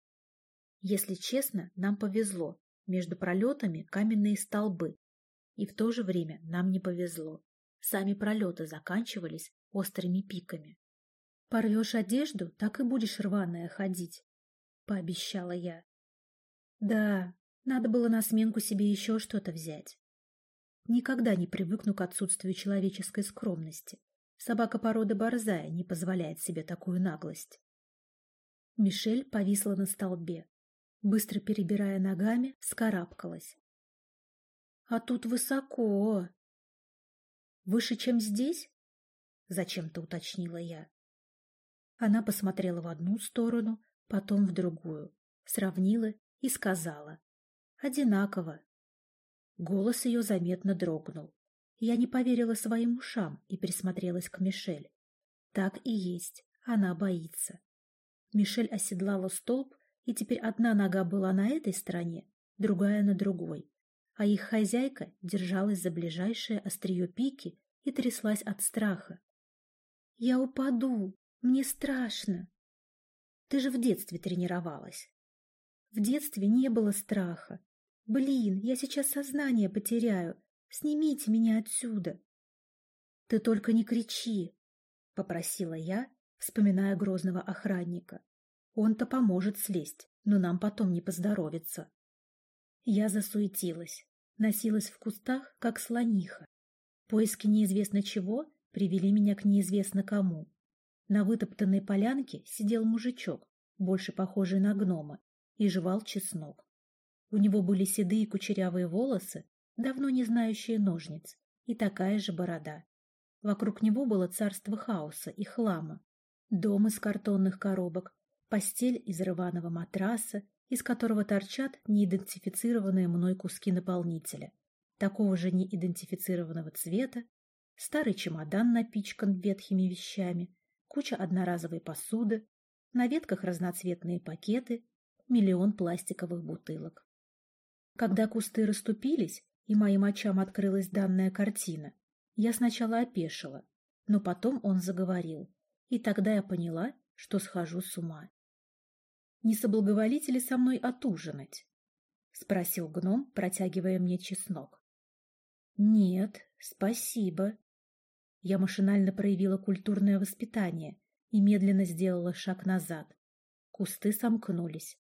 Если честно, нам повезло. Между пролетами каменные столбы. И в то же время нам не повезло. Сами пролеты заканчивались острыми пиками. «Порвешь одежду, так и будешь рваная ходить», — пообещала я. «Да, надо было на сменку себе еще что-то взять. Никогда не привыкну к отсутствию человеческой скромности. Собака породы борзая не позволяет себе такую наглость. Мишель повисла на столбе. быстро перебирая ногами, вскарабкалась. А тут высоко. Выше, чем здесь? Зачем-то уточнила я. Она посмотрела в одну сторону, потом в другую, сравнила и сказала. Одинаково. Голос ее заметно дрогнул. Я не поверила своим ушам и присмотрелась к Мишель. Так и есть, она боится. Мишель оседлала столб, и теперь одна нога была на этой стороне, другая на другой, а их хозяйка держалась за ближайшее острие пики и тряслась от страха. «Я упаду! Мне страшно!» «Ты же в детстве тренировалась!» «В детстве не было страха. Блин, я сейчас сознание потеряю. Снимите меня отсюда!» «Ты только не кричи!» — попросила я, вспоминая грозного охранника. «Он-то поможет слезть, но нам потом не поздоровится». Я засуетилась носилась в кустах, как слониха. Поиски неизвестно чего привели меня к неизвестно кому. На вытоптанной полянке сидел мужичок, больше похожий на гнома, и жевал чеснок. У него были седые кучерявые волосы, давно не знающие ножниц, и такая же борода. Вокруг него было царство хаоса и хлама. Дом из картонных коробок, постель из рваного матраса из которого торчат неидентифицированные мной куски наполнителя, такого же неидентифицированного цвета, старый чемодан напичкан ветхими вещами, куча одноразовой посуды, на ветках разноцветные пакеты, миллион пластиковых бутылок. Когда кусты расступились, и моим очам открылась данная картина, я сначала опешила, но потом он заговорил, и тогда я поняла, что схожу с ума не соблаговолите ли со мной отужинать? — спросил гном, протягивая мне чеснок. — Нет, спасибо. Я машинально проявила культурное воспитание и медленно сделала шаг назад. Кусты сомкнулись.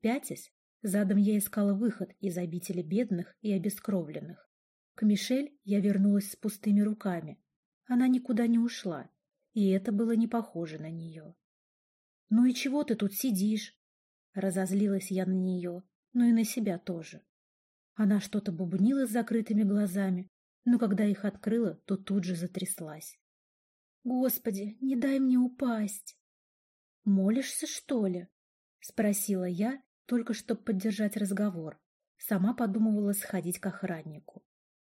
Пятясь, задом я искала выход из обители бедных и обескровленных. К Мишель я вернулась с пустыми руками. Она никуда не ушла, и это было не похоже на нее. «Ну и чего ты тут сидишь?» Разозлилась я на нее, но и на себя тоже. Она что-то бубнила с закрытыми глазами, но когда их открыла, то тут же затряслась. «Господи, не дай мне упасть!» «Молишься, что ли?» — спросила я, только чтобы поддержать разговор. Сама подумывала сходить к охраннику.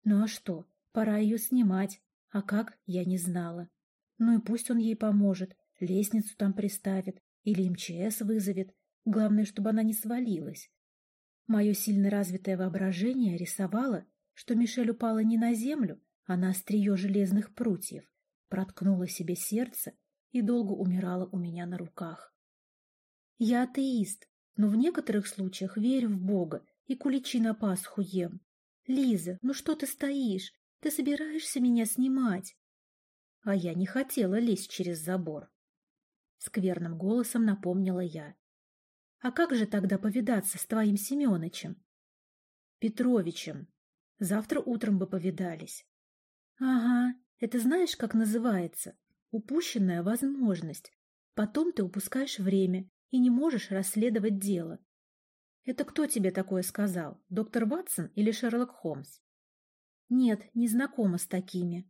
Ну а что, пора ее снимать, а как, я не знала. Ну и пусть он ей поможет, лестницу там приставит или МЧС вызовет. Главное, чтобы она не свалилась. Мое сильно развитое воображение рисовало, что Мишель упала не на землю, а на острие железных прутьев, проткнула себе сердце и долго умирала у меня на руках. Я атеист, но в некоторых случаях верю в Бога и куличи на Пасху ем. Лиза, ну что ты стоишь? Ты собираешься меня снимать? А я не хотела лезть через забор. Скверным голосом напомнила я. А как же тогда повидаться с твоим Семёнычем? Петровичем. Завтра утром бы повидались. Ага, это знаешь, как называется? Упущенная возможность. Потом ты упускаешь время и не можешь расследовать дело. Это кто тебе такое сказал? Доктор Ватсон или Шерлок Холмс? Нет, не знакома с такими.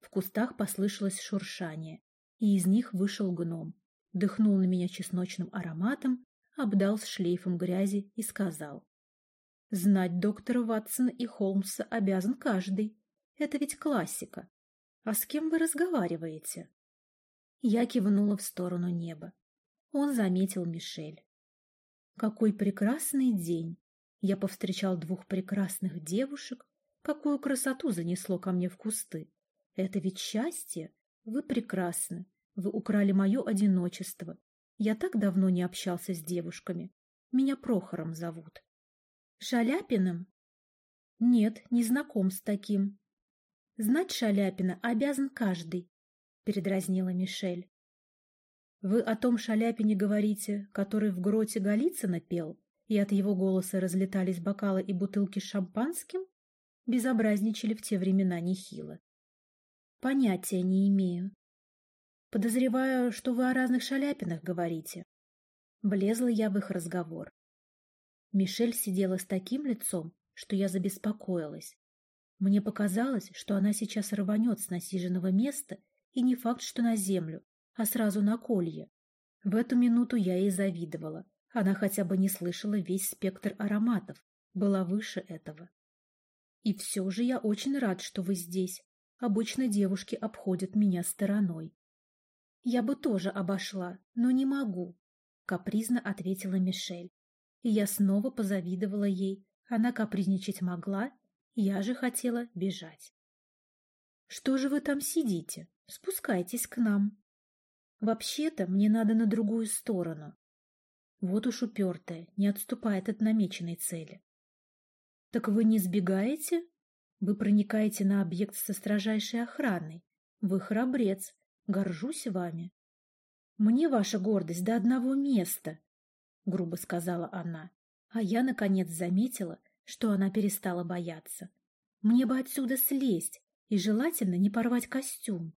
В кустах послышалось шуршание и из них вышел гном, дыхнул на меня чесночным ароматом, обдал с шлейфом грязи и сказал. «Знать доктора Ватсона и Холмса обязан каждый. Это ведь классика. А с кем вы разговариваете?» Я кивнула в сторону неба. Он заметил Мишель. «Какой прекрасный день! Я повстречал двух прекрасных девушек. Какую красоту занесло ко мне в кусты! Это ведь счастье! Вы прекрасны. Вы украли мое одиночество. Я так давно не общался с девушками. Меня Прохором зовут. Шаляпиным? Нет, не знаком с таким. Знать Шаляпина обязан каждый, передразнила Мишель. Вы о том Шаляпине говорите, который в гроте Голицына пел, и от его голоса разлетались бокалы и бутылки с шампанским? Безобразничали в те времена нехило. Понятия не имею. Подозреваю, что вы о разных шаляпинах говорите. Влезла я в их разговор. Мишель сидела с таким лицом, что я забеспокоилась. Мне показалось, что она сейчас рванет с насиженного места, и не факт, что на землю, а сразу на колье. В эту минуту я ей завидовала. Она хотя бы не слышала весь спектр ароматов, была выше этого. И все же я очень рад, что вы здесь. Обычно девушки обходят меня стороной. Я бы тоже обошла, но не могу, капризно ответила Мишель. И я снова позавидовала ей. Она капризничать могла, я же хотела бежать. Что же вы там сидите? Спускайтесь к нам. Вообще-то мне надо на другую сторону. Вот уж упертая, не отступает от намеченной цели. Так вы не сбегаете? Вы проникаете на объект со строжайшей охраной. Вы храбрец. Горжусь вами. Мне ваша гордость до одного места, — грубо сказала она. А я, наконец, заметила, что она перестала бояться. Мне бы отсюда слезть и желательно не порвать костюм.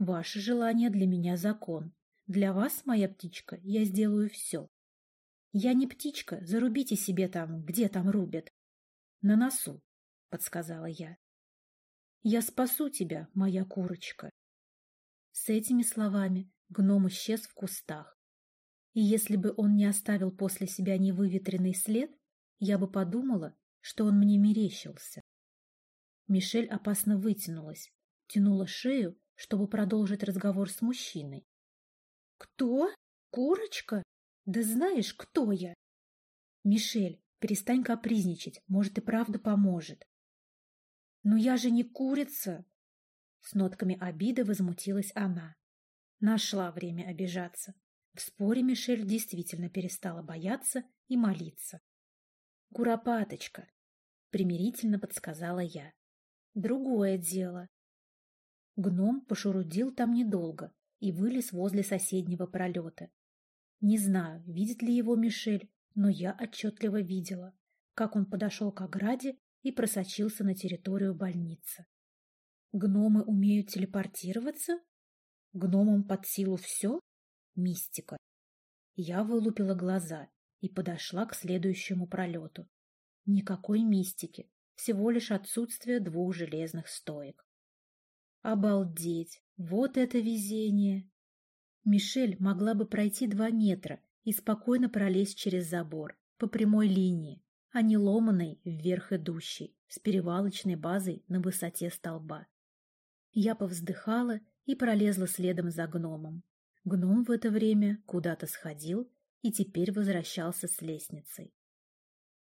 Ваше желание для меня закон. Для вас, моя птичка, я сделаю все. Я не птичка, зарубите себе там, где там рубят. На носу, — подсказала я. Я спасу тебя, моя курочка. С этими словами гном исчез в кустах. И если бы он не оставил после себя невыветренный след, я бы подумала, что он мне мерещился. Мишель опасно вытянулась, тянула шею, чтобы продолжить разговор с мужчиной. «Кто? Курочка? Да знаешь, кто я?» «Мишель, перестань капризничать, может, и правда поможет». «Но я же не курица!» С нотками обиды возмутилась она. Нашла время обижаться. В споре Мишель действительно перестала бояться и молиться. «Куропаточка», — примирительно подсказала я. «Другое дело». Гном пошурудил там недолго и вылез возле соседнего пролета. Не знаю, видит ли его Мишель, но я отчетливо видела, как он подошел к ограде и просочился на территорию больницы. Гномы умеют телепортироваться? Гномам под силу все? Мистика. Я вылупила глаза и подошла к следующему пролету. Никакой мистики, всего лишь отсутствие двух железных стоек. Обалдеть! Вот это везение! Мишель могла бы пройти два метра и спокойно пролезть через забор по прямой линии, а не ломаной вверх идущей, с перевалочной базой на высоте столба. Я повздыхала и пролезла следом за гномом. Гном в это время куда-то сходил и теперь возвращался с лестницей.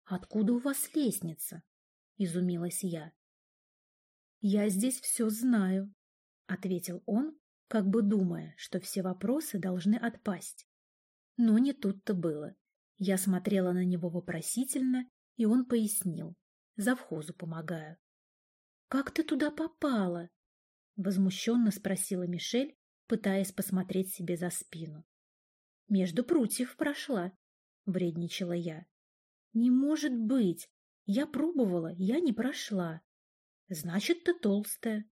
«Откуда у вас лестница?» — изумилась я. «Я здесь все знаю», — ответил он, как бы думая, что все вопросы должны отпасть. Но не тут-то было. Я смотрела на него вопросительно, и он пояснил. Завхозу помогаю. «Как ты туда попала?» Возмущенно спросила Мишель, пытаясь посмотреть себе за спину. Между прутьев прошла, вредничала я. Не может быть! Я пробовала, я не прошла. Значит, ты толстая.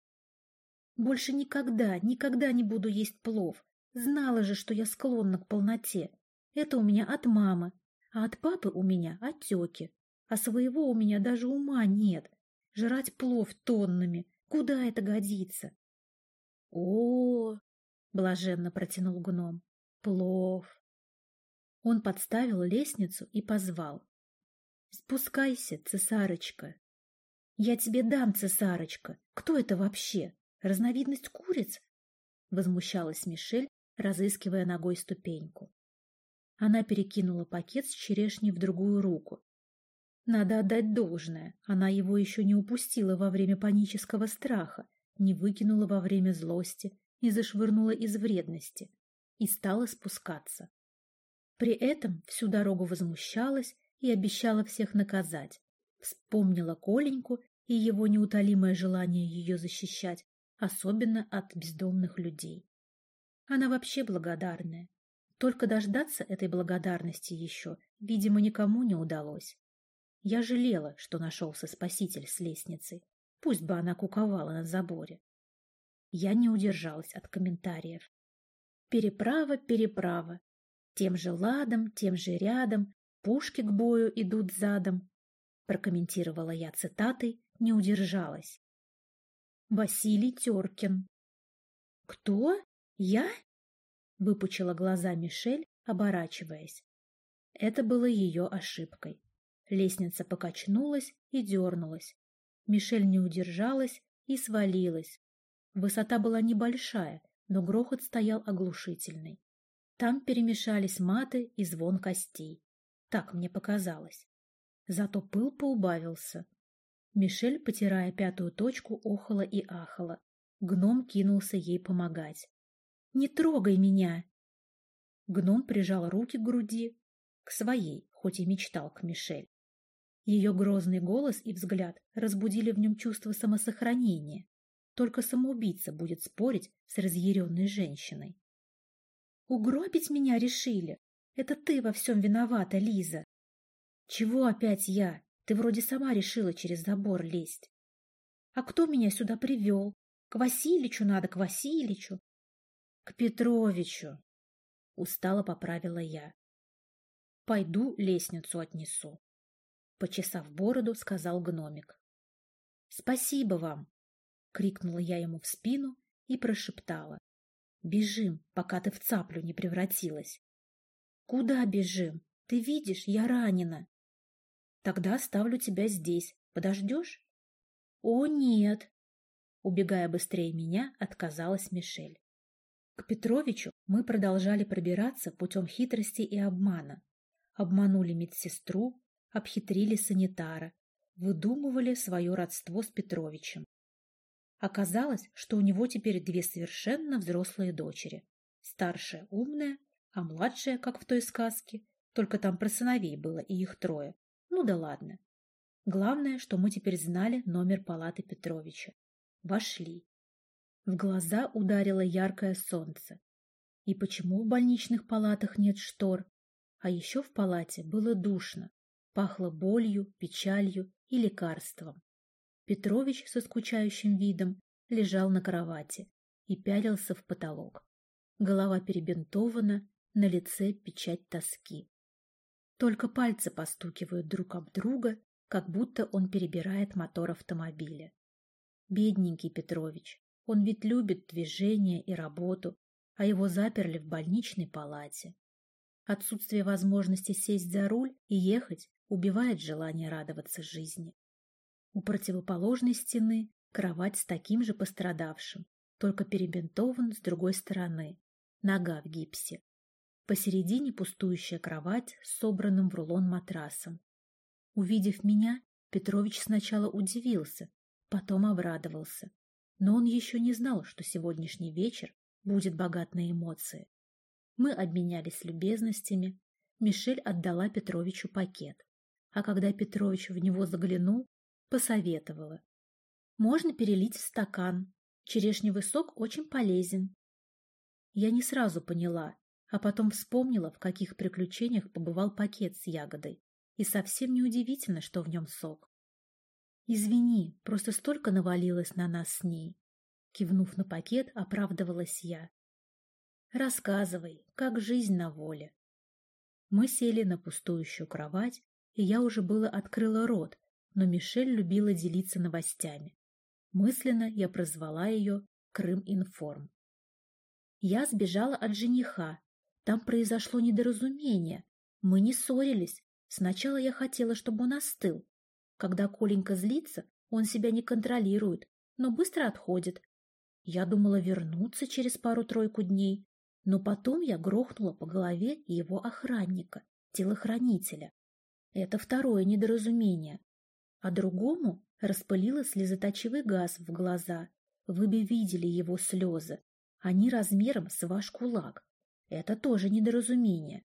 Больше никогда, никогда не буду есть плов. Знала же, что я склонна к полноте. Это у меня от мамы, а от папы у меня от теки. А своего у меня даже ума нет. Жрать плов тоннами, Куда это годится? О, блаженно протянул гном. Плов. Он подставил лестницу и позвал. Спускайся, цесарочка. Я тебе дам, цесарочка. Кто это вообще? Разновидность куриц? Возмущалась Мишель, разыскивая ногой ступеньку. Она перекинула пакет с черешней в другую руку надо отдать должное, она его еще не упустила во время панического страха, не выкинула во время злости, не зашвырнула из вредности и стала спускаться. При этом всю дорогу возмущалась и обещала всех наказать. Вспомнила Коленьку и его неутолимое желание ее защищать, особенно от бездомных людей. Она вообще благодарная. Только дождаться этой благодарности еще, видимо, никому не удалось. Я жалела, что нашелся спаситель с лестницей. Пусть бы она куковала на заборе. Я не удержалась от комментариев. Переправа, переправа. Тем же ладом, тем же рядом, пушки к бою идут задом. Прокомментировала я цитатой, не удержалась. Василий Теркин. Кто? Я? Выпучила глаза Мишель, оборачиваясь. Это было ее ошибкой. Лестница покачнулась и дернулась. Мишель не удержалась и свалилась. Высота была небольшая, но грохот стоял оглушительный. Там перемешались маты и звон костей. Так мне показалось. Зато пыл поубавился. Мишель, потирая пятую точку, охала и ахала. Гном кинулся ей помогать. «Не трогай меня!» Гном прижал руки к груди, к своей, хоть и мечтал к Мишель. Ее грозный голос и взгляд разбудили в нем чувство самосохранения. Только самоубийца будет спорить с разъяренной женщиной. «Угробить меня решили? Это ты во всем виновата, Лиза!» «Чего опять я? Ты вроде сама решила через забор лезть». «А кто меня сюда привел? К Васильичу надо, к Васильичу!» «К Петровичу!» — устало поправила я. «Пойду лестницу отнесу». Почесав бороду, сказал гномик. «Спасибо вам!» — крикнула я ему в спину и прошептала. «Бежим, пока ты в цаплю не превратилась». «Куда бежим? Ты видишь, я ранена». «Тогда оставлю тебя здесь. Подождешь?» «О, нет!» Убегая быстрее меня, отказалась Мишель. К Петровичу мы продолжали пробираться путем хитрости и обмана. Обманули медсестру, обхитрили санитара, выдумывали свое родство с Петровичем. Оказалось, что у него теперь две совершенно взрослые дочери. Старшая умная, а младшая, как в той сказке, только там про сыновей было и их трое. Ну да ладно. Главное, что мы теперь знали номер палаты Петровича. Вошли. В глаза ударило яркое солнце. И почему в больничных палатах нет штор? А еще в палате было душно, Пахло болью, печалью и лекарством. Петрович со скучающим видом лежал на кровати и пялился в потолок. Голова перебинтована, на лице печать тоски. Только пальцы постукивают друг об друга, как будто он перебирает мотор автомобиля. Бедненький Петрович, он ведь любит движение и работу, а его заперли в больничной палате. Отсутствие возможности сесть за руль и ехать убивает желание радоваться жизни. У противоположной стены кровать с таким же пострадавшим, только перебинтован с другой стороны, нога в гипсе. Посередине пустующая кровать с собранным в рулон матрасом. Увидев меня, Петрович сначала удивился, потом обрадовался. Но он еще не знал, что сегодняшний вечер будет богат на эмоции. Мы обменялись любезностями. Мишель отдала Петровичу пакет. А когда Петрович в него заглянул, посоветовала. Можно перелить в стакан. Черешневый сок очень полезен. Я не сразу поняла, а потом вспомнила, в каких приключениях побывал пакет с ягодой. И совсем неудивительно, что в нем сок. «Извини, просто столько навалилось на нас с ней». Кивнув на пакет, оправдывалась я. Рассказывай, как жизнь на воле. Мы сели на пустующую кровать, и я уже было открыла рот, но Мишель любила делиться новостями. Мысленно я прозвала ее Крым-Информ. Я сбежала от жениха. Там произошло недоразумение. Мы не ссорились. Сначала я хотела, чтобы он остыл. Когда Коленька злится, он себя не контролирует, но быстро отходит. Я думала вернуться через пару-тройку дней, но потом я грохнула по голове его охранника, телохранителя. Это второе недоразумение. А другому распылила слезоточивый газ в глаза. Вы бы видели его слезы. Они размером с ваш кулак. Это тоже недоразумение.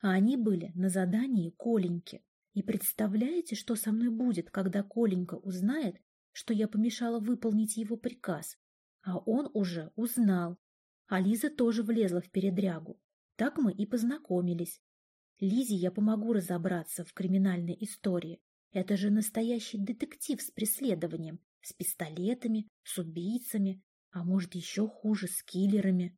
А они были на задании Коленьки. И представляете, что со мной будет, когда Коленька узнает, что я помешала выполнить его приказ? А он уже узнал а Лиза тоже влезла в передрягу. Так мы и познакомились. Лизе я помогу разобраться в криминальной истории. Это же настоящий детектив с преследованием, с пистолетами, с убийцами, а может еще хуже, с киллерами.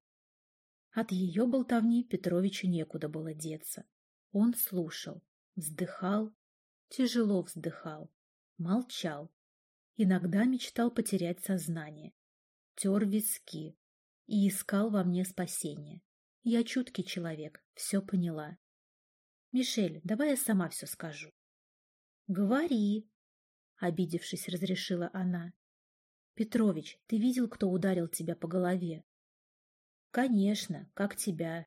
От ее болтовни Петровичу некуда было деться. Он слушал, вздыхал, тяжело вздыхал, молчал. Иногда мечтал потерять сознание. Тер виски и искал во мне спасение. Я чуткий человек, все поняла. «Мишель, давай я сама все скажу». «Говори», — обидевшись, разрешила она. «Петрович, ты видел, кто ударил тебя по голове?» «Конечно, как тебя».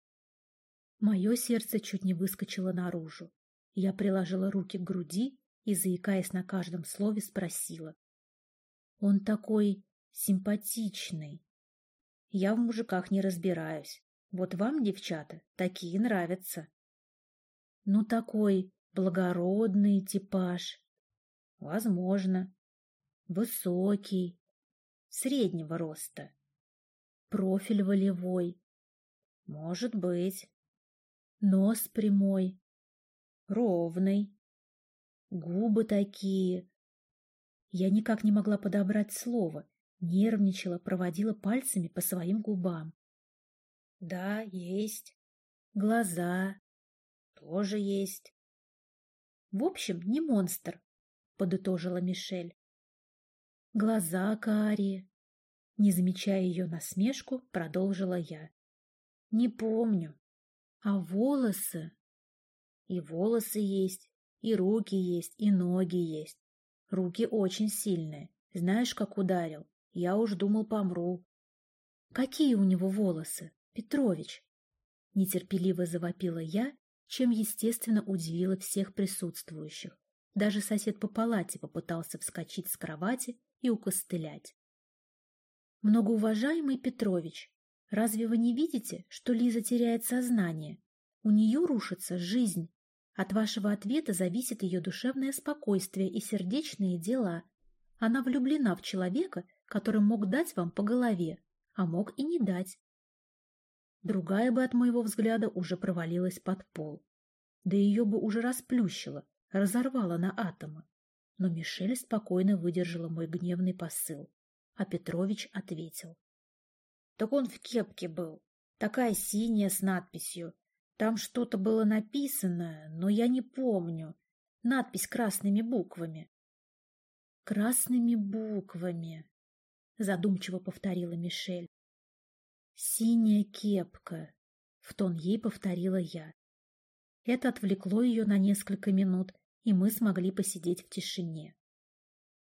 Мое сердце чуть не выскочило наружу. Я приложила руки к груди и, заикаясь на каждом слове, спросила. «Он такой симпатичный». Я в мужиках не разбираюсь. Вот вам, девчата, такие нравятся. Ну, такой благородный типаж. Возможно. Высокий. Среднего роста. Профиль волевой. Может быть. Нос прямой. Ровный. Губы такие. Я никак не могла подобрать слово. Нервничала, проводила пальцами по своим губам. Да, есть. Глаза, тоже есть. В общем, не монстр, подытожила Мишель. Глаза карие. Не замечая ее насмешку, продолжила я. Не помню. А волосы? И волосы есть, и руки есть, и ноги есть. Руки очень сильные. Знаешь, как ударил? Я уж думал, помру. Какие у него волосы, Петрович? Нетерпеливо завопила я чем, естественно, удивило всех присутствующих. Даже сосед по палате попытался вскочить с кровати и укостылять. Многоуважаемый Петрович, разве вы не видите, что Лиза теряет сознание? У нее рушится жизнь. От вашего ответа зависит ее душевное спокойствие и сердечные дела. Она влюблена в человека, который мог дать вам по голове, а мог и не дать. Другая бы от моего взгляда уже провалилась под пол. Да ее бы уже расплющило, разорвало на атомы. Но Мишель спокойно выдержала мой гневный посыл, а Петрович ответил. — Так он в кепке был, такая синяя с надписью. Там что-то было написано, но я не помню. Надпись красными буквами. — Красными буквами, — задумчиво повторила Мишель. «Синяя кепка», — в тон ей повторила я. Это отвлекло ее на несколько минут, и мы смогли посидеть в тишине.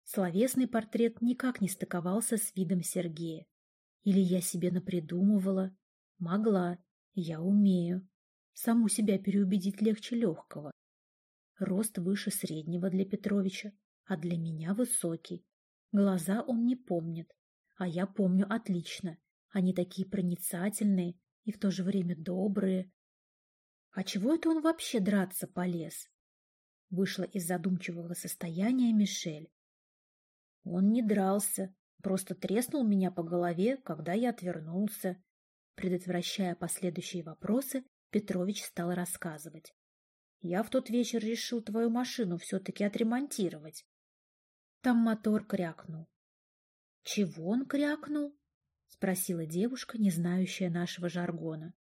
Словесный портрет никак не стыковался с видом Сергея. Или я себе напридумывала? Могла, я умею. Саму себя переубедить легче легкого. Рост выше среднего для Петровича, а для меня высокий. Глаза он не помнит, а я помню отлично. Они такие проницательные и в то же время добрые. А чего это он вообще драться полез? Вышла из задумчивого состояния Мишель. Он не дрался, просто треснул меня по голове, когда я отвернулся. Предотвращая последующие вопросы, Петрович стал рассказывать. Я в тот вечер решил твою машину все-таки отремонтировать. Там мотор крякнул. Чего он крякнул? — спросила девушка, не знающая нашего жаргона.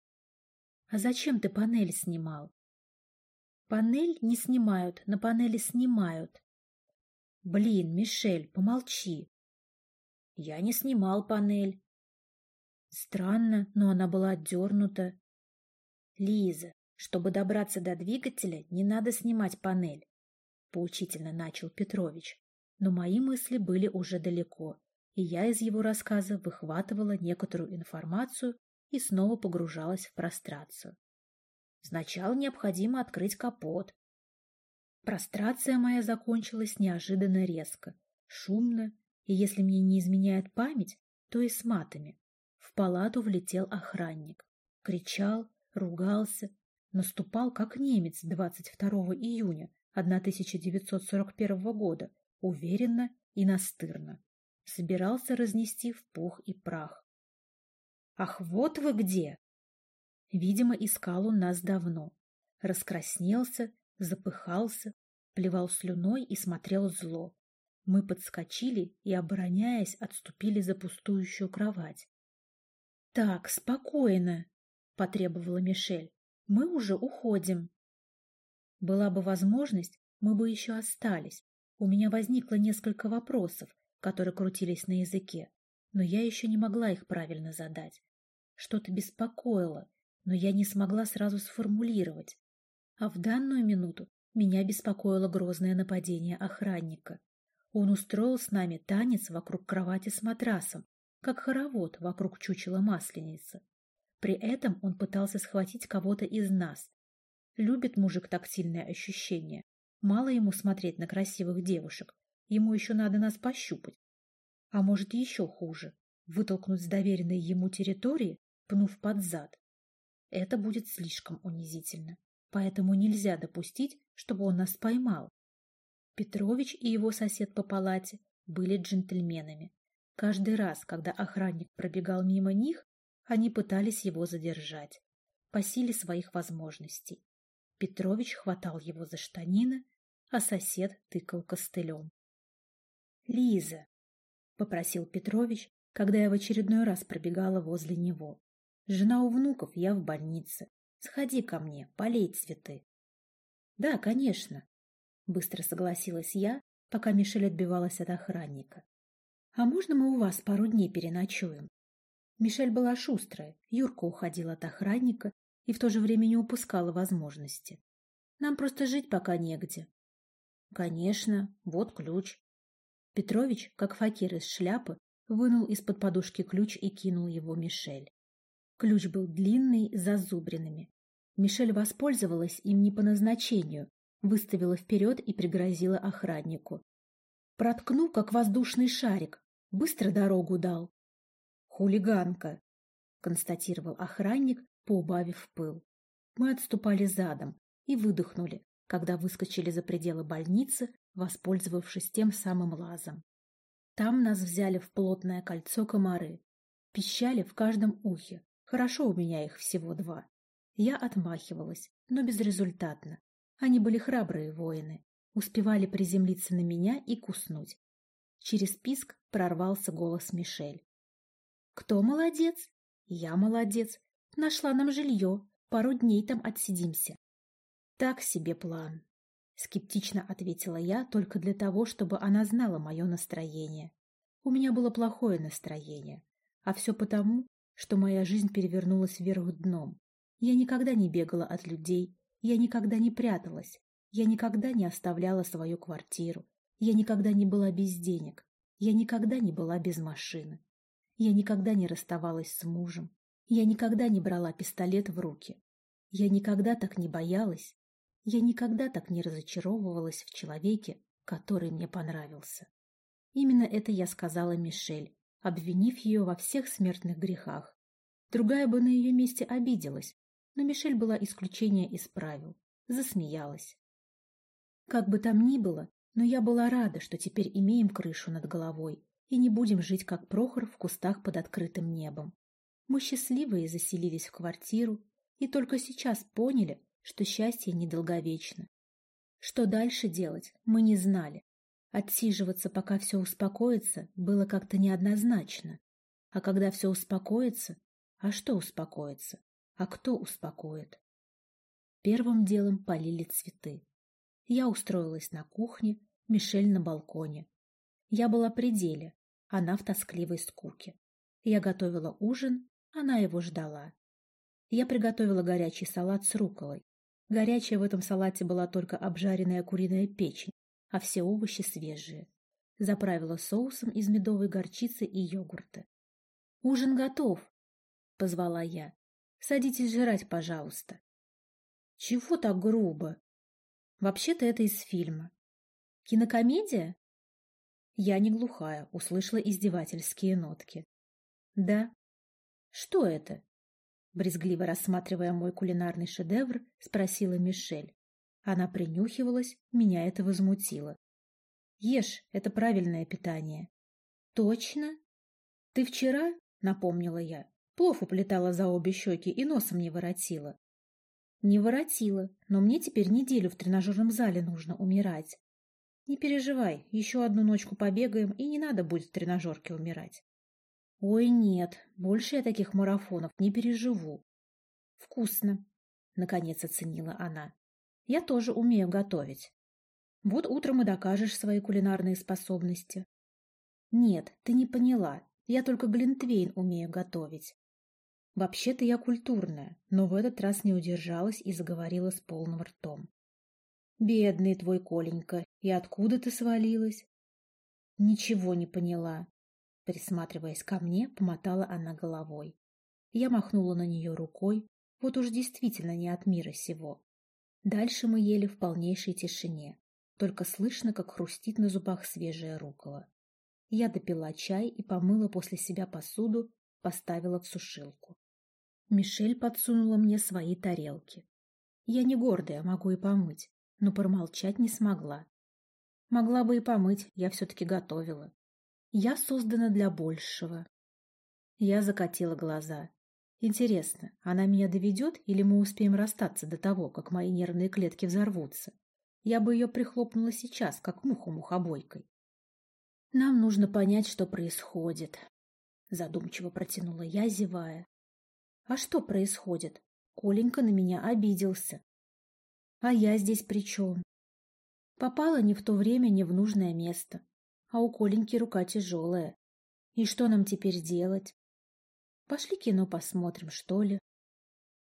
— А зачем ты панель снимал? — Панель не снимают, на панели снимают. — Блин, Мишель, помолчи. — Я не снимал панель. — Странно, но она была отдернута. — Лиза, чтобы добраться до двигателя, не надо снимать панель, — поучительно начал Петрович. Но мои мысли были уже далеко и я из его рассказа выхватывала некоторую информацию и снова погружалась в прострацию. Сначала необходимо открыть капот. Прострация моя закончилась неожиданно резко, шумно, и если мне не изменяет память, то и с матами. В палату влетел охранник. Кричал, ругался, наступал как немец 22 июня 1941 года, уверенно и настырно собирался разнести в пух и прах. «Ах, вот вы где!» Видимо, искал он нас давно. Раскраснелся, запыхался, плевал слюной и смотрел зло. Мы подскочили и, обороняясь, отступили за пустующую кровать. «Так, спокойно!» — потребовала Мишель. «Мы уже уходим». Была бы возможность, мы бы еще остались. У меня возникло несколько вопросов, которые крутились на языке, но я еще не могла их правильно задать. Что-то беспокоило, но я не смогла сразу сформулировать. А в данную минуту меня беспокоило грозное нападение охранника. Он устроил с нами танец вокруг кровати с матрасом, как хоровод вокруг чучела масленицы. При этом он пытался схватить кого-то из нас. Любит мужик тактильное ощущение. Мало ему смотреть на красивых девушек. Ему еще надо нас пощупать. А может, еще хуже — вытолкнуть с доверенной ему территории, пнув под зад. Это будет слишком унизительно. Поэтому нельзя допустить, чтобы он нас поймал. Петрович и его сосед по палате были джентльменами. Каждый раз, когда охранник пробегал мимо них, они пытались его задержать, по силе своих возможностей. Петрович хватал его за штанины, а сосед тыкал костылем. — Лиза, — попросил Петрович, когда я в очередной раз пробегала возле него. — Жена у внуков, я в больнице. Сходи ко мне, полей цветы. — Да, конечно, — быстро согласилась я, пока Мишель отбивалась от охранника. — А можно мы у вас пару дней переночуем? Мишель была шустрая, Юрка уходил от охранника и в то же время не упускала возможности. Нам просто жить пока негде. — Конечно, вот ключ. Петрович, как факир из шляпы, вынул из-под подушки ключ и кинул его Мишель. Ключ был длинный, с. Мишель воспользовалась им не по назначению, выставила вперед и пригрозила охраннику. Проткну, как воздушный шарик. Быстро дорогу дал. Хулиганка, констатировал охранник, поубавив пыл. Мы отступали задом и выдохнули, когда выскочили за пределы больницы, воспользовавшись тем самым лазом. Там нас взяли в плотное кольцо комары. Пищали в каждом ухе. Хорошо у меня их всего два. Я отмахивалась, но безрезультатно. Они были храбрые воины, успевали приземлиться на меня и куснуть. Через писк прорвался голос Мишель. «Кто молодец?» «Я молодец. Нашла нам жилье. Пару дней там отсидимся». «Так себе план», — скептично ответила я только для того, чтобы она знала мое настроение. У меня было плохое настроение, а все потому, что моя жизнь перевернулась вверх дном. Я никогда не бегала от людей, я никогда не пряталась, я никогда не оставляла свою квартиру, я никогда не была без денег, я никогда не была без машины, я никогда не расставалась с мужем, я никогда не брала пистолет в руки, я никогда так не боялась, я никогда так не разочаровывалась в человеке, который мне понравился. Именно это я сказала Мишель, обвинив ее во всех смертных грехах. Другая бы на ее месте обиделась, но Мишель была исключение из правил, засмеялась. Как бы там ни было, но я была рада, что теперь имеем крышу над головой и не будем жить, как Прохор, в кустах под открытым небом. Мы счастливые заселились в квартиру и только сейчас поняли, что счастье недолговечно. Что дальше делать, мы не знали. Отсиживаться, пока все успокоится, было как-то неоднозначно. А когда все успокоится, а что успокоится? А кто успокоит? Первым делом полили цветы. Я устроилась на кухне, Мишель на балконе. Я была при деле, она в тоскливой скуке. Я готовила ужин, она его ждала. Я приготовила горячий салат с руколой. Горячая в этом салате была только обжаренная куриная печень, а все овощи свежие. Заправила соусом из медовой горчицы и йогурта. «Ужин готов!» — позвала я. Садитесь жрать, пожалуйста. Чего так грубо? Вообще-то это из фильма. Кинокомедия? Я не глухая, услышала издевательские нотки. Да. Что это? Брезгливо рассматривая мой кулинарный шедевр, спросила Мишель. Она принюхивалась, меня это возмутило. Ешь, это правильное питание. Точно? Ты вчера, напомнила я, Плов уплетала за обе щеки и носом не воротила. Не воротила, но мне теперь неделю в тренажерном зале нужно умирать. Не переживай, еще одну ночку побегаем, и не надо будет в тренажерке умирать. Ой, нет, больше я таких марафонов не переживу. Вкусно, наконец оценила она. Я тоже умею готовить. Вот утром и докажешь свои кулинарные способности. Нет, ты не поняла. Я только глинтвейн умею готовить. Вообще-то я культурная, но в этот раз не удержалась и заговорила с полным ртом. Бедный твой Коленька, и откуда ты свалилась? Ничего не поняла. Присматриваясь ко мне, помотала она головой. Я махнула на нее рукой, вот уж действительно не от мира сего. Дальше мы ели в полнейшей тишине, только слышно, как хрустит на зубах свежая рукола. Я допила чай и помыла после себя посуду, поставила в сушилку. Мишель подсунула мне свои тарелки. Я не гордая, могу и помыть, но промолчать не смогла. Могла бы и помыть, я все-таки готовила. Я создана для большего. Я закатила глаза. Интересно, она меня доведет или мы успеем расстаться до того, как мои нервные клетки взорвутся? Я бы ее прихлопнула сейчас, как муху мухобойкой. Нам нужно понять, что происходит. Задумчиво протянула я, зевая. А что происходит? Коленька на меня обиделся. А я здесь при чем? Попала не в то время, не в нужное место. А у Коленьки рука тяжелая. И что нам теперь делать? Пошли кино посмотрим, что ли?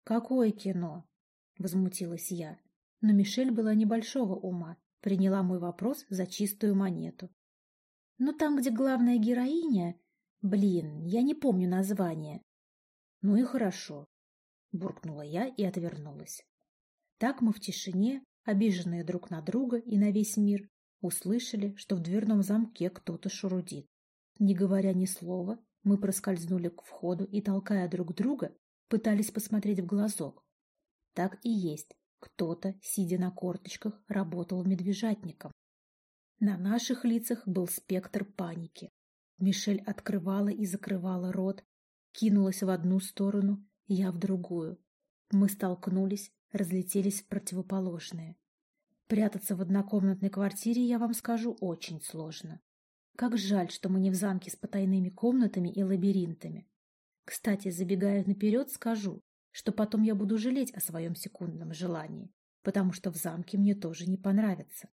Какое кино? Возмутилась я. Но Мишель была небольшого ума, приняла мой вопрос за чистую монету. Ну, там, где главная героиня... Блин, я не помню название. Ну и хорошо, буркнула я и отвернулась. Так мы в тишине, обиженные друг на друга и на весь мир, услышали, что в дверном замке кто-то шурудит. Не говоря ни слова, мы проскользнули к входу и, толкая друг друга, пытались посмотреть в глазок. Так и есть, кто-то, сидя на корточках, работал медвежатником. На наших лицах был спектр паники. Мишель открывала и закрывала рот, кинулась в одну сторону, я в другую. Мы столкнулись, разлетелись в противоположные. Прятаться в однокомнатной квартире, я вам скажу, очень сложно. Как жаль, что мы не в замке с потайными комнатами и лабиринтами. Кстати, забегая наперед, скажу, что потом я буду жалеть о своем секундном желании, потому что в замке мне тоже не понравится.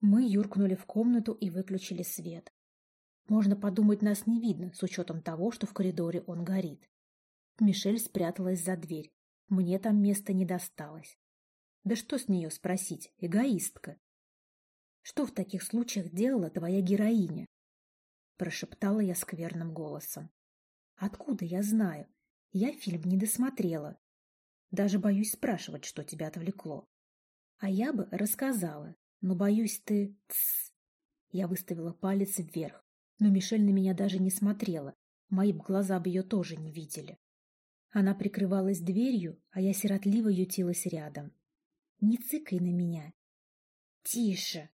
Мы юркнули в комнату и выключили свет. Можно подумать, нас не видно, с учетом того, что в коридоре он горит. Мишель спряталась за дверь. Мне там места не досталось. Да что с нее спросить, эгоистка. Что в таких случаях делала твоя героиня? Прошептала я скверным голосом. Откуда я знаю? Я фильм не досмотрела. Даже боюсь спрашивать, что тебя отвлекло. А я бы рассказала, но боюсь ты... Тссс. Я выставила палец вверх, но Мишель на меня даже не смотрела. Мои глаза бы ее тоже не видели. Она прикрывалась дверью, а я сиротливо ютилась рядом. «Не цыкай на меня!» «Тише!» —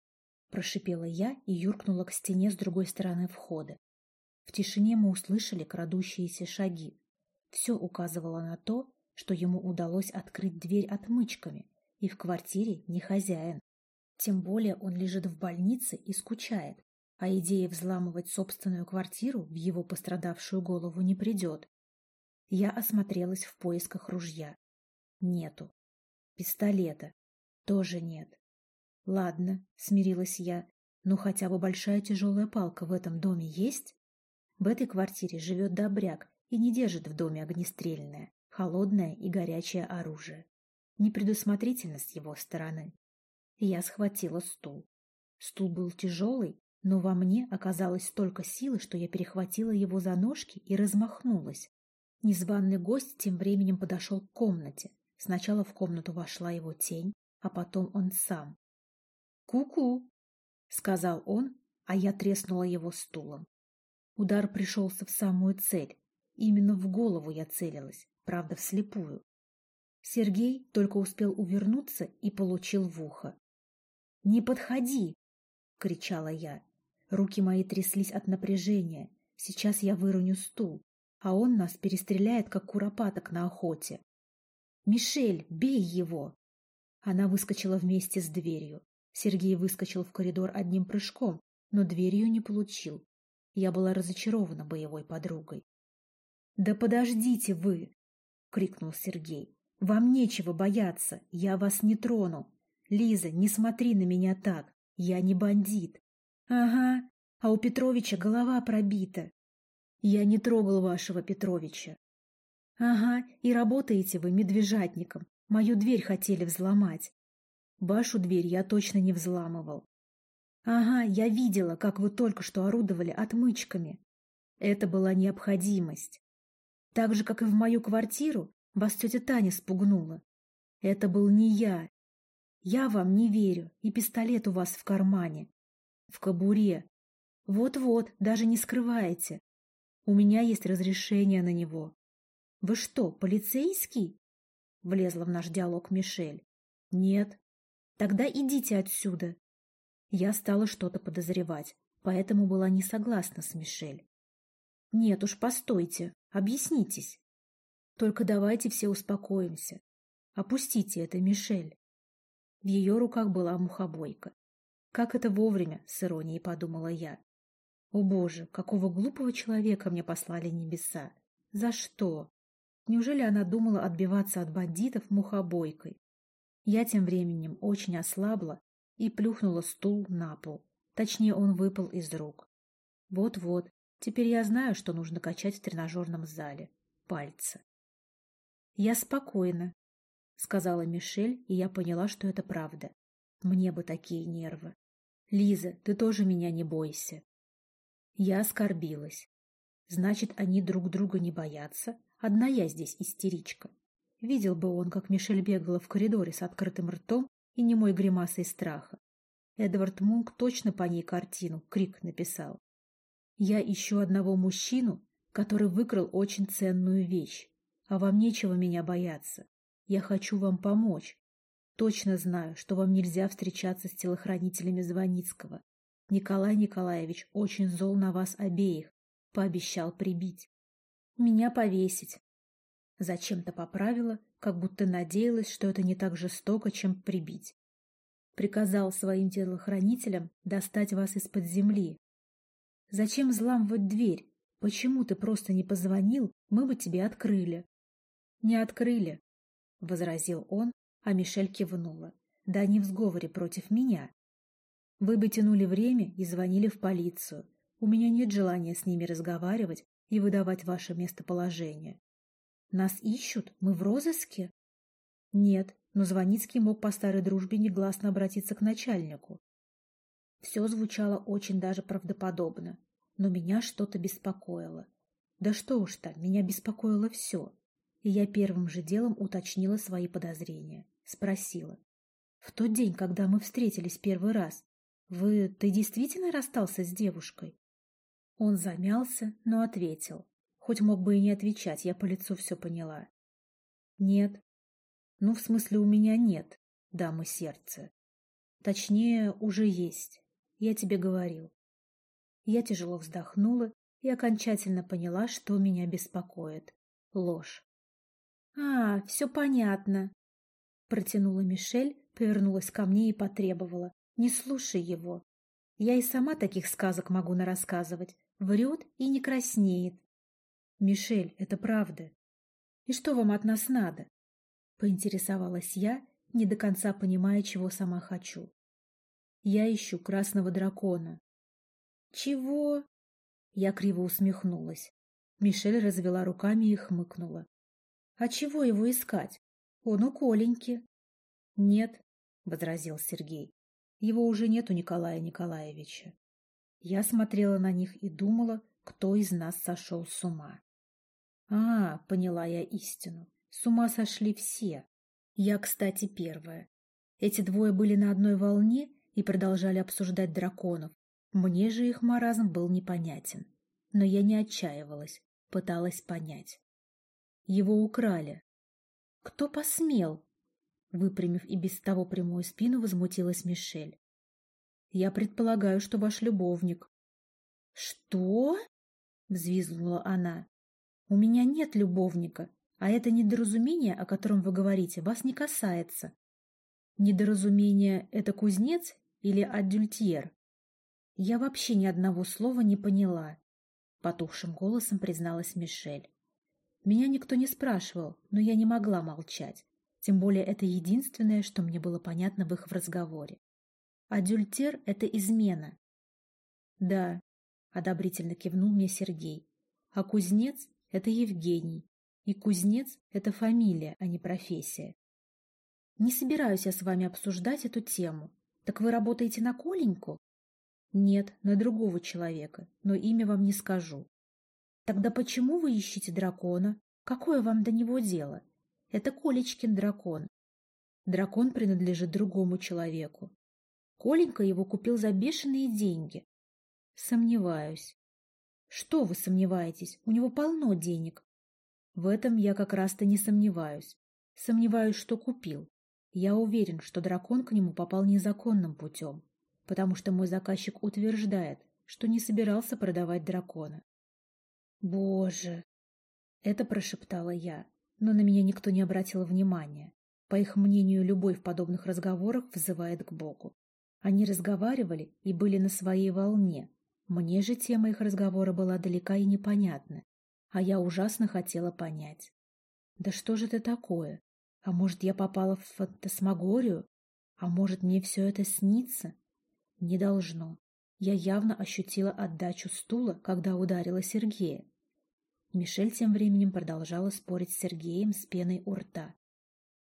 прошипела я и юркнула к стене с другой стороны входа. В тишине мы услышали крадущиеся шаги. Все указывало на то, что ему удалось открыть дверь отмычками, и в квартире не хозяин. Тем более он лежит в больнице и скучает, а идея взламывать собственную квартиру в его пострадавшую голову не придет. Я осмотрелась в поисках ружья. Нету. Пистолета. Тоже нет. Ладно, смирилась я, но хотя бы большая тяжелая палка в этом доме есть? В этой квартире живет добряк и не держит в доме огнестрельное, холодное и горячее оружие. Непредусмотрительно с его стороны. Я схватила стул. Стул был тяжелый, но во мне оказалось столько силы, что я перехватила его за ножки и размахнулась. Незваный гость тем временем подошел к комнате. Сначала в комнату вошла его тень, а потом он сам. «Ку-ку!» — сказал он, а я треснула его стулом. Удар пришелся в самую цель. Именно в голову я целилась, правда, вслепую. Сергей только успел увернуться и получил в ухо. «Не подходи!» — кричала я. Руки мои тряслись от напряжения. Сейчас я выроню стул, а он нас перестреляет, как куропаток на охоте. «Мишель, бей его!» Она выскочила вместе с дверью. Сергей выскочил в коридор одним прыжком, но дверью не получил. Я была разочарована боевой подругой. «Да подождите вы!» — крикнул Сергей. Вам нечего бояться, я вас не трону. Лиза, не смотри на меня так, я не бандит. Ага, а у Петровича голова пробита. Я не трогал вашего Петровича. Ага, и работаете вы медвежатником. Мою дверь хотели взломать. Вашу дверь я точно не взламывал. Ага, я видела, как вы только что орудовали отмычками. Это была необходимость. Так же, как и в мою квартиру, вас тетя Таня спугнула. Это был не я. Я вам не верю, и пистолет у вас в кармане. В кобуре. Вот-вот, даже не скрываете. У меня есть разрешение на него. Вы что, полицейский? Влезла в наш диалог Мишель. Нет. Тогда идите отсюда. Я стала что-то подозревать, поэтому была не согласна с Мишель. Нет уж, постойте, объяснитесь. Только давайте все успокоимся. Опустите это, Мишель. В ее руках была мухобойка. Как это вовремя, с иронией подумала я. О боже, какого глупого человека мне послали небеса. За что? Неужели она думала отбиваться от бандитов мухобойкой? Я тем временем очень ослабла и плюхнула стул на пол. Точнее, он выпал из рук. Вот-вот, теперь я знаю, что нужно качать в тренажерном зале. Пальцы. Я спокойна, сказала Мишель, и я поняла, что это правда. Мне бы такие нервы. Лиза, ты тоже меня не бойся. Я оскорбилась. Значит, они друг друга не боятся, Одна я здесь истеричка. Видел бы он, как Мишель бегала в коридоре с открытым ртом и немой гримасой страха. Эдвард Мунк точно по ней картину, крик написал. Я ищу одного мужчину, который выкрал очень ценную вещь. А вам нечего меня бояться. Я хочу вам помочь. Точно знаю, что вам нельзя встречаться с телохранителями Звоницкого. Николай Николаевич очень зол на вас обеих. Пообещал прибить. Меня повесить. Зачем-то поправила, как будто надеялась, что это не так жестоко, чем прибить. Приказал своим телохранителям достать вас из-под земли. Зачем взламывать дверь? Почему ты просто не позвонил, мы бы тебе открыли. Не открыли, — возразил он, а Мишель кивнула. Да не в сговоре против меня. Вы бы тянули время и звонили в полицию. У меня нет желания с ними разговаривать и выдавать ваше местоположение. Нас ищут? Мы в розыске? Нет, но Звоницкий мог по старой дружбе негласно обратиться к начальнику. Все звучало очень даже правдоподобно, но меня что-то беспокоило. Да что уж там, меня беспокоило все. И я первым же делом уточнила свои подозрения. Спросила. В тот день, когда мы встретились первый раз, вы, ты действительно расстался с девушкой? Он замялся, но ответил. Хоть мог бы и не отвечать, я по лицу все поняла. Нет. Ну, в смысле, у меня нет, дамы сердца. Точнее, уже есть. Я тебе говорил. Я тяжело вздохнула и окончательно поняла, что меня беспокоит. Ложь. «А, все понятно», — протянула Мишель, повернулась ко мне и потребовала. «Не слушай его. Я и сама таких сказок могу нарассказывать. Врет и не краснеет. Мишель, это правда. И что вам от нас надо? Поинтересовалась я, не до конца понимая, чего сама хочу. Я ищу красного дракона. Чего? Я криво усмехнулась. Мишель развела руками и хмыкнула. А чего его искать? Он у Коленьки. Нет, возразил Сергей. Его уже нет у Николая Николаевича. Я смотрела на них и думала, кто из нас сошел с ума. А, поняла я истину. С ума сошли все. Я, кстати, первая. Эти двое были на одной волне и продолжали обсуждать драконов. Мне же их маразм был непонятен. Но я не отчаивалась, пыталась понять. Его украли. Кто посмел? Выпрямив и без того прямую спину, возмутилась Мишель. Я предполагаю, что ваш любовник. Что? взвизгнула она. У меня нет любовника, а это недоразумение, о котором вы говорите, вас не касается. Недоразумение — это кузнец или адюльтьер? Я вообще ни одного слова не поняла, — потухшим голосом призналась Мишель. Меня никто не спрашивал, но я не могла молчать. Тем более это единственное, что мне было понятно в их разговоре. Адюльтер — это измена. Да, одобрительно кивнул мне Сергей. А кузнец — это Евгений. И кузнец — это фамилия, а не профессия. Не собираюсь я с вами обсуждать эту тему. Так вы работаете на Коленьку? Нет, на другого человека, но имя вам не скажу. Тогда почему вы ищете дракона? Какое вам до него дело? Это Колечкин дракон. Дракон принадлежит другому человеку. Коленька его купил за бешеные деньги. Сомневаюсь. Что вы сомневаетесь? У него полно денег. В этом я как раз-то не сомневаюсь. Сомневаюсь, что купил. Я уверен, что дракон к нему попал незаконным путем, потому что мой заказчик утверждает, что не собирался продавать дракона. Боже! Это прошептала я, но на меня никто не обратил внимания. По их мнению, любовь в подобных разговорах вызывает к Богу. Они разговаривали и были на своей волне. Мне же тема их разговора была далека и непонятна, а я ужасно хотела понять. Да что же это такое? А может, я попала в фантасмагорию? А может, мне все это снится? Не должно. Я явно ощутила отдачу стула, когда ударила Сергея. Мишель тем временем продолжала спорить с Сергеем с пеной у рта.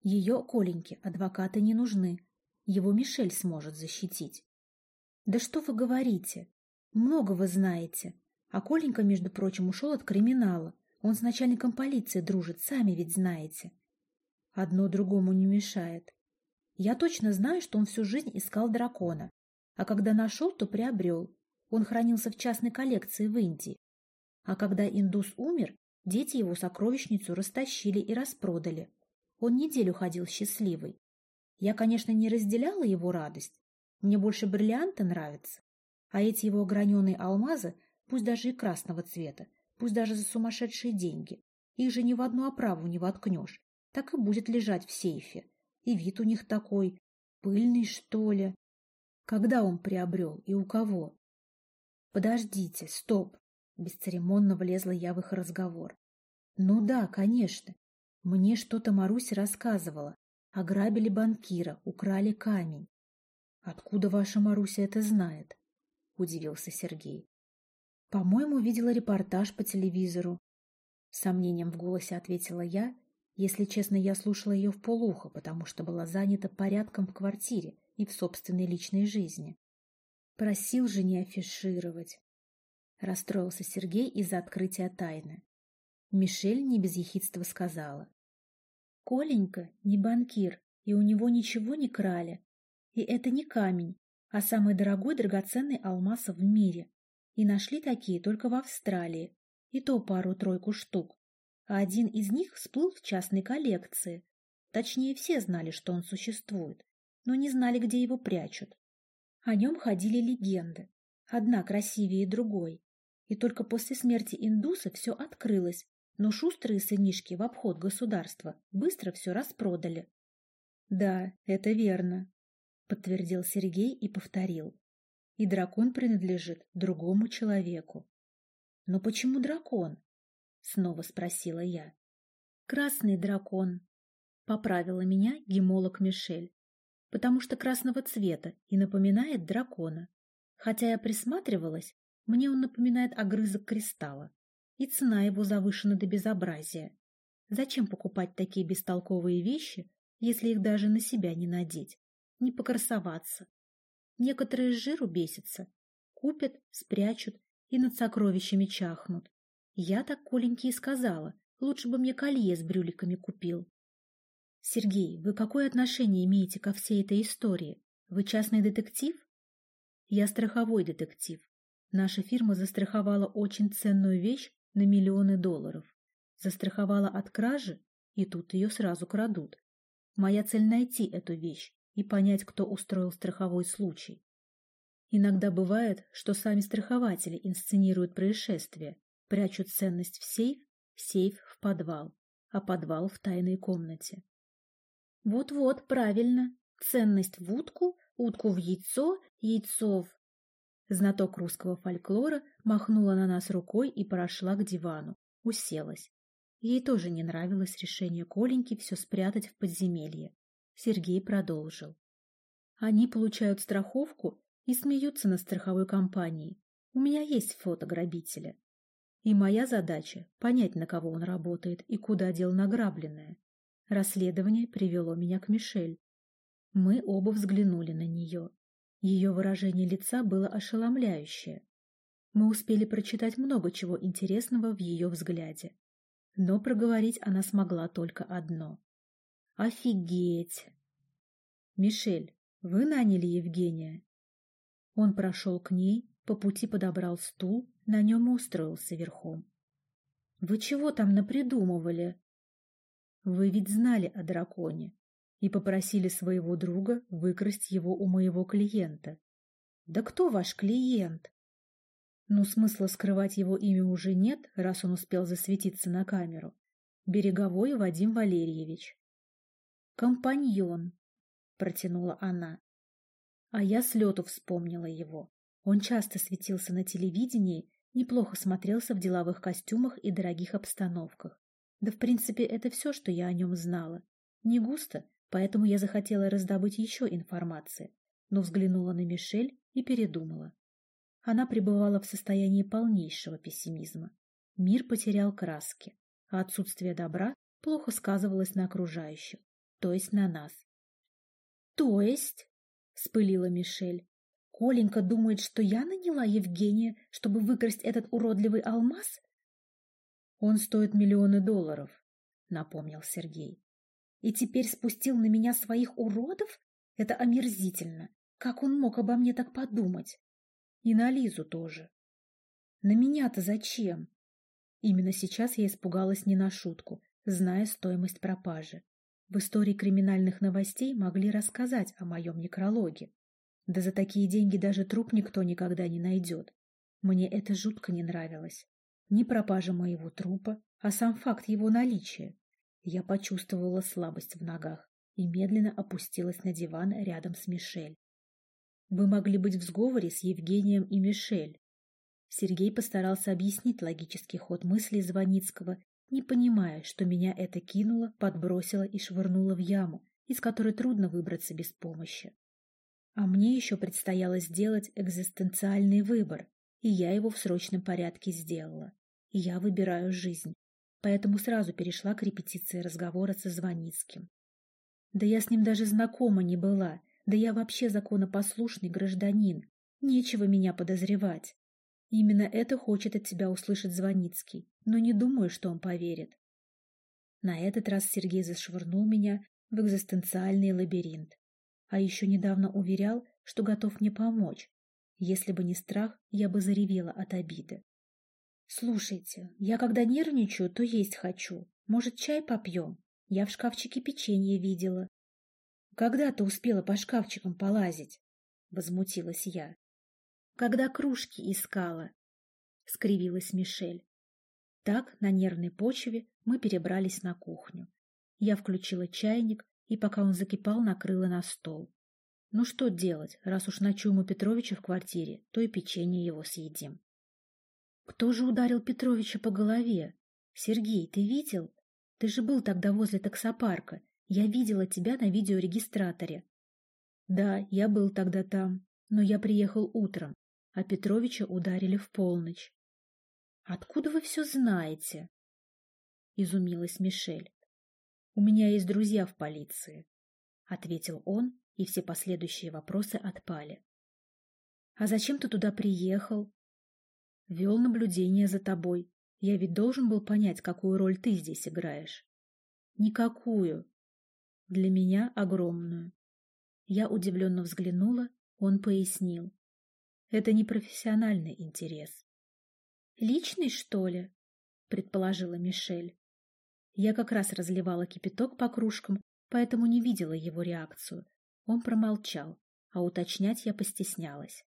Ее, Коленьке, адвокаты не нужны. Его Мишель сможет защитить. Да что вы говорите? Много вы знаете. А Коленька, между прочим, ушел от криминала. Он с начальником полиции дружит, сами ведь знаете. Одно другому не мешает. Я точно знаю, что он всю жизнь искал дракона, а когда нашел, то приобрел. Он хранился в частной коллекции в Индии. А когда индус умер, дети его сокровищницу растащили и распродали. Он неделю ходил счастливый. Я, конечно, не разделяла его радость. Мне больше бриллианты нравятся. А эти его граненые алмазы, пусть даже и красного цвета, пусть даже за сумасшедшие деньги, их же ни в одну оправу не воткнешь так и будет лежать в сейфе. И вид у них такой, пыльный, что ли. Когда он приобрел и у кого? Подождите, стоп. Бесцеремонно влезла я в их разговор. Ну да, конечно. Мне что-то Маруся рассказывала. Ограбили банкира, украли камень. Откуда ваша Маруся это знает? Удивился Сергей. По-моему, видела репортаж по телевизору. С сомнением в голосе ответила я если честно, я слушала ее в полухо, потому что была занята порядком в квартире и в собственной личной жизни. Просил же не афишировать. Расстроился Сергей из-за открытия тайны. Мишель не без ехидства сказала. Коленька не банкир, и у него ничего не крали. И это не камень, а самый дорогой драгоценный алмаз в мире. И нашли такие только в Австралии, и то пару-тройку штук а один из них всплыл в частной коллекции. Точнее, все знали, что он существует, но не знали, где его прячут. О нем ходили легенды, одна красивее другой. И только после смерти индуса все открылось, но шустрые сынишки в обход государства быстро все распродали. «Да, это верно», — подтвердил Сергей и повторил. «И дракон принадлежит другому человеку». «Но почему дракон?» — снова спросила я. «Красный дракон», — поправила меня гемолог Мишель, «потому что красного цвета и напоминает дракона. Хотя я присматривалась, мне он напоминает огрызок кристалла, и цена его завышена до безобразия. Зачем покупать такие бестолковые вещи, если их даже на себя не надеть, не покрасоваться? Некоторые жиру бесятся, купят, спрячут и над сокровищами чахнут. Я так Коленьке и сказала. Лучше бы мне колье с брюликами купил. Сергей, вы какое отношение имеете ко всей этой истории? Вы частный детектив? Я страховой детектив. Наша фирма застраховала очень ценную вещь на миллионы долларов. Застраховала от кражи, и тут ее сразу крадут. Моя цель найти эту вещь и понять, кто устроил страховой случай. Иногда бывает, что сами страхователи инсценируют происшествие, Прячут ценность в сейф, сейф в подвал, а подвал в тайной комнате. Вот-вот, правильно. Ценность в утку, утку в яйцо, яйцо в... Знаток русского фольклора махнула на нас рукой и прошла к дивану, уселась. Ей тоже не нравилось решение Коленьки все спрятать в подземелье. Сергей продолжил. Они получают страховку и смеются на страховой компании. У меня есть фото грабителя. И моя задача — понять, на кого он работает и куда дел награбленное. Расследование привело меня к Мишель. Мы оба взглянули на нее. Ее выражение лица было ошеломляющее. Мы успели прочитать много чего интересного в ее взгляде. Но проговорить она смогла только одно. «Офигеть!» «Мишель, вы наняли Евгения?» Он прошел к ней, по пути подобрал стул, на нем устроился верхом. «Вы чего там напридумывали?» «Вы ведь знали о драконе и попросили своего друга выкрасть его у моего клиента». «Да кто ваш клиент?» Ну, смысла скрывать его имя уже нет, раз он успел засветиться на камеру. Береговой Вадим Валерьевич. «Компаньон», — протянула она. А я с лету вспомнила его. Он часто светился на телевидении, неплохо смотрелся в деловых костюмах и дорогих обстановках. Да, в принципе, это все, что я о нем знала. Не густо, поэтому я захотела раздобыть еще информации, но взглянула на Мишель и передумала. Она пребывала в состоянии полнейшего пессимизма. Мир потерял краски, а отсутствие добра плохо сказывалось на окружающих, то есть на нас. «То есть?» — спылила Мишель. «Коленька думает, что я наняла Евгения, чтобы выкрасть этот уродливый алмаз?» «Он стоит миллионы долларов», — напомнил Сергей. «И теперь спустил на меня своих уродов? Это омерзительно. Как он мог обо мне так подумать?» И на Лизу тоже. На меня-то зачем? Именно сейчас я испугалась не на шутку, зная стоимость пропажи. В истории криминальных новостей могли рассказать о моем некрологе. Да за такие деньги даже труп никто никогда не найдет. Мне это жутко не нравилось. Не пропажа моего трупа, а сам факт его наличия. Я почувствовала слабость в ногах и медленно опустилась на диван рядом с Мишель. Вы могли быть в сговоре с Евгением и Мишель. Сергей постарался объяснить логический ход мыслей Звоницкого, не понимая, что меня это кинуло, подбросило и швырнуло в яму, из которой трудно выбраться без помощи. А мне еще предстояло сделать экзистенциальный выбор, и я его в срочном порядке сделала. Я выбираю жизнь, поэтому сразу перешла к репетиции разговора со Звоницким. Да я с ним даже знакома не была, да я вообще законопослушный гражданин. Нечего меня подозревать. Именно это хочет от тебя услышать Звоницкий, но не думаю, что он поверит. На этот раз Сергей зашвырнул меня в экзистенциальный лабиринт. А еще недавно уверял, что готов мне помочь. Если бы не страх, я бы заревела от обиды. «Слушайте, я когда нервничаю, то есть хочу. Может, чай попьем? Я в шкафчике печенье видела. Когда ты успела по шкафчикам полазить? Возмутилась я. Когда кружки искала, скривилась Мишель. Так, на нервной почве, мы перебрались на кухню. Я включила чайник, и пока он закипал, накрыла на стол. Ну что делать, раз уж ночуем у Петровича в квартире, то и печенье его съедим. Кто же ударил Петровича по голове? Сергей, ты видел? Ты же был тогда возле таксопарка я видела тебя на видеорегистраторе. Да, я был тогда там, но я приехал утром, а Петровича ударили в полночь. Откуда вы все знаете? Изумилась Мишель. У меня есть друзья в полиции, ответил он, и все последующие вопросы отпали. А зачем ты туда приехал? Вел наблюдение за тобой. Я ведь должен был понять, какую роль ты здесь играешь. Никакую, для меня огромную. Я удивленно взглянула, он пояснил. Это не профессиональный интерес. Личный, что ли? предположила Мишель. Я как раз разливала кипяток по кружкам, поэтому не видела его реакцию. Он промолчал, а уточнять я постеснялась.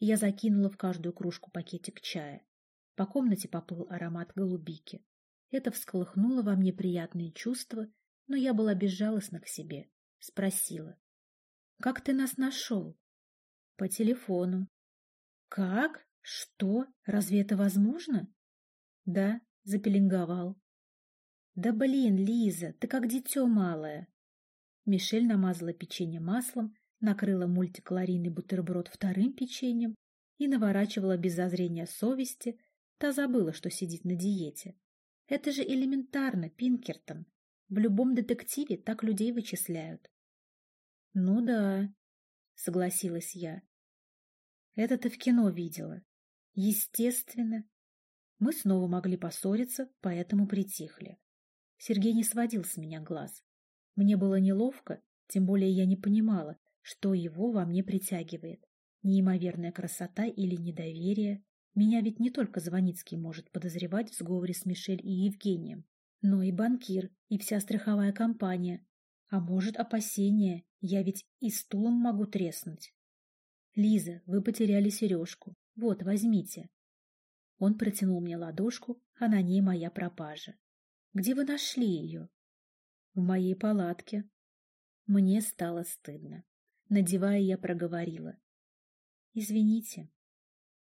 Я закинула в каждую кружку пакетик чая. По комнате поплыл аромат голубики. Это всколыхнуло во мне приятные чувства но я была безжалостна к себе. Спросила. «Как ты нас нашел?» «По телефону». «Как? Что? Разве это возможно?» «Да, запеленговал». Да блин, Лиза, ты как дитё малое. Мишель намазала печенье маслом, накрыла мультикалорийный бутерброд вторым печеньем и наворачивала без зазрения совести, та забыла, что сидит на диете. Это же элементарно, Пинкертон. В любом детективе так людей вычисляют. Ну да, согласилась я. Это ты в кино видела. Естественно. Мы снова могли поссориться, поэтому притихли. Сергей не сводил с меня глаз. Мне было неловко, тем более я не понимала, что его во мне притягивает. Неимоверная красота или недоверие. Меня ведь не только Звоницкий может подозревать в сговоре с Мишель и Евгением, но и банкир, и вся страховая компания. А может, опасения, я ведь и стулом могу треснуть. Лиза, вы потеряли сережку. Вот, возьмите. Он протянул мне ладошку, а на ней моя пропажа. Где вы нашли ее? В моей палатке. Мне стало стыдно. Надевая, я проговорила. Извините.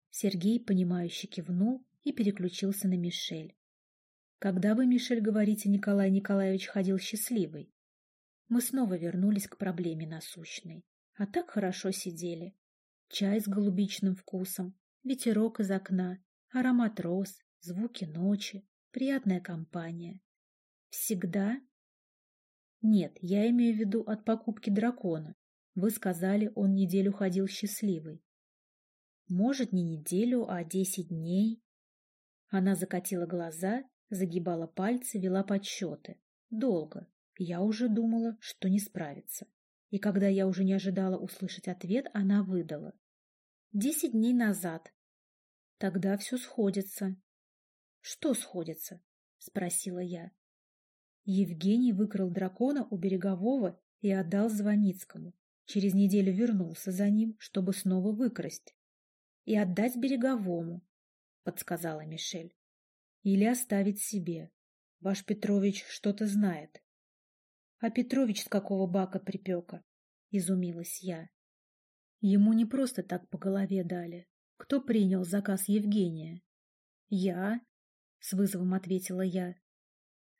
Сергей, понимающе кивнул и переключился на Мишель. Когда вы, Мишель, говорите, Николай Николаевич ходил счастливый? Мы снова вернулись к проблеме насущной. А так хорошо сидели. Чай с голубичным вкусом, ветерок из окна, аромат роз, звуки ночи, приятная компания. Всегда? Нет, я имею в виду от покупки дракона. Вы сказали, он неделю ходил счастливый. Может, не неделю, а десять дней. Она закатила глаза, загибала пальцы, вела подсчеты. Долго. Я уже думала, что не справится. И когда я уже не ожидала услышать ответ, она выдала. Десять дней назад. Тогда все сходится. Что сходится? Спросила я. Евгений выкрал дракона у Берегового и отдал Звоницкому. Через неделю вернулся за ним, чтобы снова выкрасть. И отдать Береговому, подсказала Мишель. Или оставить себе. Ваш Петрович что-то знает. А Петрович с какого бака припека? Изумилась я. Ему не просто так по голове дали. Кто принял заказ Евгения? Я, с вызовом ответила я.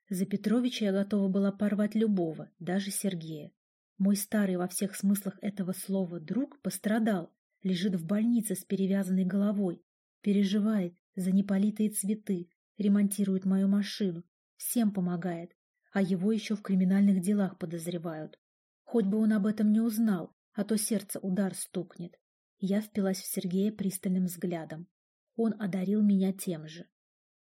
За Петровича я готова была порвать любого, даже Сергея. Мой старый во всех смыслах этого слова друг пострадал, лежит в больнице с перевязанной головой, переживает за неполитые цветы, ремонтирует мою машину, всем помогает, а его еще в криминальных делах подозревают. Хоть бы он об этом не узнал, а то сердце удар стукнет. Я впилась в Сергея пристальным взглядом. Он одарил меня тем же.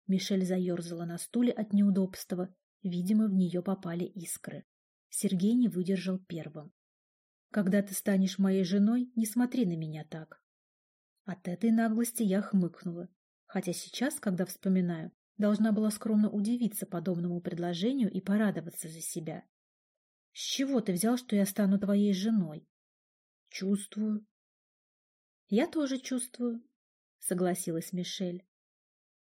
Мишель заерзала на стуле от неудобства. Видимо, в нее попали искры. Сергей не выдержал первым. «Когда ты станешь моей женой, не смотри на меня так». От этой наглости я хмыкнула. Хотя сейчас, когда вспоминаю, Должна была скромно удивиться подобному предложению и порадоваться за себя. — С чего ты взял, что я стану твоей женой? — Чувствую. — Я тоже чувствую, — согласилась Мишель.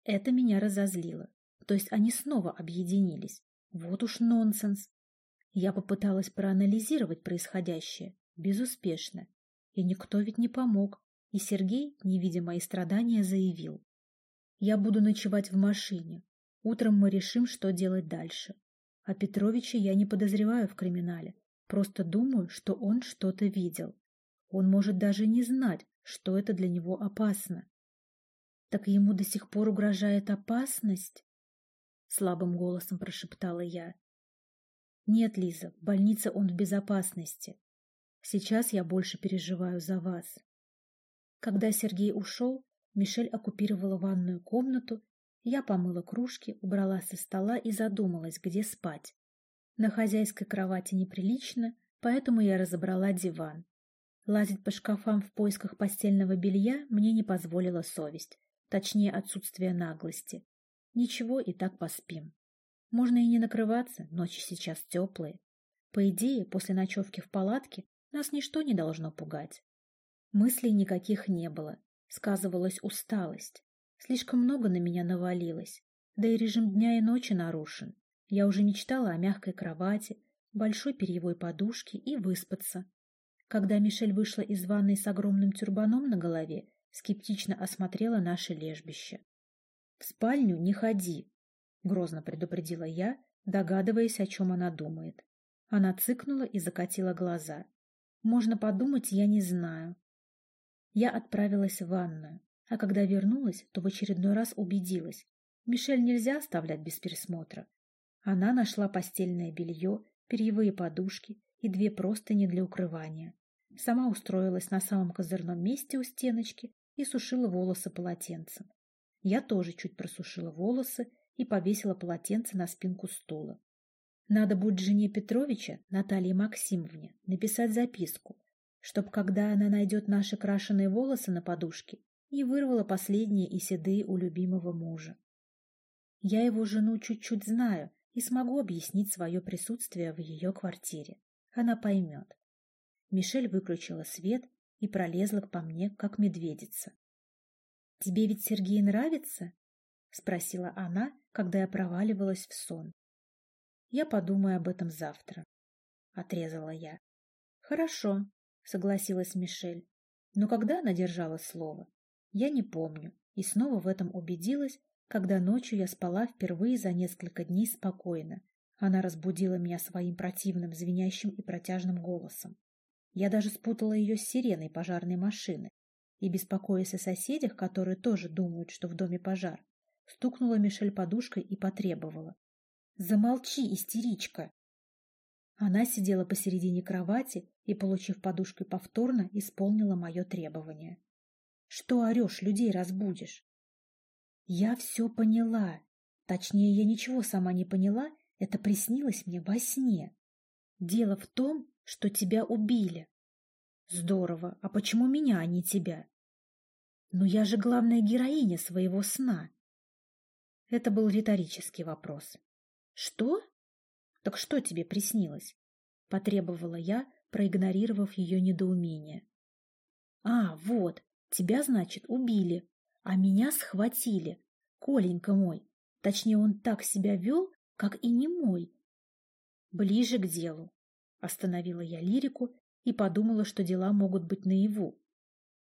Это меня разозлило. То есть они снова объединились. Вот уж нонсенс. Я попыталась проанализировать происходящее. Безуспешно. И никто ведь не помог. И Сергей, не видя мои страдания, заявил. Я буду ночевать в машине. Утром мы решим, что делать дальше. А Петровича я не подозреваю в криминале. Просто думаю, что он что-то видел. Он может даже не знать, что это для него опасно. Так ему до сих пор угрожает опасность? Слабым голосом прошептала я. Нет, Лиза, в больнице он в безопасности. Сейчас я больше переживаю за вас. Когда Сергей ушел, Мишель оккупировала ванную комнату, я помыла кружки, убрала со стола и задумалась, где спать. На хозяйской кровати неприлично, поэтому я разобрала диван. Лазить по шкафам в поисках постельного белья мне не позволила совесть, точнее отсутствие наглости. Ничего, и так поспим. Можно и не накрываться, ночи сейчас теплые. По идее, после ночевки в палатке нас ничто не должно пугать. Мыслей никаких не было, Сказывалась усталость. Слишком много на меня навалилось. Да и режим дня и ночи нарушен. Я уже мечтала о мягкой кровати, большой перьевой подушке и выспаться. Когда Мишель вышла из ванной с огромным тюрбаном на голове, скептично осмотрела наше лежбище. — В спальню не ходи, — грозно предупредила я, догадываясь, о чем она думает. Она цыкнула и закатила глаза. Можно подумать, я не знаю. Я отправилась в ванную, а когда вернулась, то в очередной раз убедилась. Мишель нельзя оставлять без пересмотра. Она нашла постельное белье, перьевые подушки и две простыни для укрывания. Сама устроилась на самом козырном месте у стеночки и сушила волосы полотенцем. Я тоже чуть просушила волосы и повесила полотенце на спинку стула. Надо будет жене Петровича, Наталье Максимовне, написать записку, чтоб, когда она найдет наши крашеные волосы на подушке, и вырвала последние и седые у любимого мужа. Я его жену чуть-чуть знаю и смогу объяснить свое присутствие в ее квартире. Она поймет. Мишель выключила свет и пролезла по мне, как медведица. — Тебе ведь Сергей нравится? — спросила она, когда я проваливалась в сон. Я подумаю об этом завтра. Отрезала я. Хорошо, согласилась Мишель. Но когда она держала слово? Я не помню. И снова в этом убедилась, когда ночью я спала впервые за несколько дней спокойно. Она разбудила меня своим противным, звенящим и протяжным голосом. Я даже спутала ее с сиреной пожарной машины. И, беспокоясь о соседях, которые тоже думают, что в доме пожар, стукнула Мишель подушкой и потребовала. Замолчи, истеричка. Она сидела посередине кровати и, получив подушкой повторно, исполнила мое требование. Что орешь, людей разбудишь? Я все поняла. Точнее, я ничего сама не поняла, это приснилось мне во сне. Дело в том, что тебя убили. Здорово, а почему меня, а не тебя? Но я же главная героиня своего сна. Это был риторический вопрос. «Что? Так что тебе приснилось?» — потребовала я, проигнорировав ее недоумение. «А, вот, тебя, значит, убили, а меня схватили. Коленька мой. Точнее, он так себя вел, как и не мой. Ближе к делу. Остановила я лирику и подумала, что дела могут быть наяву,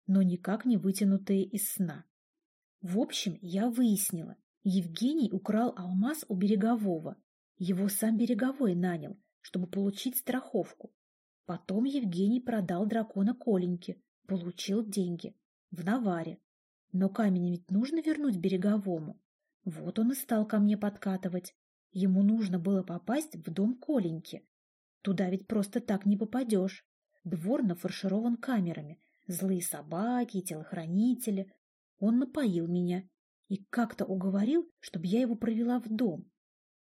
но никак не вытянутые из сна. В общем, я выяснила, Евгений украл алмаз у Берегового, его сам Береговой нанял, чтобы получить страховку. Потом Евгений продал дракона Коленьке, получил деньги. В наваре. Но камень ведь нужно вернуть Береговому. Вот он и стал ко мне подкатывать. Ему нужно было попасть в дом Коленьки. Туда ведь просто так не попадешь. Двор нафарширован камерами. Злые собаки, телохранители. Он напоил меня и как-то уговорил, чтобы я его провела в дом.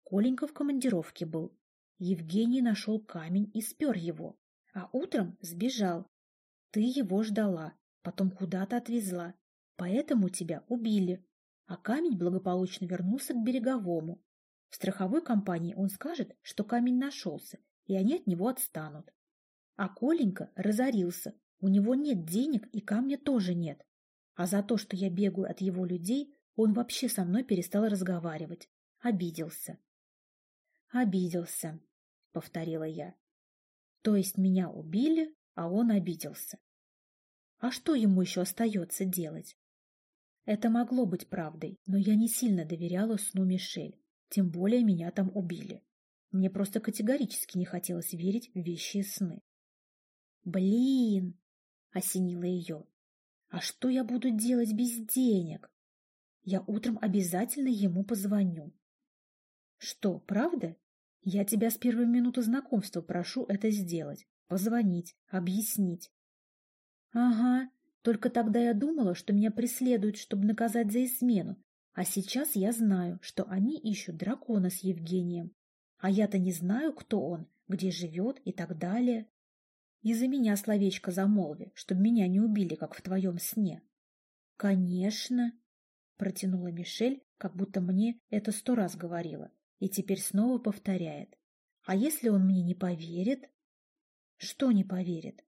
Коленька в командировке был. Евгений нашел камень и спер его, а утром сбежал. Ты его ждала, потом куда-то отвезла, поэтому тебя убили. А камень благополучно вернулся к береговому. В страховой компании он скажет, что камень нашелся, и они от него отстанут. А Коленька разорился, у него нет денег и камня тоже нет. А за то, что я бегаю от его людей, он вообще со мной перестал разговаривать. Обиделся. «Обиделся», — повторила я. «То есть меня убили, а он обиделся. А что ему еще остается делать?» Это могло быть правдой, но я не сильно доверяла сну Мишель, тем более меня там убили. Мне просто категорически не хотелось верить в вещи сны. «Блин!» — осенило ее. «А что я буду делать без денег? Я утром обязательно ему позвоню. Что, правда? Я тебя с первой минуты знакомства прошу это сделать, позвонить, объяснить. Ага, только тогда я думала, что меня преследуют, чтобы наказать за измену, а сейчас я знаю, что они ищут дракона с Евгением. А я-то не знаю, кто он, где живет и так далее. И за меня словечко замолви, чтобы меня не убили, как в твоем сне. — Конечно, — протянула Мишель, как будто мне это сто раз говорила и теперь снова повторяет. А если он мне не поверит? Что не поверит?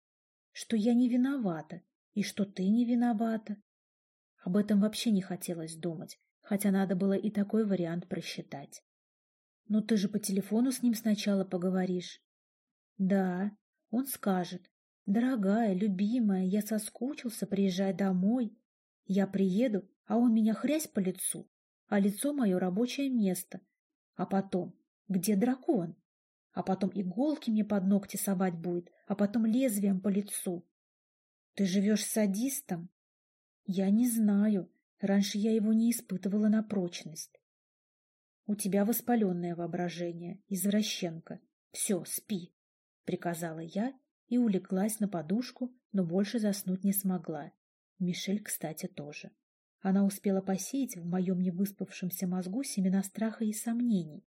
Что я не виновата, и что ты не виновата. Об этом вообще не хотелось думать, хотя надо было и такой вариант просчитать. Но ты же по телефону с ним сначала поговоришь. Да, он скажет. Дорогая, любимая, я соскучился, приезжай домой. Я приеду, а он меня хрясь по лицу, а лицо мое рабочее место, а потом, Где дракон? А потом иголки мне под ногти совать будет, а потом лезвием по лицу. Ты живешь с садистом? Я не знаю. Раньше я его не испытывала на прочность. У тебя воспаленное воображение, извращенка. Все, спи, — приказала я и улеглась на подушку, но больше заснуть не смогла. Мишель, кстати, тоже. Она успела посеять в моем невыспавшемся мозгу семена страха и сомнений.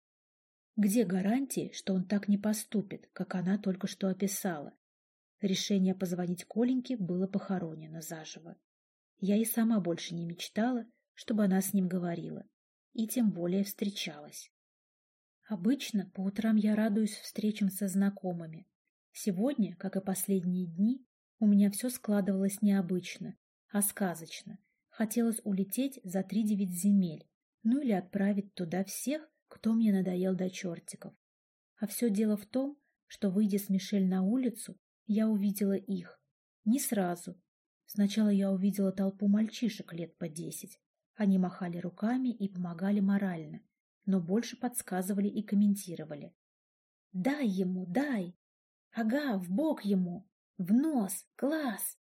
Где гарантии, что он так не поступит, как она только что описала? Решение позвонить Коленьке было похоронено заживо. Я и сама больше не мечтала, чтобы она с ним говорила, и тем более встречалась. Обычно по утрам я радуюсь встречам со знакомыми. Сегодня, как и последние дни, у меня все складывалось необычно, а сказочно. Хотелось улететь за три девять земель, ну или отправить туда всех, кто мне надоел до чертиков. А все дело в том, что, выйдя с Мишель на улицу, я увидела их. Не сразу. Сначала я увидела толпу мальчишек лет по десять. Они махали руками и помогали морально, но больше подсказывали и комментировали. «Дай ему, дай! Ага, в бок ему! В нос! Класс!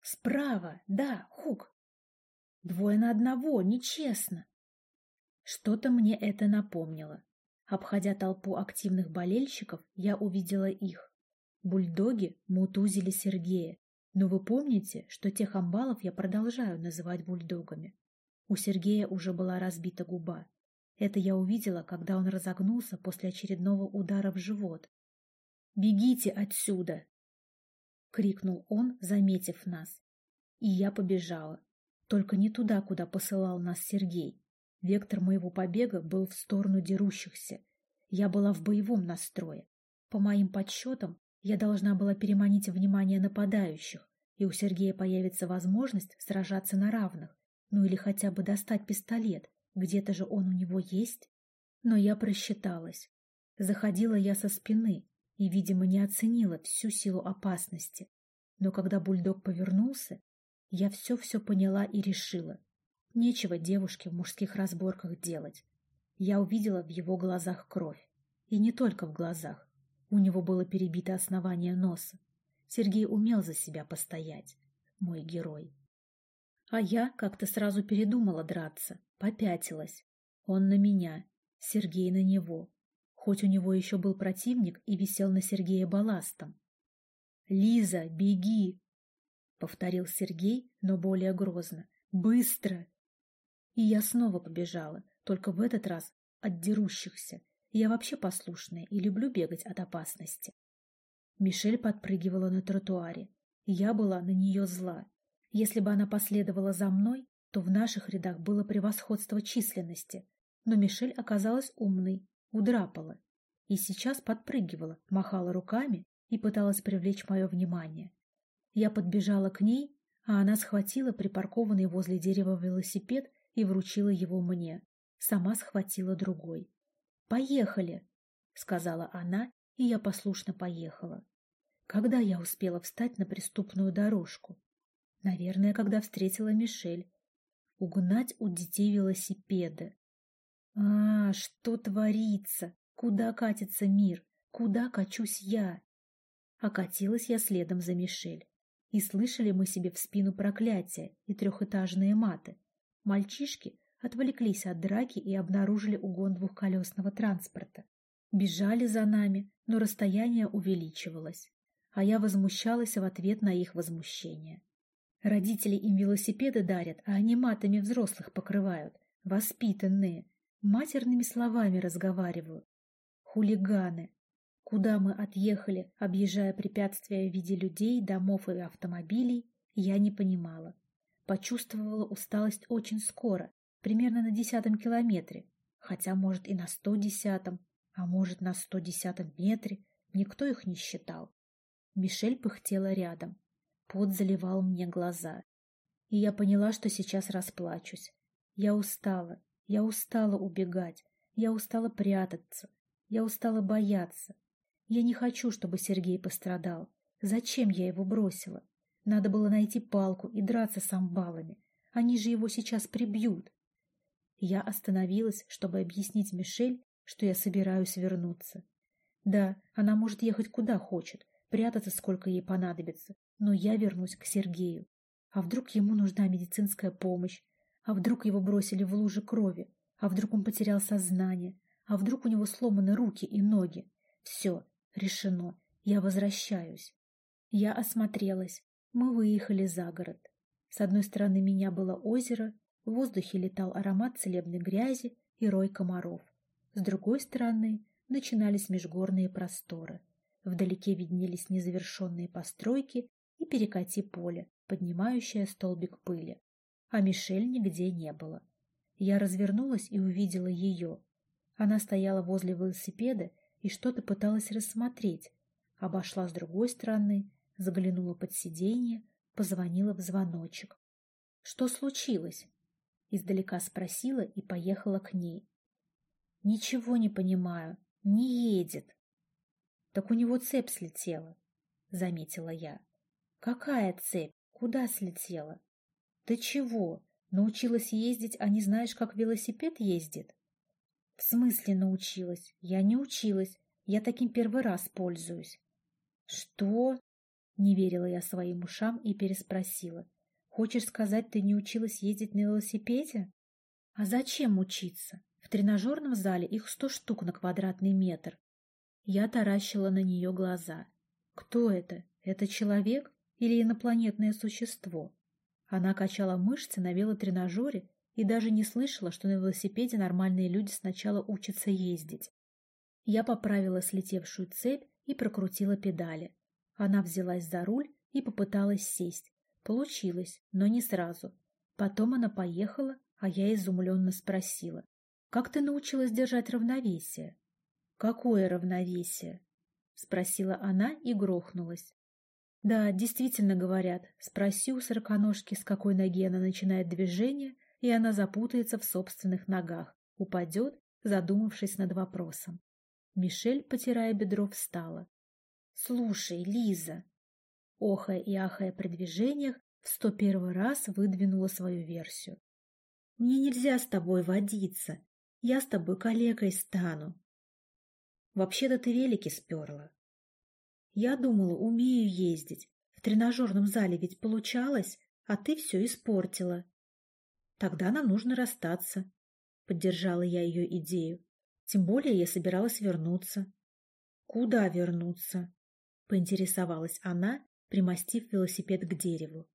Справа! Да, хук! Двое на одного, нечестно!» Что-то мне это напомнило. Обходя толпу активных болельщиков, я увидела их. Бульдоги мутузили Сергея. Но вы помните, что тех амбалов я продолжаю называть бульдогами. У Сергея уже была разбита губа. Это я увидела, когда он разогнулся после очередного удара в живот. «Бегите отсюда!» — крикнул он, заметив нас. И я побежала. Только не туда, куда посылал нас Сергей. Вектор моего побега был в сторону дерущихся. Я была в боевом настрое. По моим подсчетам, я должна была переманить внимание нападающих, и у Сергея появится возможность сражаться на равных, ну или хотя бы достать пистолет, где-то же он у него есть. Но я просчиталась. Заходила я со спины и, видимо, не оценила всю силу опасности. Но когда бульдог повернулся, я все-все поняла и решила. Нечего девушке в мужских разборках делать. Я увидела в его глазах кровь. И не только в глазах. У него было перебито основание носа. Сергей умел за себя постоять. Мой герой. А я как-то сразу передумала драться, попятилась. Он на меня, Сергей на него. Хоть у него еще был противник и висел на Сергея балластом. «Лиза, беги!» — повторил Сергей, но более грозно. «Быстро!» И я снова побежала, только в этот раз от дерущихся. Я вообще послушная и люблю бегать от опасности. Мишель подпрыгивала на тротуаре. Я была на нее зла. Если бы она последовала за мной, то в наших рядах было превосходство численности. Но Мишель оказалась умной, удрапала. И сейчас подпрыгивала, махала руками и пыталась привлечь мое внимание. Я подбежала к ней, а она схватила припаркованный возле дерева велосипед и вручила его мне. Сама схватила другой. «Поехали!» — сказала она, и я послушно поехала. Когда я успела встать на преступную дорожку? Наверное, когда встретила Мишель. Угнать у детей велосипеды. А, что творится? Куда катится мир? Куда качусь я? Окатилась я следом за Мишель. И слышали мы себе в спину проклятия и трехэтажные маты. Мальчишки отвлеклись от драки и обнаружили угон двухколесного транспорта. Бежали за нами, но расстояние увеличивалось, а я возмущалась в ответ на их возмущение. Родители им велосипеды дарят, а они матами взрослых покрывают. Воспитанные. Матерными словами разговаривают. Хулиганы. Куда мы отъехали, объезжая препятствия в виде людей, домов и автомобилей, я не понимала. Почувствовала усталость очень скоро, примерно на десятом километре, хотя, может, и на сто десятом, а может, на сто десятом метре, никто их не считал. Мишель пыхтела рядом. Пот заливал мне глаза. И я поняла, что сейчас расплачусь. Я устала, я устала убегать, я устала прятаться, я устала бояться. Я не хочу, чтобы Сергей пострадал. Зачем я его бросила? Надо было найти палку и драться с амбалами. Они же его сейчас прибьют. Я остановилась, чтобы объяснить Мишель, что я собираюсь вернуться. Да, она может ехать куда хочет, прятаться сколько ей понадобится, но я вернусь к Сергею. А вдруг ему нужна медицинская помощь? А вдруг его бросили в луже крови? А вдруг он потерял сознание? А вдруг у него сломаны руки и ноги? Все, решено. Я возвращаюсь. Я осмотрелась. Мы выехали за город. С одной стороны меня было озеро, в воздухе летал аромат целебной грязи и рой комаров. С другой стороны начинались межгорные просторы. Вдалеке виднелись незавершенные постройки и перекати поле, поднимающее столбик пыли. А Мишель нигде не было. Я развернулась и увидела ее. Она стояла возле велосипеда и что-то пыталась рассмотреть. Обошла с другой стороны, заглянула под сиденье, позвонила в звоночек. «Что случилось?» Издалека спросила и поехала к ней. «Ничего не понимаю. Не едет». «Так у него цепь слетела», — заметила я. «Какая цепь? Куда слетела?» «Ты чего? Научилась ездить, а не знаешь, как велосипед ездит?» «В смысле научилась? Я не училась. Я таким первый раз пользуюсь». «Что?» — не верила я своим ушам и переспросила. «Хочешь сказать, ты не училась ездить на велосипеде?» «А зачем учиться? В тренажерном зале их сто штук на квадратный метр». Я таращила на нее глаза. «Кто это? Это человек или инопланетное существо?» Она качала мышцы на велотренажере и даже не слышала, что на велосипеде нормальные люди сначала учатся ездить. Я поправила слетевшую цепь и прокрутила педали. Она взялась за руль и попыталась сесть. Получилось, но не сразу. Потом она поехала, а я изумленно спросила. «Как ты научилась держать равновесие?» «Какое равновесие?» — спросила она и грохнулась. Да, действительно говорят, спроси у сороконожки, с какой ноги она начинает движение, и она запутается в собственных ногах, упадет, задумавшись над вопросом. Мишель, потирая бедро, встала. «Слушай, Лиза!» Охая и ахая при движениях, в сто первый раз выдвинула свою версию. «Мне нельзя с тобой водиться. Я с тобой калекой стану». «Вообще-то ты велики сперла». «Я думала, умею ездить. В тренажерном зале ведь получалось, а ты все испортила». «Тогда нам нужно расстаться», — поддержала я ее идею. Тем более я собиралась вернуться. «Куда вернуться?» — поинтересовалась она, примостив велосипед к дереву.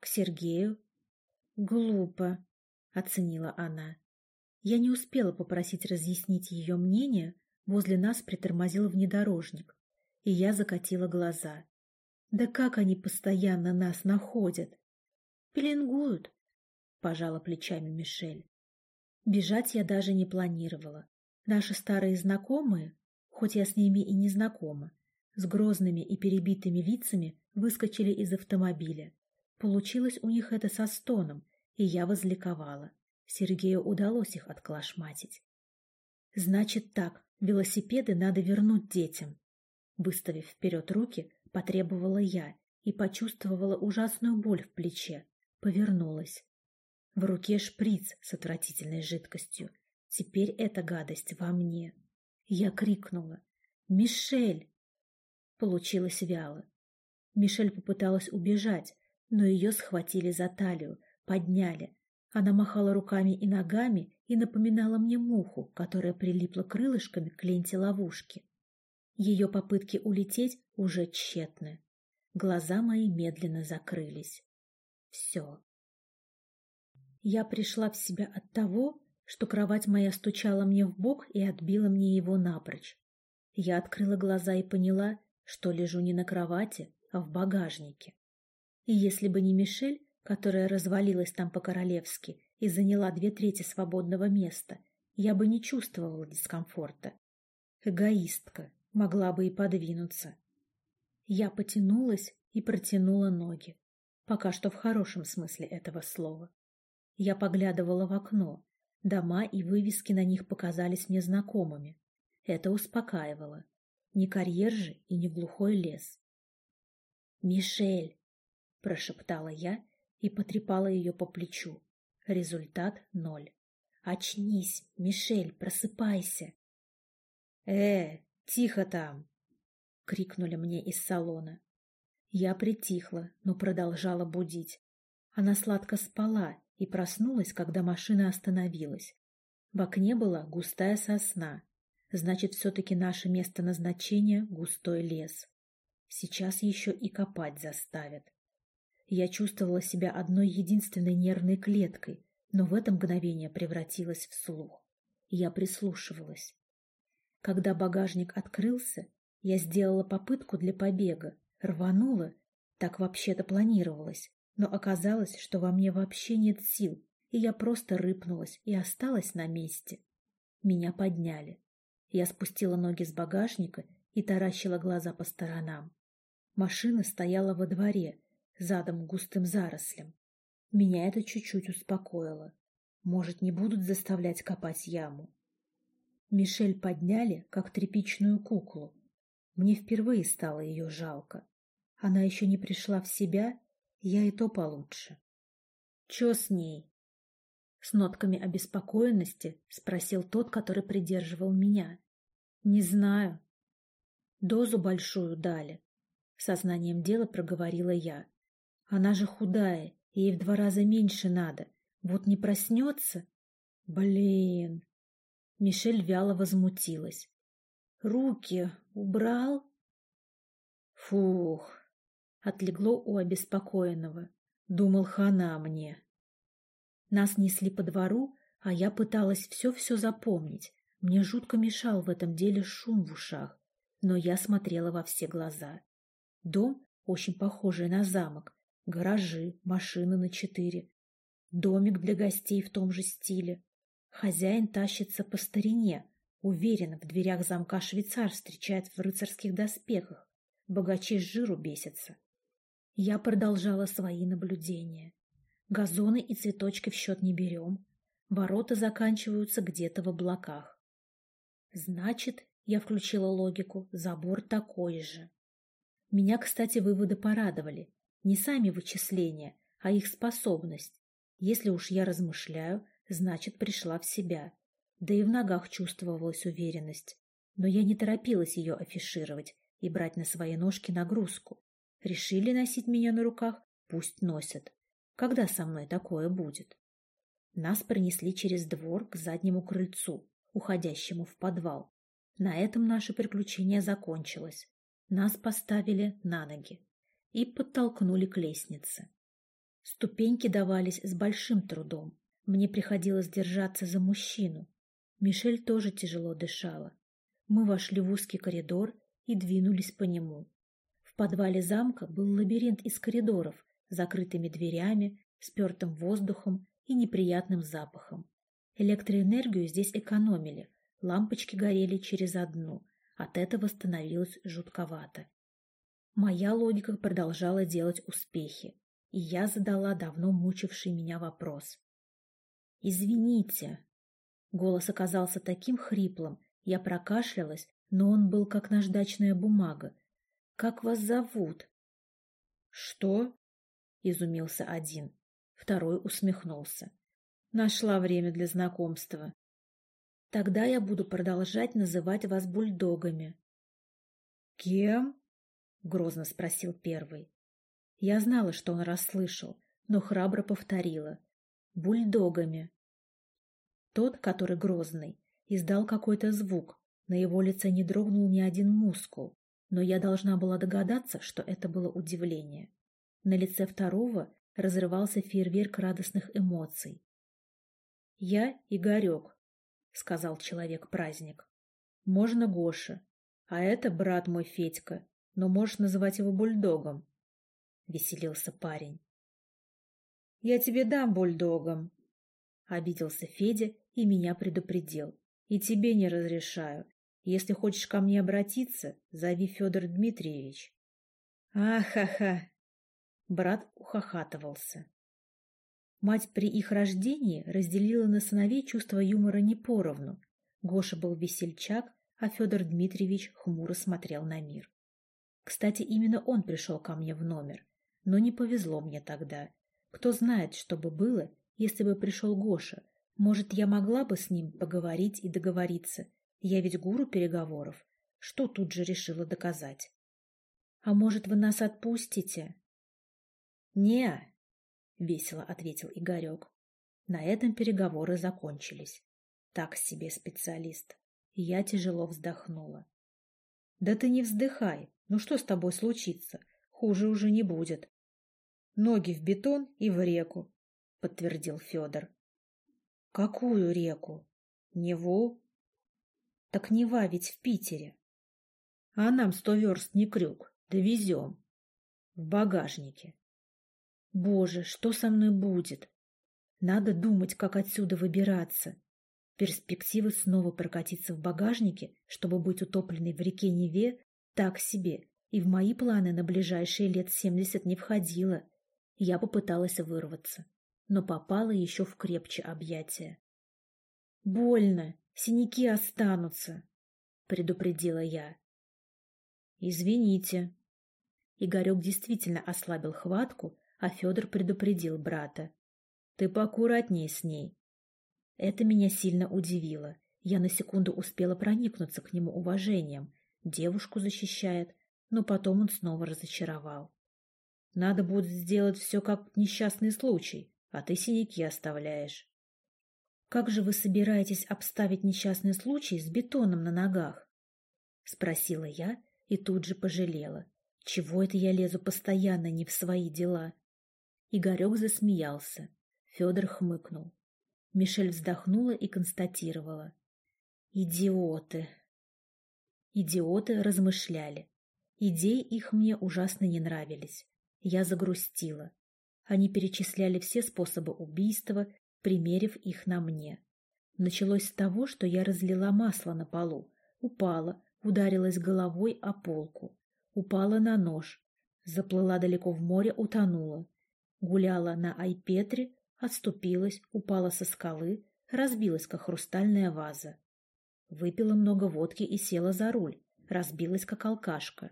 «К Сергею?» «Глупо», — оценила она. Я не успела попросить разъяснить ее мнение, возле нас притормозил внедорожник, и я закатила глаза. «Да как они постоянно нас находят?» «Пеленгуют», — пожала плечами Мишель. Бежать я даже не планировала. Наши старые знакомые, хоть я с ними и не знакома, с грозными и перебитыми лицами выскочили из автомобиля. Получилось у них это со стоном, и я возликовала. Сергею удалось их отклашматить. «Значит так, велосипеды надо вернуть детям». Выставив вперед руки, потребовала я и почувствовала ужасную боль в плече. Повернулась. В руке шприц с отвратительной жидкостью. Теперь эта гадость во мне. Я крикнула. «Мишель!» Получилось вяло. Мишель попыталась убежать, но ее схватили за талию, подняли. Она махала руками и ногами и напоминала мне муху, которая прилипла крылышками к ленте ловушки. Ее попытки улететь уже тщетны. Глаза мои медленно закрылись. Все. Я пришла в себя от того, что кровать моя стучала мне в бок и отбила мне его напрочь. Я открыла глаза и поняла, что лежу не на кровати, а в багажнике. И если бы не Мишель, которая развалилась там по-королевски и заняла две трети свободного места, я бы не чувствовала дискомфорта. Эгоистка, могла бы и подвинуться. Я потянулась и протянула ноги, пока что в хорошем смысле этого слова. Я поглядывала в окно, Дома и вывески на них показались мне знакомыми. Это успокаивало. Не карьер же и не глухой лес. «Мишель!» – прошептала я и потрепала ее по плечу. Результат – ноль. «Очнись, Мишель, просыпайся!» «Э, тихо там!» — крикнули мне из салона. Я притихла, но продолжала будить. Она сладко спала и проснулась, когда машина остановилась. В окне была густая сосна. Значит, все-таки наше место назначения — густой лес. Сейчас еще и копать заставят. Я чувствовала себя одной единственной нервной клеткой, но в это мгновение превратилась в слух. Я прислушивалась. Когда багажник открылся, я сделала попытку для побега, рванула, так вообще-то планировалось, но оказалось, что во мне вообще нет сил, и я просто рыпнулась и осталась на месте. Меня подняли. Я спустила ноги с багажника и таращила глаза по сторонам. Машина стояла во дворе, задом густым зарослям. Меня это чуть-чуть успокоило. Может, не будут заставлять копать яму. Мишель подняли, как тряпичную куклу. Мне впервые стало ее жалко. Она еще не пришла в себя, я и то получше. — Че с ней? С нотками обеспокоенности спросил тот, который придерживал меня. Не знаю. Дозу большую дали. Сознанием дела проговорила я. Она же худая, ей в два раза меньше надо. Вот не проснется? Блин. Мишель вяло возмутилась. Руки убрал? Фух. Отлегло у обеспокоенного. Думал, хана мне. Нас несли по двору, а я пыталась все-все запомнить. Мне жутко мешал в этом деле шум в ушах, но я смотрела во все глаза. Дом, очень похожий на замок, гаражи, машины на четыре, домик для гостей в том же стиле. Хозяин тащится по старине, уверенно в дверях замка швейцар встречает в рыцарских доспехах, богачи с жиру бесятся. Я продолжала свои наблюдения. Газоны и цветочки в счет не берем. Ворота заканчиваются где-то в облаках. Значит, я включила логику, забор такой же. Меня, кстати, выводы порадовали. Не сами вычисления, а их способность. Если уж я размышляю, значит, пришла в себя. Да и в ногах чувствовалась уверенность. Но я не торопилась ее афишировать и брать на свои ножки нагрузку. Решили носить меня на руках, пусть носят. Когда со мной такое будет? Нас принесли через двор к заднему крыльцу, уходящему в подвал. На этом наше приключение закончилось. Нас поставили на ноги и подтолкнули к лестнице. Ступеньки давались с большим трудом. Мне приходилось держаться за мужчину. Мишель тоже тяжело дышала. Мы вошли в узкий коридор и двинулись по нему. В подвале замка был лабиринт из коридоров, закрытыми дверями, спертым воздухом и неприятным запахом. Электроэнергию здесь экономили, лампочки горели через одну, от этого становилось жутковато. Моя логика продолжала делать успехи, и я задала давно мучивший меня вопрос. «Извините». Голос оказался таким хриплым, я прокашлялась, но он был как наждачная бумага. «Как вас зовут?» «Что?» изумился один. Второй усмехнулся. Нашла время для знакомства. Тогда я буду продолжать называть вас бульдогами. Кем? Грозно спросил первый. Я знала, что он расслышал, но храбро повторила. Бульдогами. Тот, который грозный, издал какой-то звук. На его лице не дрогнул ни один мускул, но я должна была догадаться, что это было удивление. На лице второго разрывался фейерверк радостных эмоций. «Я Игорек», — сказал человек-праздник. «Можно Гоша, а это брат мой Федька, но можешь называть его бульдогом», — веселился парень. «Я тебе дам бульдогом», — обиделся Федя и меня предупредил. «И тебе не разрешаю. Если хочешь ко мне обратиться, зови Федор Дмитриевич». «Ахаха!» Брат ухахатывался. Мать при их рождении разделила на сыновей чувство юмора не поровну. Гоша был весельчак, а Федор Дмитриевич хмуро смотрел на мир. Кстати, именно он пришел ко мне в номер. Но не повезло мне тогда. Кто знает, что бы было, если бы пришел Гоша. Может, я могла бы с ним поговорить и договориться. Я ведь гуру переговоров. Что тут же решила доказать? А может, вы нас отпустите? Не, весело ответил Игорек. На этом переговоры закончились. Так себе специалист. Я тяжело вздохнула. Да ты не вздыхай. Ну что с тобой случится? Хуже уже не будет. Ноги в бетон и в реку, подтвердил Федор. Какую реку? Неву? Так Нева ведь в Питере. А нам сто верст не крюк. Довезем. В багажнике. Боже, что со мной будет? Надо думать, как отсюда выбираться. Перспектива снова прокатиться в багажнике, чтобы быть утопленной в реке Неве, так себе, и в мои планы на ближайшие лет семьдесят не входило. Я попыталась вырваться, но попала еще в крепче объятия. «Больно, синяки останутся», — предупредила я. «Извините». Игорек действительно ослабил хватку, а Федор предупредил брата. «Ты поаккуратнее с ней». Это меня сильно удивило. Я на секунду успела проникнуться к нему уважением. Девушку защищает, но потом он снова разочаровал. Надо будет сделать все как несчастный случай, а ты синяки оставляешь. Как же вы собираетесь обставить несчастный случай с бетоном на ногах? Спросила я и тут же пожалела. Чего это я лезу постоянно не в свои дела? Игорек засмеялся. Федор хмыкнул. Мишель вздохнула и констатировала. Идиоты! Идиоты размышляли. Идеи их мне ужасно не нравились. Я загрустила. Они перечисляли все способы убийства, примерив их на мне. Началось с того, что я разлила масло на полу, упала, ударилась головой о полку, упала на нож, заплыла далеко в море, утонула, гуляла на Айпетре, отступилась, упала со скалы, разбилась, как хрустальная ваза. Выпила много водки и села за руль, разбилась, как алкашка.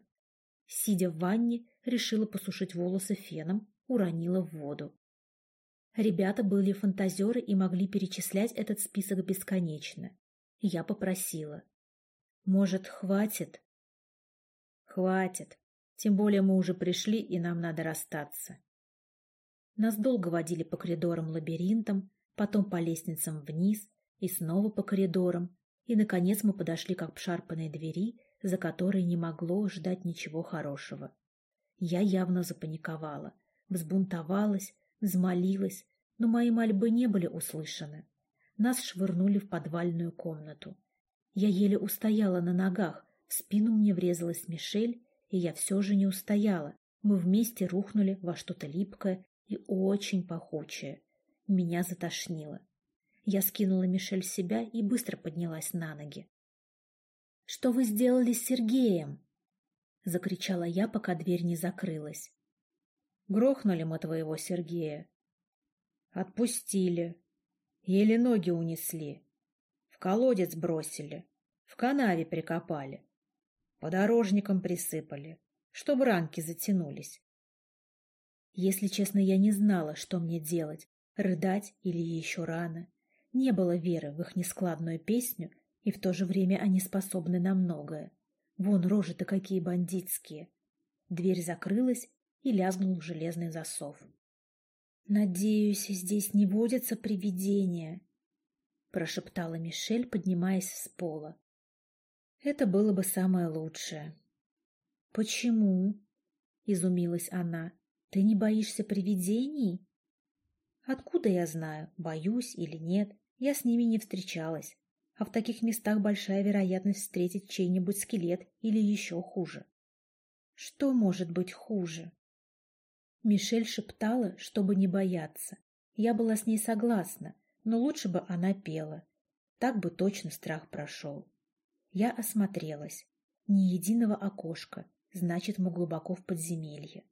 Сидя в ванне, решила посушить волосы феном, уронила в воду. Ребята были фантазеры и могли перечислять этот список бесконечно. Я попросила. Может, хватит? Хватит. Тем более мы уже пришли, и нам надо расстаться. Нас долго водили по коридорам-лабиринтам, потом по лестницам вниз и снова по коридорам, и, наконец, мы подошли к обшарпанной двери, за которой не могло ждать ничего хорошего. Я явно запаниковала, взбунтовалась, взмолилась, но мои мольбы не были услышаны. Нас швырнули в подвальную комнату. Я еле устояла на ногах, в спину мне врезалась Мишель, и я все же не устояла. Мы вместе рухнули во что-то липкое и очень пахучее. Меня затошнило. Я скинула Мишель с себя и быстро поднялась на ноги. — Что вы сделали с Сергеем? — закричала я, пока дверь не закрылась. — Грохнули мы твоего Сергея. — Отпустили. Еле ноги унесли. В колодец бросили. В канаве прикопали. Подорожником присыпали, чтобы ранки затянулись. Если честно, я не знала, что мне делать, рыдать или еще рано. Не было веры в их нескладную песню, и в то же время они способны на многое. Вон рожи-то какие бандитские. Дверь закрылась, и лязгнул железный засов. «Надеюсь, здесь не водятся привидения», — прошептала Мишель, поднимаясь с пола. «Это было бы самое лучшее». «Почему?» — изумилась она. «Ты не боишься привидений?» «Откуда я знаю, боюсь или нет? Я с ними не встречалась. А в таких местах большая вероятность встретить чей-нибудь скелет или еще хуже». «Что может быть хуже?» Мишель шептала, чтобы не бояться. Я была с ней согласна, но лучше бы она пела. Так бы точно страх прошел. Я осмотрелась. Ни единого окошка, значит, мы глубоко в подземелье.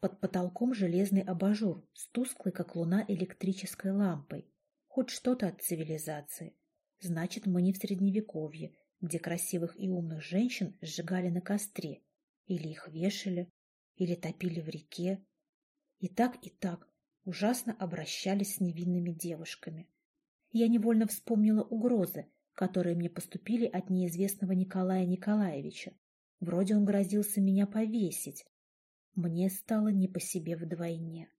Под потолком железный абажур с тусклой, как луна, электрической лампой. Хоть что-то от цивилизации. Значит, мы не в Средневековье, где красивых и умных женщин сжигали на костре, или их вешали, или топили в реке, и так, и так ужасно обращались с невинными девушками. Я невольно вспомнила угрозы, которые мне поступили от неизвестного Николая Николаевича. Вроде он грозился меня повесить. Мне стало не по себе вдвойне.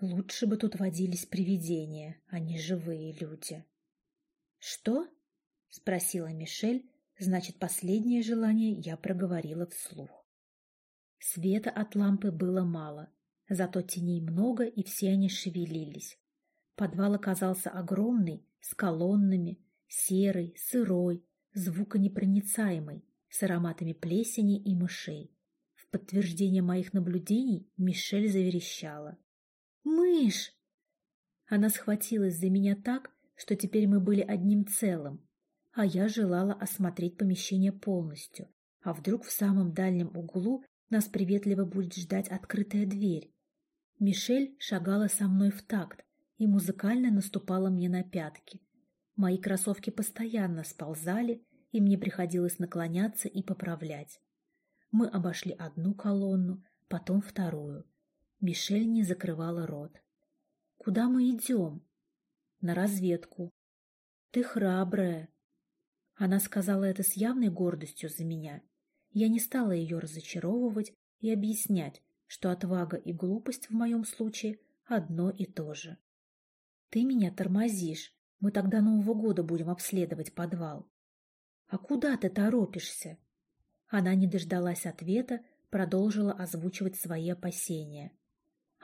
Лучше бы тут водились привидения, а не живые люди. — Что? — спросила Мишель, значит, последнее желание я проговорила вслух. Света от лампы было мало, зато теней много, и все они шевелились. Подвал оказался огромный, с колоннами, серый, сырой, звуконепроницаемый, с ароматами плесени и мышей. В подтверждение моих наблюдений Мишель заверещала. «Мышь!» Она схватилась за меня так, что теперь мы были одним целым, а я желала осмотреть помещение полностью. А вдруг в самом дальнем углу нас приветливо будет ждать открытая дверь? Мишель шагала со мной в такт и музыкально наступала мне на пятки. Мои кроссовки постоянно сползали, и мне приходилось наклоняться и поправлять. Мы обошли одну колонну, потом вторую. Мишель не закрывала рот. «Куда мы идем?» «На разведку». «Ты храбрая». Она сказала это с явной гордостью за меня. Я не стала ее разочаровывать и объяснять, что отвага и глупость в моем случае одно и то же. «Ты меня тормозишь. Мы тогда Нового года будем обследовать подвал». «А куда ты торопишься?» Она не дождалась ответа, продолжила озвучивать свои опасения.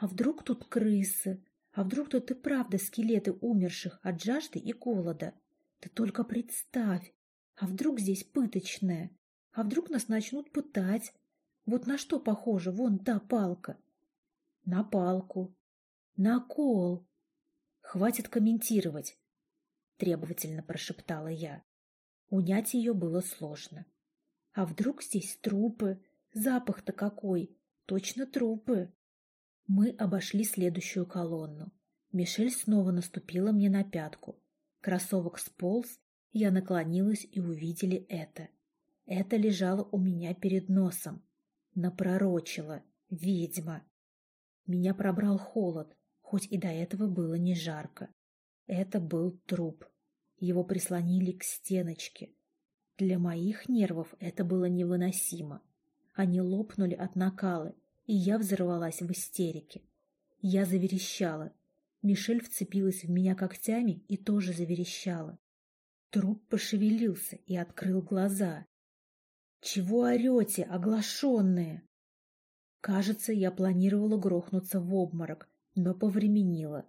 «А вдруг тут крысы? А вдруг тут и правда скелеты умерших от жажды и голода? Ты только представь! А вдруг здесь пыточная? А вдруг нас начнут пытать? Вот на что похожа вон та палка?» «На палку. На кол. Хватит комментировать!» Требовательно прошептала я. Унять ее было сложно. А вдруг здесь трупы? Запах-то какой! Точно трупы! Мы обошли следующую колонну. Мишель снова наступила мне на пятку. Кроссовок сполз, я наклонилась и увидели это. Это лежало у меня перед носом. Напророчила. Ведьма. Меня пробрал холод, хоть и до этого было не жарко. Это был труп. Его прислонили к стеночке. Для моих нервов это было невыносимо. Они лопнули от накалы, и я взорвалась в истерике. Я заверещала. Мишель вцепилась в меня когтями и тоже заверещала. Труп пошевелился и открыл глаза. «Чего орете, оглашенные?» Кажется, я планировала грохнуться в обморок, но повременила.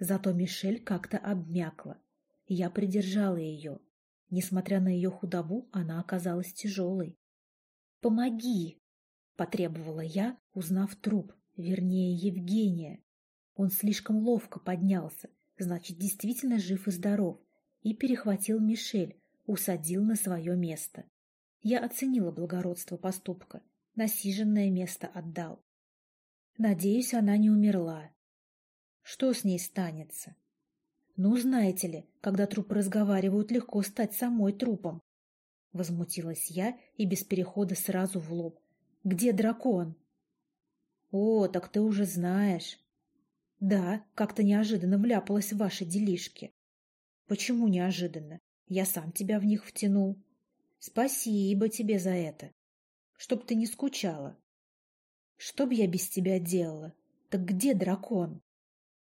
Зато Мишель как-то обмякла. Я придержала ее. Несмотря на ее худобу, она оказалась тяжелой. «Помоги!» — потребовала я, узнав труп, вернее, Евгения. Он слишком ловко поднялся, значит, действительно жив и здоров, и перехватил Мишель, усадил на свое место. Я оценила благородство поступка, насиженное место отдал. Надеюсь, она не умерла. Что с ней станется? Ну, знаете ли, когда трупы разговаривают, легко стать самой трупом. Возмутилась я и без перехода сразу в лоб. Где дракон? О, так ты уже знаешь. Да, как-то неожиданно вляпалась в ваши делишки. Почему неожиданно? Я сам тебя в них втянул. Спасибо тебе за это. Чтоб ты не скучала. Что б я без тебя делала? Так где дракон?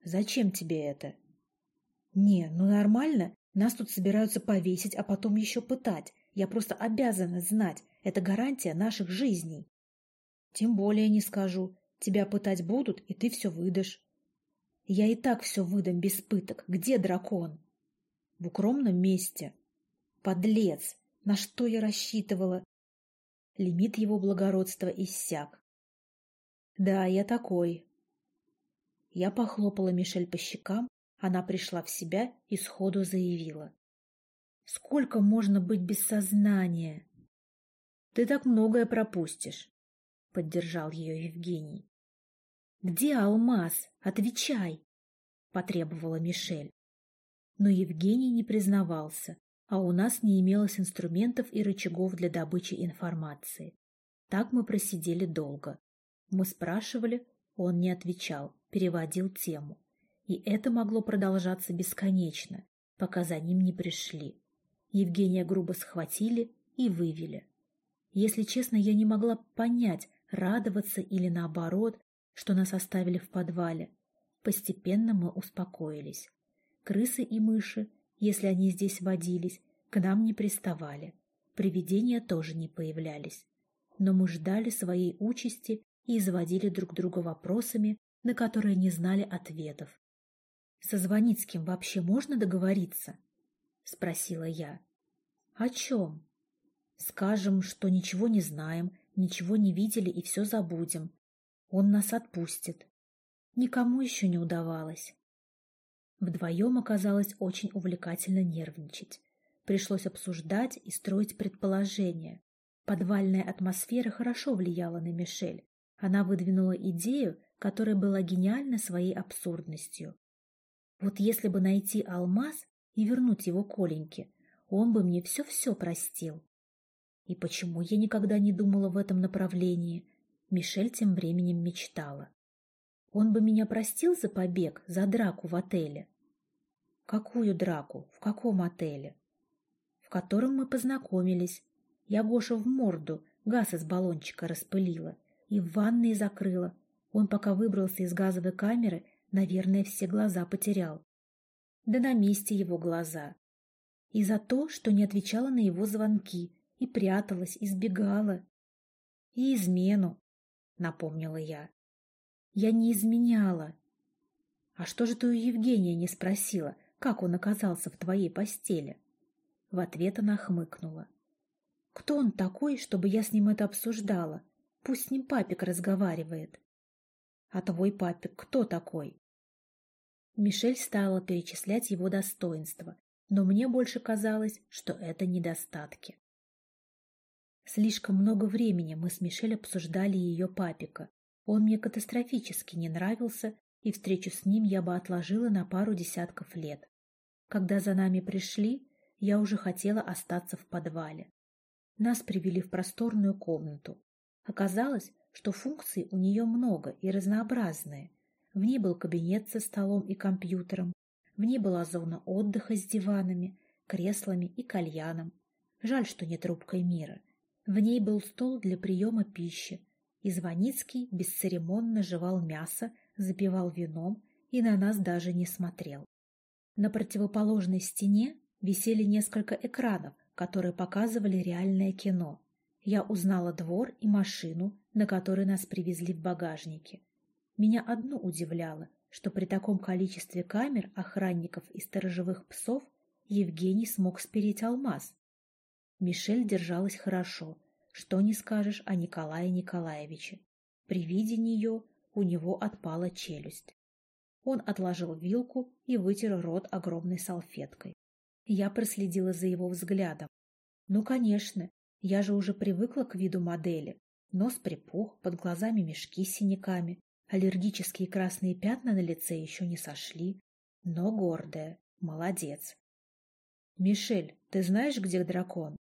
Зачем тебе это? «Не, ну нормально. Нас тут собираются повесить, а потом еще пытать. Я просто обязана знать. Это гарантия наших жизней». «Тем более не скажу. Тебя пытать будут, и ты все выдашь». «Я и так все выдам без пыток. Где дракон?» «В укромном месте». «Подлец! На что я рассчитывала?» Лимит его благородства иссяк. «Да, я такой». Я похлопала Мишель по щекам, она пришла в себя и сходу заявила. «Сколько можно быть без сознания?» «Ты так многое пропустишь», — поддержал ее Евгений. «Где алмаз? Отвечай!» — потребовала Мишель. Но Евгений не признавался, а у нас не имелось инструментов и рычагов для добычи информации. Так мы просидели долго. Мы спрашивали, он не отвечал, переводил тему и это могло продолжаться бесконечно, пока за ним не пришли. Евгения грубо схватили и вывели. Если честно, я не могла понять, радоваться или наоборот, что нас оставили в подвале. Постепенно мы успокоились. Крысы и мыши, если они здесь водились, к нам не приставали. Привидения тоже не появлялись. Но мы ждали своей участи и изводили друг друга вопросами, на которые не знали ответов. «Со Звоницким вообще можно договориться?» — спросила я. «О чем?» «Скажем, что ничего не знаем, ничего не видели и все забудем. Он нас отпустит. Никому еще не удавалось. Вдвоем оказалось очень увлекательно нервничать. Пришлось обсуждать и строить предположения. Подвальная атмосфера хорошо влияла на Мишель. Она выдвинула идею, которая была гениальна своей абсурдностью. Вот если бы найти алмаз и вернуть его Коленьке, он бы мне все-все простил. И почему я никогда не думала в этом направлении? Мишель тем временем мечтала. Он бы меня простил за побег, за драку в отеле. Какую драку? В каком отеле? В котором мы познакомились. Я Гошу в морду газ из баллончика распылила и в ванной закрыла. Он пока выбрался из газовой камеры, наверное, все глаза потерял. Да на месте его глаза. И за то, что не отвечала на его звонки, и пряталась, избегала. И измену, напомнила я. Я не изменяла. А что же ты у Евгения не спросила, как он оказался в твоей постели? В ответ она хмыкнула. Кто он такой, чтобы я с ним это обсуждала? Пусть с ним папик разговаривает. А твой папик кто такой? Мишель стала перечислять его достоинства, но мне больше казалось, что это недостатки. Слишком много времени мы с Мишель обсуждали ее папика. Он мне катастрофически не нравился, и встречу с ним я бы отложила на пару десятков лет. Когда за нами пришли, я уже хотела остаться в подвале. Нас привели в просторную комнату. Оказалось, что функций у нее много и разнообразные. В ней был кабинет со столом и компьютером, в ней была зона отдыха с диванами, креслами и кальяном. Жаль, что не трубкой мира. В ней был стол для приема пищи, и Звоницкий бесцеремонно жевал мясо, запивал вином и на нас даже не смотрел. На противоположной стене висели несколько экранов, которые показывали реальное кино. Я узнала двор и машину, на которой нас привезли в багажнике. Меня одно удивляло, что при таком количестве камер, охранников и сторожевых псов Евгений смог спереть алмаз. Мишель держалась хорошо, что не скажешь о Николае Николаевиче. При виде нее у него отпала челюсть. Он отложил вилку и вытер рот огромной салфеткой. Я проследила за его взглядом. Ну, конечно, я же уже привыкла к виду модели. Нос припух, под глазами мешки с синяками, аллергические красные пятна на лице еще не сошли. Но гордая, молодец. «Мишель, ты знаешь, где дракон?»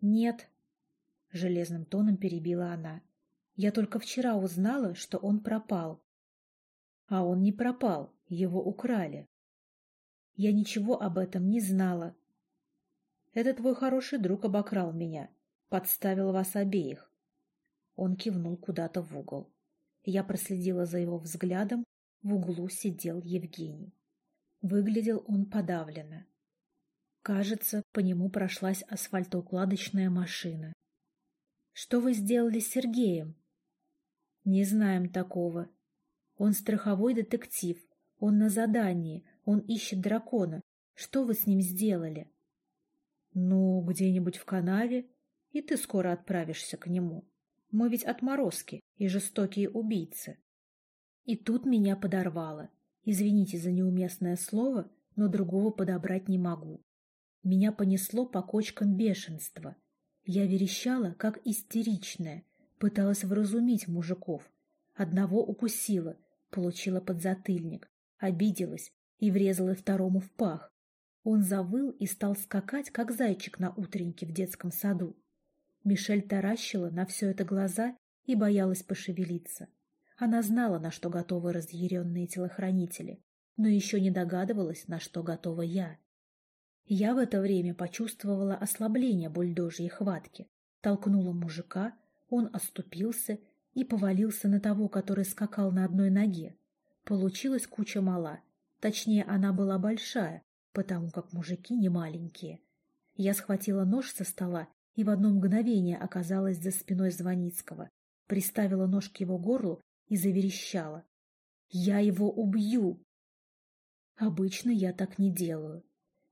«Нет», — железным тоном перебила она. «Я только вчера узнала, что он пропал». «А он не пропал, его украли». «Я ничего об этом не знала». «Это твой хороший друг обокрал меня, подставил вас обеих». Он кивнул куда-то в угол. Я проследила за его взглядом, в углу сидел Евгений. Выглядел он подавленно. Кажется, по нему прошлась асфальтоукладочная машина. «Что вы сделали с Сергеем?» «Не знаем такого. Он страховой детектив, он на задании, он ищет дракона. Что вы с ним сделали?» «Ну, где-нибудь в канаве, и ты скоро отправишься к нему. Мы ведь отморозки и жестокие убийцы». И тут меня подорвало. Извините за неуместное слово, но другого подобрать не могу. Меня понесло по кочкам бешенства. Я верещала, как истеричная, пыталась вразумить мужиков. Одного укусила, получила подзатыльник, обиделась и врезала второму в пах. Он завыл и стал скакать, как зайчик на утреннике в детском саду. Мишель таращила на все это глаза и боялась пошевелиться. Она знала, на что готовы разъяренные телохранители, но еще не догадывалась, на что готова я. Я в это время почувствовала ослабление бульдожьей хватки, толкнула мужика, он оступился и повалился на того, который скакал на одной ноге. Получилась куча мала, точнее, она была большая, потому как мужики не маленькие. Я схватила нож со стола и в одно мгновение оказалась за спиной Звоницкого, приставила нож к его горлу и заверещала. «Я его убью!» Обычно я так не делаю.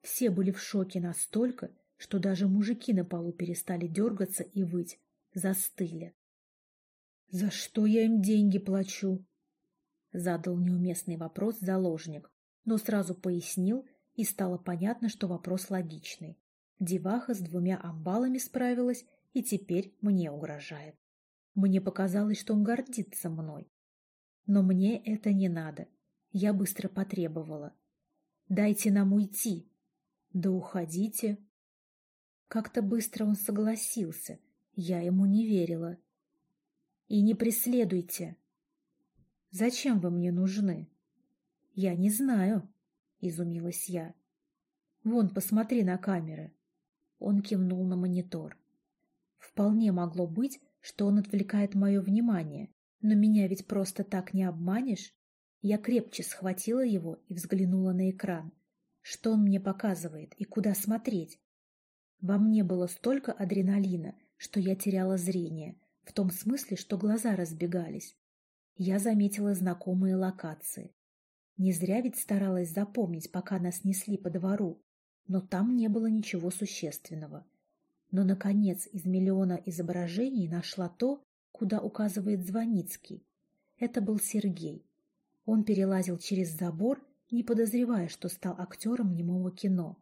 Все были в шоке настолько, что даже мужики на полу перестали дергаться и выть, застыли. «За что я им деньги плачу?» Задал неуместный вопрос заложник, но сразу пояснил, и стало понятно, что вопрос логичный. Деваха с двумя амбалами справилась и теперь мне угрожает. Мне показалось, что он гордится мной. Но мне это не надо. Я быстро потребовала. «Дайте нам уйти!» «Да уходите!» Как-то быстро он согласился. Я ему не верила. «И не преследуйте!» «Зачем вы мне нужны?» «Я не знаю», — изумилась я. «Вон, посмотри на камеры». Он кивнул на монитор. Вполне могло быть, что он отвлекает мое внимание, но меня ведь просто так не обманешь. Я крепче схватила его и взглянула на экран. Что он мне показывает и куда смотреть? Во мне было столько адреналина, что я теряла зрение, в том смысле, что глаза разбегались. Я заметила знакомые локации. Не зря ведь старалась запомнить, пока нас несли по двору, но там не было ничего существенного. Но, наконец, из миллиона изображений нашла то, куда указывает Звоницкий. Это был Сергей. Он перелазил через забор, не подозревая, что стал актером немого кино.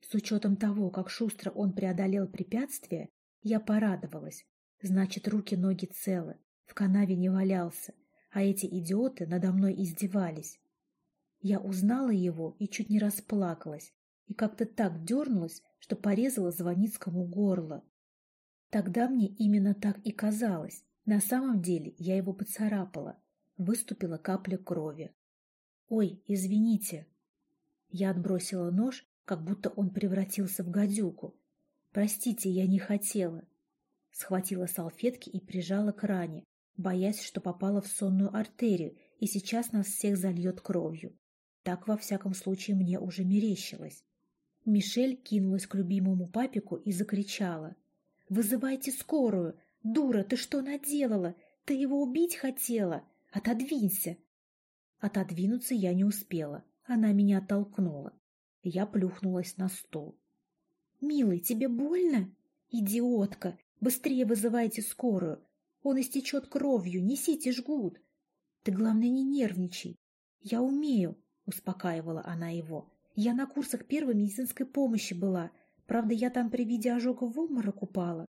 С учетом того, как шустро он преодолел препятствие, я порадовалась. Значит, руки-ноги целы, в канаве не валялся, а эти идиоты надо мной издевались. Я узнала его и чуть не расплакалась, и как-то так дернулась, что порезала Звоницкому горло. Тогда мне именно так и казалось. На самом деле я его поцарапала. Выступила капля крови. «Ой, извините!» Я отбросила нож, как будто он превратился в гадюку. «Простите, я не хотела!» Схватила салфетки и прижала к ране, боясь, что попала в сонную артерию и сейчас нас всех зальет кровью. Так, во всяком случае, мне уже мерещилось. Мишель кинулась к любимому папику и закричала. «Вызывайте скорую! Дура, ты что наделала? Ты его убить хотела? Отодвинься!» Отодвинуться я не успела. Она меня оттолкнула. Я плюхнулась на стол. «Милый, тебе больно? Идиотка! Быстрее вызывайте скорую! Он истечет кровью, несите жгут. Ты, главное, не нервничай. Я умею, успокаивала она его. Я на курсах первой медицинской помощи была. Правда, я там при виде ожога в обморок упала.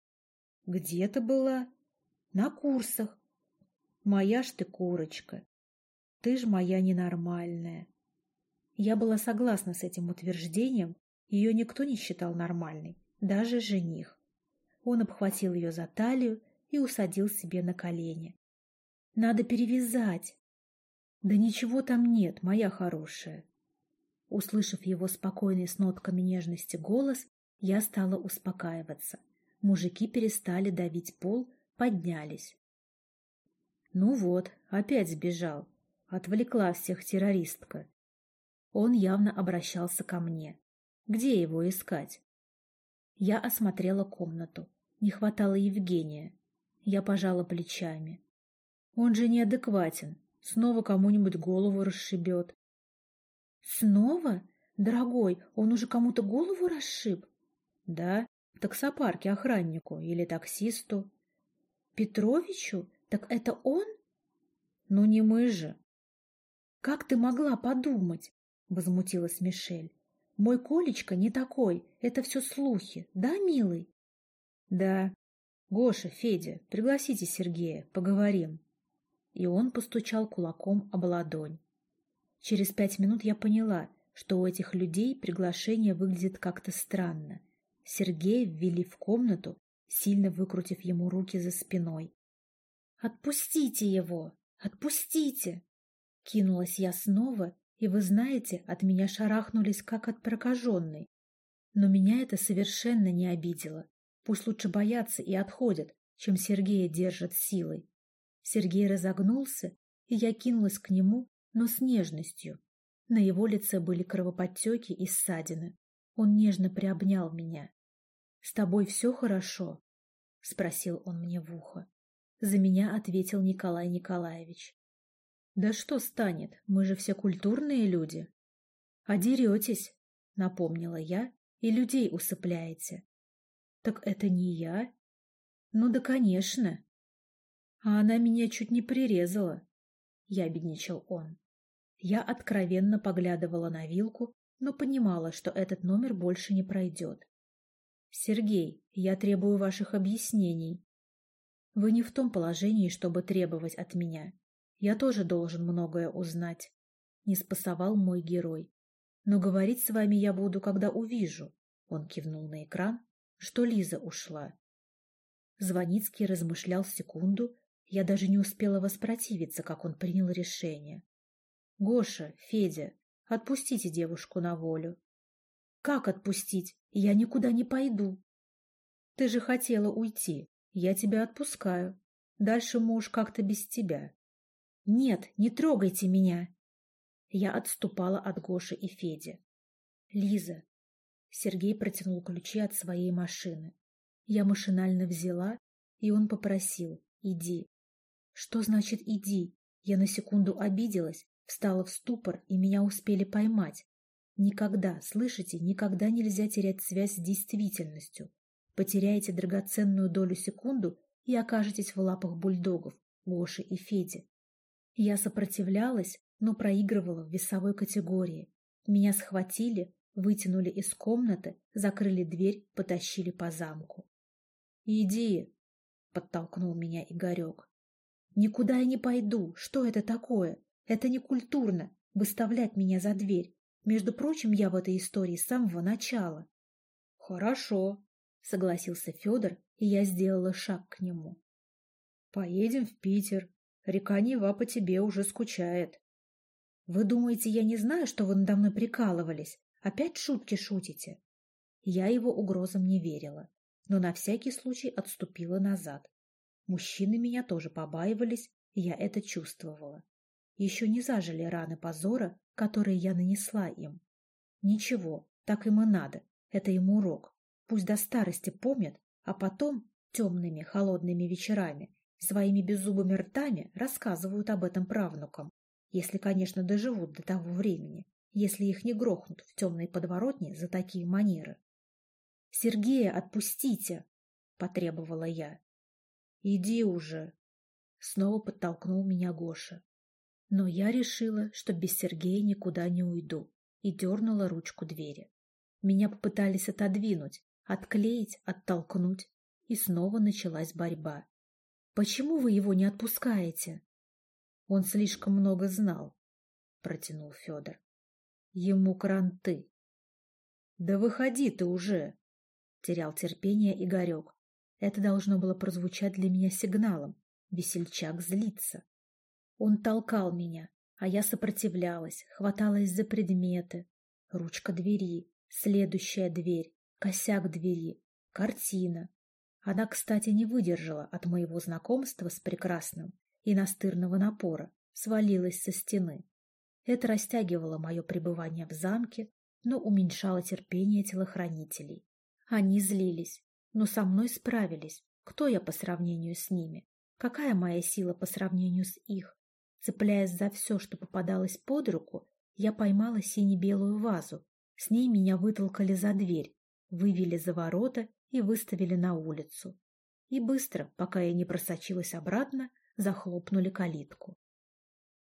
Где ты была? На курсах. Моя ж ты курочка. Ты ж моя ненормальная. Я была согласна с этим утверждением. Ее никто не считал нормальной, даже жених. Он обхватил ее за талию и усадил себе на колени. «Надо перевязать!» «Да ничего там нет, моя хорошая!» Услышав его спокойный с нотками нежности голос, я стала успокаиваться. Мужики перестали давить пол, поднялись. Ну вот, опять сбежал. Отвлекла всех террористка. Он явно обращался ко мне. Где его искать? Я осмотрела комнату. Не хватало Евгения. Я пожала плечами. Он же неадекватен. Снова кому-нибудь голову расшибет. Снова? Дорогой, он уже кому-то голову расшиб? Да, в таксопарке охраннику или таксисту. Петровичу? Так это он? Ну не мы же. Как ты могла подумать? Возмутилась Мишель. Мой Колечка не такой, это все слухи, да, милый? Да, «Гоша, Федя, пригласите Сергея, поговорим». И он постучал кулаком об ладонь. Через пять минут я поняла, что у этих людей приглашение выглядит как-то странно. Сергея ввели в комнату, сильно выкрутив ему руки за спиной. «Отпустите его! Отпустите!» Кинулась я снова, и, вы знаете, от меня шарахнулись, как от прокаженной. Но меня это совершенно не обидело. Пусть лучше боятся и отходят, чем Сергея держат силой. Сергей разогнулся, и я кинулась к нему, но с нежностью. На его лице были кровоподтеки и ссадины. Он нежно приобнял меня. — С тобой все хорошо? — спросил он мне в ухо. За меня ответил Николай Николаевич. — Да что станет, мы же все культурные люди. — А деретесь, — напомнила я, — и людей усыпляете. — Так это не я? — Ну да, конечно. — А она меня чуть не прирезала, — ябедничал он. Я откровенно поглядывала на вилку, но понимала, что этот номер больше не пройдет. «Сергей, я требую ваших объяснений. Вы не в том положении, чтобы требовать от меня. Я тоже должен многое узнать», — не спасовал мой герой. «Но говорить с вами я буду, когда увижу», — он кивнул на экран, — «что Лиза ушла». Звоницкий размышлял секунду, я даже не успела воспротивиться, как он принял решение. «Гоша, Федя, отпустите девушку на волю». «Как отпустить? Я никуда не пойду». «Ты же хотела уйти. Я тебя отпускаю. Дальше муж как-то без тебя». «Нет, не трогайте меня!» Я отступала от Гоши и Феди. «Лиза!» Сергей протянул ключи от своей машины. Я машинально взяла, и он попросил «иди». Что значит «иди»? Я на секунду обиделась, Встала в ступор, и меня успели поймать. Никогда, слышите, никогда нельзя терять связь с действительностью. Потеряете драгоценную долю секунду и окажетесь в лапах бульдогов, Гоши и Феди. Я сопротивлялась, но проигрывала в весовой категории. Меня схватили, вытянули из комнаты, закрыли дверь, потащили по замку. «Иди!» — подтолкнул меня Игорек. «Никуда я не пойду. Что это такое? Это не культурно — выставлять меня за дверь. Между прочим, я в этой истории с самого начала. — Хорошо, — согласился Федор, и я сделала шаг к нему. — Поедем в Питер. Река Нева по тебе уже скучает. — Вы думаете, я не знаю, что вы надо мной прикалывались? Опять шутки шутите? Я его угрозам не верила, но на всякий случай отступила назад. Мужчины меня тоже побаивались, я это чувствовала. Еще не зажили раны позора, которые я нанесла им. Ничего, так им и надо, это им урок. Пусть до старости помнят, а потом, темными холодными вечерами, своими беззубыми ртами рассказывают об этом правнукам, если, конечно, доживут до того времени, если их не грохнут в темной подворотне за такие манеры. — Сергея отпустите! — потребовала я. — Иди уже! — снова подтолкнул меня Гоша. Но я решила, что без Сергея никуда не уйду, и дернула ручку двери. Меня попытались отодвинуть, отклеить, оттолкнуть, и снова началась борьба. «Почему вы его не отпускаете?» «Он слишком много знал», — протянул Федор. «Ему кранты». «Да выходи ты уже!» — терял терпение Игорек. Это должно было прозвучать для меня сигналом. Весельчак злится. Он толкал меня, а я сопротивлялась, хваталась за предметы. Ручка двери, следующая дверь, косяк двери, картина. Она, кстати, не выдержала от моего знакомства с прекрасным и настырного напора, свалилась со стены. Это растягивало мое пребывание в замке, но уменьшало терпение телохранителей. Они злились, но со мной справились. Кто я по сравнению с ними? Какая моя сила по сравнению с их? Цепляясь за все, что попадалось под руку, я поймала сине-белую вазу. С ней меня вытолкали за дверь, вывели за ворота и выставили на улицу. И быстро, пока я не просочилась обратно, захлопнули калитку.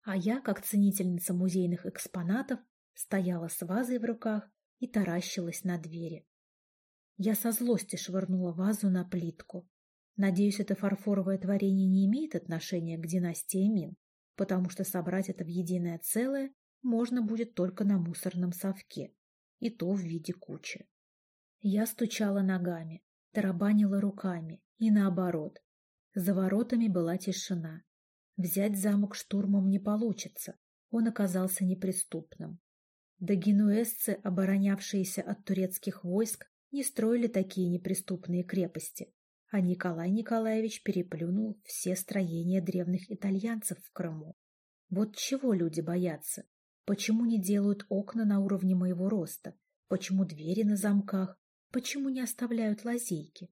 А я, как ценительница музейных экспонатов, стояла с вазой в руках и таращилась на двери. Я со злости швырнула вазу на плитку. Надеюсь, это фарфоровое творение не имеет отношения к династии Мин потому что собрать это в единое целое можно будет только на мусорном совке, и то в виде кучи. Я стучала ногами, тарабанила руками, и наоборот. За воротами была тишина. Взять замок штурмом не получится, он оказался неприступным. Да генуэзцы, оборонявшиеся от турецких войск, не строили такие неприступные крепости, а Николай Николаевич переплюнул все строения древних итальянцев в Крыму. Вот чего люди боятся? Почему не делают окна на уровне моего роста? Почему двери на замках? Почему не оставляют лазейки?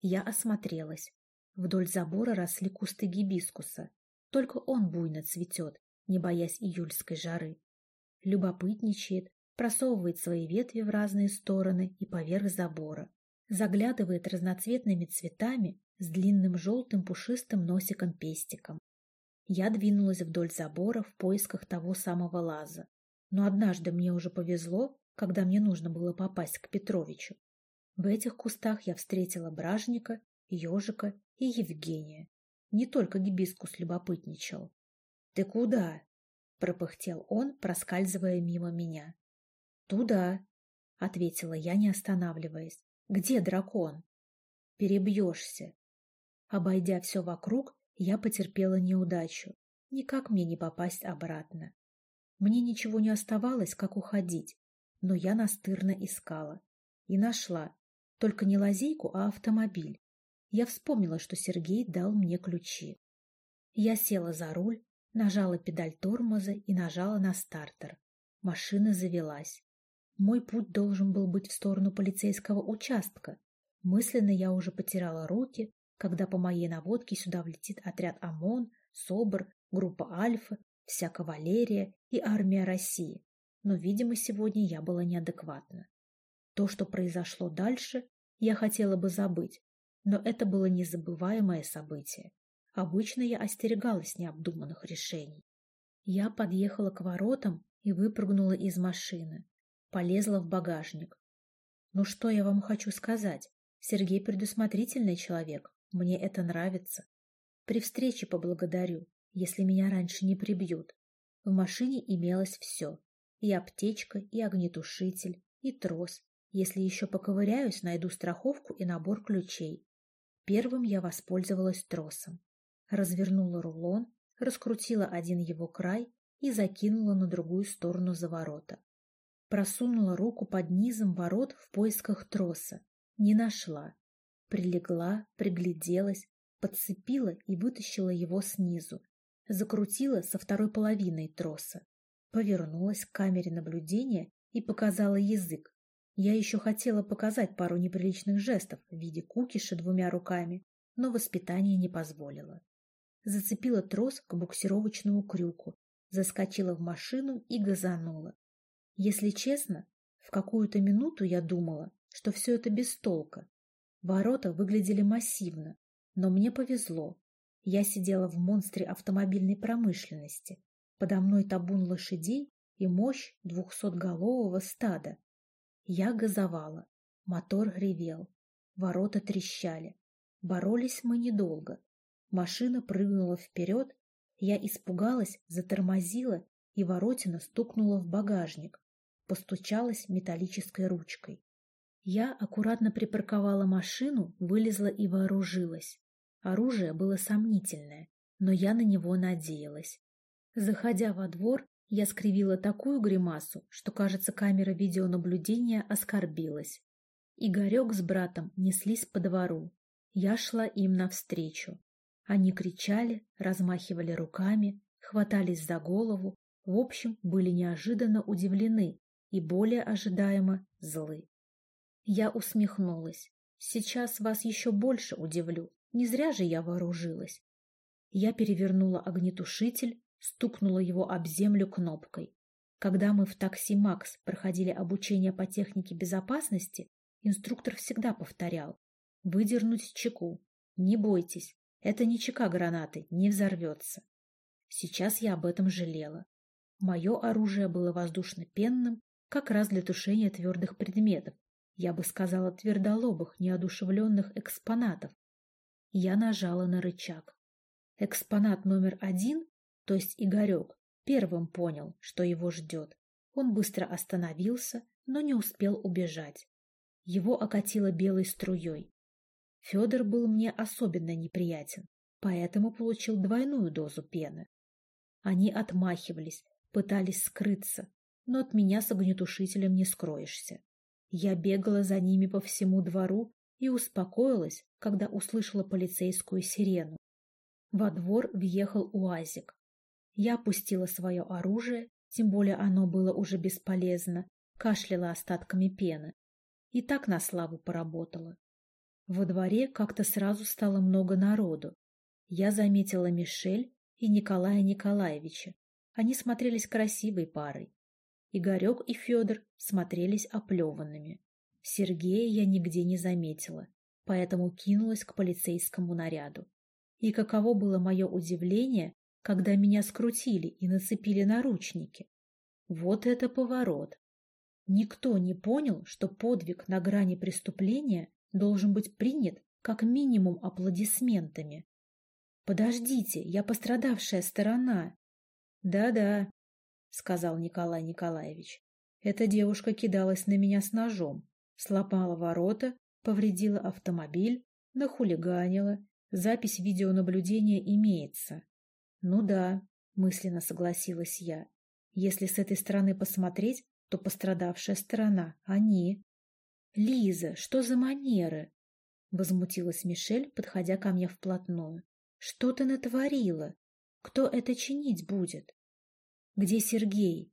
Я осмотрелась. Вдоль забора росли кусты гибискуса. Только он буйно цветет, не боясь июльской жары. Любопытничает, просовывает свои ветви в разные стороны и поверх забора. Заглядывает разноцветными цветами с длинным желтым пушистым носиком-пестиком. Я двинулась вдоль забора в поисках того самого лаза. Но однажды мне уже повезло, когда мне нужно было попасть к Петровичу. В этих кустах я встретила бражника, ежика и Евгения. Не только гибискус любопытничал. — Ты куда? — пропыхтел он, проскальзывая мимо меня. — Туда, — ответила я, не останавливаясь. — Где дракон? — Перебьешься. Обойдя все вокруг, я потерпела неудачу. Никак мне не попасть обратно. Мне ничего не оставалось, как уходить, но я настырно искала. И нашла. Только не лазейку, а автомобиль. Я вспомнила, что Сергей дал мне ключи. Я села за руль, нажала педаль тормоза и нажала на стартер. Машина завелась. Мой путь должен был быть в сторону полицейского участка. Мысленно я уже потирала руки, когда по моей наводке сюда влетит отряд ОМОН, СОБР, группа Альфа, вся кавалерия и армия России. Но, видимо, сегодня я была неадекватна. То, что произошло дальше, я хотела бы забыть, но это было незабываемое событие. Обычно я остерегалась необдуманных решений. Я подъехала к воротам и выпрыгнула из машины. Полезла в багажник. Ну что я вам хочу сказать? Сергей предусмотрительный человек. Мне это нравится. При встрече поблагодарю, если меня раньше не прибьют. В машине имелось все. И аптечка, и огнетушитель, и трос. Если еще поковыряюсь, найду страховку и набор ключей. Первым я воспользовалась тросом. Развернула рулон, раскрутила один его край и закинула на другую сторону за ворота. Просунула руку под низом ворот в поисках троса. Не нашла прилегла, пригляделась, подцепила и вытащила его снизу, закрутила со второй половиной троса, повернулась к камере наблюдения и показала язык. Я еще хотела показать пару неприличных жестов в виде кукиша двумя руками, но воспитание не позволило. Зацепила трос к буксировочному крюку, заскочила в машину и газанула. Если честно, в какую-то минуту я думала, что все это без толка, Ворота выглядели массивно, но мне повезло. Я сидела в монстре автомобильной промышленности. Подо мной табун лошадей и мощь двухсотголового стада. Я газовала. Мотор ревел. Ворота трещали. Боролись мы недолго. Машина прыгнула вперед. Я испугалась, затормозила, и воротина стукнула в багажник. Постучалась металлической ручкой. Я аккуратно припарковала машину, вылезла и вооружилась. Оружие было сомнительное, но я на него надеялась. Заходя во двор, я скривила такую гримасу, что, кажется, камера видеонаблюдения оскорбилась. Игорек с братом неслись по двору. Я шла им навстречу. Они кричали, размахивали руками, хватались за голову, в общем, были неожиданно удивлены и более ожидаемо злы. Я усмехнулась. Сейчас вас еще больше удивлю. Не зря же я вооружилась. Я перевернула огнетушитель, стукнула его об землю кнопкой. Когда мы в такси «Макс» проходили обучение по технике безопасности, инструктор всегда повторял «Выдернуть чеку. Не бойтесь, это не чека гранаты, не взорвется». Сейчас я об этом жалела. Мое оружие было воздушно-пенным, как раз для тушения твердых предметов, я бы сказала, твердолобых, неодушевленных экспонатов. Я нажала на рычаг. Экспонат номер один, то есть Игорек, первым понял, что его ждет. Он быстро остановился, но не успел убежать. Его окатило белой струей. Федор был мне особенно неприятен, поэтому получил двойную дозу пены. Они отмахивались, пытались скрыться, но от меня с огнетушителем не скроешься. Я бегала за ними по всему двору и успокоилась, когда услышала полицейскую сирену. Во двор въехал УАЗик. Я опустила свое оружие, тем более оно было уже бесполезно, кашляла остатками пены. И так на славу поработала. Во дворе как-то сразу стало много народу. Я заметила Мишель и Николая Николаевича. Они смотрелись красивой парой. Игорек и Федор смотрелись оплеванными. Сергея я нигде не заметила, поэтому кинулась к полицейскому наряду. И каково было мое удивление, когда меня скрутили и нацепили наручники. Вот это поворот! Никто не понял, что подвиг на грани преступления должен быть принят как минимум аплодисментами. «Подождите, я пострадавшая сторона». «Да-да», — сказал Николай Николаевич. «Эта девушка кидалась на меня с ножом, сломала ворота, повредила автомобиль, нахулиганила. Запись видеонаблюдения имеется. Ну да, мысленно согласилась я. Если с этой стороны посмотреть, то пострадавшая сторона — они. «Лиза, что за манеры?» — возмутилась Мишель, подходя ко мне вплотную. «Что ты натворила? Кто это чинить будет?» «Где Сергей?»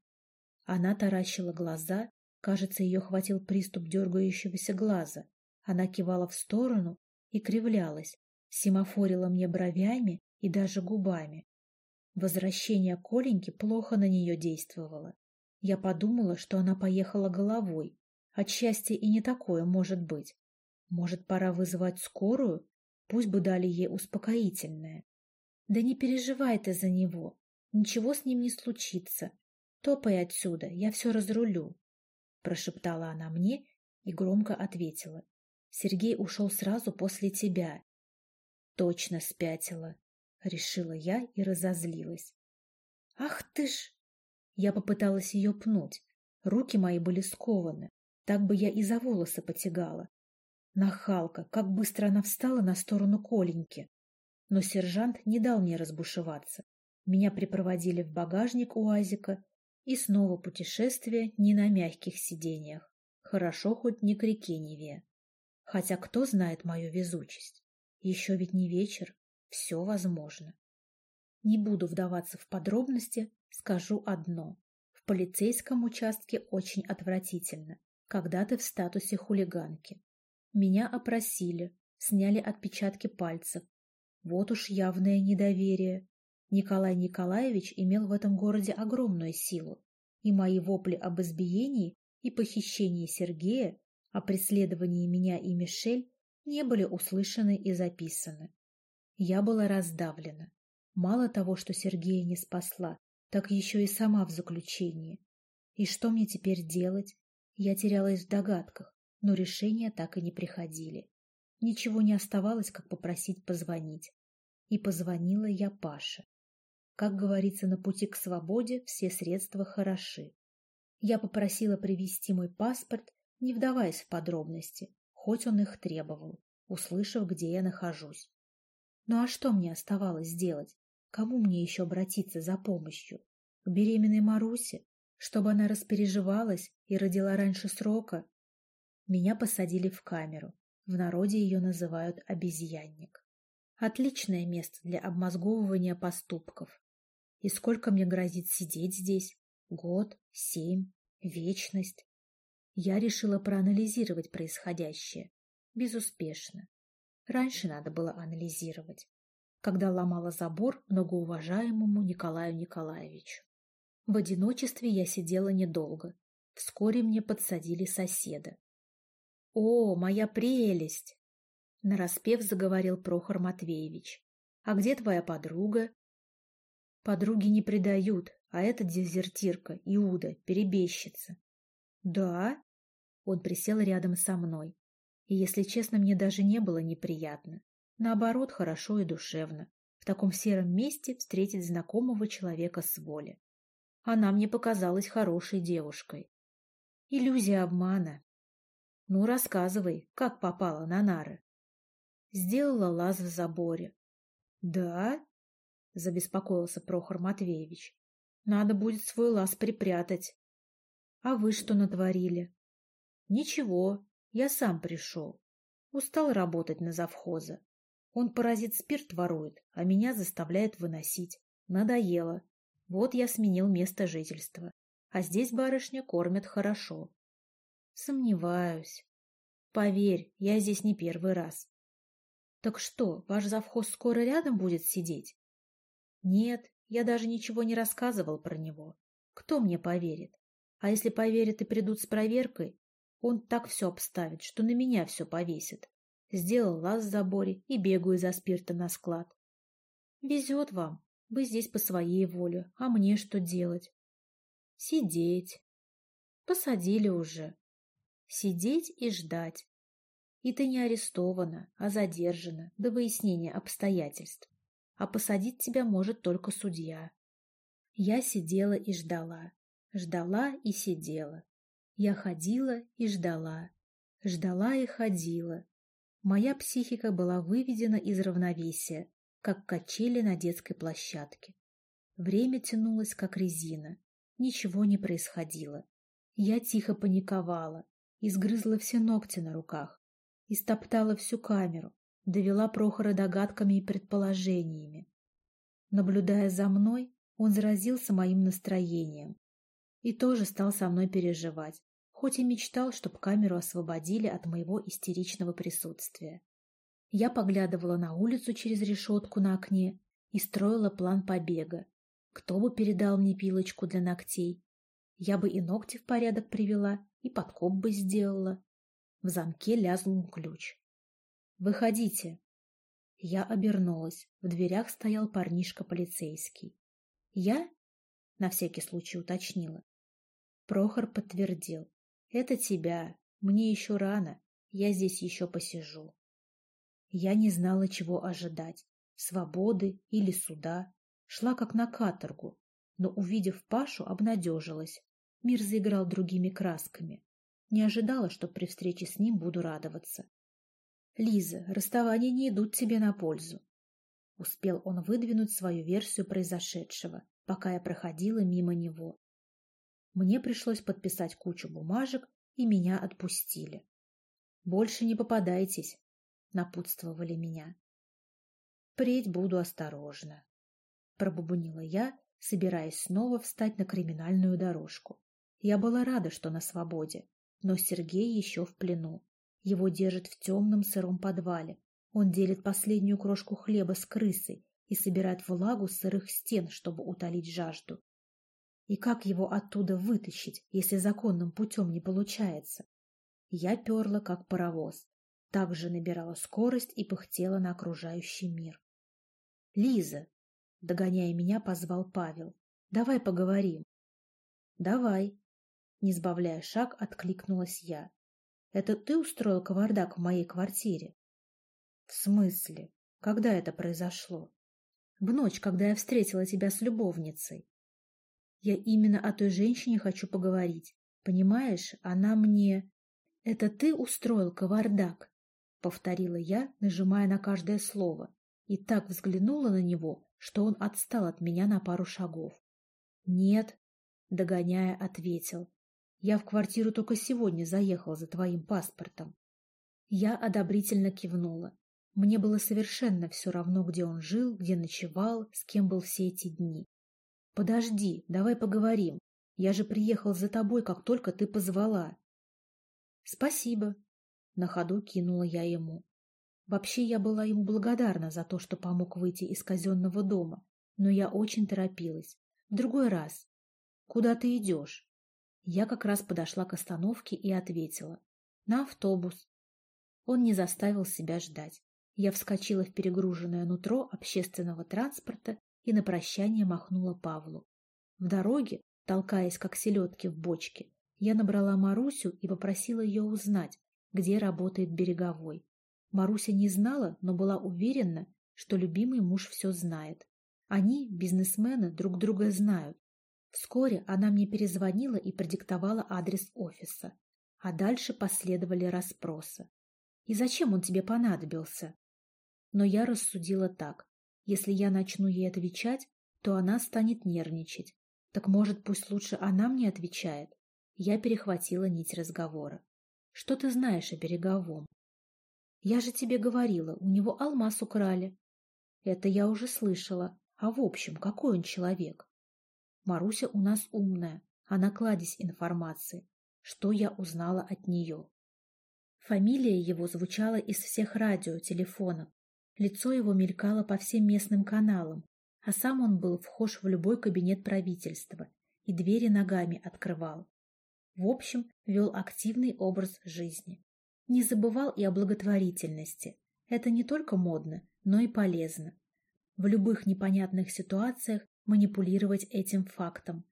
Она таращила глаза, кажется, ее хватил приступ дергающегося глаза. Она кивала в сторону и кривлялась, семафорила мне бровями и даже губами. Возвращение Коленьки плохо на нее действовало. Я подумала, что она поехала головой. От счастья и не такое может быть. Может, пора вызывать скорую? Пусть бы дали ей успокоительное. Да не переживай ты за него. Ничего с ним не случится. Топай отсюда, я все разрулю. Прошептала она мне и громко ответила. Сергей ушел сразу после тебя. Точно спятила, решила я и разозлилась. Ах ты ж! Я попыталась ее пнуть. Руки мои были скованы. Так бы я и за волосы потягала. Нахалка, как быстро она встала на сторону Коленьки. Но сержант не дал мне разбушеваться. Меня припроводили в багажник УАЗика, и снова путешествие не на мягких сиденьях. Хорошо хоть не к реке Неве. Хотя кто знает мою везучесть? Еще ведь не вечер, все возможно. Не буду вдаваться в подробности, скажу одно. В полицейском участке очень отвратительно, когда ты в статусе хулиганки. Меня опросили, сняли отпечатки пальцев. Вот уж явное недоверие. Николай Николаевич имел в этом городе огромную силу, и мои вопли об избиении и похищении Сергея, о преследовании меня и Мишель не были услышаны и записаны. Я была раздавлена. Мало того, что Сергея не спасла, так еще и сама в заключении. И что мне теперь делать? Я терялась в догадках, но решения так и не приходили. Ничего не оставалось, как попросить позвонить. И позвонила я Паше. Как говорится, на пути к свободе все средства хороши. Я попросила привезти мой паспорт, не вдаваясь в подробности, хоть он их требовал, услышав, где я нахожусь. Ну а что мне оставалось делать? Кому мне еще обратиться за помощью? К беременной Марусе? Чтобы она распереживалась и родила раньше срока? Меня посадили в камеру. В народе ее называют обезьянник. Отличное место для обмозговывания поступков. И сколько мне грозит сидеть здесь? Год? Семь? Вечность? Я решила проанализировать происходящее. Безуспешно. Раньше надо было анализировать когда ломала забор многоуважаемому Николаю Николаевичу. В одиночестве я сидела недолго. Вскоре мне подсадили соседа. — О, моя прелесть! — нараспев заговорил Прохор Матвеевич. — А где твоя подруга? — Подруги не предают, а эта дезертирка, Иуда, перебежчица. — Да? Он присел рядом со мной. И, если честно, мне даже не было неприятно. Наоборот, хорошо и душевно. В таком сером месте встретить знакомого человека с воли. Она мне показалась хорошей девушкой. Иллюзия обмана. Ну, рассказывай, как попала на нары. Сделала лаз в заборе. Да? Забеспокоился Прохор Матвеевич. Надо будет свой лаз припрятать. А вы что натворили? Ничего, я сам пришел. Устал работать на завхоза. Он паразит спирт ворует, а меня заставляет выносить. Надоело. Вот я сменил место жительства. А здесь барышня кормят хорошо. Сомневаюсь. Поверь, я здесь не первый раз. Так что, ваш завхоз скоро рядом будет сидеть? Нет, я даже ничего не рассказывал про него. Кто мне поверит? А если поверят и придут с проверкой, он так все обставит, что на меня все повесит. Сделал лаз в заборе и бегаю за спирта на склад. Везет вам. Вы здесь по своей воле. А мне что делать? Сидеть. Посадили уже. Сидеть и ждать. И ты не арестована, а задержана до выяснения обстоятельств. А посадить тебя может только судья. Я сидела и ждала. Ждала и сидела. Я ходила и ждала. Ждала и ходила. Моя психика была выведена из равновесия, как качели на детской площадке. Время тянулось, как резина. Ничего не происходило. Я тихо паниковала, изгрызла все ногти на руках, истоптала всю камеру, довела Прохора догадками и предположениями. Наблюдая за мной, он заразился моим настроением, и тоже стал со мной переживать, хоть и мечтал, чтобы камеру освободили от моего истеричного присутствия. Я поглядывала на улицу через решетку на окне и строила план побега. Кто бы передал мне пилочку для ногтей? Я бы и ногти в порядок привела, и подкоп бы сделала. В замке лязнул ключ. «Выходите!» Я обернулась. В дверях стоял парнишка полицейский. «Я?» — на всякий случай уточнила. Прохор подтвердил. «Это тебя. Мне еще рано. Я здесь еще посижу». Я не знала, чего ожидать. Свободы или суда. Шла как на каторгу. Но, увидев Пашу, обнадежилась. Мир заиграл другими красками. Не ожидала, что при встрече с ним буду радоваться. «Лиза, расставания не идут тебе на пользу». Успел он выдвинуть свою версию произошедшего, пока я проходила мимо него. Мне пришлось подписать кучу бумажек, и меня отпустили. «Больше не попадайтесь», — напутствовали меня. «Впредь буду осторожна», — пробубнила я, собираясь снова встать на криминальную дорожку. Я была рада, что на свободе, но Сергей еще в плену. Его держат в темном сыром подвале. Он делит последнюю крошку хлеба с крысой и собирает влагу с сырых стен, чтобы утолить жажду. И как его оттуда вытащить, если законным путем не получается? Я перла, как паровоз. Также набирала скорость и пыхтела на окружающий мир. — Лиза! — догоняя меня, позвал Павел. — Давай поговорим. — Давай. Не сбавляя шаг, откликнулась я. — Это ты устроил кавардак в моей квартире? — В смысле? Когда это произошло? — В ночь, когда я встретила тебя с любовницей. Я именно о той женщине хочу поговорить. Понимаешь, она мне... Это ты устроил кавардак? Повторила я, нажимая на каждое слово, и так взглянула на него, что он отстал от меня на пару шагов. Нет, догоняя, ответил. Я в квартиру только сегодня заехал за твоим паспортом. Я одобрительно кивнула. Мне было совершенно все равно, где он жил, где ночевал, с кем был все эти дни. Подожди, давай поговорим. Я же приехал за тобой, как только ты позвала. Спасибо. На ходу кинула я ему. Вообще я была ему благодарна за то, что помог выйти из казенного дома, но я очень торопилась. В другой раз. Куда ты идешь? Я как раз подошла к остановке и ответила. На автобус. Он не заставил себя ждать. Я вскочила в перегруженное нутро общественного транспорта и на прощание махнула Павлу. В дороге, толкаясь как селедки в бочке, я набрала Марусю и попросила ее узнать, где работает береговой. Маруся не знала, но была уверена, что любимый муж все знает. Они, бизнесмены, друг друга знают. Вскоре она мне перезвонила и продиктовала адрес офиса. А дальше последовали расспросы. «И зачем он тебе понадобился?» Но я рассудила так. Если я начну ей отвечать, то она станет нервничать. Так может, пусть лучше она мне отвечает? Я перехватила нить разговора. Что ты знаешь о Береговом? Я же тебе говорила, у него алмаз украли. Это я уже слышала. А в общем, какой он человек? Маруся у нас умная, она кладезь информации. Что я узнала от нее? Фамилия его звучала из всех радио, телефонов. Лицо его мелькало по всем местным каналам, а сам он был вхож в любой кабинет правительства и двери ногами открывал. В общем, вел активный образ жизни. Не забывал и о благотворительности. Это не только модно, но и полезно. В любых непонятных ситуациях манипулировать этим фактом.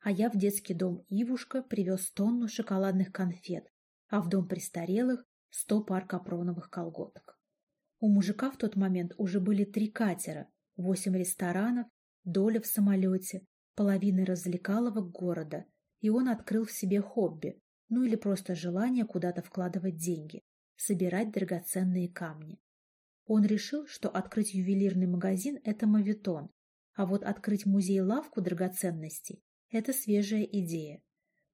А я в детский дом Ивушка привез тонну шоколадных конфет, а в дом престарелых сто пар капроновых колготок. У мужика в тот момент уже были три катера, восемь ресторанов, доля в самолете, половина развлекаловок города, и он открыл в себе хобби, ну или просто желание куда-то вкладывать деньги, собирать драгоценные камни. Он решил, что открыть ювелирный магазин – это мавитон, а вот открыть музей-лавку драгоценностей – это свежая идея.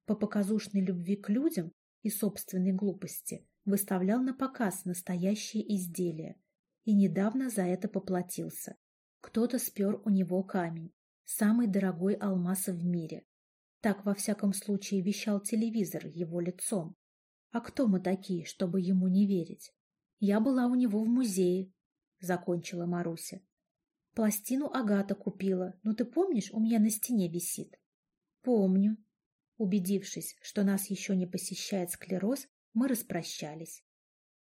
По показушной любви к людям и собственной глупости выставлял на показ настоящие изделия и недавно за это поплатился. Кто-то спер у него камень, самый дорогой алмаз в мире. Так, во всяком случае, вещал телевизор его лицом. А кто мы такие, чтобы ему не верить? Я была у него в музее, — закончила Маруся. Пластину Агата купила, но ты помнишь, у меня на стене висит? Помню. Убедившись, что нас еще не посещает склероз, мы распрощались.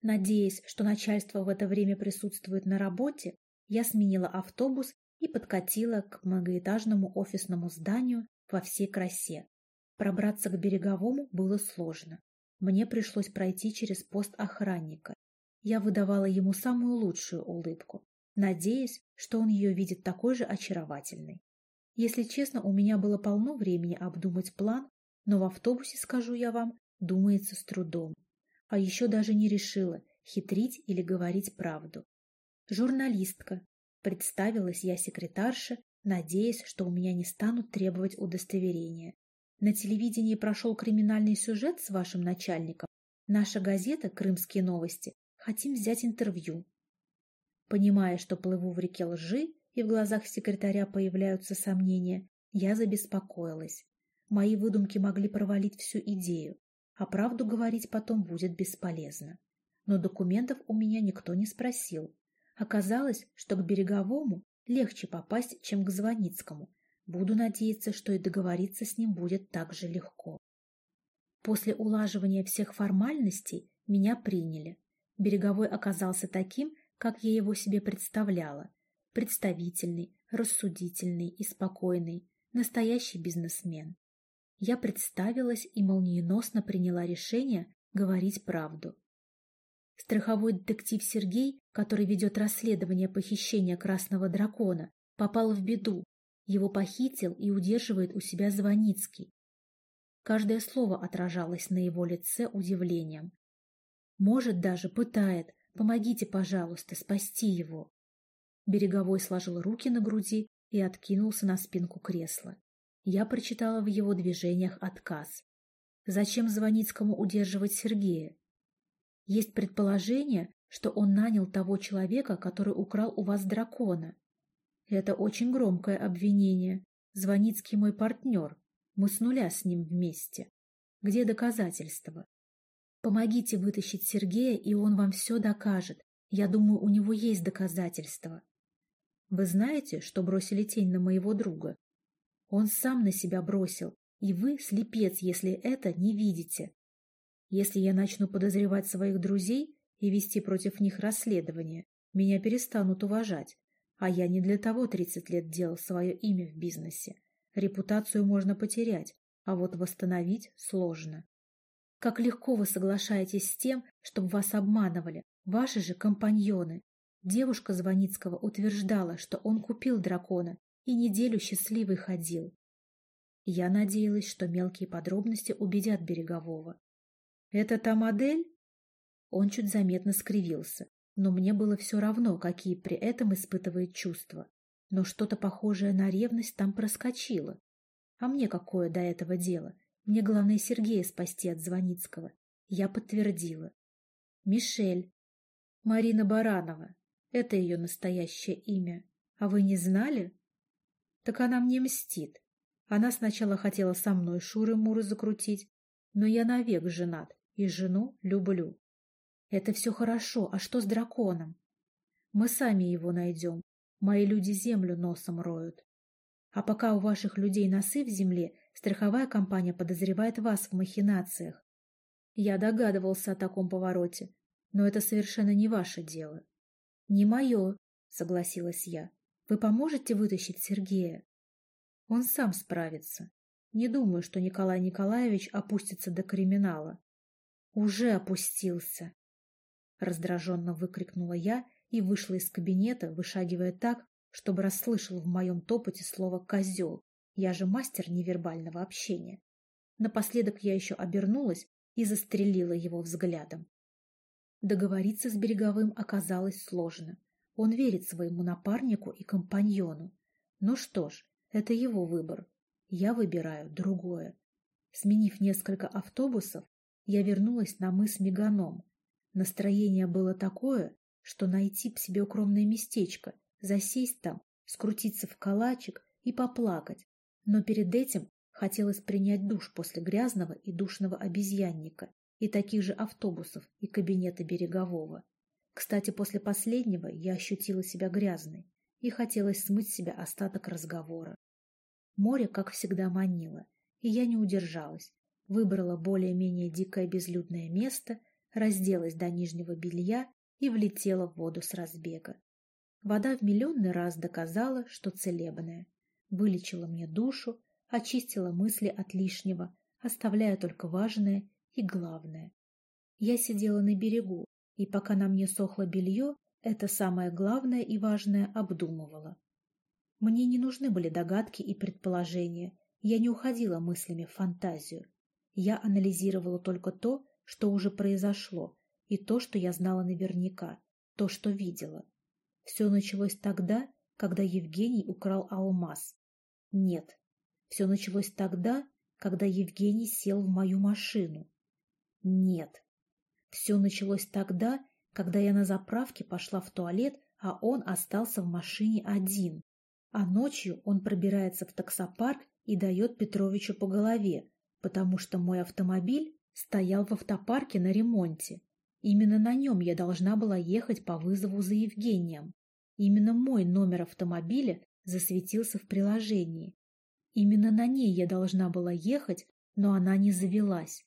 Надеясь, что начальство в это время присутствует на работе, я сменила автобус и подкатила к многоэтажному офисному зданию во всей красе. Пробраться к береговому было сложно. Мне пришлось пройти через пост охранника. Я выдавала ему самую лучшую улыбку, надеясь, что он ее видит такой же очаровательной. Если честно, у меня было полно времени обдумать план, но в автобусе, скажу я вам, думается с трудом. А еще даже не решила, хитрить или говорить правду. Журналистка. Представилась я секретарше, надеясь, что у меня не станут требовать удостоверения. На телевидении прошел криминальный сюжет с вашим начальником. Наша газета «Крымские новости» Хотим взять интервью. Понимая, что плыву в реке лжи, и в глазах секретаря появляются сомнения, я забеспокоилась. Мои выдумки могли провалить всю идею, а правду говорить потом будет бесполезно. Но документов у меня никто не спросил. Оказалось, что к Береговому легче попасть, чем к Звоницкому. Буду надеяться, что и договориться с ним будет так же легко. После улаживания всех формальностей меня приняли. Береговой оказался таким, как я его себе представляла. Представительный, рассудительный и спокойный, настоящий бизнесмен. Я представилась и молниеносно приняла решение говорить правду. Страховой детектив Сергей, который ведет расследование похищения красного дракона, попал в беду. Его похитил и удерживает у себя Звоницкий. Каждое слово отражалось на его лице удивлением, может, даже пытает. Помогите, пожалуйста, спасти его. Береговой сложил руки на груди и откинулся на спинку кресла. Я прочитала в его движениях отказ. Зачем Звоницкому удерживать Сергея? Есть предположение, что он нанял того человека, который украл у вас дракона. Это очень громкое обвинение. Звоницкий мой партнер. Мы с нуля с ним вместе. Где доказательства? Помогите вытащить Сергея, и он вам все докажет. Я думаю, у него есть доказательства. Вы знаете, что бросили тень на моего друга? Он сам на себя бросил, и вы слепец, если это не видите. Если я начну подозревать своих друзей и вести против них расследование, меня перестанут уважать. А я не для того тридцать лет делал свое имя в бизнесе. Репутацию можно потерять, а вот восстановить сложно. Как легко вы соглашаетесь с тем, чтобы вас обманывали, ваши же компаньоны. Девушка Звоницкого утверждала, что он купил дракона и неделю счастливый ходил. Я надеялась, что мелкие подробности убедят Берегового. «Это та модель?» Он чуть заметно скривился, но мне было все равно, какие при этом испытывает чувства. Но что-то похожее на ревность там проскочило. А мне какое до этого дело? Мне главное Сергея спасти от Звоницкого. Я подтвердила. Мишель. Марина Баранова. Это ее настоящее имя. А вы не знали? Так она мне мстит. Она сначала хотела со мной шуры-муры закрутить, но я навек женат и жену люблю. Это все хорошо, а что с драконом? Мы сами его найдем. Мои люди землю носом роют. А пока у ваших людей носы в земле, страховая компания подозревает вас в махинациях. Я догадывался о таком повороте, но это совершенно не ваше дело. Не мое, согласилась я. Вы поможете вытащить Сергея? Он сам справится. Не думаю, что Николай Николаевич опустится до криминала. Уже опустился. Раздраженно выкрикнула я и вышла из кабинета, вышагивая так, чтобы расслышал в моем топоте слово «козел». Я же мастер невербального общения. Напоследок я еще обернулась и застрелила его взглядом. Договориться с Береговым оказалось сложно. Он верит своему напарнику и компаньону. Ну что ж, это его выбор. Я выбираю другое. Сменив несколько автобусов, я вернулась на мыс Меганом. Настроение было такое, что найти в себе укромное местечко, засесть там, скрутиться в калачик и поплакать. Но перед этим хотелось принять душ после грязного и душного обезьянника и таких же автобусов и кабинета берегового. Кстати, после последнего я ощутила себя грязной и хотелось смыть себя остаток разговора. Море, как всегда, манило, и я не удержалась. Выбрала более-менее дикое безлюдное место, разделась до нижнего белья и влетела в воду с разбега. Вода в миллионный раз доказала, что целебная. Вылечила мне душу, очистила мысли от лишнего, оставляя только важное и главное. Я сидела на берегу, и пока на мне сохло белье, это самое главное и важное обдумывала. Мне не нужны были догадки и предположения. Я не уходила мыслями в фантазию. Я анализировала только то, что уже произошло, и то, что я знала наверняка, то, что видела. Все началось тогда, когда Евгений украл алмаз. Нет, все началось тогда, когда Евгений сел в мою машину. Нет, все началось тогда, когда я на заправке пошла в туалет, а он остался в машине один. А ночью он пробирается в таксопарк и дает Петровичу по голове, потому что мой автомобиль стоял в автопарке на ремонте. Именно на нем я должна была ехать по вызову за Евгением. Именно мой номер автомобиля засветился в приложении. Именно на ней я должна была ехать, но она не завелась.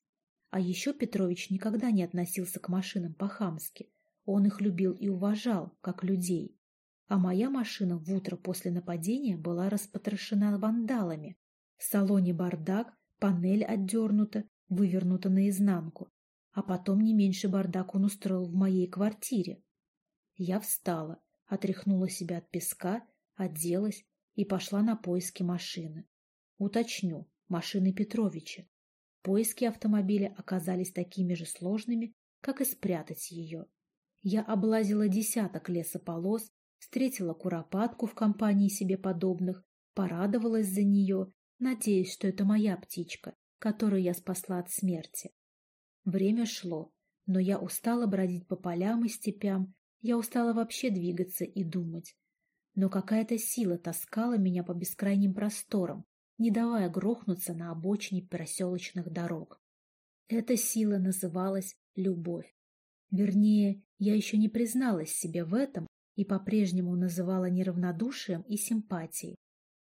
А еще Петрович никогда не относился к машинам по-хамски. Он их любил и уважал, как людей а моя машина в утро после нападения была распотрошена вандалами. В салоне бардак, панель отдернута, вывернута наизнанку, а потом не меньше бардак он устроил в моей квартире. Я встала, отряхнула себя от песка, оделась и пошла на поиски машины. Уточню, машины Петровича. Поиски автомобиля оказались такими же сложными, как и спрятать ее. Я облазила десяток лесополос, встретила куропатку в компании себе подобных, порадовалась за нее, надеясь, что это моя птичка, которую я спасла от смерти. Время шло, но я устала бродить по полям и степям, я устала вообще двигаться и думать. Но какая-то сила таскала меня по бескрайним просторам, не давая грохнуться на обочине проселочных дорог. Эта сила называлась любовь. Вернее, я еще не призналась себе в этом, и по-прежнему называла неравнодушием и симпатией.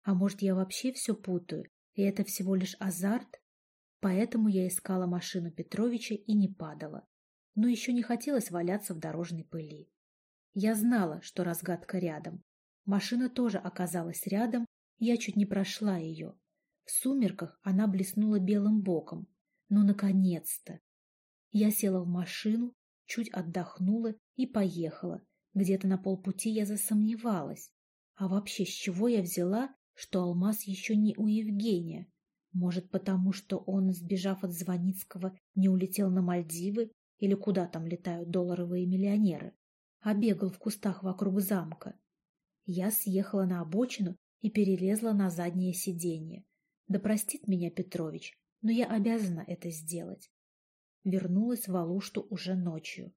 А может, я вообще все путаю, и это всего лишь азарт? Поэтому я искала машину Петровича и не падала. Но еще не хотелось валяться в дорожной пыли. Я знала, что разгадка рядом. Машина тоже оказалась рядом, я чуть не прошла ее. В сумерках она блеснула белым боком. Ну, наконец-то! Я села в машину, чуть отдохнула и поехала, где-то на полпути я засомневалась. А вообще, с чего я взяла, что алмаз еще не у Евгения? Может, потому что он, сбежав от Звоницкого, не улетел на Мальдивы или куда там летают долларовые миллионеры, а бегал в кустах вокруг замка? Я съехала на обочину и перелезла на заднее сиденье. Да простит меня Петрович, но я обязана это сделать. Вернулась в Алушту уже ночью.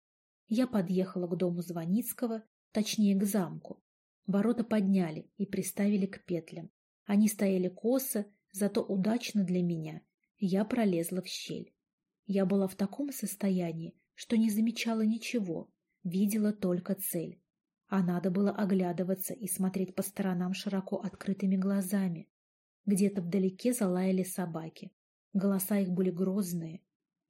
Я подъехала к дому Звоницкого, точнее к замку. Ворота подняли и приставили к петлям. Они стояли косо, зато удачно для меня. Я пролезла в щель. Я была в таком состоянии, что не замечала ничего, видела только цель. А надо было оглядываться и смотреть по сторонам широко открытыми глазами. Где-то вдалеке залаяли собаки. Голоса их были грозные.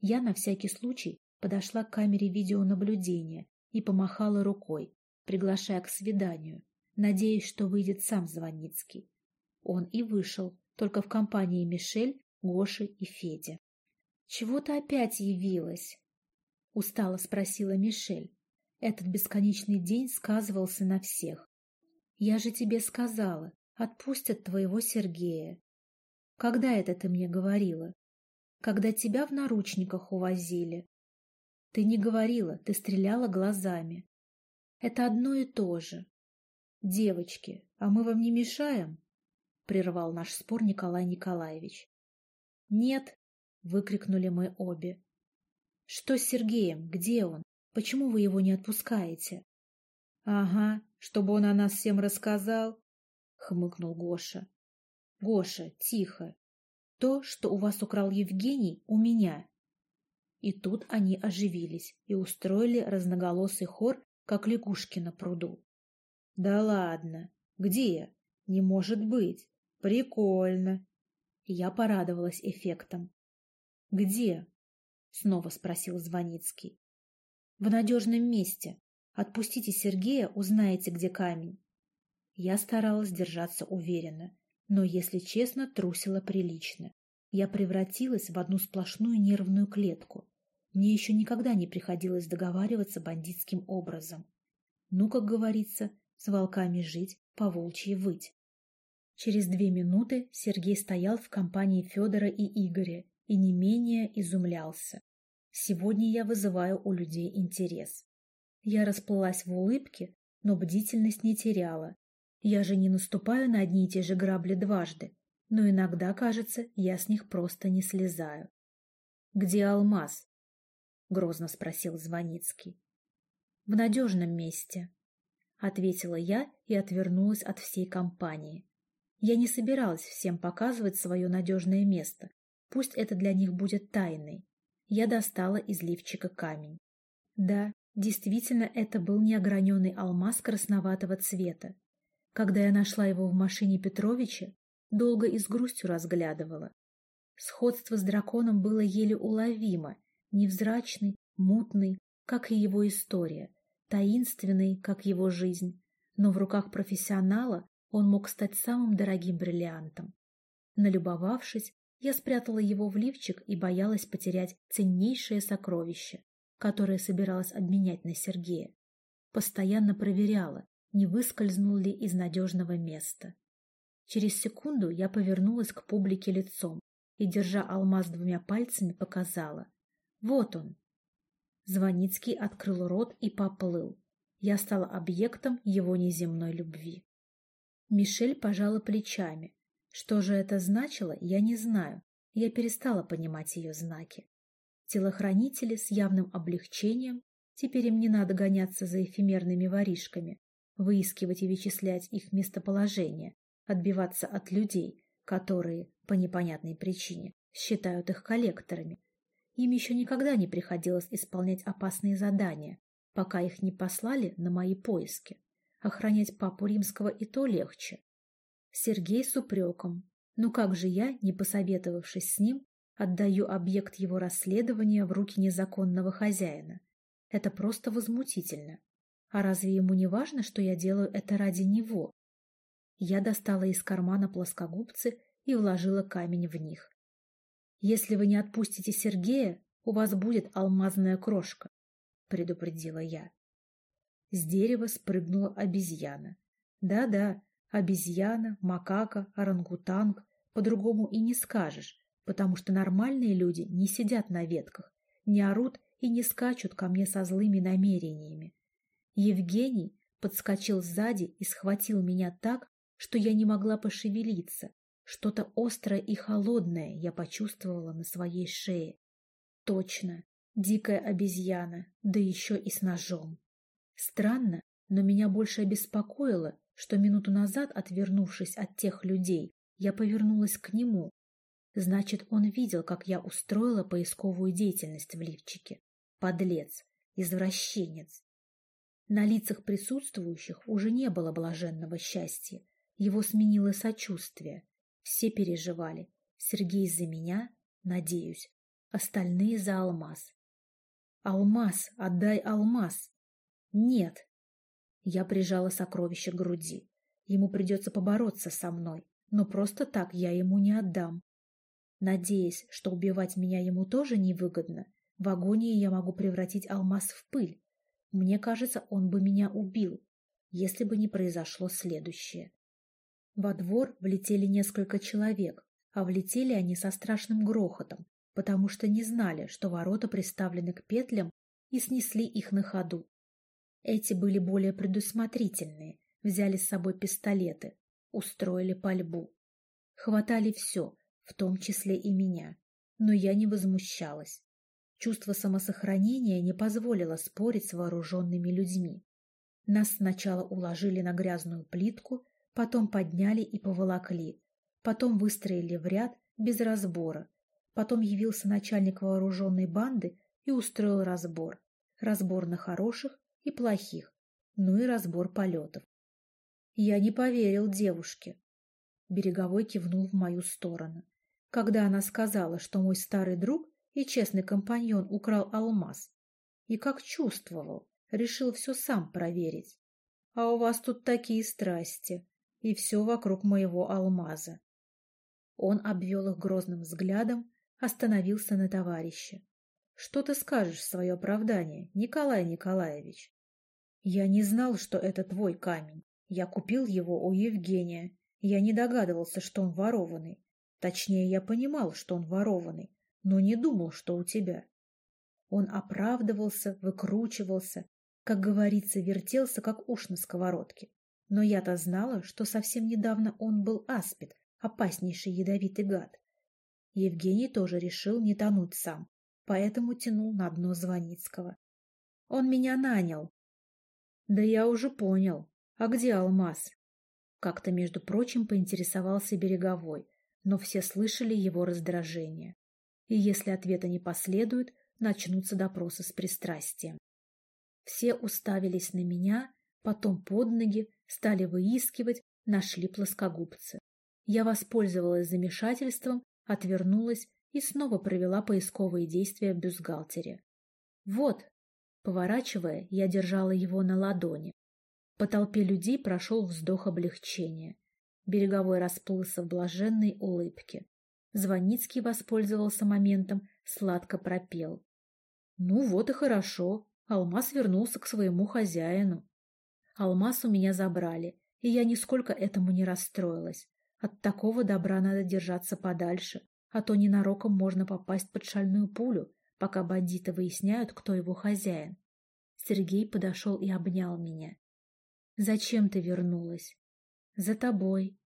Я на всякий случай подошла к камере видеонаблюдения и помахала рукой, приглашая к свиданию, надеясь, что выйдет сам Звоницкий. Он и вышел, только в компании Мишель, Гоши и Феди. «Чего ты опять явилась?» — устало спросила Мишель. Этот бесконечный день сказывался на всех. «Я же тебе сказала, отпустят твоего Сергея. Когда это ты мне говорила? Когда тебя в наручниках увозили. Ты не говорила, ты стреляла глазами. Это одно и то же. Девочки, а мы вам не мешаем? Прервал наш спор Николай Николаевич. Нет, выкрикнули мы обе. Что с Сергеем? Где он? Почему вы его не отпускаете? Ага, чтобы он о нас всем рассказал, хмыкнул Гоша. Гоша, тихо. То, что у вас украл Евгений, у меня. И тут они оживились и устроили разноголосый хор как лягушки на пруду. — Да ладно! Где? Не может быть! Прикольно! Я порадовалась эффектом. — Где? — снова спросил Звоницкий. — В надежном месте. Отпустите Сергея, узнаете, где камень. Я старалась держаться уверенно, но, если честно, трусила прилично. Я превратилась в одну сплошную нервную клетку. Мне еще никогда не приходилось договариваться бандитским образом. Ну, как говорится, с волками жить, по волчьи выть. Через две минуты Сергей стоял в компании Федора и Игоря и не менее изумлялся. Сегодня я вызываю у людей интерес. Я расплылась в улыбке, но бдительность не теряла. Я же не наступаю на одни и те же грабли дважды, но иногда, кажется, я с них просто не слезаю. «Где алмаз?» — грозно спросил Звоницкий. «В надежном месте», — ответила я и отвернулась от всей компании. Я не собиралась всем показывать свое надежное место, пусть это для них будет тайной. Я достала из лифчика камень. Да, действительно, это был неограненный алмаз красноватого цвета. Когда я нашла его в машине Петровича, долго и с грустью разглядывала. Сходство с драконом было еле уловимо, невзрачный, мутный, как и его история, таинственный, как его жизнь, но в руках профессионала он мог стать самым дорогим бриллиантом. Налюбовавшись, я спрятала его в лифчик и боялась потерять ценнейшее сокровище, которое собиралась обменять на Сергея. Постоянно проверяла, не выскользнул ли из надежного места. Через секунду я повернулась к публике лицом и, держа алмаз двумя пальцами, показала. Вот он. Звоницкий открыл рот и поплыл. Я стала объектом его неземной любви. Мишель пожала плечами. Что же это значило, я не знаю. Я перестала понимать ее знаки. Телохранители с явным облегчением, теперь им не надо гоняться за эфемерными воришками, выискивать и вычислять их местоположение, отбиваться от людей, которые, по непонятной причине, считают их коллекторами, им еще никогда не приходилось исполнять опасные задания, пока их не послали на мои поиски. Охранять папу римского и то легче. Сергей с упреком. Ну как же я, не посоветовавшись с ним, отдаю объект его расследования в руки незаконного хозяина? Это просто возмутительно. А разве ему не важно, что я делаю это ради него? Я достала из кармана плоскогубцы и вложила камень в них. «Если вы не отпустите Сергея, у вас будет алмазная крошка», — предупредила я. С дерева спрыгнула обезьяна. Да-да, обезьяна, макака, орангутанг, по-другому и не скажешь, потому что нормальные люди не сидят на ветках, не орут и не скачут ко мне со злыми намерениями. Евгений подскочил сзади и схватил меня так, что я не могла пошевелиться, Что-то острое и холодное я почувствовала на своей шее. Точно, дикая обезьяна, да еще и с ножом. Странно, но меня больше обеспокоило, что минуту назад, отвернувшись от тех людей, я повернулась к нему. Значит, он видел, как я устроила поисковую деятельность в лифчике. Подлец, извращенец. На лицах присутствующих уже не было блаженного счастья. Его сменило сочувствие. Все переживали. Сергей за меня, надеюсь. Остальные за алмаз. Алмаз, отдай алмаз. Нет. Я прижала сокровище к груди. Ему придется побороться со мной, но просто так я ему не отдам. Надеясь, что убивать меня ему тоже невыгодно, в агонии я могу превратить алмаз в пыль. Мне кажется, он бы меня убил, если бы не произошло следующее. Во двор влетели несколько человек, а влетели они со страшным грохотом, потому что не знали, что ворота приставлены к петлям и снесли их на ходу. Эти были более предусмотрительные, взяли с собой пистолеты, устроили пальбу. Хватали все, в том числе и меня, но я не возмущалась. Чувство самосохранения не позволило спорить с вооруженными людьми. Нас сначала уложили на грязную плитку, потом подняли и поволокли, потом выстроили в ряд без разбора, потом явился начальник вооруженной банды и устроил разбор. Разбор на хороших и плохих, ну и разбор полетов. Я не поверил девушке. Береговой кивнул в мою сторону. Когда она сказала, что мой старый друг и честный компаньон украл алмаз. И как чувствовал, решил все сам проверить. А у вас тут такие страсти, и все вокруг моего алмаза. Он обвел их грозным взглядом, остановился на товарище. Что ты скажешь в свое оправдание, Николай Николаевич? Я не знал, что это твой камень. Я купил его у Евгения. Я не догадывался, что он ворованный. Точнее, я понимал, что он ворованный, но не думал, что у тебя. Он оправдывался, выкручивался, как говорится, вертелся, как уж на сковородке. Но я-то знала, что совсем недавно он был аспид, опаснейший ядовитый гад. Евгений тоже решил не тонуть сам, поэтому тянул на дно Звоницкого. Он меня нанял. Да я уже понял. А где алмаз? Как-то, между прочим, поинтересовался Береговой, но все слышали его раздражение и если ответа не последует, начнутся допросы с пристрастием. Все уставились на меня, потом под ноги, стали выискивать, нашли плоскогубцы. Я воспользовалась замешательством, отвернулась и снова провела поисковые действия в бюстгальтере. Вот, поворачивая, я держала его на ладони. По толпе людей прошел вздох облегчения. Береговой расплылся в блаженной улыбке. Звоницкий воспользовался моментом, сладко пропел. Ну вот и хорошо. Алмаз вернулся к своему хозяину. Алмаз у меня забрали, и я нисколько этому не расстроилась. От такого добра надо держаться подальше, а то ненароком можно попасть под шальную пулю, пока бандиты выясняют, кто его хозяин. Сергей подошел и обнял меня. «Зачем ты вернулась?» «За тобой»,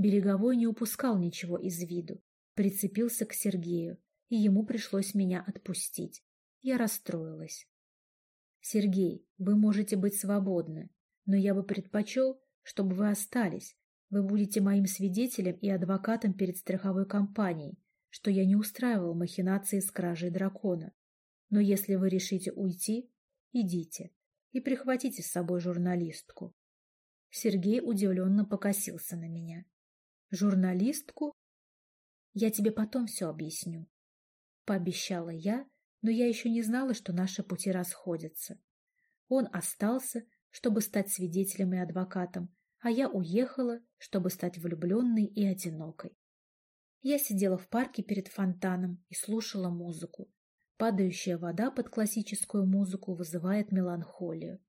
Береговой не упускал ничего из виду, прицепился к Сергею, и ему пришлось меня отпустить. Я расстроилась. «Сергей, вы можете быть свободны, но я бы предпочел, чтобы вы остались. Вы будете моим свидетелем и адвокатом перед страховой компанией, что я не устраивал махинации с кражей дракона. Но если вы решите уйти, идите и прихватите с собой журналистку». Сергей удивленно покосился на меня. Журналистку? Я тебе потом все объясню. Пообещала я, но я еще не знала, что наши пути расходятся. Он остался, чтобы стать свидетелем и адвокатом, а я уехала, чтобы стать влюбленной и одинокой. Я сидела в парке перед фонтаном и слушала музыку. Падающая вода под классическую музыку вызывает меланхолию.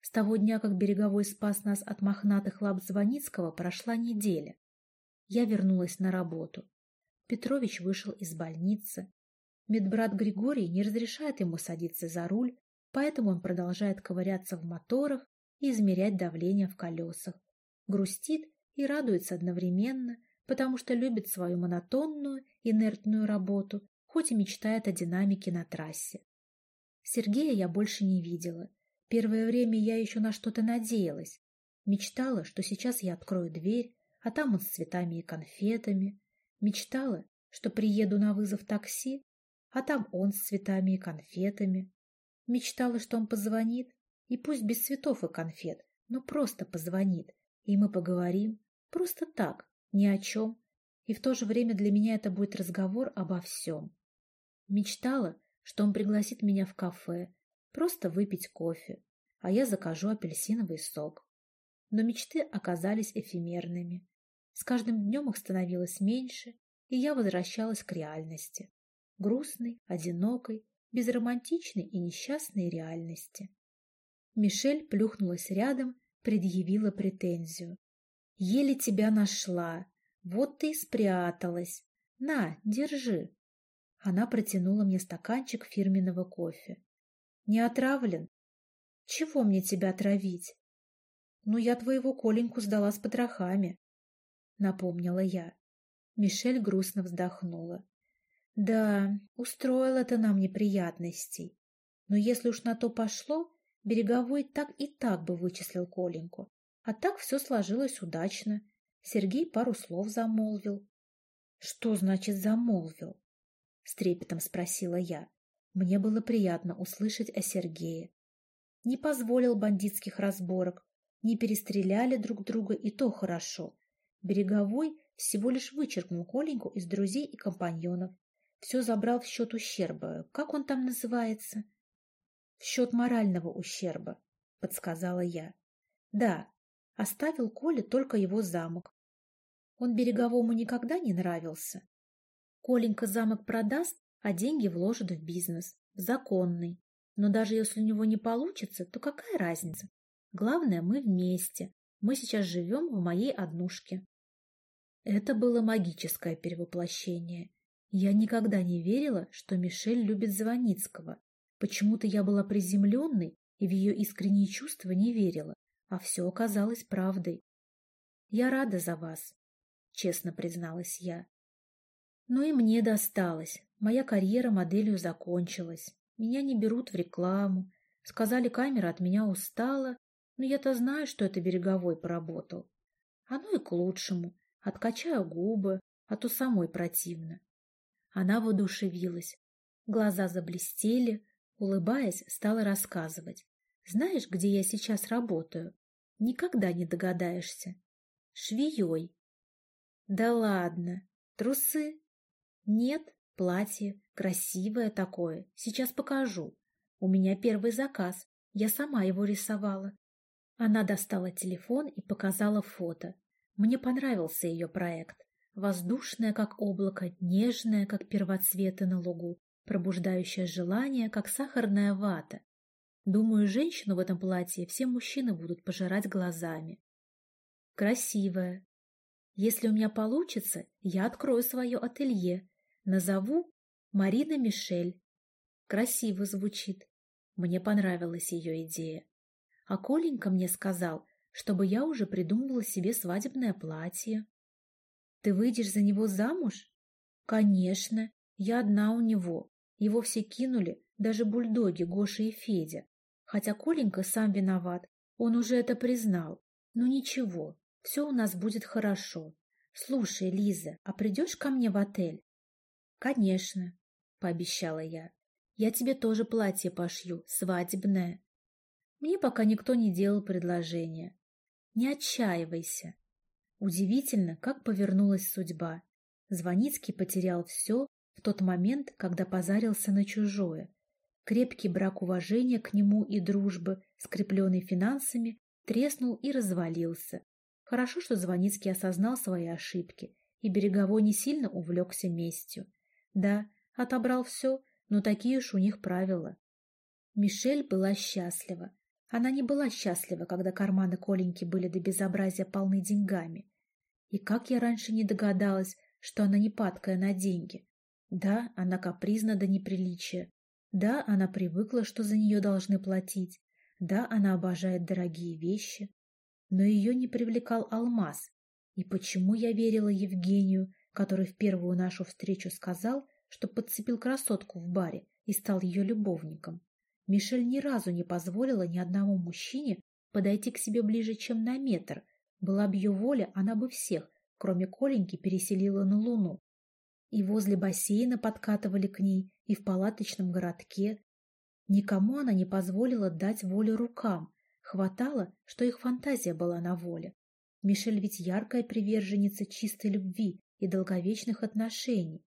С того дня, как Береговой спас нас от мохнатых лап Звоницкого, прошла неделя. Я вернулась на работу. Петрович вышел из больницы. Медбрат Григорий не разрешает ему садиться за руль, поэтому он продолжает ковыряться в моторах и измерять давление в колесах. Грустит и радуется одновременно, потому что любит свою монотонную, инертную работу, хоть и мечтает о динамике на трассе. Сергея я больше не видела. Первое время я еще на что-то надеялась. Мечтала, что сейчас я открою дверь, а там он с цветами и конфетами. Мечтала, что приеду на вызов такси, а там он с цветами и конфетами. Мечтала, что он позвонит, и пусть без цветов и конфет, но просто позвонит, и мы поговорим, просто так, ни о чем, и в то же время для меня это будет разговор обо всем. Мечтала, что он пригласит меня в кафе, просто выпить кофе, а я закажу апельсиновый сок. Но мечты оказались эфемерными. С каждым днем их становилось меньше, и я возвращалась к реальности. Грустной, одинокой, безромантичной и несчастной реальности. Мишель плюхнулась рядом, предъявила претензию. «Еле тебя нашла. Вот ты и спряталась. На, держи». Она протянула мне стаканчик фирменного кофе. «Не отравлен?» «Чего мне тебя травить?» «Ну, я твоего Коленьку сдала с потрохами», — напомнила я. Мишель грустно вздохнула. «Да, устроил это нам неприятностей. Но если уж на то пошло, Береговой так и так бы вычислил Коленьку. А так все сложилось удачно. Сергей пару слов замолвил. — Что значит замолвил? — с трепетом спросила я. Мне было приятно услышать о Сергее. Не позволил бандитских разборок, не перестреляли друг друга, и то хорошо. Береговой всего лишь вычеркнул Коленьку из друзей и компаньонов. Все забрал в счет ущерба. Как он там называется? — в счет морального ущерба, — подсказала я. Да, оставил Коле только его замок. Он Береговому никогда не нравился. Коленька замок продаст, а деньги вложит в бизнес, законный. Но даже если у него не получится, то какая разница? Главное, мы вместе. Мы сейчас живем в моей однушке. Это было магическое перевоплощение. Я никогда не верила, что Мишель любит Звоницкого. Почему-то я была приземленной и в ее искренние чувства не верила, а все оказалось правдой. «Я рада за вас», — честно призналась я. Но и мне досталось. Моя карьера моделью закончилась. Меня не берут в рекламу. Сказали, камера от меня устала, но я-то знаю, что это береговой поработал. Оно и к лучшему. Откачаю губы, а то самой противно. Она воодушевилась. Глаза заблестели, Улыбаясь, стала рассказывать. «Знаешь, где я сейчас работаю? Никогда не догадаешься. Швеей». «Да ладно. Трусы?» «Нет, платье. Красивое такое. Сейчас покажу. У меня первый заказ. Я сама его рисовала». Она достала телефон и показала фото. Мне понравился ее проект. Воздушная, как облако, нежная, как первоцветы на лугу, пробуждающая желание, как сахарная вата. Думаю, женщину в этом платье все мужчины будут пожирать глазами. Красивая. Если у меня получится, я открою свое ателье. Назову Марина Мишель. Красиво звучит. Мне понравилась ее идея. А Коленька мне сказал, чтобы я уже придумывала себе свадебное платье. Ты выйдешь за него замуж? Конечно, я одна у него. Его все кинули, даже бульдоги Гоша и Федя. Хотя Коленька сам виноват, он уже это признал. Ну ничего, все у нас будет хорошо. Слушай, Лиза, а придешь ко мне в отель? Конечно, пообещала я. Я тебе тоже платье пошью, свадебное. Мне пока никто не делал предложения. Не отчаивайся. Удивительно, как повернулась судьба. Звоницкий потерял все, в тот момент, когда позарился на чужое. Крепкий брак уважения к нему и дружбы, скрепленный финансами, треснул и развалился. Хорошо, что Звоницкий осознал свои ошибки, и Береговой не сильно увлекся местью. Да, отобрал все, но такие уж у них правила. Мишель была счастлива. Она не была счастлива, когда карманы Коленьки были до безобразия полны деньгами. И как я раньше не догадалась, что она не падкая на деньги. Да, она капризна до неприличия. Да, она привыкла, что за нее должны платить. Да, она обожает дорогие вещи. Но ее не привлекал алмаз. И почему я верила Евгению, который в первую нашу встречу сказал, что подцепил красотку в баре и стал ее любовником? Мишель ни разу не позволила ни одному мужчине подойти к себе ближе, чем на метр. Была бы ее воля, она бы всех, кроме Коленьки, переселила на Луну. И возле бассейна подкатывали к ней, и в палаточном городке. Никому она не позволила дать волю рукам. Хватало, что их фантазия была на воле. Мишель ведь яркая приверженница чистой любви и долговечных отношений.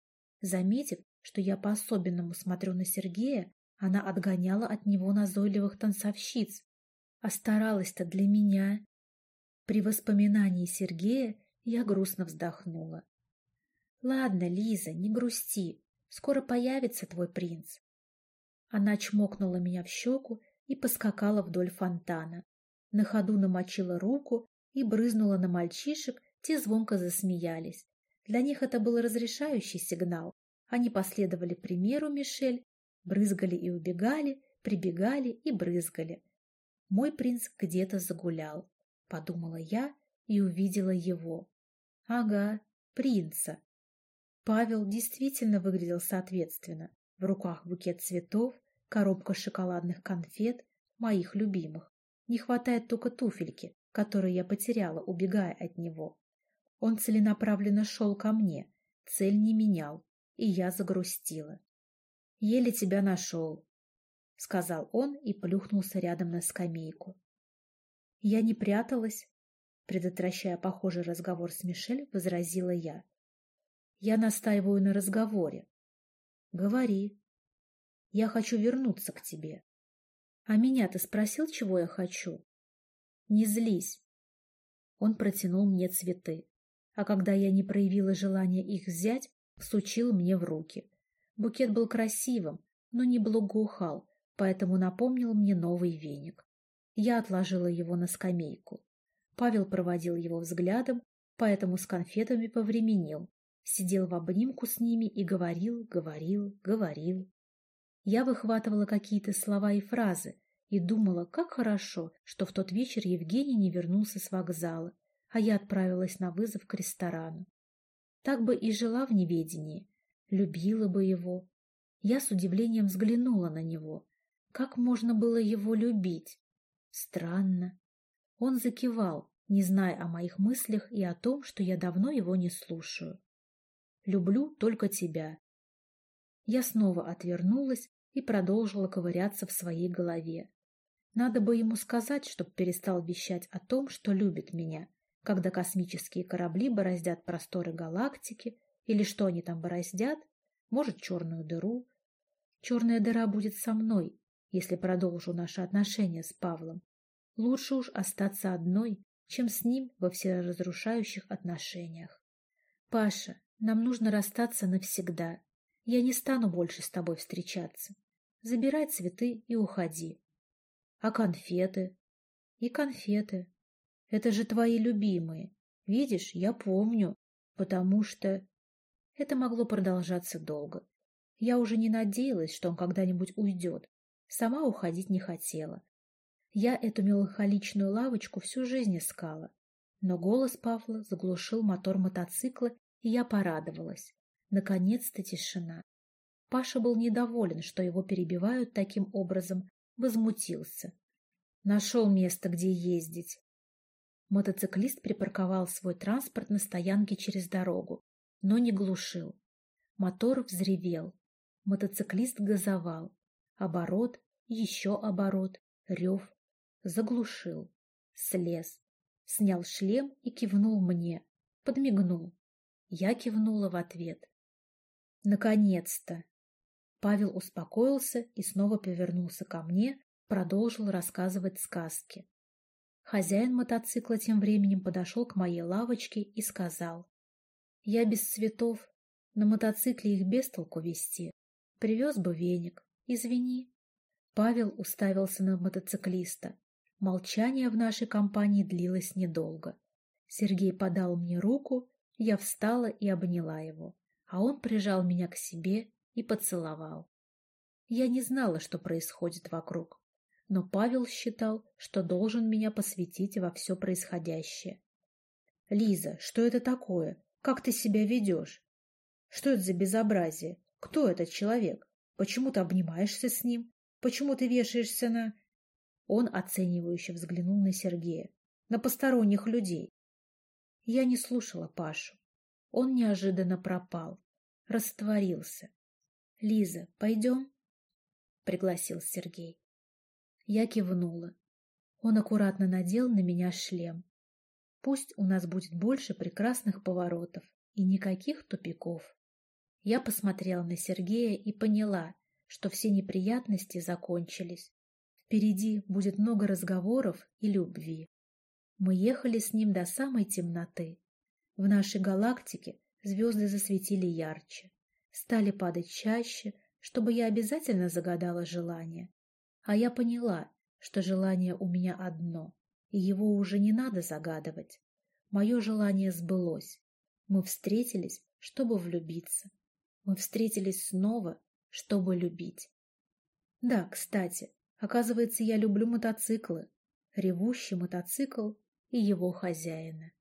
Заметив, что я по-особенному смотрю на Сергея, она отгоняла от него назойливых танцовщиц. А старалась-то для меня. При воспоминании Сергея я грустно вздохнула. «Ладно, Лиза, не грусти. Скоро появится твой принц». Она чмокнула меня в щеку и поскакала вдоль фонтана. На ходу намочила руку и брызнула на мальчишек, те звонко засмеялись. Для них это был разрешающий сигнал. Они последовали примеру Мишель, брызгали и убегали, прибегали и брызгали. Мой принц где-то загулял, подумала я и увидела его. Ага, принца. Павел действительно выглядел соответственно. В руках букет цветов, коробка шоколадных конфет, моих любимых. Не хватает только туфельки, которую я потеряла, убегая от него. Он целенаправленно шел ко мне, цель не менял, и я загрустила. «Еле тебя нашел», — сказал он и плюхнулся рядом на скамейку. Я не пряталась, предотвращая похожий разговор с Мишель, возразила я. Я настаиваю на разговоре. Говори. Я хочу вернуться к тебе. А меня ты спросил, чего я хочу? Не злись. Он протянул мне цветы, а когда я не проявила желания их взять, всучил мне в руки. Букет был красивым, но не благоухал, поэтому напомнил мне новый веник. Я отложила его на скамейку. Павел проводил его взглядом, поэтому с конфетами повременил. Сидел в обнимку с ними и говорил, говорил, говорил. Я выхватывала какие-то слова и фразы и думала, как хорошо, что в тот вечер Евгений не вернулся с вокзала, а я отправилась на вызов к ресторану. Так бы и жила в неведении, любила бы его. Я с удивлением взглянула на него. Как можно было его любить? Странно. Он закивал, не зная о моих мыслях и о том, что я давно его не слушаю. Люблю только тебя. Я снова отвернулась и продолжила ковыряться в своей голове. Надо бы ему сказать, чтоб перестал вещать о том, что любит меня, когда космические корабли бороздят просторы галактики, или что они там бороздят, может, черную дыру. Черная дыра будет со мной, если продолжу наши отношения с Павлом. Лучше уж остаться одной, чем с ним во всеразрушающих отношениях. Паша, нам нужно расстаться навсегда. Я не стану больше с тобой встречаться. Забирай цветы и уходи. А конфеты? И конфеты. Это же твои любимые. Видишь, я помню, потому что... Это могло продолжаться долго. Я уже не надеялась, что он когда-нибудь уйдет. Сама уходить не хотела. Я эту меланхоличную лавочку всю жизнь искала. Но голос Павла заглушил мотор мотоцикла, и я порадовалась. Наконец-то тишина. Паша был недоволен, что его перебивают таким образом, возмутился. Нашел место, где ездить. Мотоциклист припарковал свой транспорт на стоянке через дорогу, но не глушил. Мотор взревел. Мотоциклист газовал. Оборот, еще оборот, рев. Заглушил. Слез. Снял шлем и кивнул мне. Подмигнул. Я кивнула в ответ. Наконец-то! Павел успокоился и снова повернулся ко мне, продолжил рассказывать сказки. Хозяин мотоцикла тем временем подошел к моей лавочке и сказал. «Я без цветов, на мотоцикле их без толку вести. Привез бы веник. Извини». Павел уставился на мотоциклиста. Молчание в нашей компании длилось недолго. Сергей подал мне руку, я встала и обняла его, а он прижал меня к себе и поцеловал. Я не знала, что происходит вокруг, но Павел считал, что должен меня посвятить во все происходящее. Лиза, что это такое? Как ты себя ведешь? Что это за безобразие? Кто этот человек? Почему ты обнимаешься с ним? Почему ты вешаешься на...» Он оценивающе взглянул на Сергея. «На посторонних людей». Я не слушала Пашу. Он неожиданно пропал. Растворился. «Лиза, пойдем?» — пригласил Сергей. Я кивнула. Он аккуратно надел на меня шлем. Пусть у нас будет больше прекрасных поворотов и никаких тупиков. Я посмотрела на Сергея и поняла, что все неприятности закончились. Впереди будет много разговоров и любви. Мы ехали с ним до самой темноты. В нашей галактике звезды засветили ярче, стали падать чаще, чтобы я обязательно загадала желание. А я поняла, что желание у меня одно, и его уже не надо загадывать. Мое желание сбылось. Мы встретились, чтобы влюбиться. Мы встретились снова, чтобы любить. Да, кстати, оказывается, я люблю мотоциклы. Ревущий мотоцикл и его хозяина.